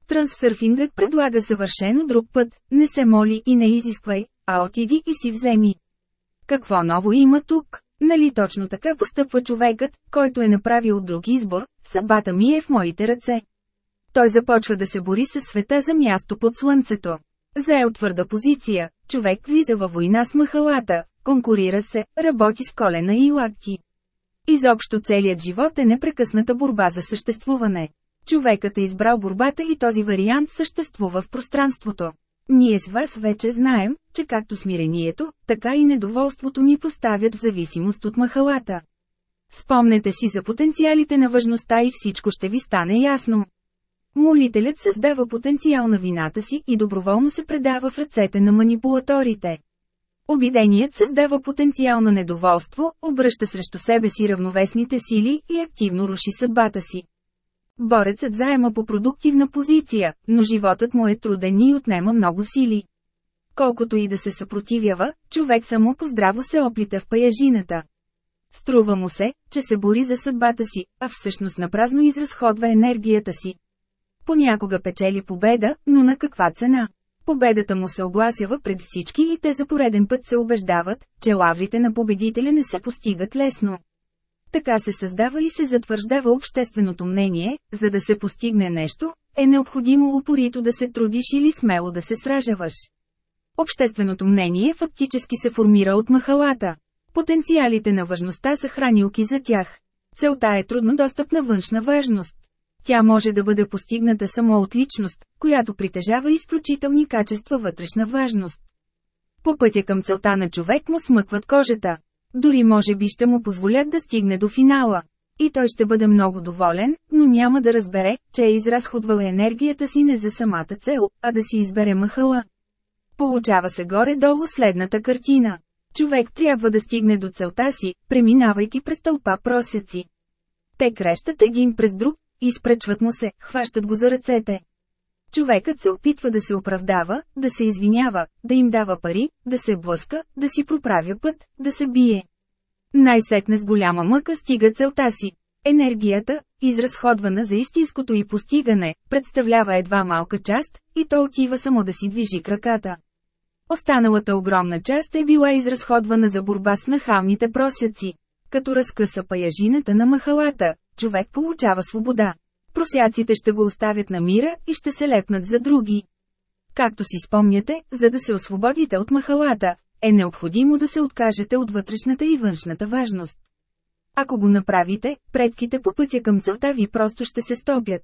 Трансърфингът предлага съвършено друг път, не се моли и не изисквай, а отиди и си вземи. Какво ново има тук? Нали точно така постъпва човекът, който е направил друг избор, събата ми е в моите ръце. Той започва да се бори със света за място под слънцето. Заел твърда позиция, човек влиза във война с махалата, конкурира се, работи с колена и лакти. Изобщо целият живот е непрекъсната борба за съществуване. Човекът е избрал борбата и този вариант съществува в пространството. Ние с вас вече знаем, че както смирението, така и недоволството ни поставят в зависимост от махалата. Спомнете си за потенциалите на важността и всичко ще ви стане ясно. Молителят създава потенциал на вината си и доброволно се предава в ръцете на манипулаторите. Обиденият създава потенциал на недоволство, обръща срещу себе си равновесните сили и активно руши съдбата си. Борецът заема по продуктивна позиция, но животът му е труден и отнема много сили. Колкото и да се съпротивява, човек само поздраво се оплита в паяжината. Струва му се, че се бори за съдбата си, а всъщност напразно изразходва енергията си. Понякога печели победа, но на каква цена? Победата му се огласява пред всички и те за пореден път се убеждават, че лаврите на победителя не се постигат лесно. Така се създава и се затвърждава общественото мнение, за да се постигне нещо, е необходимо упорито да се трудиш или смело да се сражаваш. Общественото мнение фактически се формира от махалата. Потенциалите на важността са хранилки за тях. Целта е трудно достъпна външна важност. Тя може да бъде постигната само от личност, която притежава изключителни качества вътрешна важност. По пътя към целта на човек му смъкват кожата. Дори може би ще му позволят да стигне до финала. И той ще бъде много доволен, но няма да разбере, че е изразходвал енергията си не за самата цел, а да си избере махала. Получава се горе-долу следната картина. Човек трябва да стигне до целта си, преминавайки през тълпа просеци. Те крещат един през друг, изпречват му се, хващат го за ръцете. Човекът се опитва да се оправдава, да се извинява, да им дава пари, да се блъска, да си проправя път, да се бие. Най-сетне с голяма мъка стига целта си. Енергията, изразходвана за истинското и постигане, представлява едва малка част, и то отива само да си движи краката. Останалата огромна част е била изразходвана за борба с нахалните просяци. Като разкъса паяжината на махалата, човек получава свобода. Просяците ще го оставят на мира и ще се лепнат за други. Както си спомняте, за да се освободите от махалата, е необходимо да се откажете от вътрешната и външната важност. Ако го направите, предките по пътя към целта ви просто ще се стопят.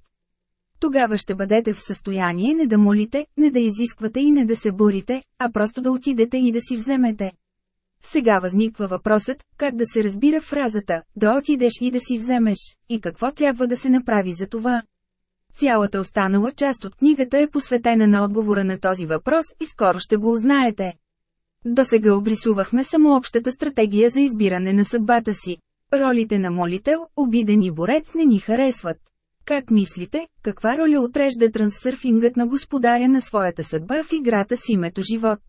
Тогава ще бъдете в състояние не да молите, не да изисквате и не да се борите, а просто да отидете и да си вземете. Сега възниква въпросът, как да се разбира фразата, да отидеш и да си вземеш, и какво трябва да се направи за това. Цялата останала част от книгата е посветена на отговора на този въпрос и скоро ще го узнаете. До сега обрисувахме само общата стратегия за избиране на съдбата си. Ролите на молител, обиден и борец не ни харесват. Как мислите, каква роля отрежда трансърфингът на господаря на своята съдба в играта с името живот?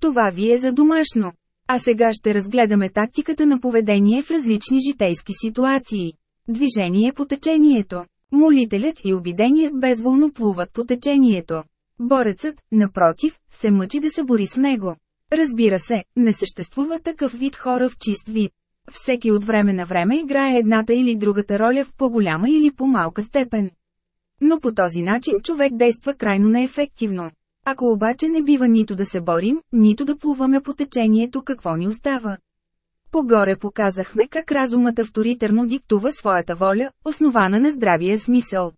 Това ви е за домашно. А сега ще разгледаме тактиката на поведение в различни житейски ситуации. Движение по течението. Молителят и обиденият безволно плуват по течението. Борецът, напротив, се мъчи да се бори с него. Разбира се, не съществува такъв вид хора в чист вид. Всеки от време на време играе едната или другата роля в по-голяма или по-малка степен. Но по този начин човек действа крайно неефективно. Ако обаче не бива нито да се борим, нито да плуваме по течението, какво ни остава? Погоре показахме как разумът авторитерно диктува своята воля, основана на здравия смисъл.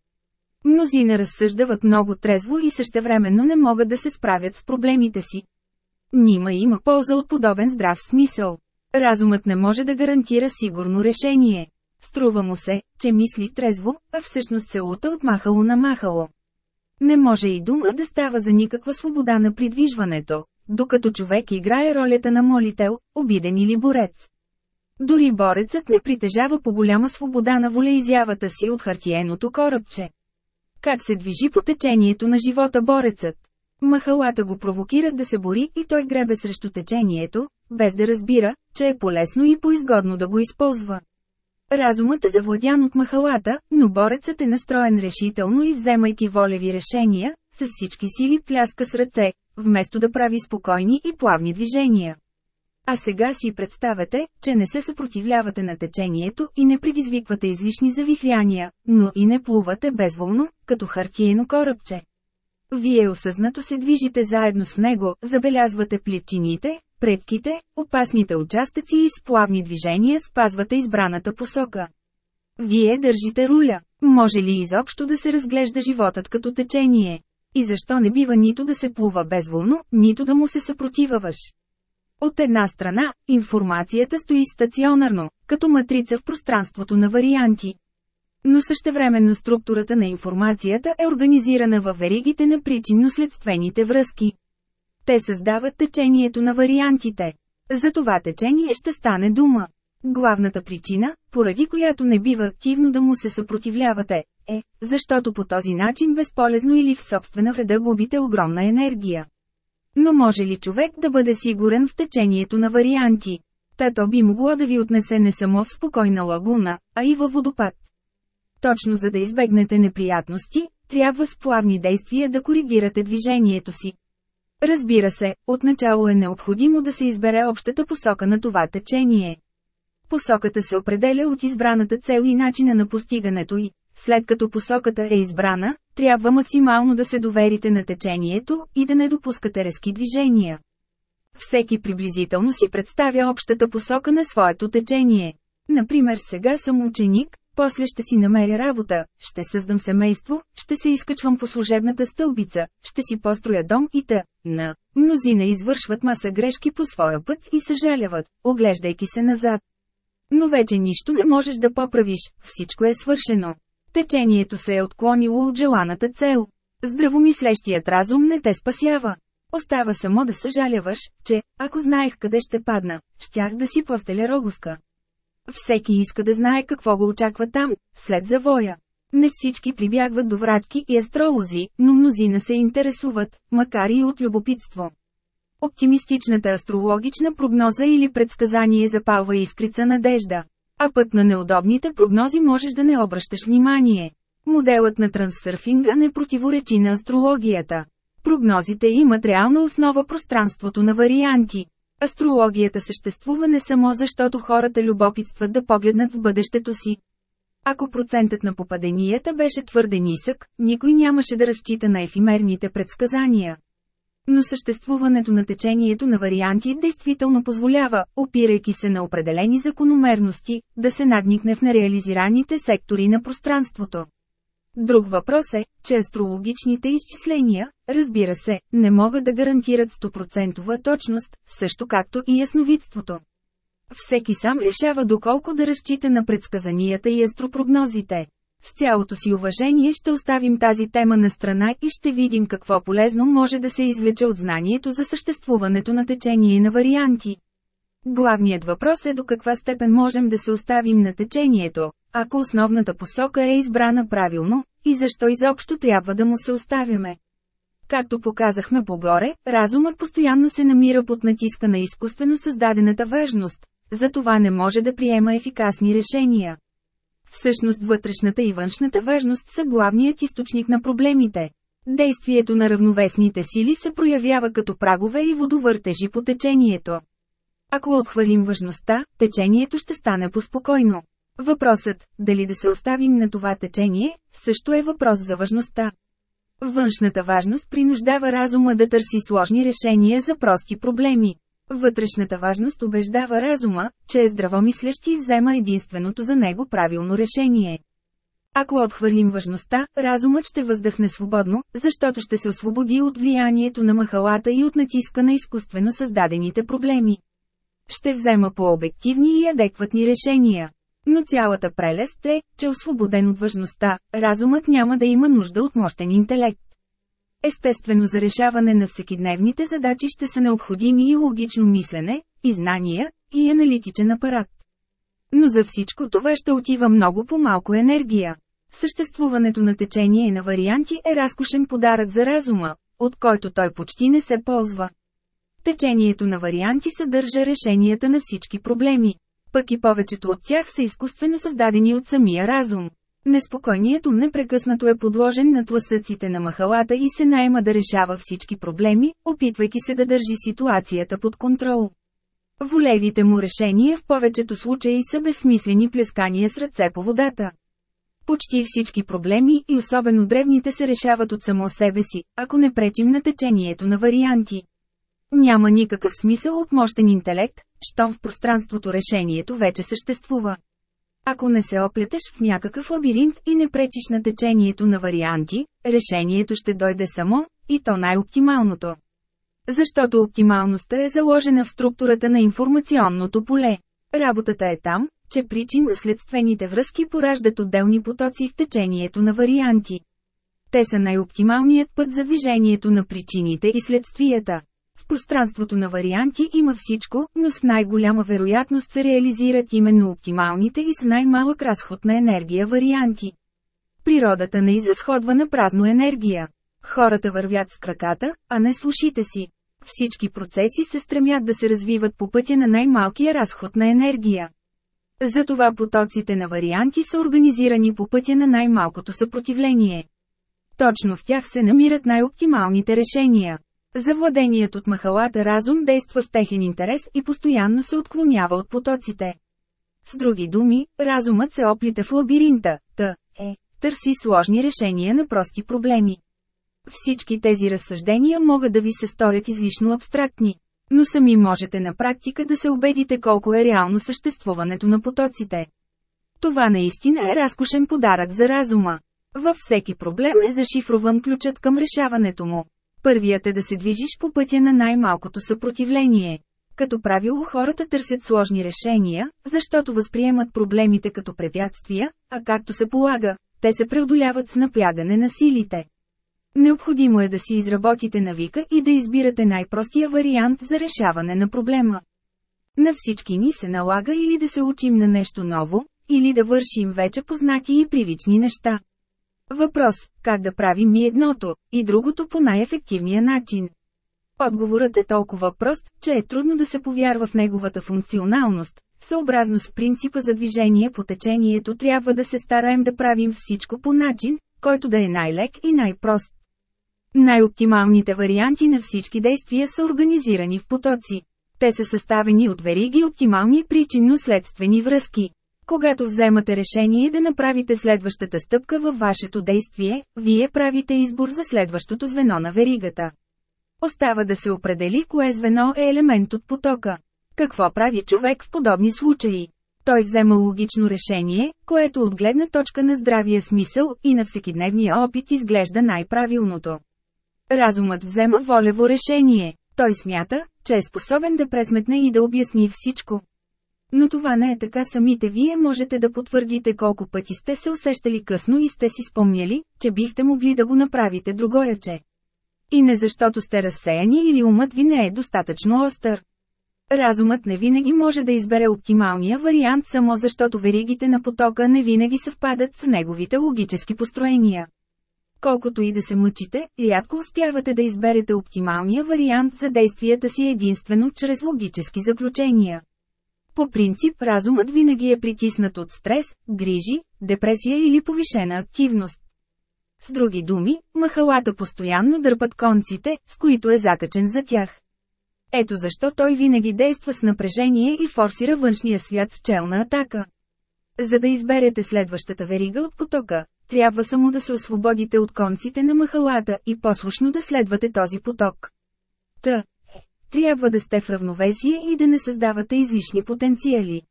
Мнозина разсъждават много трезво и същевременно не могат да се справят с проблемите си. Нима има полза от подобен здрав смисъл. Разумът не може да гарантира сигурно решение. Струва му се, че мисли трезво, а всъщност се лута от махало на махало. Не може и дума да става за никаква свобода на придвижването, докато човек играе ролята на молител, обиден или борец. Дори борецът не притежава по голяма свобода на волеизявата си от хартиеното корабче. Как се движи по течението на живота борецът? Махалата го провокират да се бори и той гребе срещу течението, без да разбира, че е полезно и поизгодно да го използва. Разумът е завладян от махалата, но борецът е настроен решително и вземайки волеви решения, с всички сили пляска с ръце, вместо да прави спокойни и плавни движения. А сега си представете, че не се съпротивлявате на течението и не предизвиквате излишни завихряния, но и не плувате безволно, като хартиено корабче. Вие осъзнато се движите заедно с него, забелязвате плечините, предките, опасните участъци и с плавни движения спазвате избраната посока. Вие държите руля. Може ли изобщо да се разглежда животът като течение? И защо не бива нито да се плува безволно, нито да му се съпротиваваш? От една страна, информацията стои стационарно, като матрица в пространството на варианти. Но същевременно структурата на информацията е организирана във веригите на причинно-следствените връзки. Те създават течението на вариантите. За това течение ще стане дума. Главната причина, поради която не бива активно да му се съпротивлявате, е, защото по този начин безполезно или в собствена вреда губите огромна енергия. Но може ли човек да бъде сигурен в течението на варианти? Тато би могло да ви отнесе не само в спокойна лагуна, а и във водопад. Точно за да избегнете неприятности, трябва с плавни действия да коригирате движението си. Разбира се, отначало е необходимо да се избере общата посока на това течение. Посоката се определя от избраната цел и начина на постигането й. След като посоката е избрана, трябва максимално да се доверите на течението и да не допускате резки движения. Всеки приблизително си представя общата посока на своето течение. Например сега съм ученик, после ще си намеря работа, ще създам семейство, ще се изкачвам по служебната стълбица, ще си построя дом и т. На. Мнозина извършват маса грешки по своя път и съжаляват, оглеждайки се назад. Но вече нищо не можеш да поправиш, всичко е свършено. Течението се е отклонило от желаната цел. Здравомислещият разум не те спасява. Остава само да съжаляваш, че, ако знаех къде ще падна, щях да си постеля рогоска. Всеки иска да знае какво го очаква там, след завоя. Не всички прибягват до врачки и астролози, но мнозина се интересуват, макар и от любопитство. Оптимистичната астрологична прогноза или предсказание запалва искрица надежда. А пък на неудобните прогнози можеш да не обръщаш внимание. Моделът на трансърфинга не противоречи на астрологията. Прогнозите имат реална основа пространството на варианти. Астрологията съществува не само защото хората любопитстват да погледнат в бъдещето си. Ако процентът на попаденията беше твърде нисък, никой нямаше да разчита на ефимерните предсказания. Но съществуването на течението на варианти действително позволява, опирайки се на определени закономерности, да се надникне в нереализираните сектори на пространството. Друг въпрос е, че астрологичните изчисления, разбира се, не могат да гарантират 100% точност, също както и ясновидството. Всеки сам решава доколко да разчита на предсказанията и астропрогнозите. С цялото си уважение ще оставим тази тема на страна и ще видим какво полезно може да се извлече от знанието за съществуването на течение на варианти. Главният въпрос е до каква степен можем да се оставим на течението, ако основната посока е избрана правилно, и защо изобщо трябва да му се оставяме. Както показахме погоре, разумът постоянно се намира под натиска на изкуствено създадената важност, затова не може да приема ефикасни решения. Всъщност вътрешната и външната важност са главният източник на проблемите. Действието на равновесните сили се проявява като прагове и водовъртежи по течението. Ако отхвърлим важността, течението ще стане поспокойно. Въпросът, дали да се оставим на това течение, също е въпрос за важността. Външната важност принуждава разума да търси сложни решения за прости проблеми. Вътрешната важност убеждава разума, че е здравомислещ и взема единственото за него правилно решение. Ако отхвърлим важността, разумът ще въздъхне свободно, защото ще се освободи от влиянието на махалата и от натиска на изкуствено създадените проблеми. Ще взема по-обективни и адекватни решения. Но цялата прелест е, че освободен от важността, разумът няма да има нужда от мощен интелект. Естествено за решаване на всекидневните задачи ще са необходими и логично мислене, и знания, и аналитичен апарат. Но за всичко това ще отива много по-малко енергия. Съществуването на течение на варианти е разкошен подарък за разума, от който той почти не се ползва. Течението на варианти съдържа решенията на всички проблеми. Пък и повечето от тях са изкуствено създадени от самия разум. Неспокойният ум непрекъснато е подложен на тласъците на махалата и се наема да решава всички проблеми, опитвайки се да държи ситуацията под контрол. Волевите му решения в повечето случаи са безсмислени плескания с ръце по водата. Почти всички проблеми и особено древните се решават от само себе си, ако не пречим на течението на варианти. Няма никакъв смисъл от мощен интелект, щом в пространството решението вече съществува. Ако не се оплетеш в някакъв лабиринт и не пречиш на течението на варианти, решението ще дойде само, и то най-оптималното. Защото оптималността е заложена в структурата на информационното поле. Работата е там, че причинно-следствените връзки пораждат отделни потоци в течението на варианти. Те са най-оптималният път за движението на причините и следствията. Пространството на варианти има всичко, но с най-голяма вероятност се реализират именно оптималните и с най-малък разход на енергия варианти. Природата не изразходва на празно енергия. Хората вървят с краката, а не с ушите си. Всички процеси се стремят да се развиват по пътя на най-малкия разход на енергия. Затова потоците на варианти са организирани по пътя на най-малкото съпротивление. Точно в тях се намират най-оптималните решения. Завладеният от махалата разум действа в техен интерес и постоянно се отклонява от потоците. С други думи, разумът се оплита в лабиринта, т. е, търси сложни решения на прости проблеми. Всички тези разсъждения могат да ви се сторят излишно абстрактни, но сами можете на практика да се убедите колко е реално съществуването на потоците. Това наистина е разкошен подарък за разума. Във всеки проблем е зашифрован ключът към решаването му. Първият е да се движиш по пътя на най-малкото съпротивление. Като правило хората търсят сложни решения, защото възприемат проблемите като препятствия, а както се полага, те се преодоляват с напрягане на силите. Необходимо е да си изработите навика и да избирате най-простия вариант за решаване на проблема. На всички ни се налага или да се учим на нещо ново, или да вършим вече познати и привични неща. Въпрос – как да правим и едното, и другото по най-ефективния начин? Отговорът е толкова прост, че е трудно да се повярва в неговата функционалност. Съобразно с принципа за движение по течението трябва да се стараем да правим всичко по начин, който да е най-лек и най-прост. Най-оптималните варианти на всички действия са организирани в потоци. Те са съставени от вериги оптимални причинно-следствени връзки. Когато вземате решение да направите следващата стъпка във вашето действие, вие правите избор за следващото звено на веригата. Остава да се определи кое звено е елемент от потока. Какво прави човек в подобни случаи? Той взема логично решение, което от гледна точка на здравия смисъл и на всекидневния опит изглежда най-правилното. Разумът взема волево решение. Той смята, че е способен да пресметне и да обясни всичко. Но това не е така самите вие можете да потвърдите колко пъти сте се усещали късно и сте си спомняли, че бихте могли да го направите другояче. И не защото сте разсеяни или умът ви не е достатъчно остър. Разумът не винаги може да избере оптималния вариант само защото веригите на потока не винаги съвпадат с неговите логически построения. Колкото и да се мъчите, рядко успявате да изберете оптималния вариант за действията си единствено чрез логически заключения. По принцип разумът винаги е притиснат от стрес, грижи, депресия или повишена активност. С други думи, махалата постоянно дърпат конците, с които е закачен за тях. Ето защо той винаги действа с напрежение и форсира външния свят с челна атака. За да изберете следващата верига от потока, трябва само да се освободите от конците на махалата и послушно да следвате този поток. Та, трябва да сте в равновесие и да не създавате излишни потенциали.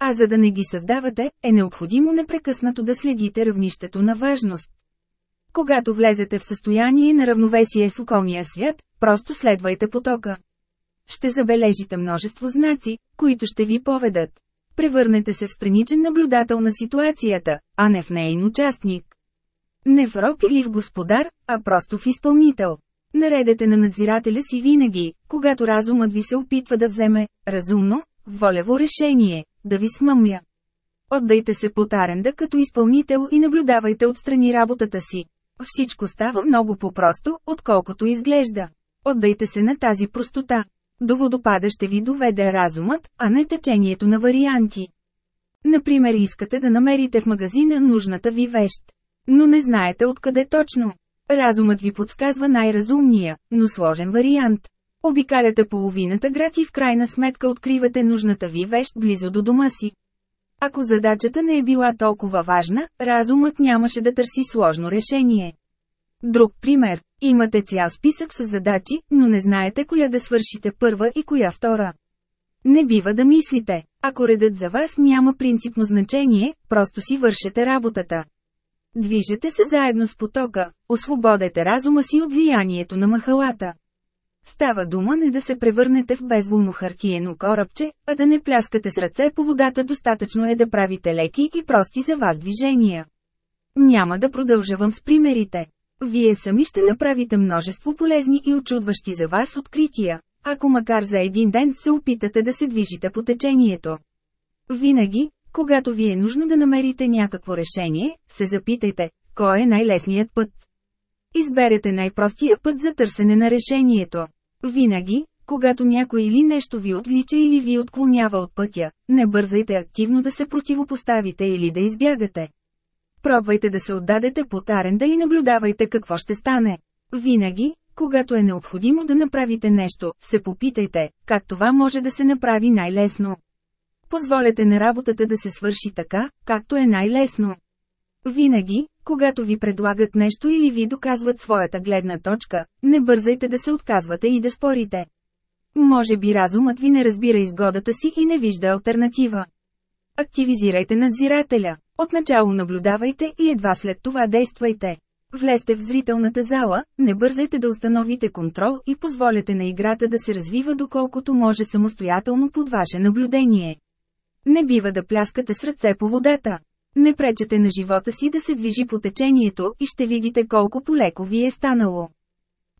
А за да не ги създавате, е необходимо непрекъснато да следите равнището на важност. Когато влезете в състояние на равновесие с околния свят, просто следвайте потока. Ще забележите множество знаци, които ще ви поведат. Превърнете се в страничен наблюдател на ситуацията, а не в нейн участник. Не в роб или в господар, а просто в изпълнител. Наредете на надзирателя си винаги, когато разумът ви се опитва да вземе, разумно, волево решение, да ви смъмля. Отдайте се под аренда като изпълнител и наблюдавайте отстрани работата си. Всичко става много по-просто, отколкото изглежда. Отдайте се на тази простота. До водопада ще ви доведе разумът, а не течението на варианти. Например искате да намерите в магазина нужната ви вещ. Но не знаете откъде точно. Разумът ви подсказва най-разумния, но сложен вариант. Обикаляте половината град и в крайна сметка откривате нужната ви вещ близо до дома си. Ако задачата не е била толкова важна, разумът нямаше да търси сложно решение. Друг пример. Имате цял списък с задачи, но не знаете коя да свършите първа и коя втора. Не бива да мислите. Ако редът за вас няма принципно значение, просто си вършете работата. Движете се заедно с потока, освободете разума си от влиянието на махалата. Става дума не да се превърнете в безволно хартиено корабче, а да не пляскате с ръце по водата достатъчно е да правите леки и прости за вас движения. Няма да продължавам с примерите. Вие сами ще направите множество полезни и очудващи за вас открития, ако макар за един ден се опитате да се движите по течението. Винаги, когато ви е нужно да намерите някакво решение, се запитайте, кой е най-лесният път. Изберете най-простия път за търсене на решението. Винаги, когато някой или нещо ви отлича или ви отклонява от пътя, не бързайте активно да се противопоставите или да избягате. Пробвайте да се отдадете под аренда и наблюдавайте какво ще стане. Винаги, когато е необходимо да направите нещо, се попитайте, как това може да се направи най-лесно. Позволете на работата да се свърши така, както е най-лесно. Винаги, когато ви предлагат нещо или ви доказват своята гледна точка, не бързайте да се отказвате и да спорите. Може би разумът ви не разбира изгодата си и не вижда альтернатива. Активизирайте надзирателя. Отначало наблюдавайте и едва след това действайте. Влезте в зрителната зала, не бързайте да установите контрол и позволете на играта да се развива доколкото може самостоятелно под ваше наблюдение. Не бива да пляскате с ръце по водата. Не пречете на живота си да се движи по течението и ще видите колко полеко ви е станало.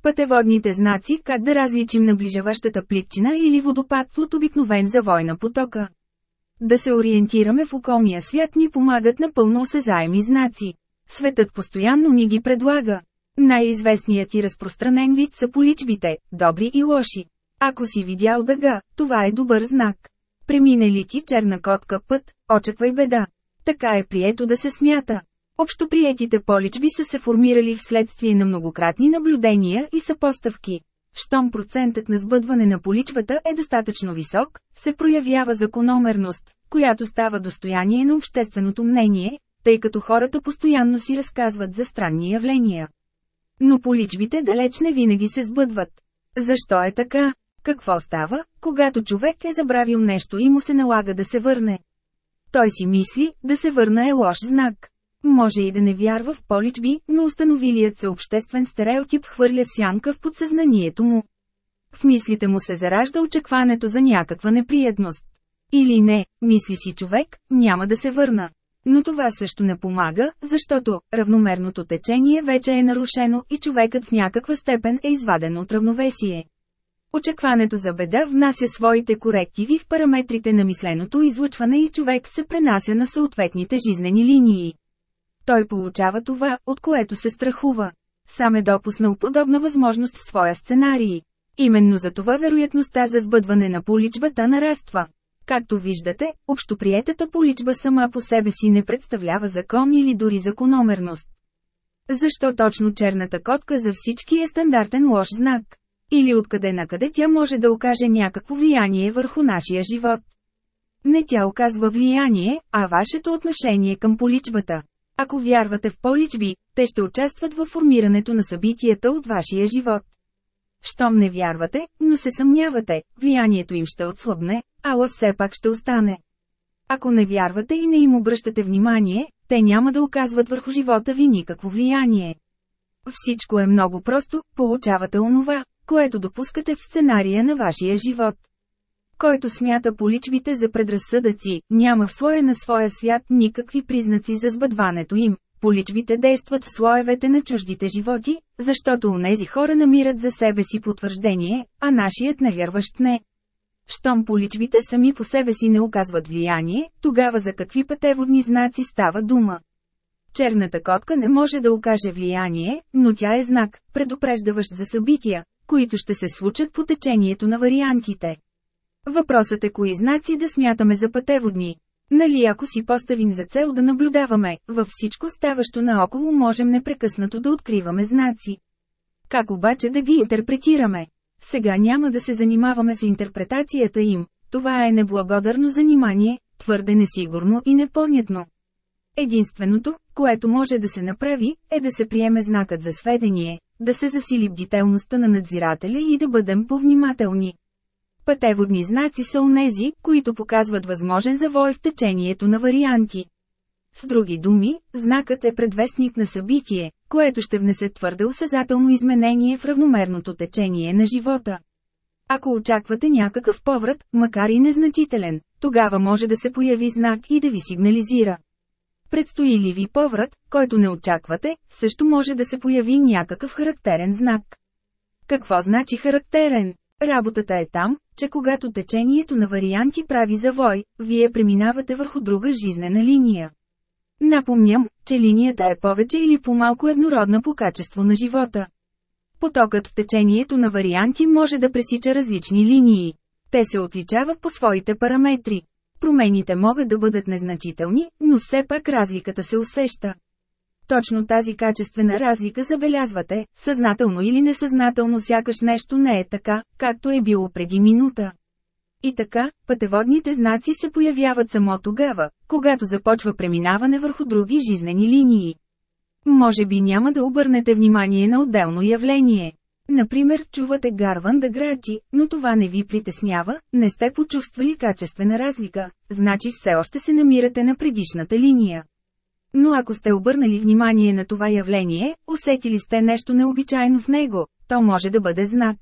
Пътеводните знаци как да различим наближаващата плитчина или водопад от обикновен завой на потока. Да се ориентираме в околния свят ни помагат напълно осезаеми знаци. Светът постоянно ни ги предлага. Най-известният и разпространен вид са поличбите, добри и лоши. Ако си видял дъга, това е добър знак. Премине ли ти черна котка път, очаквай беда. Така е прието да се смята. Общоприетите поличби са се формирали вследствие на многократни наблюдения и съпоставки. Щом процентът на сбъдване на поличбата е достатъчно висок, се проявява закономерност, която става достояние на общественото мнение, тъй като хората постоянно си разказват за странни явления. Но поличбите далеч не винаги се сбъдват. Защо е така? Какво става, когато човек е забравил нещо и му се налага да се върне? Той си мисли, да се върна е лош знак. Може и да не вярва в поличби, но установилият се обществен стереотип хвърля сянка в подсъзнанието му. В мислите му се заражда очакването за някаква неприятност. Или не, мисли си човек, няма да се върна. Но това също не помага, защото равномерното течение вече е нарушено и човекът в някаква степен е изваден от равновесие. Очакването за беда внася своите корективи в параметрите на мисленото излъчване и човек се пренася на съответните жизнени линии. Той получава това, от което се страхува. Сам е допуснал подобна възможност в своя сценарий. Именно за това вероятността за сбъдване на поличбата нараства. Както виждате, общоприетата поличба сама по себе си не представлява закон или дори закономерност. Защо точно черната котка за всички е стандартен лош знак? Или откъде накъде тя може да окаже някакво влияние върху нашия живот? Не тя оказва влияние, а вашето отношение към поличбата. Ако вярвате в поличби, те ще участват във формирането на събитията от вашия живот. Щом не вярвате, но се съмнявате, влиянието им ще отслабне, ала все пак ще остане. Ако не вярвате и не им обръщате внимание, те няма да оказват върху живота ви никакво влияние. Всичко е много просто, получавате онова, което допускате в сценария на вашия живот. Който смята поличбите за предразсъдъци, няма в слоя на своя свят никакви признаци за сбъдването им. Поличбите действат в слоевете на чуждите животи, защото унези хора намират за себе си потвърждение, а нашият невярващ не. Щом поличбите сами по себе си не оказват влияние, тогава за какви пътеводни знаци става дума. Черната котка не може да окаже влияние, но тя е знак, предупреждаващ за събития, които ще се случат по течението на вариантите. Въпросът е кои знаци да смятаме за пътеводни. Нали ако си поставим за цел да наблюдаваме, във всичко ставащо наоколо можем непрекъснато да откриваме знаци. Как обаче да ги интерпретираме? Сега няма да се занимаваме с интерпретацията им, това е неблагодарно занимание, твърде несигурно и непонятно. Единственото, което може да се направи, е да се приеме знакът за сведение, да се засили бдителността на надзирателя и да бъдем повнимателни. Пътеводни знаци са онези, които показват възможен завой в течението на варианти. С други думи, знакът е предвестник на събитие, което ще внесе твърде осезателно изменение в равномерното течение на живота. Ако очаквате някакъв поврат, макар и незначителен, тогава може да се появи знак и да ви сигнализира. Предстои ли ви поврат, който не очаквате, също може да се появи някакъв характерен знак. Какво значи характерен? Работата е там, че когато течението на варианти прави завой, вие преминавате върху друга жизнена линия. Напомням, че линията е повече или по-малко еднородна по качество на живота. Потокът в течението на варианти може да пресича различни линии. Те се отличават по своите параметри. Промените могат да бъдат незначителни, но все пак разликата се усеща. Точно тази качествена разлика забелязвате, съзнателно или несъзнателно сякаш нещо не е така, както е било преди минута. И така, пътеводните знаци се появяват само тогава, когато започва преминаване върху други жизнени линии. Може би няма да обърнете внимание на отделно явление. Например, чувате гарван да грачи, но това не ви притеснява, не сте почувствали качествена разлика, значи все още се намирате на предишната линия. Но ако сте обърнали внимание на това явление, усетили сте нещо необичайно в него, то може да бъде знак.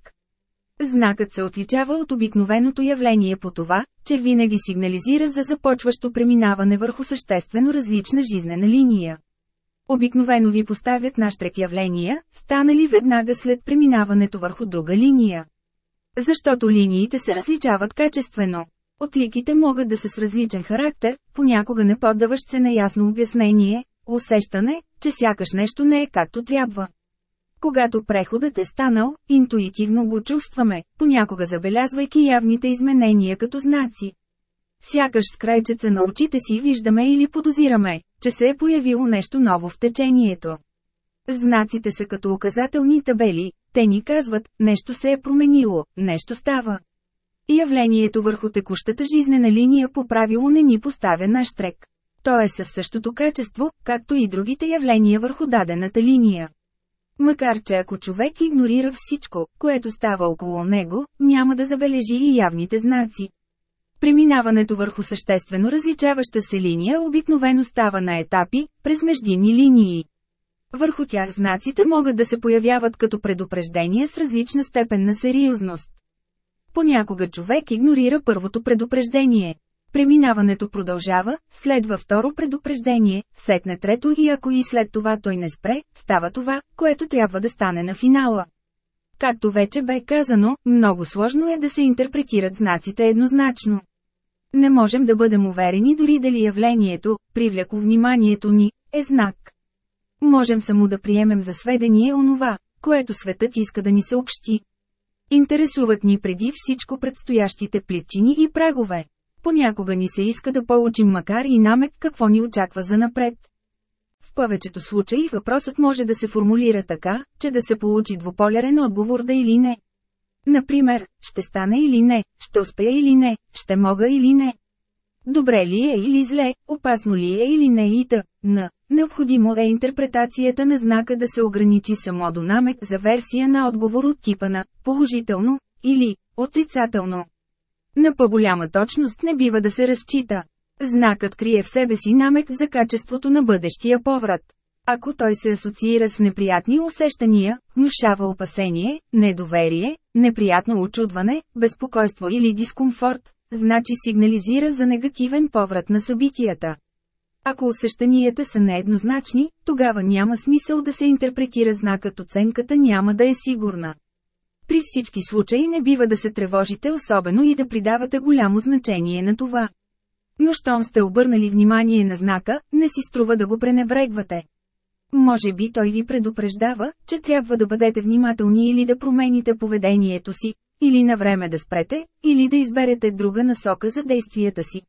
Знакът се отличава от обикновеното явление по това, че винаги сигнализира за започващо преминаване върху съществено различна жизнена линия. Обикновено ви поставят наштрек явления, станали веднага след преминаването върху друга линия. Защото линиите се различават качествено. Отликите могат да са с различен характер, понякога не поддаващ се на ясно обяснение, усещане, че сякаш нещо не е както трябва. Когато преходът е станал, интуитивно го чувстваме, понякога забелязвайки явните изменения като знаци. Сякаш с крайчеца на очите си виждаме или подозираме, че се е появило нещо ново в течението. Знаците са като указателни табели, те ни казват, нещо се е променило, нещо става. Явлението върху текущата жизнена линия по правило не ни поставя наш трек. То е със същото качество, както и другите явления върху дадената линия. Макар че ако човек игнорира всичко, което става около него, няма да забележи и явните знаци. Преминаването върху съществено различаваща се линия обикновено става на етапи, през междинни линии. Върху тях знаците могат да се появяват като предупреждение с различна степен на сериозност. Понякога човек игнорира първото предупреждение. Преминаването продължава, следва второ предупреждение, сетне трето и ако и след това той не спре, става това, което трябва да стане на финала. Както вече бе казано, много сложно е да се интерпретират знаците еднозначно. Не можем да бъдем уверени дори дали явлението, привляко вниманието ни, е знак. Можем само да приемем за сведение онова, което светът иска да ни съобщи. Интересуват ни преди всичко предстоящите плитчини и прагове. Понякога ни се иска да получим макар и намек какво ни очаква за напред. В повечето случаи въпросът може да се формулира така, че да се получи двуполярен отговор да или не. Например, ще стане или не, ще успея или не, ще мога или не. Добре ли е или зле, опасно ли е или не и т.н. Необходимо е интерпретацията на знака да се ограничи само до намек за версия на отговор от типа на положително или отрицателно. На по-голяма точност не бива да се разчита. Знакът крие в себе си намек за качеството на бъдещия поврат. Ако той се асоциира с неприятни усещания, внушава опасение, недоверие, неприятно очудване, безпокойство или дискомфорт, значи сигнализира за негативен поврат на събитията. Ако усещанията са нееднозначни, тогава няма смисъл да се интерпретира знакът оценката няма да е сигурна. При всички случаи не бива да се тревожите особено и да придавате голямо значение на това. Но щом сте обърнали внимание на знака, не си струва да го пренебрегвате. Може би той ви предупреждава, че трябва да бъдете внимателни или да промените поведението си, или на време да спрете, или да изберете друга насока за действията си.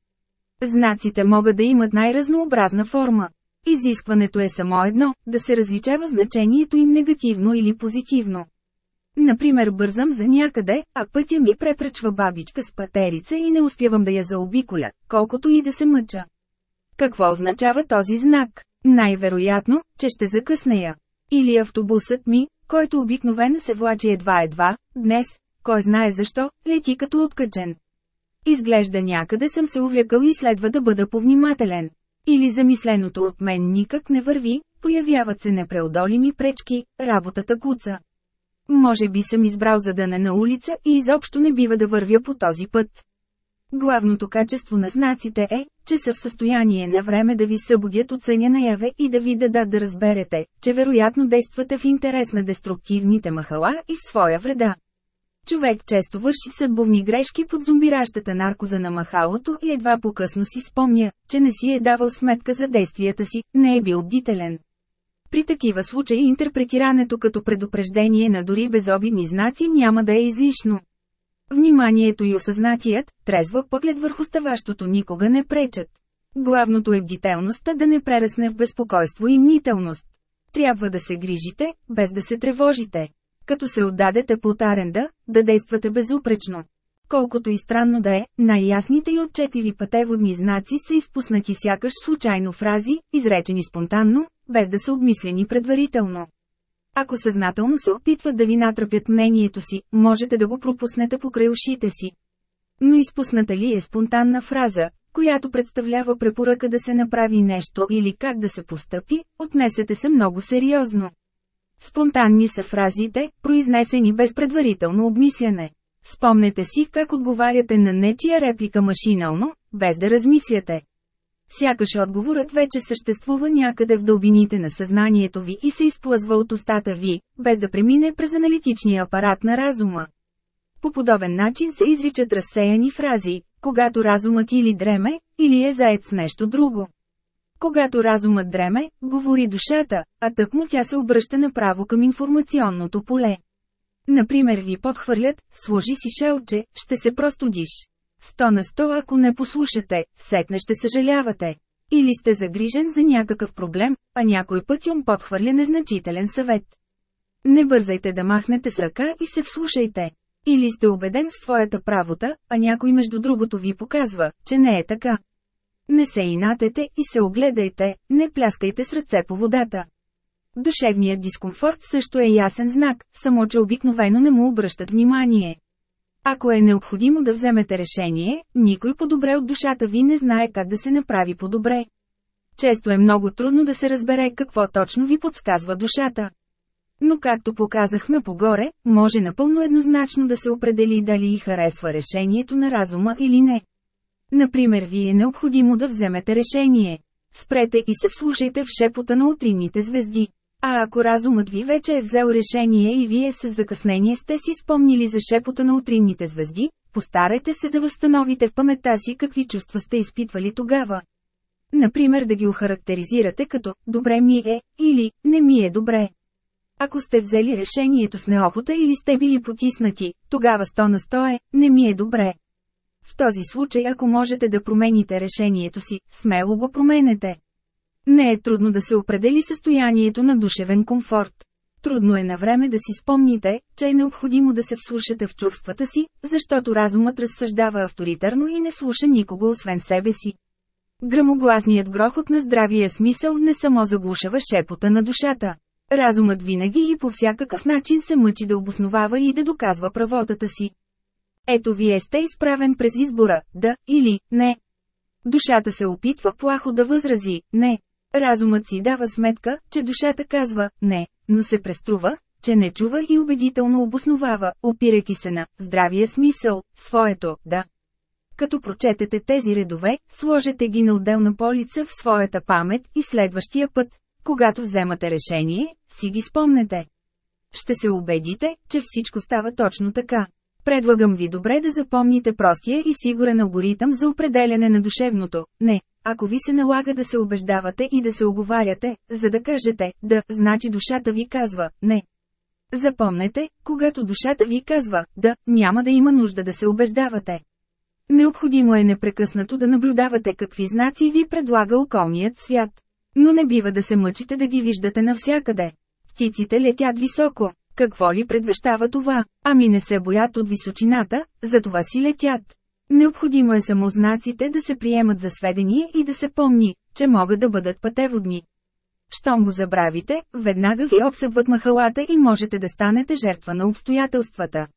Знаците могат да имат най-разнообразна форма. Изискването е само едно – да се различава значението им негативно или позитивно. Например бързам за някъде, а пътя ми препречва бабичка с патерица и не успявам да я заобиколя, колкото и да се мъча. Какво означава този знак? Най-вероятно, че ще закъснея. Или автобусът ми, който обикновено се влачи едва-едва, днес, кой знае защо, лети като откачен. Изглежда някъде съм се увлекал и следва да бъда повнимателен. Или замисленото от мен никак не върви, появяват се непреодолими пречки, работата куца. Може би съм избрал задане на улица и изобщо не бива да вървя по този път. Главното качество на знаците е, че са в състояние на време да ви събудят от съня наяве и да ви дадат да разберете, че вероятно действате в интерес на деструктивните махала и в своя вреда. Човек често върши съдбовни грешки под зомбиращата наркоза на махалото и едва по-късно си спомня, че не си е давал сметка за действията си, не е бил бдителен. При такива случаи интерпретирането като предупреждение на дори безобидни знаци няма да е излишно. Вниманието и осъзнатият, трезва поглед върху ставащото никога не пречат. Главното е бдителността да не прерасне в безпокойство и мнителност. Трябва да се грижите, без да се тревожите. Като се отдадете под аренда, да действате безупречно. Колкото и странно да е, най-ясните и отчетливи пътеводни знаци са изпуснати сякаш случайно фрази, изречени спонтанно, без да са обмислени предварително. Ако съзнателно се опитват да ви натрапят мнението си, можете да го пропуснете покрай ушите си. Но изпусната ли е спонтанна фраза, която представлява препоръка да се направи нещо или как да се постъпи, отнесете се много сериозно. Спонтанни са фразите, произнесени без предварително обмисляне. Спомнете си как отговаряте на нечия реплика машинално, без да размисляте. Сякаш отговорът вече съществува някъде в дълбините на съзнанието ви и се изплъзва от устата ви, без да премине през аналитичния апарат на разума. По подобен начин се изричат разсеяни фрази, когато разумът или дреме, или е заед с нещо друго. Когато разумът дреме, говори душата, а тъкмо тя се обръща направо към информационното поле. Например ви подхвърлят, сложи си шелче, ще се простудиш. Сто на сто ако не послушате, сетне ще съжалявате. Или сте загрижен за някакъв проблем, а някой път им подхвърля незначителен съвет. Не бързайте да махнете с ръка и се вслушайте. Или сте убеден в своята правота, а някой между другото ви показва, че не е така. Не се инатете и се огледайте, не пляскайте с ръце по водата. Душевният дискомфорт също е ясен знак, само че обикновено не му обръщат внимание. Ако е необходимо да вземете решение, никой по-добре от душата ви не знае как да се направи по-добре. Често е много трудно да се разбере какво точно ви подсказва душата. Но както показахме погоре, може напълно еднозначно да се определи дали и харесва решението на разума или не. Например ви е необходимо да вземете решение. Спрете и се вслушайте в шепота на утринните звезди. А ако разумът ви вече е взел решение и вие с закъснение сте си спомнили за шепота на утринните звезди, постарайте се да възстановите в паметта си какви чувства сте изпитвали тогава. Например да ги охарактеризирате като «добре ми е» или «не ми е добре». Ако сте взели решението с неохота или сте били потиснати, тогава 100 на 100 е «не ми е добре». В този случай ако можете да промените решението си, смело го променете. Не е трудно да се определи състоянието на душевен комфорт. Трудно е на време да си спомните, че е необходимо да се вслушате в чувствата си, защото разумът разсъждава авторитарно и не слуша никого освен себе си. Грамогласният грохот на здравия смисъл не само заглушава шепота на душата. Разумът винаги и по всякакъв начин се мъчи да обосновава и да доказва правотата си. Ето вие сте изправен през избора, да или не. Душата се опитва плахо да възрази, не. Разумът си дава сметка, че душата казва «не», но се преструва, че не чува и убедително обосновава, опирайки се на здравия смисъл, своето «да». Като прочетете тези редове, сложете ги на отделна полица в своята памет и следващия път, когато вземате решение, си ги спомнете. Ще се убедите, че всичко става точно така. Предлагам ви добре да запомните простия и сигурен алгоритъм за определяне на душевното «не», ако ви се налага да се убеждавате и да се оговаряте, за да кажете «да», значи душата ви казва «не». Запомнете, когато душата ви казва «да», няма да има нужда да се убеждавате. Необходимо е непрекъснато да наблюдавате какви знаци ви предлага околният свят. Но не бива да се мъчите да ги виждате навсякъде. Птиците летят високо. Какво ли предвещава това? Ами не се боят от височината, затова си летят. Необходимо е само знаците да се приемат за сведение и да се помни, че могат да бъдат пътеводни. Щом го забравите, веднага ви обсъбват махалата и можете да станете жертва на обстоятелствата.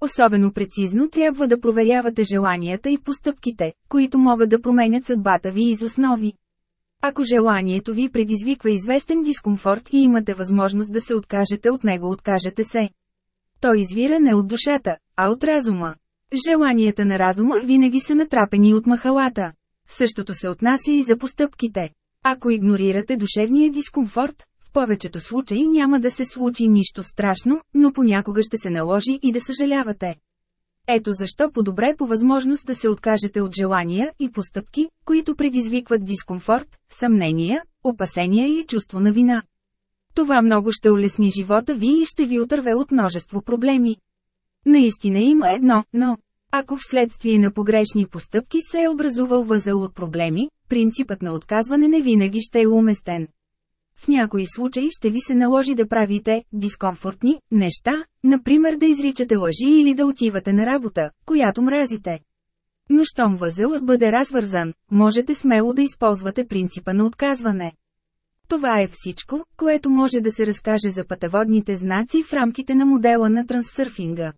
Особено прецизно трябва да проверявате желанията и постъпките, които могат да променят съдбата ви из основи. Ако желанието ви предизвиква известен дискомфорт и имате възможност да се откажете от него, откажете се. Той извира не от душата, а от разума. Желанията на разума винаги са натрапени от махалата. Същото се отнася и за постъпките. Ако игнорирате душевния дискомфорт, в повечето случаи няма да се случи нищо страшно, но понякога ще се наложи и да съжалявате. Ето защо по-добре по възможност да се откажете от желания и постъпки, които предизвикват дискомфорт, съмнения, опасения и чувство на вина. Това много ще улесни живота ви и ще ви отърве от множество проблеми. Наистина има едно, но ако вследствие на погрешни постъпки се е образувал възел от проблеми, принципът на отказване не винаги ще е уместен. В някои случаи ще ви се наложи да правите дискомфортни неща, например да изричате лъжи или да отивате на работа, която мразите. Но щом възелът бъде развързан, можете смело да използвате принципа на отказване. Това е всичко, което може да се разкаже за пътеводните знаци в рамките на модела на трансърфинга.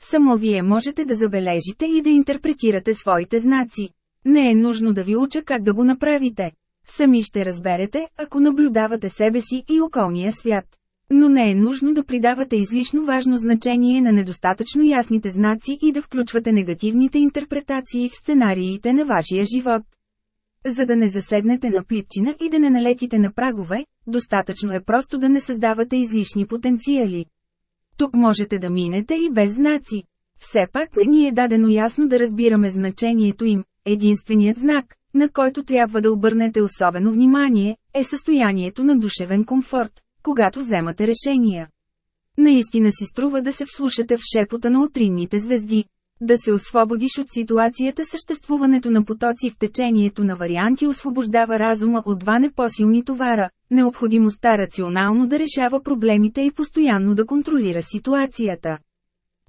Само вие можете да забележите и да интерпретирате своите знаци. Не е нужно да ви уча как да го направите. Сами ще разберете, ако наблюдавате себе си и околния свят. Но не е нужно да придавате излишно важно значение на недостатъчно ясните знаци и да включвате негативните интерпретации в сценариите на вашия живот. За да не заседнете на плитчина и да не налетите на прагове, достатъчно е просто да не създавате излишни потенциали. Тук можете да минете и без знаци. Все пак не ни е дадено ясно да разбираме значението им. Единственият знак, на който трябва да обърнете особено внимание, е състоянието на душевен комфорт, когато вземате решения. Наистина си струва да се вслушате в шепота на утринните звезди. Да се освободиш от ситуацията съществуването на потоци в течението на варианти освобождава разума от два непосилни товара, необходимостта рационално да решава проблемите и постоянно да контролира ситуацията.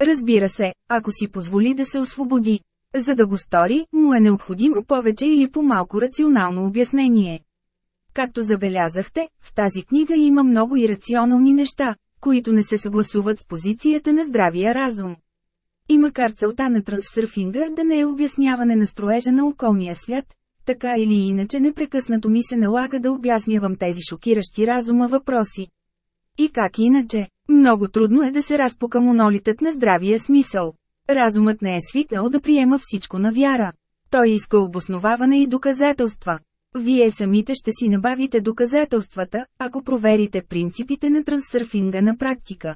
Разбира се, ако си позволи да се освободи. За да го стори, му е необходимо повече или по-малко рационално обяснение. Както забелязахте, в тази книга има много ирационални неща, които не се съгласуват с позицията на здравия разум. И макар целта на трансърфинга да не е обясняване на строежа на околния свят, така или иначе непрекъснато ми се налага да обяснявам тези шокиращи разума въпроси. И как иначе? Много трудно е да се разпука монолитът на здравия смисъл. Разумът не е свикнал да приема всичко на вяра. Той иска обосноваване и доказателства. Вие самите ще си набавите доказателствата, ако проверите принципите на трансърфинга на практика.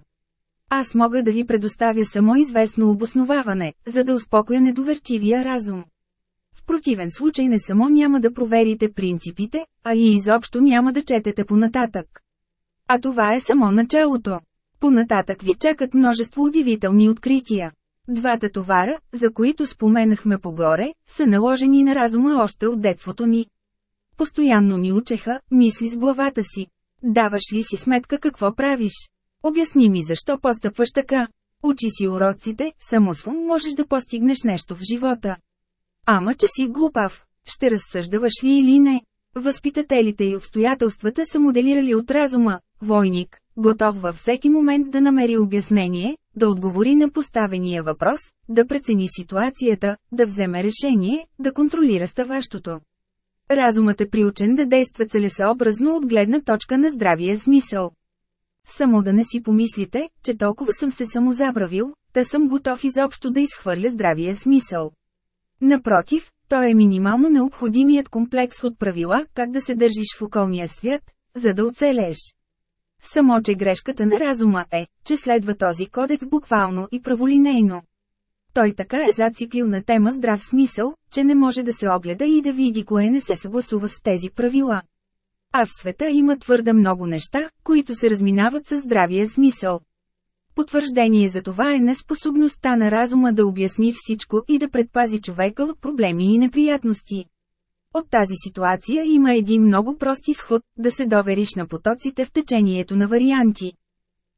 Аз мога да ви предоставя само известно обосноваване, за да успокоя недоверчивия разум. В противен случай не само няма да проверите принципите, а и изобщо няма да четете понататък. А това е само началото. Понататък ви чакат множество удивителни открития. Двата товара, за които споменахме погоре, са наложени на разума още от детството ни. Постоянно ни учеха, мисли с главата си. Даваш ли си сметка какво правиш? Обясни ми защо постъпваш така. Учи си уроците, само с можеш да постигнеш нещо в живота. Ама че си глупав. Ще разсъждаваш ли или не? Възпитателите и обстоятелствата са моделирали от разума, войник, готов във всеки момент да намери обяснение, да отговори на поставения въпрос, да прецени ситуацията, да вземе решение, да контролира ставащото. Разумът е приучен да действа целесообразно от гледна точка на здравия смисъл. Само да не си помислите, че толкова съм се самозабравил, да съм готов изобщо да изхвърля здравия смисъл. Напротив, той е минимално необходимият комплекс от правила, как да се държиш в околния свят, за да оцелееш. Само че грешката на разума е, че следва този кодекс буквално и праволинейно. Той така е зациклил на тема здрав смисъл, че не може да се огледа и да види кое не се съгласува с тези правила. А в света има твърде много неща, които се разминават със здравия смисъл. Потвърждение за това е неспособността на разума да обясни всичко и да предпази човека от проблеми и неприятности. От тази ситуация има един много прост изход – да се довериш на потоците в течението на варианти.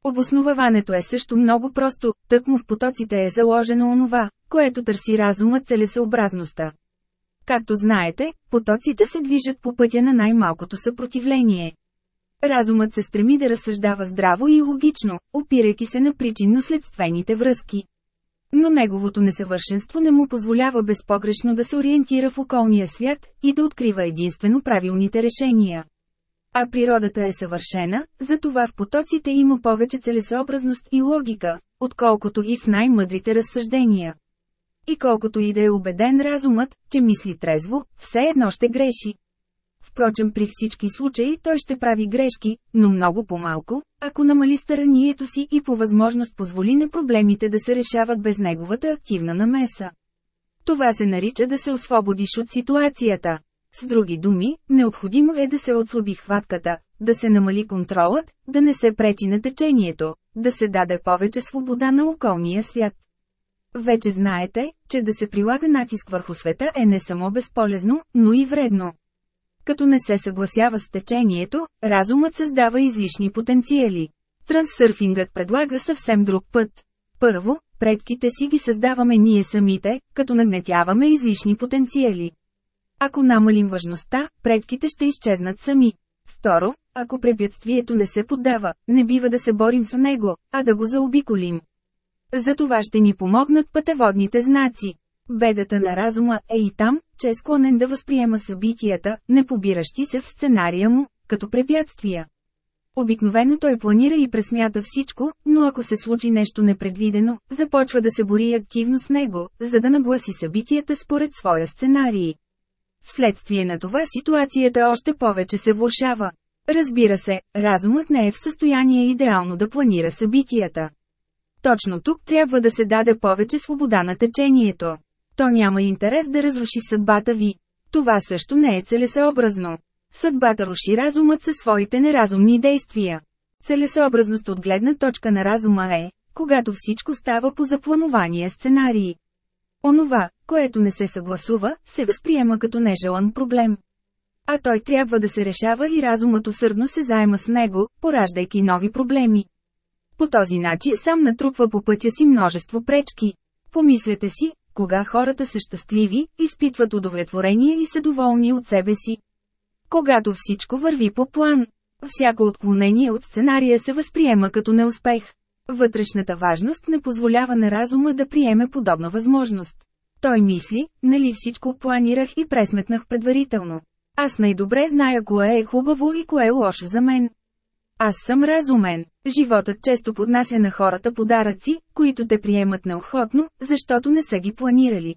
Обосноваването е също много просто, тъкмо в потоците е заложено онова, което търси разума целесъобразността. Както знаете, потоците се движат по пътя на най-малкото съпротивление. Разумът се стреми да разсъждава здраво и логично, опирайки се на причинно-следствените връзки. Но неговото несъвършенство не му позволява безпогрешно да се ориентира в околния свят и да открива единствено правилните решения. А природата е съвършена, затова в потоците има повече целесообразност и логика, отколкото и в най-мъдрите разсъждения. И колкото и да е убеден разумът, че мисли трезво, все едно ще греши. Впрочем при всички случаи той ще прави грешки, но много по-малко, ако намали старанието си и по възможност позволи на проблемите да се решават без неговата активна намеса. Това се нарича да се освободиш от ситуацията. С други думи, необходимо е да се отслаби хватката, да се намали контролът, да не се пречи на течението, да се даде повече свобода на околния свят. Вече знаете, че да се прилага натиск върху света е не само безполезно, но и вредно. Като не се съгласява с течението, разумът създава излишни потенциали. Трансърфингът предлага съвсем друг път. Първо, предките си ги създаваме ние самите, като нагнетяваме излишни потенциали. Ако намалим важността, предките ще изчезнат сами. Второ, ако препятствието не се поддава, не бива да се борим с него, а да го заобиколим. За това ще ни помогнат пътеводните знаци. Бедата на разума е и там, че е склонен да възприема събитията, не побиращи се в сценария му, като препятствия. Обикновено той планира и пресмята всичко, но ако се случи нещо непредвидено, започва да се бори активно с него, за да нагласи събитията според своя сценарий. Вследствие на това ситуацията още повече се влушава. Разбира се, разумът не е в състояние идеално да планира събитията. Точно тук трябва да се даде повече свобода на течението. То няма интерес да разруши съдбата ви. Това също не е целесъобразно. Съдбата руши разумът със своите неразумни действия. Целесъобразност от гледна точка на разума е, когато всичко става по запланования сценарии. Онова, което не се съгласува, се възприема като нежелан проблем. А той трябва да се решава и разумът усърдно се заема с него, пораждайки нови проблеми. По този начин сам натрупва по пътя си множество пречки. Помислете си, кога хората са щастливи, изпитват удовлетворение и са доволни от себе си. Когато всичко върви по план, всяко отклонение от сценария се възприема като неуспех. Вътрешната важност не позволява на разума да приеме подобна възможност. Той мисли, нали всичко планирах и пресметнах предварително. Аз най-добре зная кое е хубаво и кое е лошо за мен. Аз съм разумен. Животът често поднася на хората подаръци, които те приемат неохотно, защото не са ги планирали.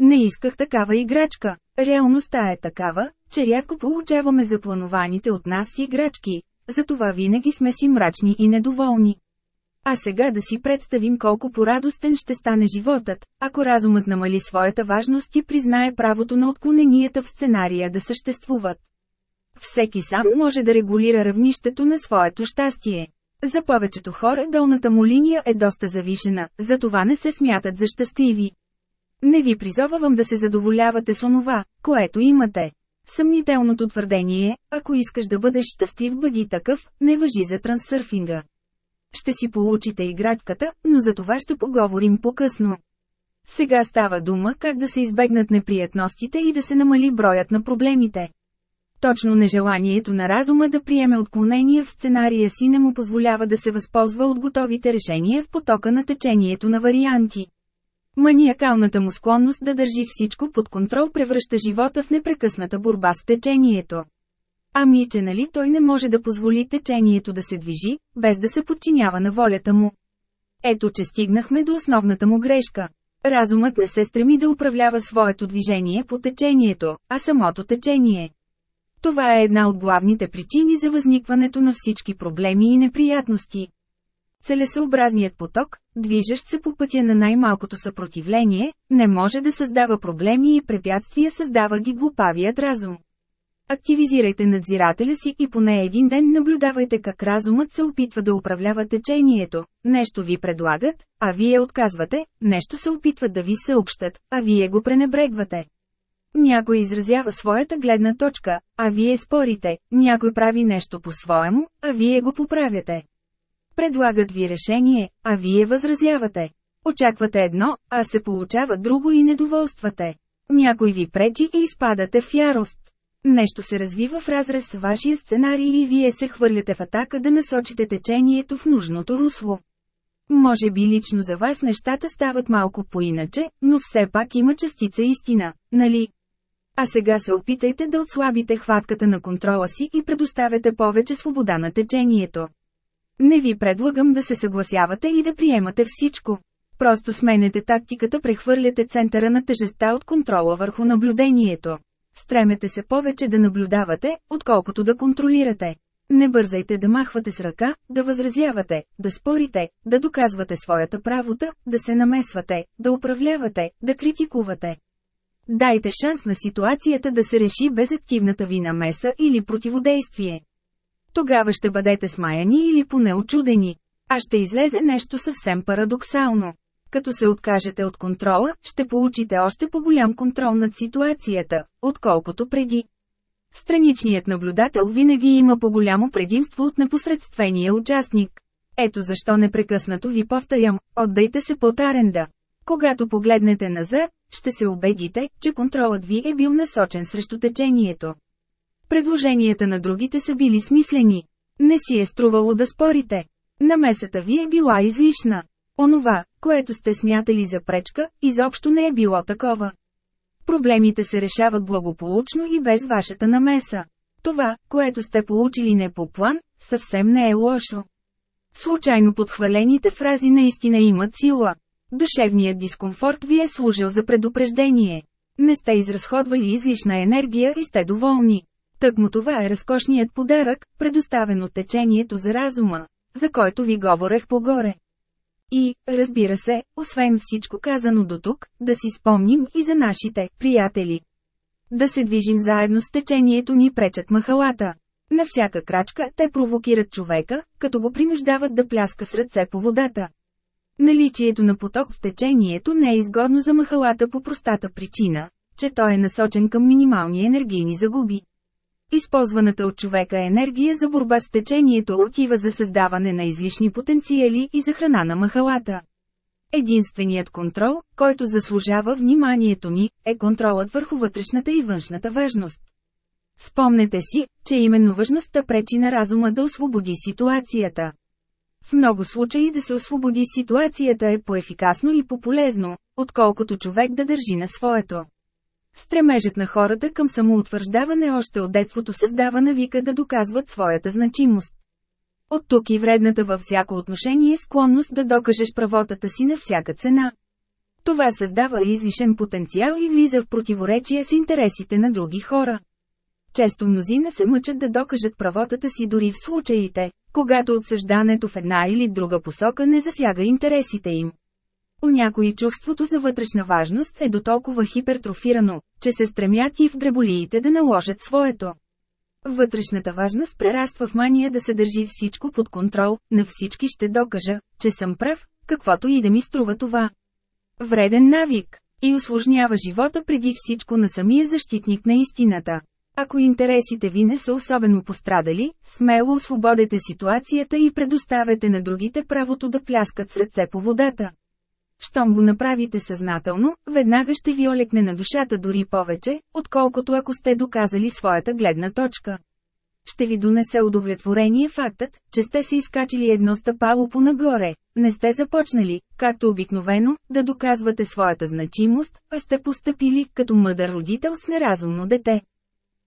Не исках такава играчка. Реалността е такава, че рядко получаваме запланованите от нас играчки, затова винаги сме си мрачни и недоволни. А сега да си представим колко порадостен ще стане животът, ако разумът намали своята важност и признае правото на отклоненията в сценария да съществуват. Всеки сам може да регулира равнището на своето щастие. За повечето хора долната му линия е доста завишена, затова не се смятат за щастливи. Не ви призовавам да се задоволявате с онова, което имате. Съмнителното твърдение, ако искаш да бъдеш щастлив бъди такъв, не въжи за трансърфинга. Ще си получите играчката, но за това ще поговорим по-късно. Сега става дума как да се избегнат неприятностите и да се намали броят на проблемите. Точно нежеланието на разума да приеме отклонения в сценария си не му позволява да се възползва от готовите решения в потока на течението на варианти. Маниакалната му склонност да държи всичко под контрол превръща живота в непрекъсната борба с течението. Ами че нали той не може да позволи течението да се движи, без да се подчинява на волята му. Ето че стигнахме до основната му грешка. Разумът не се стреми да управлява своето движение по течението, а самото течение. Това е една от главните причини за възникването на всички проблеми и неприятности. Целесъобразният поток, движещ се по пътя на най-малкото съпротивление, не може да създава проблеми и препятствия създава ги глупавият разум. Активизирайте надзирателя си и поне един ден наблюдавайте как разумът се опитва да управлява течението. Нещо ви предлагат, а вие отказвате, нещо се опитват да ви съобщат, а вие го пренебрегвате. Някой изразява своята гледна точка, а вие спорите, някой прави нещо по-своему, а вие го поправяте. Предлагат ви решение, а вие възразявате. Очаквате едно, а се получава друго и недоволствате. Някой ви пречи и изпадате в ярост. Нещо се развива в разрез с вашия сценарий и вие се хвърляте в атака да насочите течението в нужното русло. Може би лично за вас нещата стават малко по-иначе, но все пак има частица истина, нали? А сега се опитайте да отслабите хватката на контрола си и предоставяте повече свобода на течението. Не ви предлагам да се съгласявате и да приемате всичко. Просто сменете тактиката, прехвърляте центъра на тежестта от контрола върху наблюдението. Стремете се повече да наблюдавате, отколкото да контролирате. Не бързайте да махвате с ръка, да възразявате, да спорите, да доказвате своята правота, да се намесвате, да управлявате, да критикувате. Дайте шанс на ситуацията да се реши без активната ви намеса или противодействие. Тогава ще бъдете смаяни или поне очудени. А ще излезе нещо съвсем парадоксално. Като се откажете от контрола, ще получите още по-голям контрол над ситуацията, отколкото преди. Страничният наблюдател винаги има по-голямо предимство от непосредствения участник. Ето защо непрекъснато ви повторям, отдайте се под аренда. Когато погледнете назад, ще се убедите, че контролът ви е бил насочен срещу течението. Предложенията на другите са били смислени. Не си е струвало да спорите. Намесата ви е била излишна. Онова, което сте смятали за пречка, изобщо не е било такова. Проблемите се решават благополучно и без вашата намеса. Това, което сте получили не по план, съвсем не е лошо. Случайно подхвалените фрази наистина имат сила. Душевният дискомфорт ви е служил за предупреждение. Не сте изразходвали излишна енергия и сте доволни. Тъкмо това е разкошният подарък, предоставен от течението за разума, за който ви говорех по-горе. И, разбира се, освен всичко казано до тук, да си спомним и за нашите приятели. Да се движим заедно с течението ни пречат махалата. На всяка крачка те провокират човека, като го принуждават да пляска с ръце по водата. Наличието на поток в течението не е изгодно за махалата по простата причина, че той е насочен към минимални енергийни загуби. Използваната от човека енергия за борба с течението отива за създаване на излишни потенциали и за храна на махалата. Единственият контрол, който заслужава вниманието ни, е контролът върху вътрешната и външната важност. Спомнете си, че именно важността пречи на разума да освободи ситуацията. В много случаи да се освободи ситуацията е по-ефикасно и по-полезно, отколкото човек да държи на своето. Стремежът на хората към самоутвърждаване още от детството създава навика да доказват своята значимост. От тук и вредната във всяко отношение склонност да докажеш правотата си на всяка цена. Това създава излишен потенциал и влиза в противоречие с интересите на други хора. Често мнозина се мъчат да докажат правотата си дори в случаите, когато отсъждането в една или друга посока не засяга интересите им. У някои чувството за вътрешна важност е до толкова хипертрофирано, че се стремят и в дреболиите да наложат своето. Вътрешната важност прераства в мания да се държи всичко под контрол, на всички ще докажа, че съм прав, каквото и да ми струва това. Вреден навик и осложнява живота преди всичко на самия защитник на истината. Ако интересите ви не са особено пострадали, смело освободете ситуацията и предоставете на другите правото да пляскат с ръце по водата. Щом го направите съзнателно, веднага ще ви олекне на душата дори повече, отколкото ако сте доказали своята гледна точка. Ще ви донесе удовлетворение фактът, че сте се изкачили едно стъпало по-нагоре, не сте започнали, както обикновено, да доказвате своята значимост, а сте постъпили като мъдър родител с неразумно дете.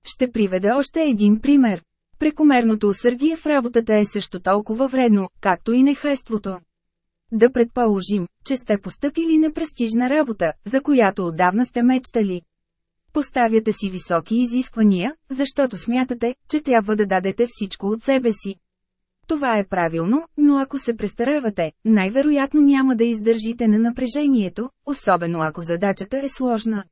Ще приведа още един пример. Прекомерното усърдие в работата е също толкова вредно, както и нехайството. Да предположим, че сте постъпили на престижна работа, за която отдавна сте мечтали. Поставяте си високи изисквания, защото смятате, че трябва да дадете всичко от себе си. Това е правилно, но ако се престаравате, най-вероятно няма да издържите на напрежението, особено ако задачата е сложна.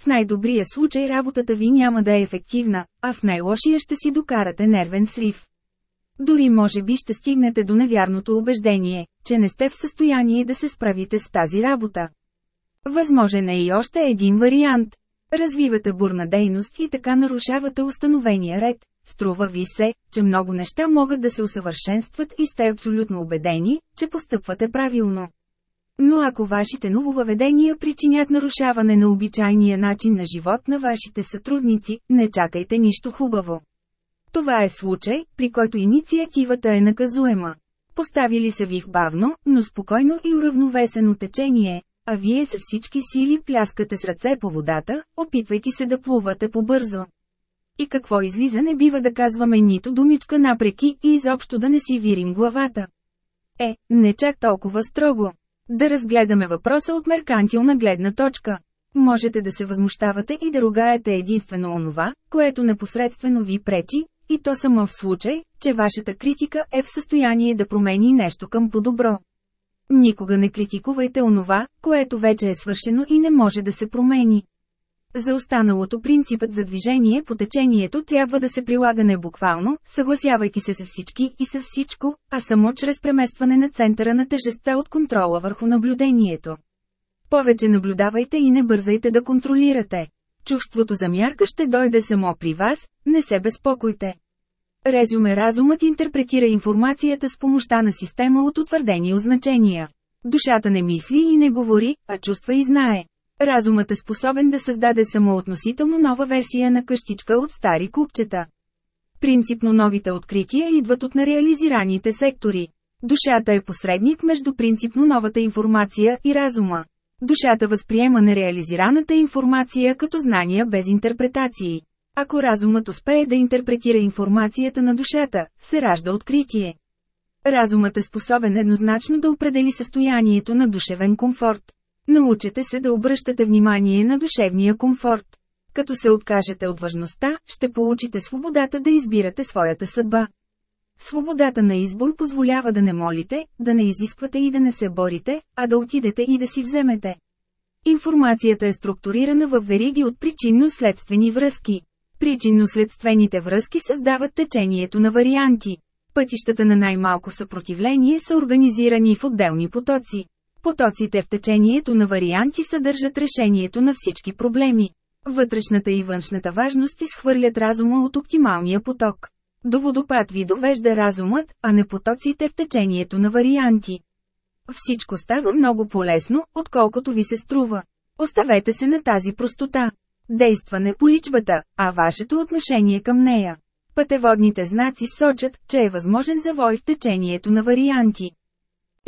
В най-добрия случай работата ви няма да е ефективна, а в най-лошия ще си докарате нервен срив. Дори може би ще стигнете до невярното убеждение, че не сте в състояние да се справите с тази работа. Възможен е и още един вариант. Развивате бурна дейност и така нарушавате установения ред. Струва ви се, че много неща могат да се усъвършенстват и сте абсолютно убедени, че постъпвате правилно. Но ако вашите нововъведения причинят нарушаване на обичайния начин на живот на вашите сътрудници, не чакайте нищо хубаво. Това е случай, при който инициативата е наказуема. Поставили са ви в бавно, но спокойно и уравновесено течение, а вие с всички сили пляскате с ръце по водата, опитвайки се да плувате побързо. И какво излиза не бива да казваме нито думичка напреки и изобщо да не си вирим главата. Е, не чак толкова строго. Да разгледаме въпроса от меркантилна гледна точка. Можете да се възмущавате и да ругаете единствено онова, което непосредствено ви пречи, и то само в случай, че вашата критика е в състояние да промени нещо към по-добро. Никога не критикувайте онова, което вече е свършено и не може да се промени. За останалото принципът за движение по течението трябва да се прилага не буквално, съгласявайки се с всички и с всичко, а само чрез преместване на центъра на тежестта от контрола върху наблюдението. Повече наблюдавайте и не бързайте да контролирате. Чувството за мярка ще дойде само при вас, не се безпокойте. Резюме разумът интерпретира информацията с помощта на система от утвърдени означения. Душата не мисли и не говори, а чувства и знае. Разумът е способен да създаде самоотносително нова версия на къщичка от стари купчета. Принципно новите открития идват от нереализираните сектори. Душата е посредник между принципно новата информация и разума. Душата възприема нереализираната информация като знания без интерпретации. Ако разумът успее да интерпретира информацията на душата, се ражда откритие. Разумът е способен еднозначно да определи състоянието на душевен комфорт. Научете се да обръщате внимание на душевния комфорт. Като се откажете от важността, ще получите свободата да избирате своята съдба. Свободата на избор позволява да не молите, да не изисквате и да не се борите, а да отидете и да си вземете. Информацията е структурирана в вериги от причинно-следствени връзки. Причинно-следствените връзки създават течението на варианти. Пътищата на най-малко съпротивление са организирани в отделни потоци. Потоците в течението на варианти съдържат решението на всички проблеми. Вътрешната и външната важност изхвърлят разума от оптималния поток. До водопад ви довежда разумът, а не потоците в течението на варианти. Всичко става много полезно, отколкото ви се струва. Оставете се на тази простота. Действа не поличбата, а вашето отношение към нея. Пътеводните знаци сочат, че е възможен завой в течението на варианти.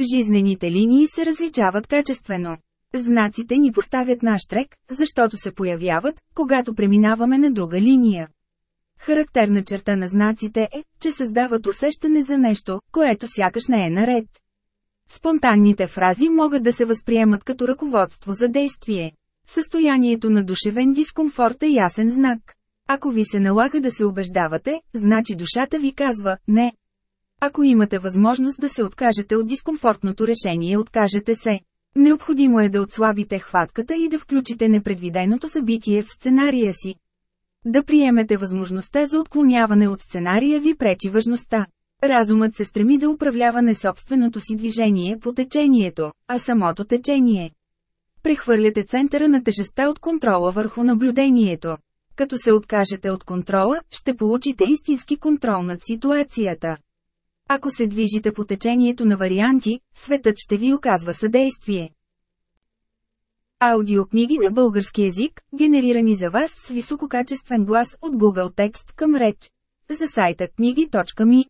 Жизнените линии се различават качествено. Знаците ни поставят наш трек, защото се появяват, когато преминаваме на друга линия. Характерна черта на знаците е, че създават усещане за нещо, което сякаш не е наред. Спонтанните фрази могат да се възприемат като ръководство за действие. Състоянието на душевен дискомфорт е ясен знак. Ако ви се налага да се убеждавате, значи душата ви казва «не». Ако имате възможност да се откажете от дискомфортното решение, откажете се. Необходимо е да отслабите хватката и да включите непредвиденото събитие в сценария си. Да приемете възможността за отклоняване от сценария ви пречи важността. Разумът се стреми да управлява не собственото си движение по течението, а самото течение. Прехвърляте центъра на тежестта от контрола върху наблюдението. Като се откажете от контрола, ще получите истински контрол над ситуацията. Ако се движите по течението на варианти, светът ще ви оказва съдействие. Аудиокниги на български език, генерирани за вас с висококачествен глас от Google Текст към реч. За сайта книги.ми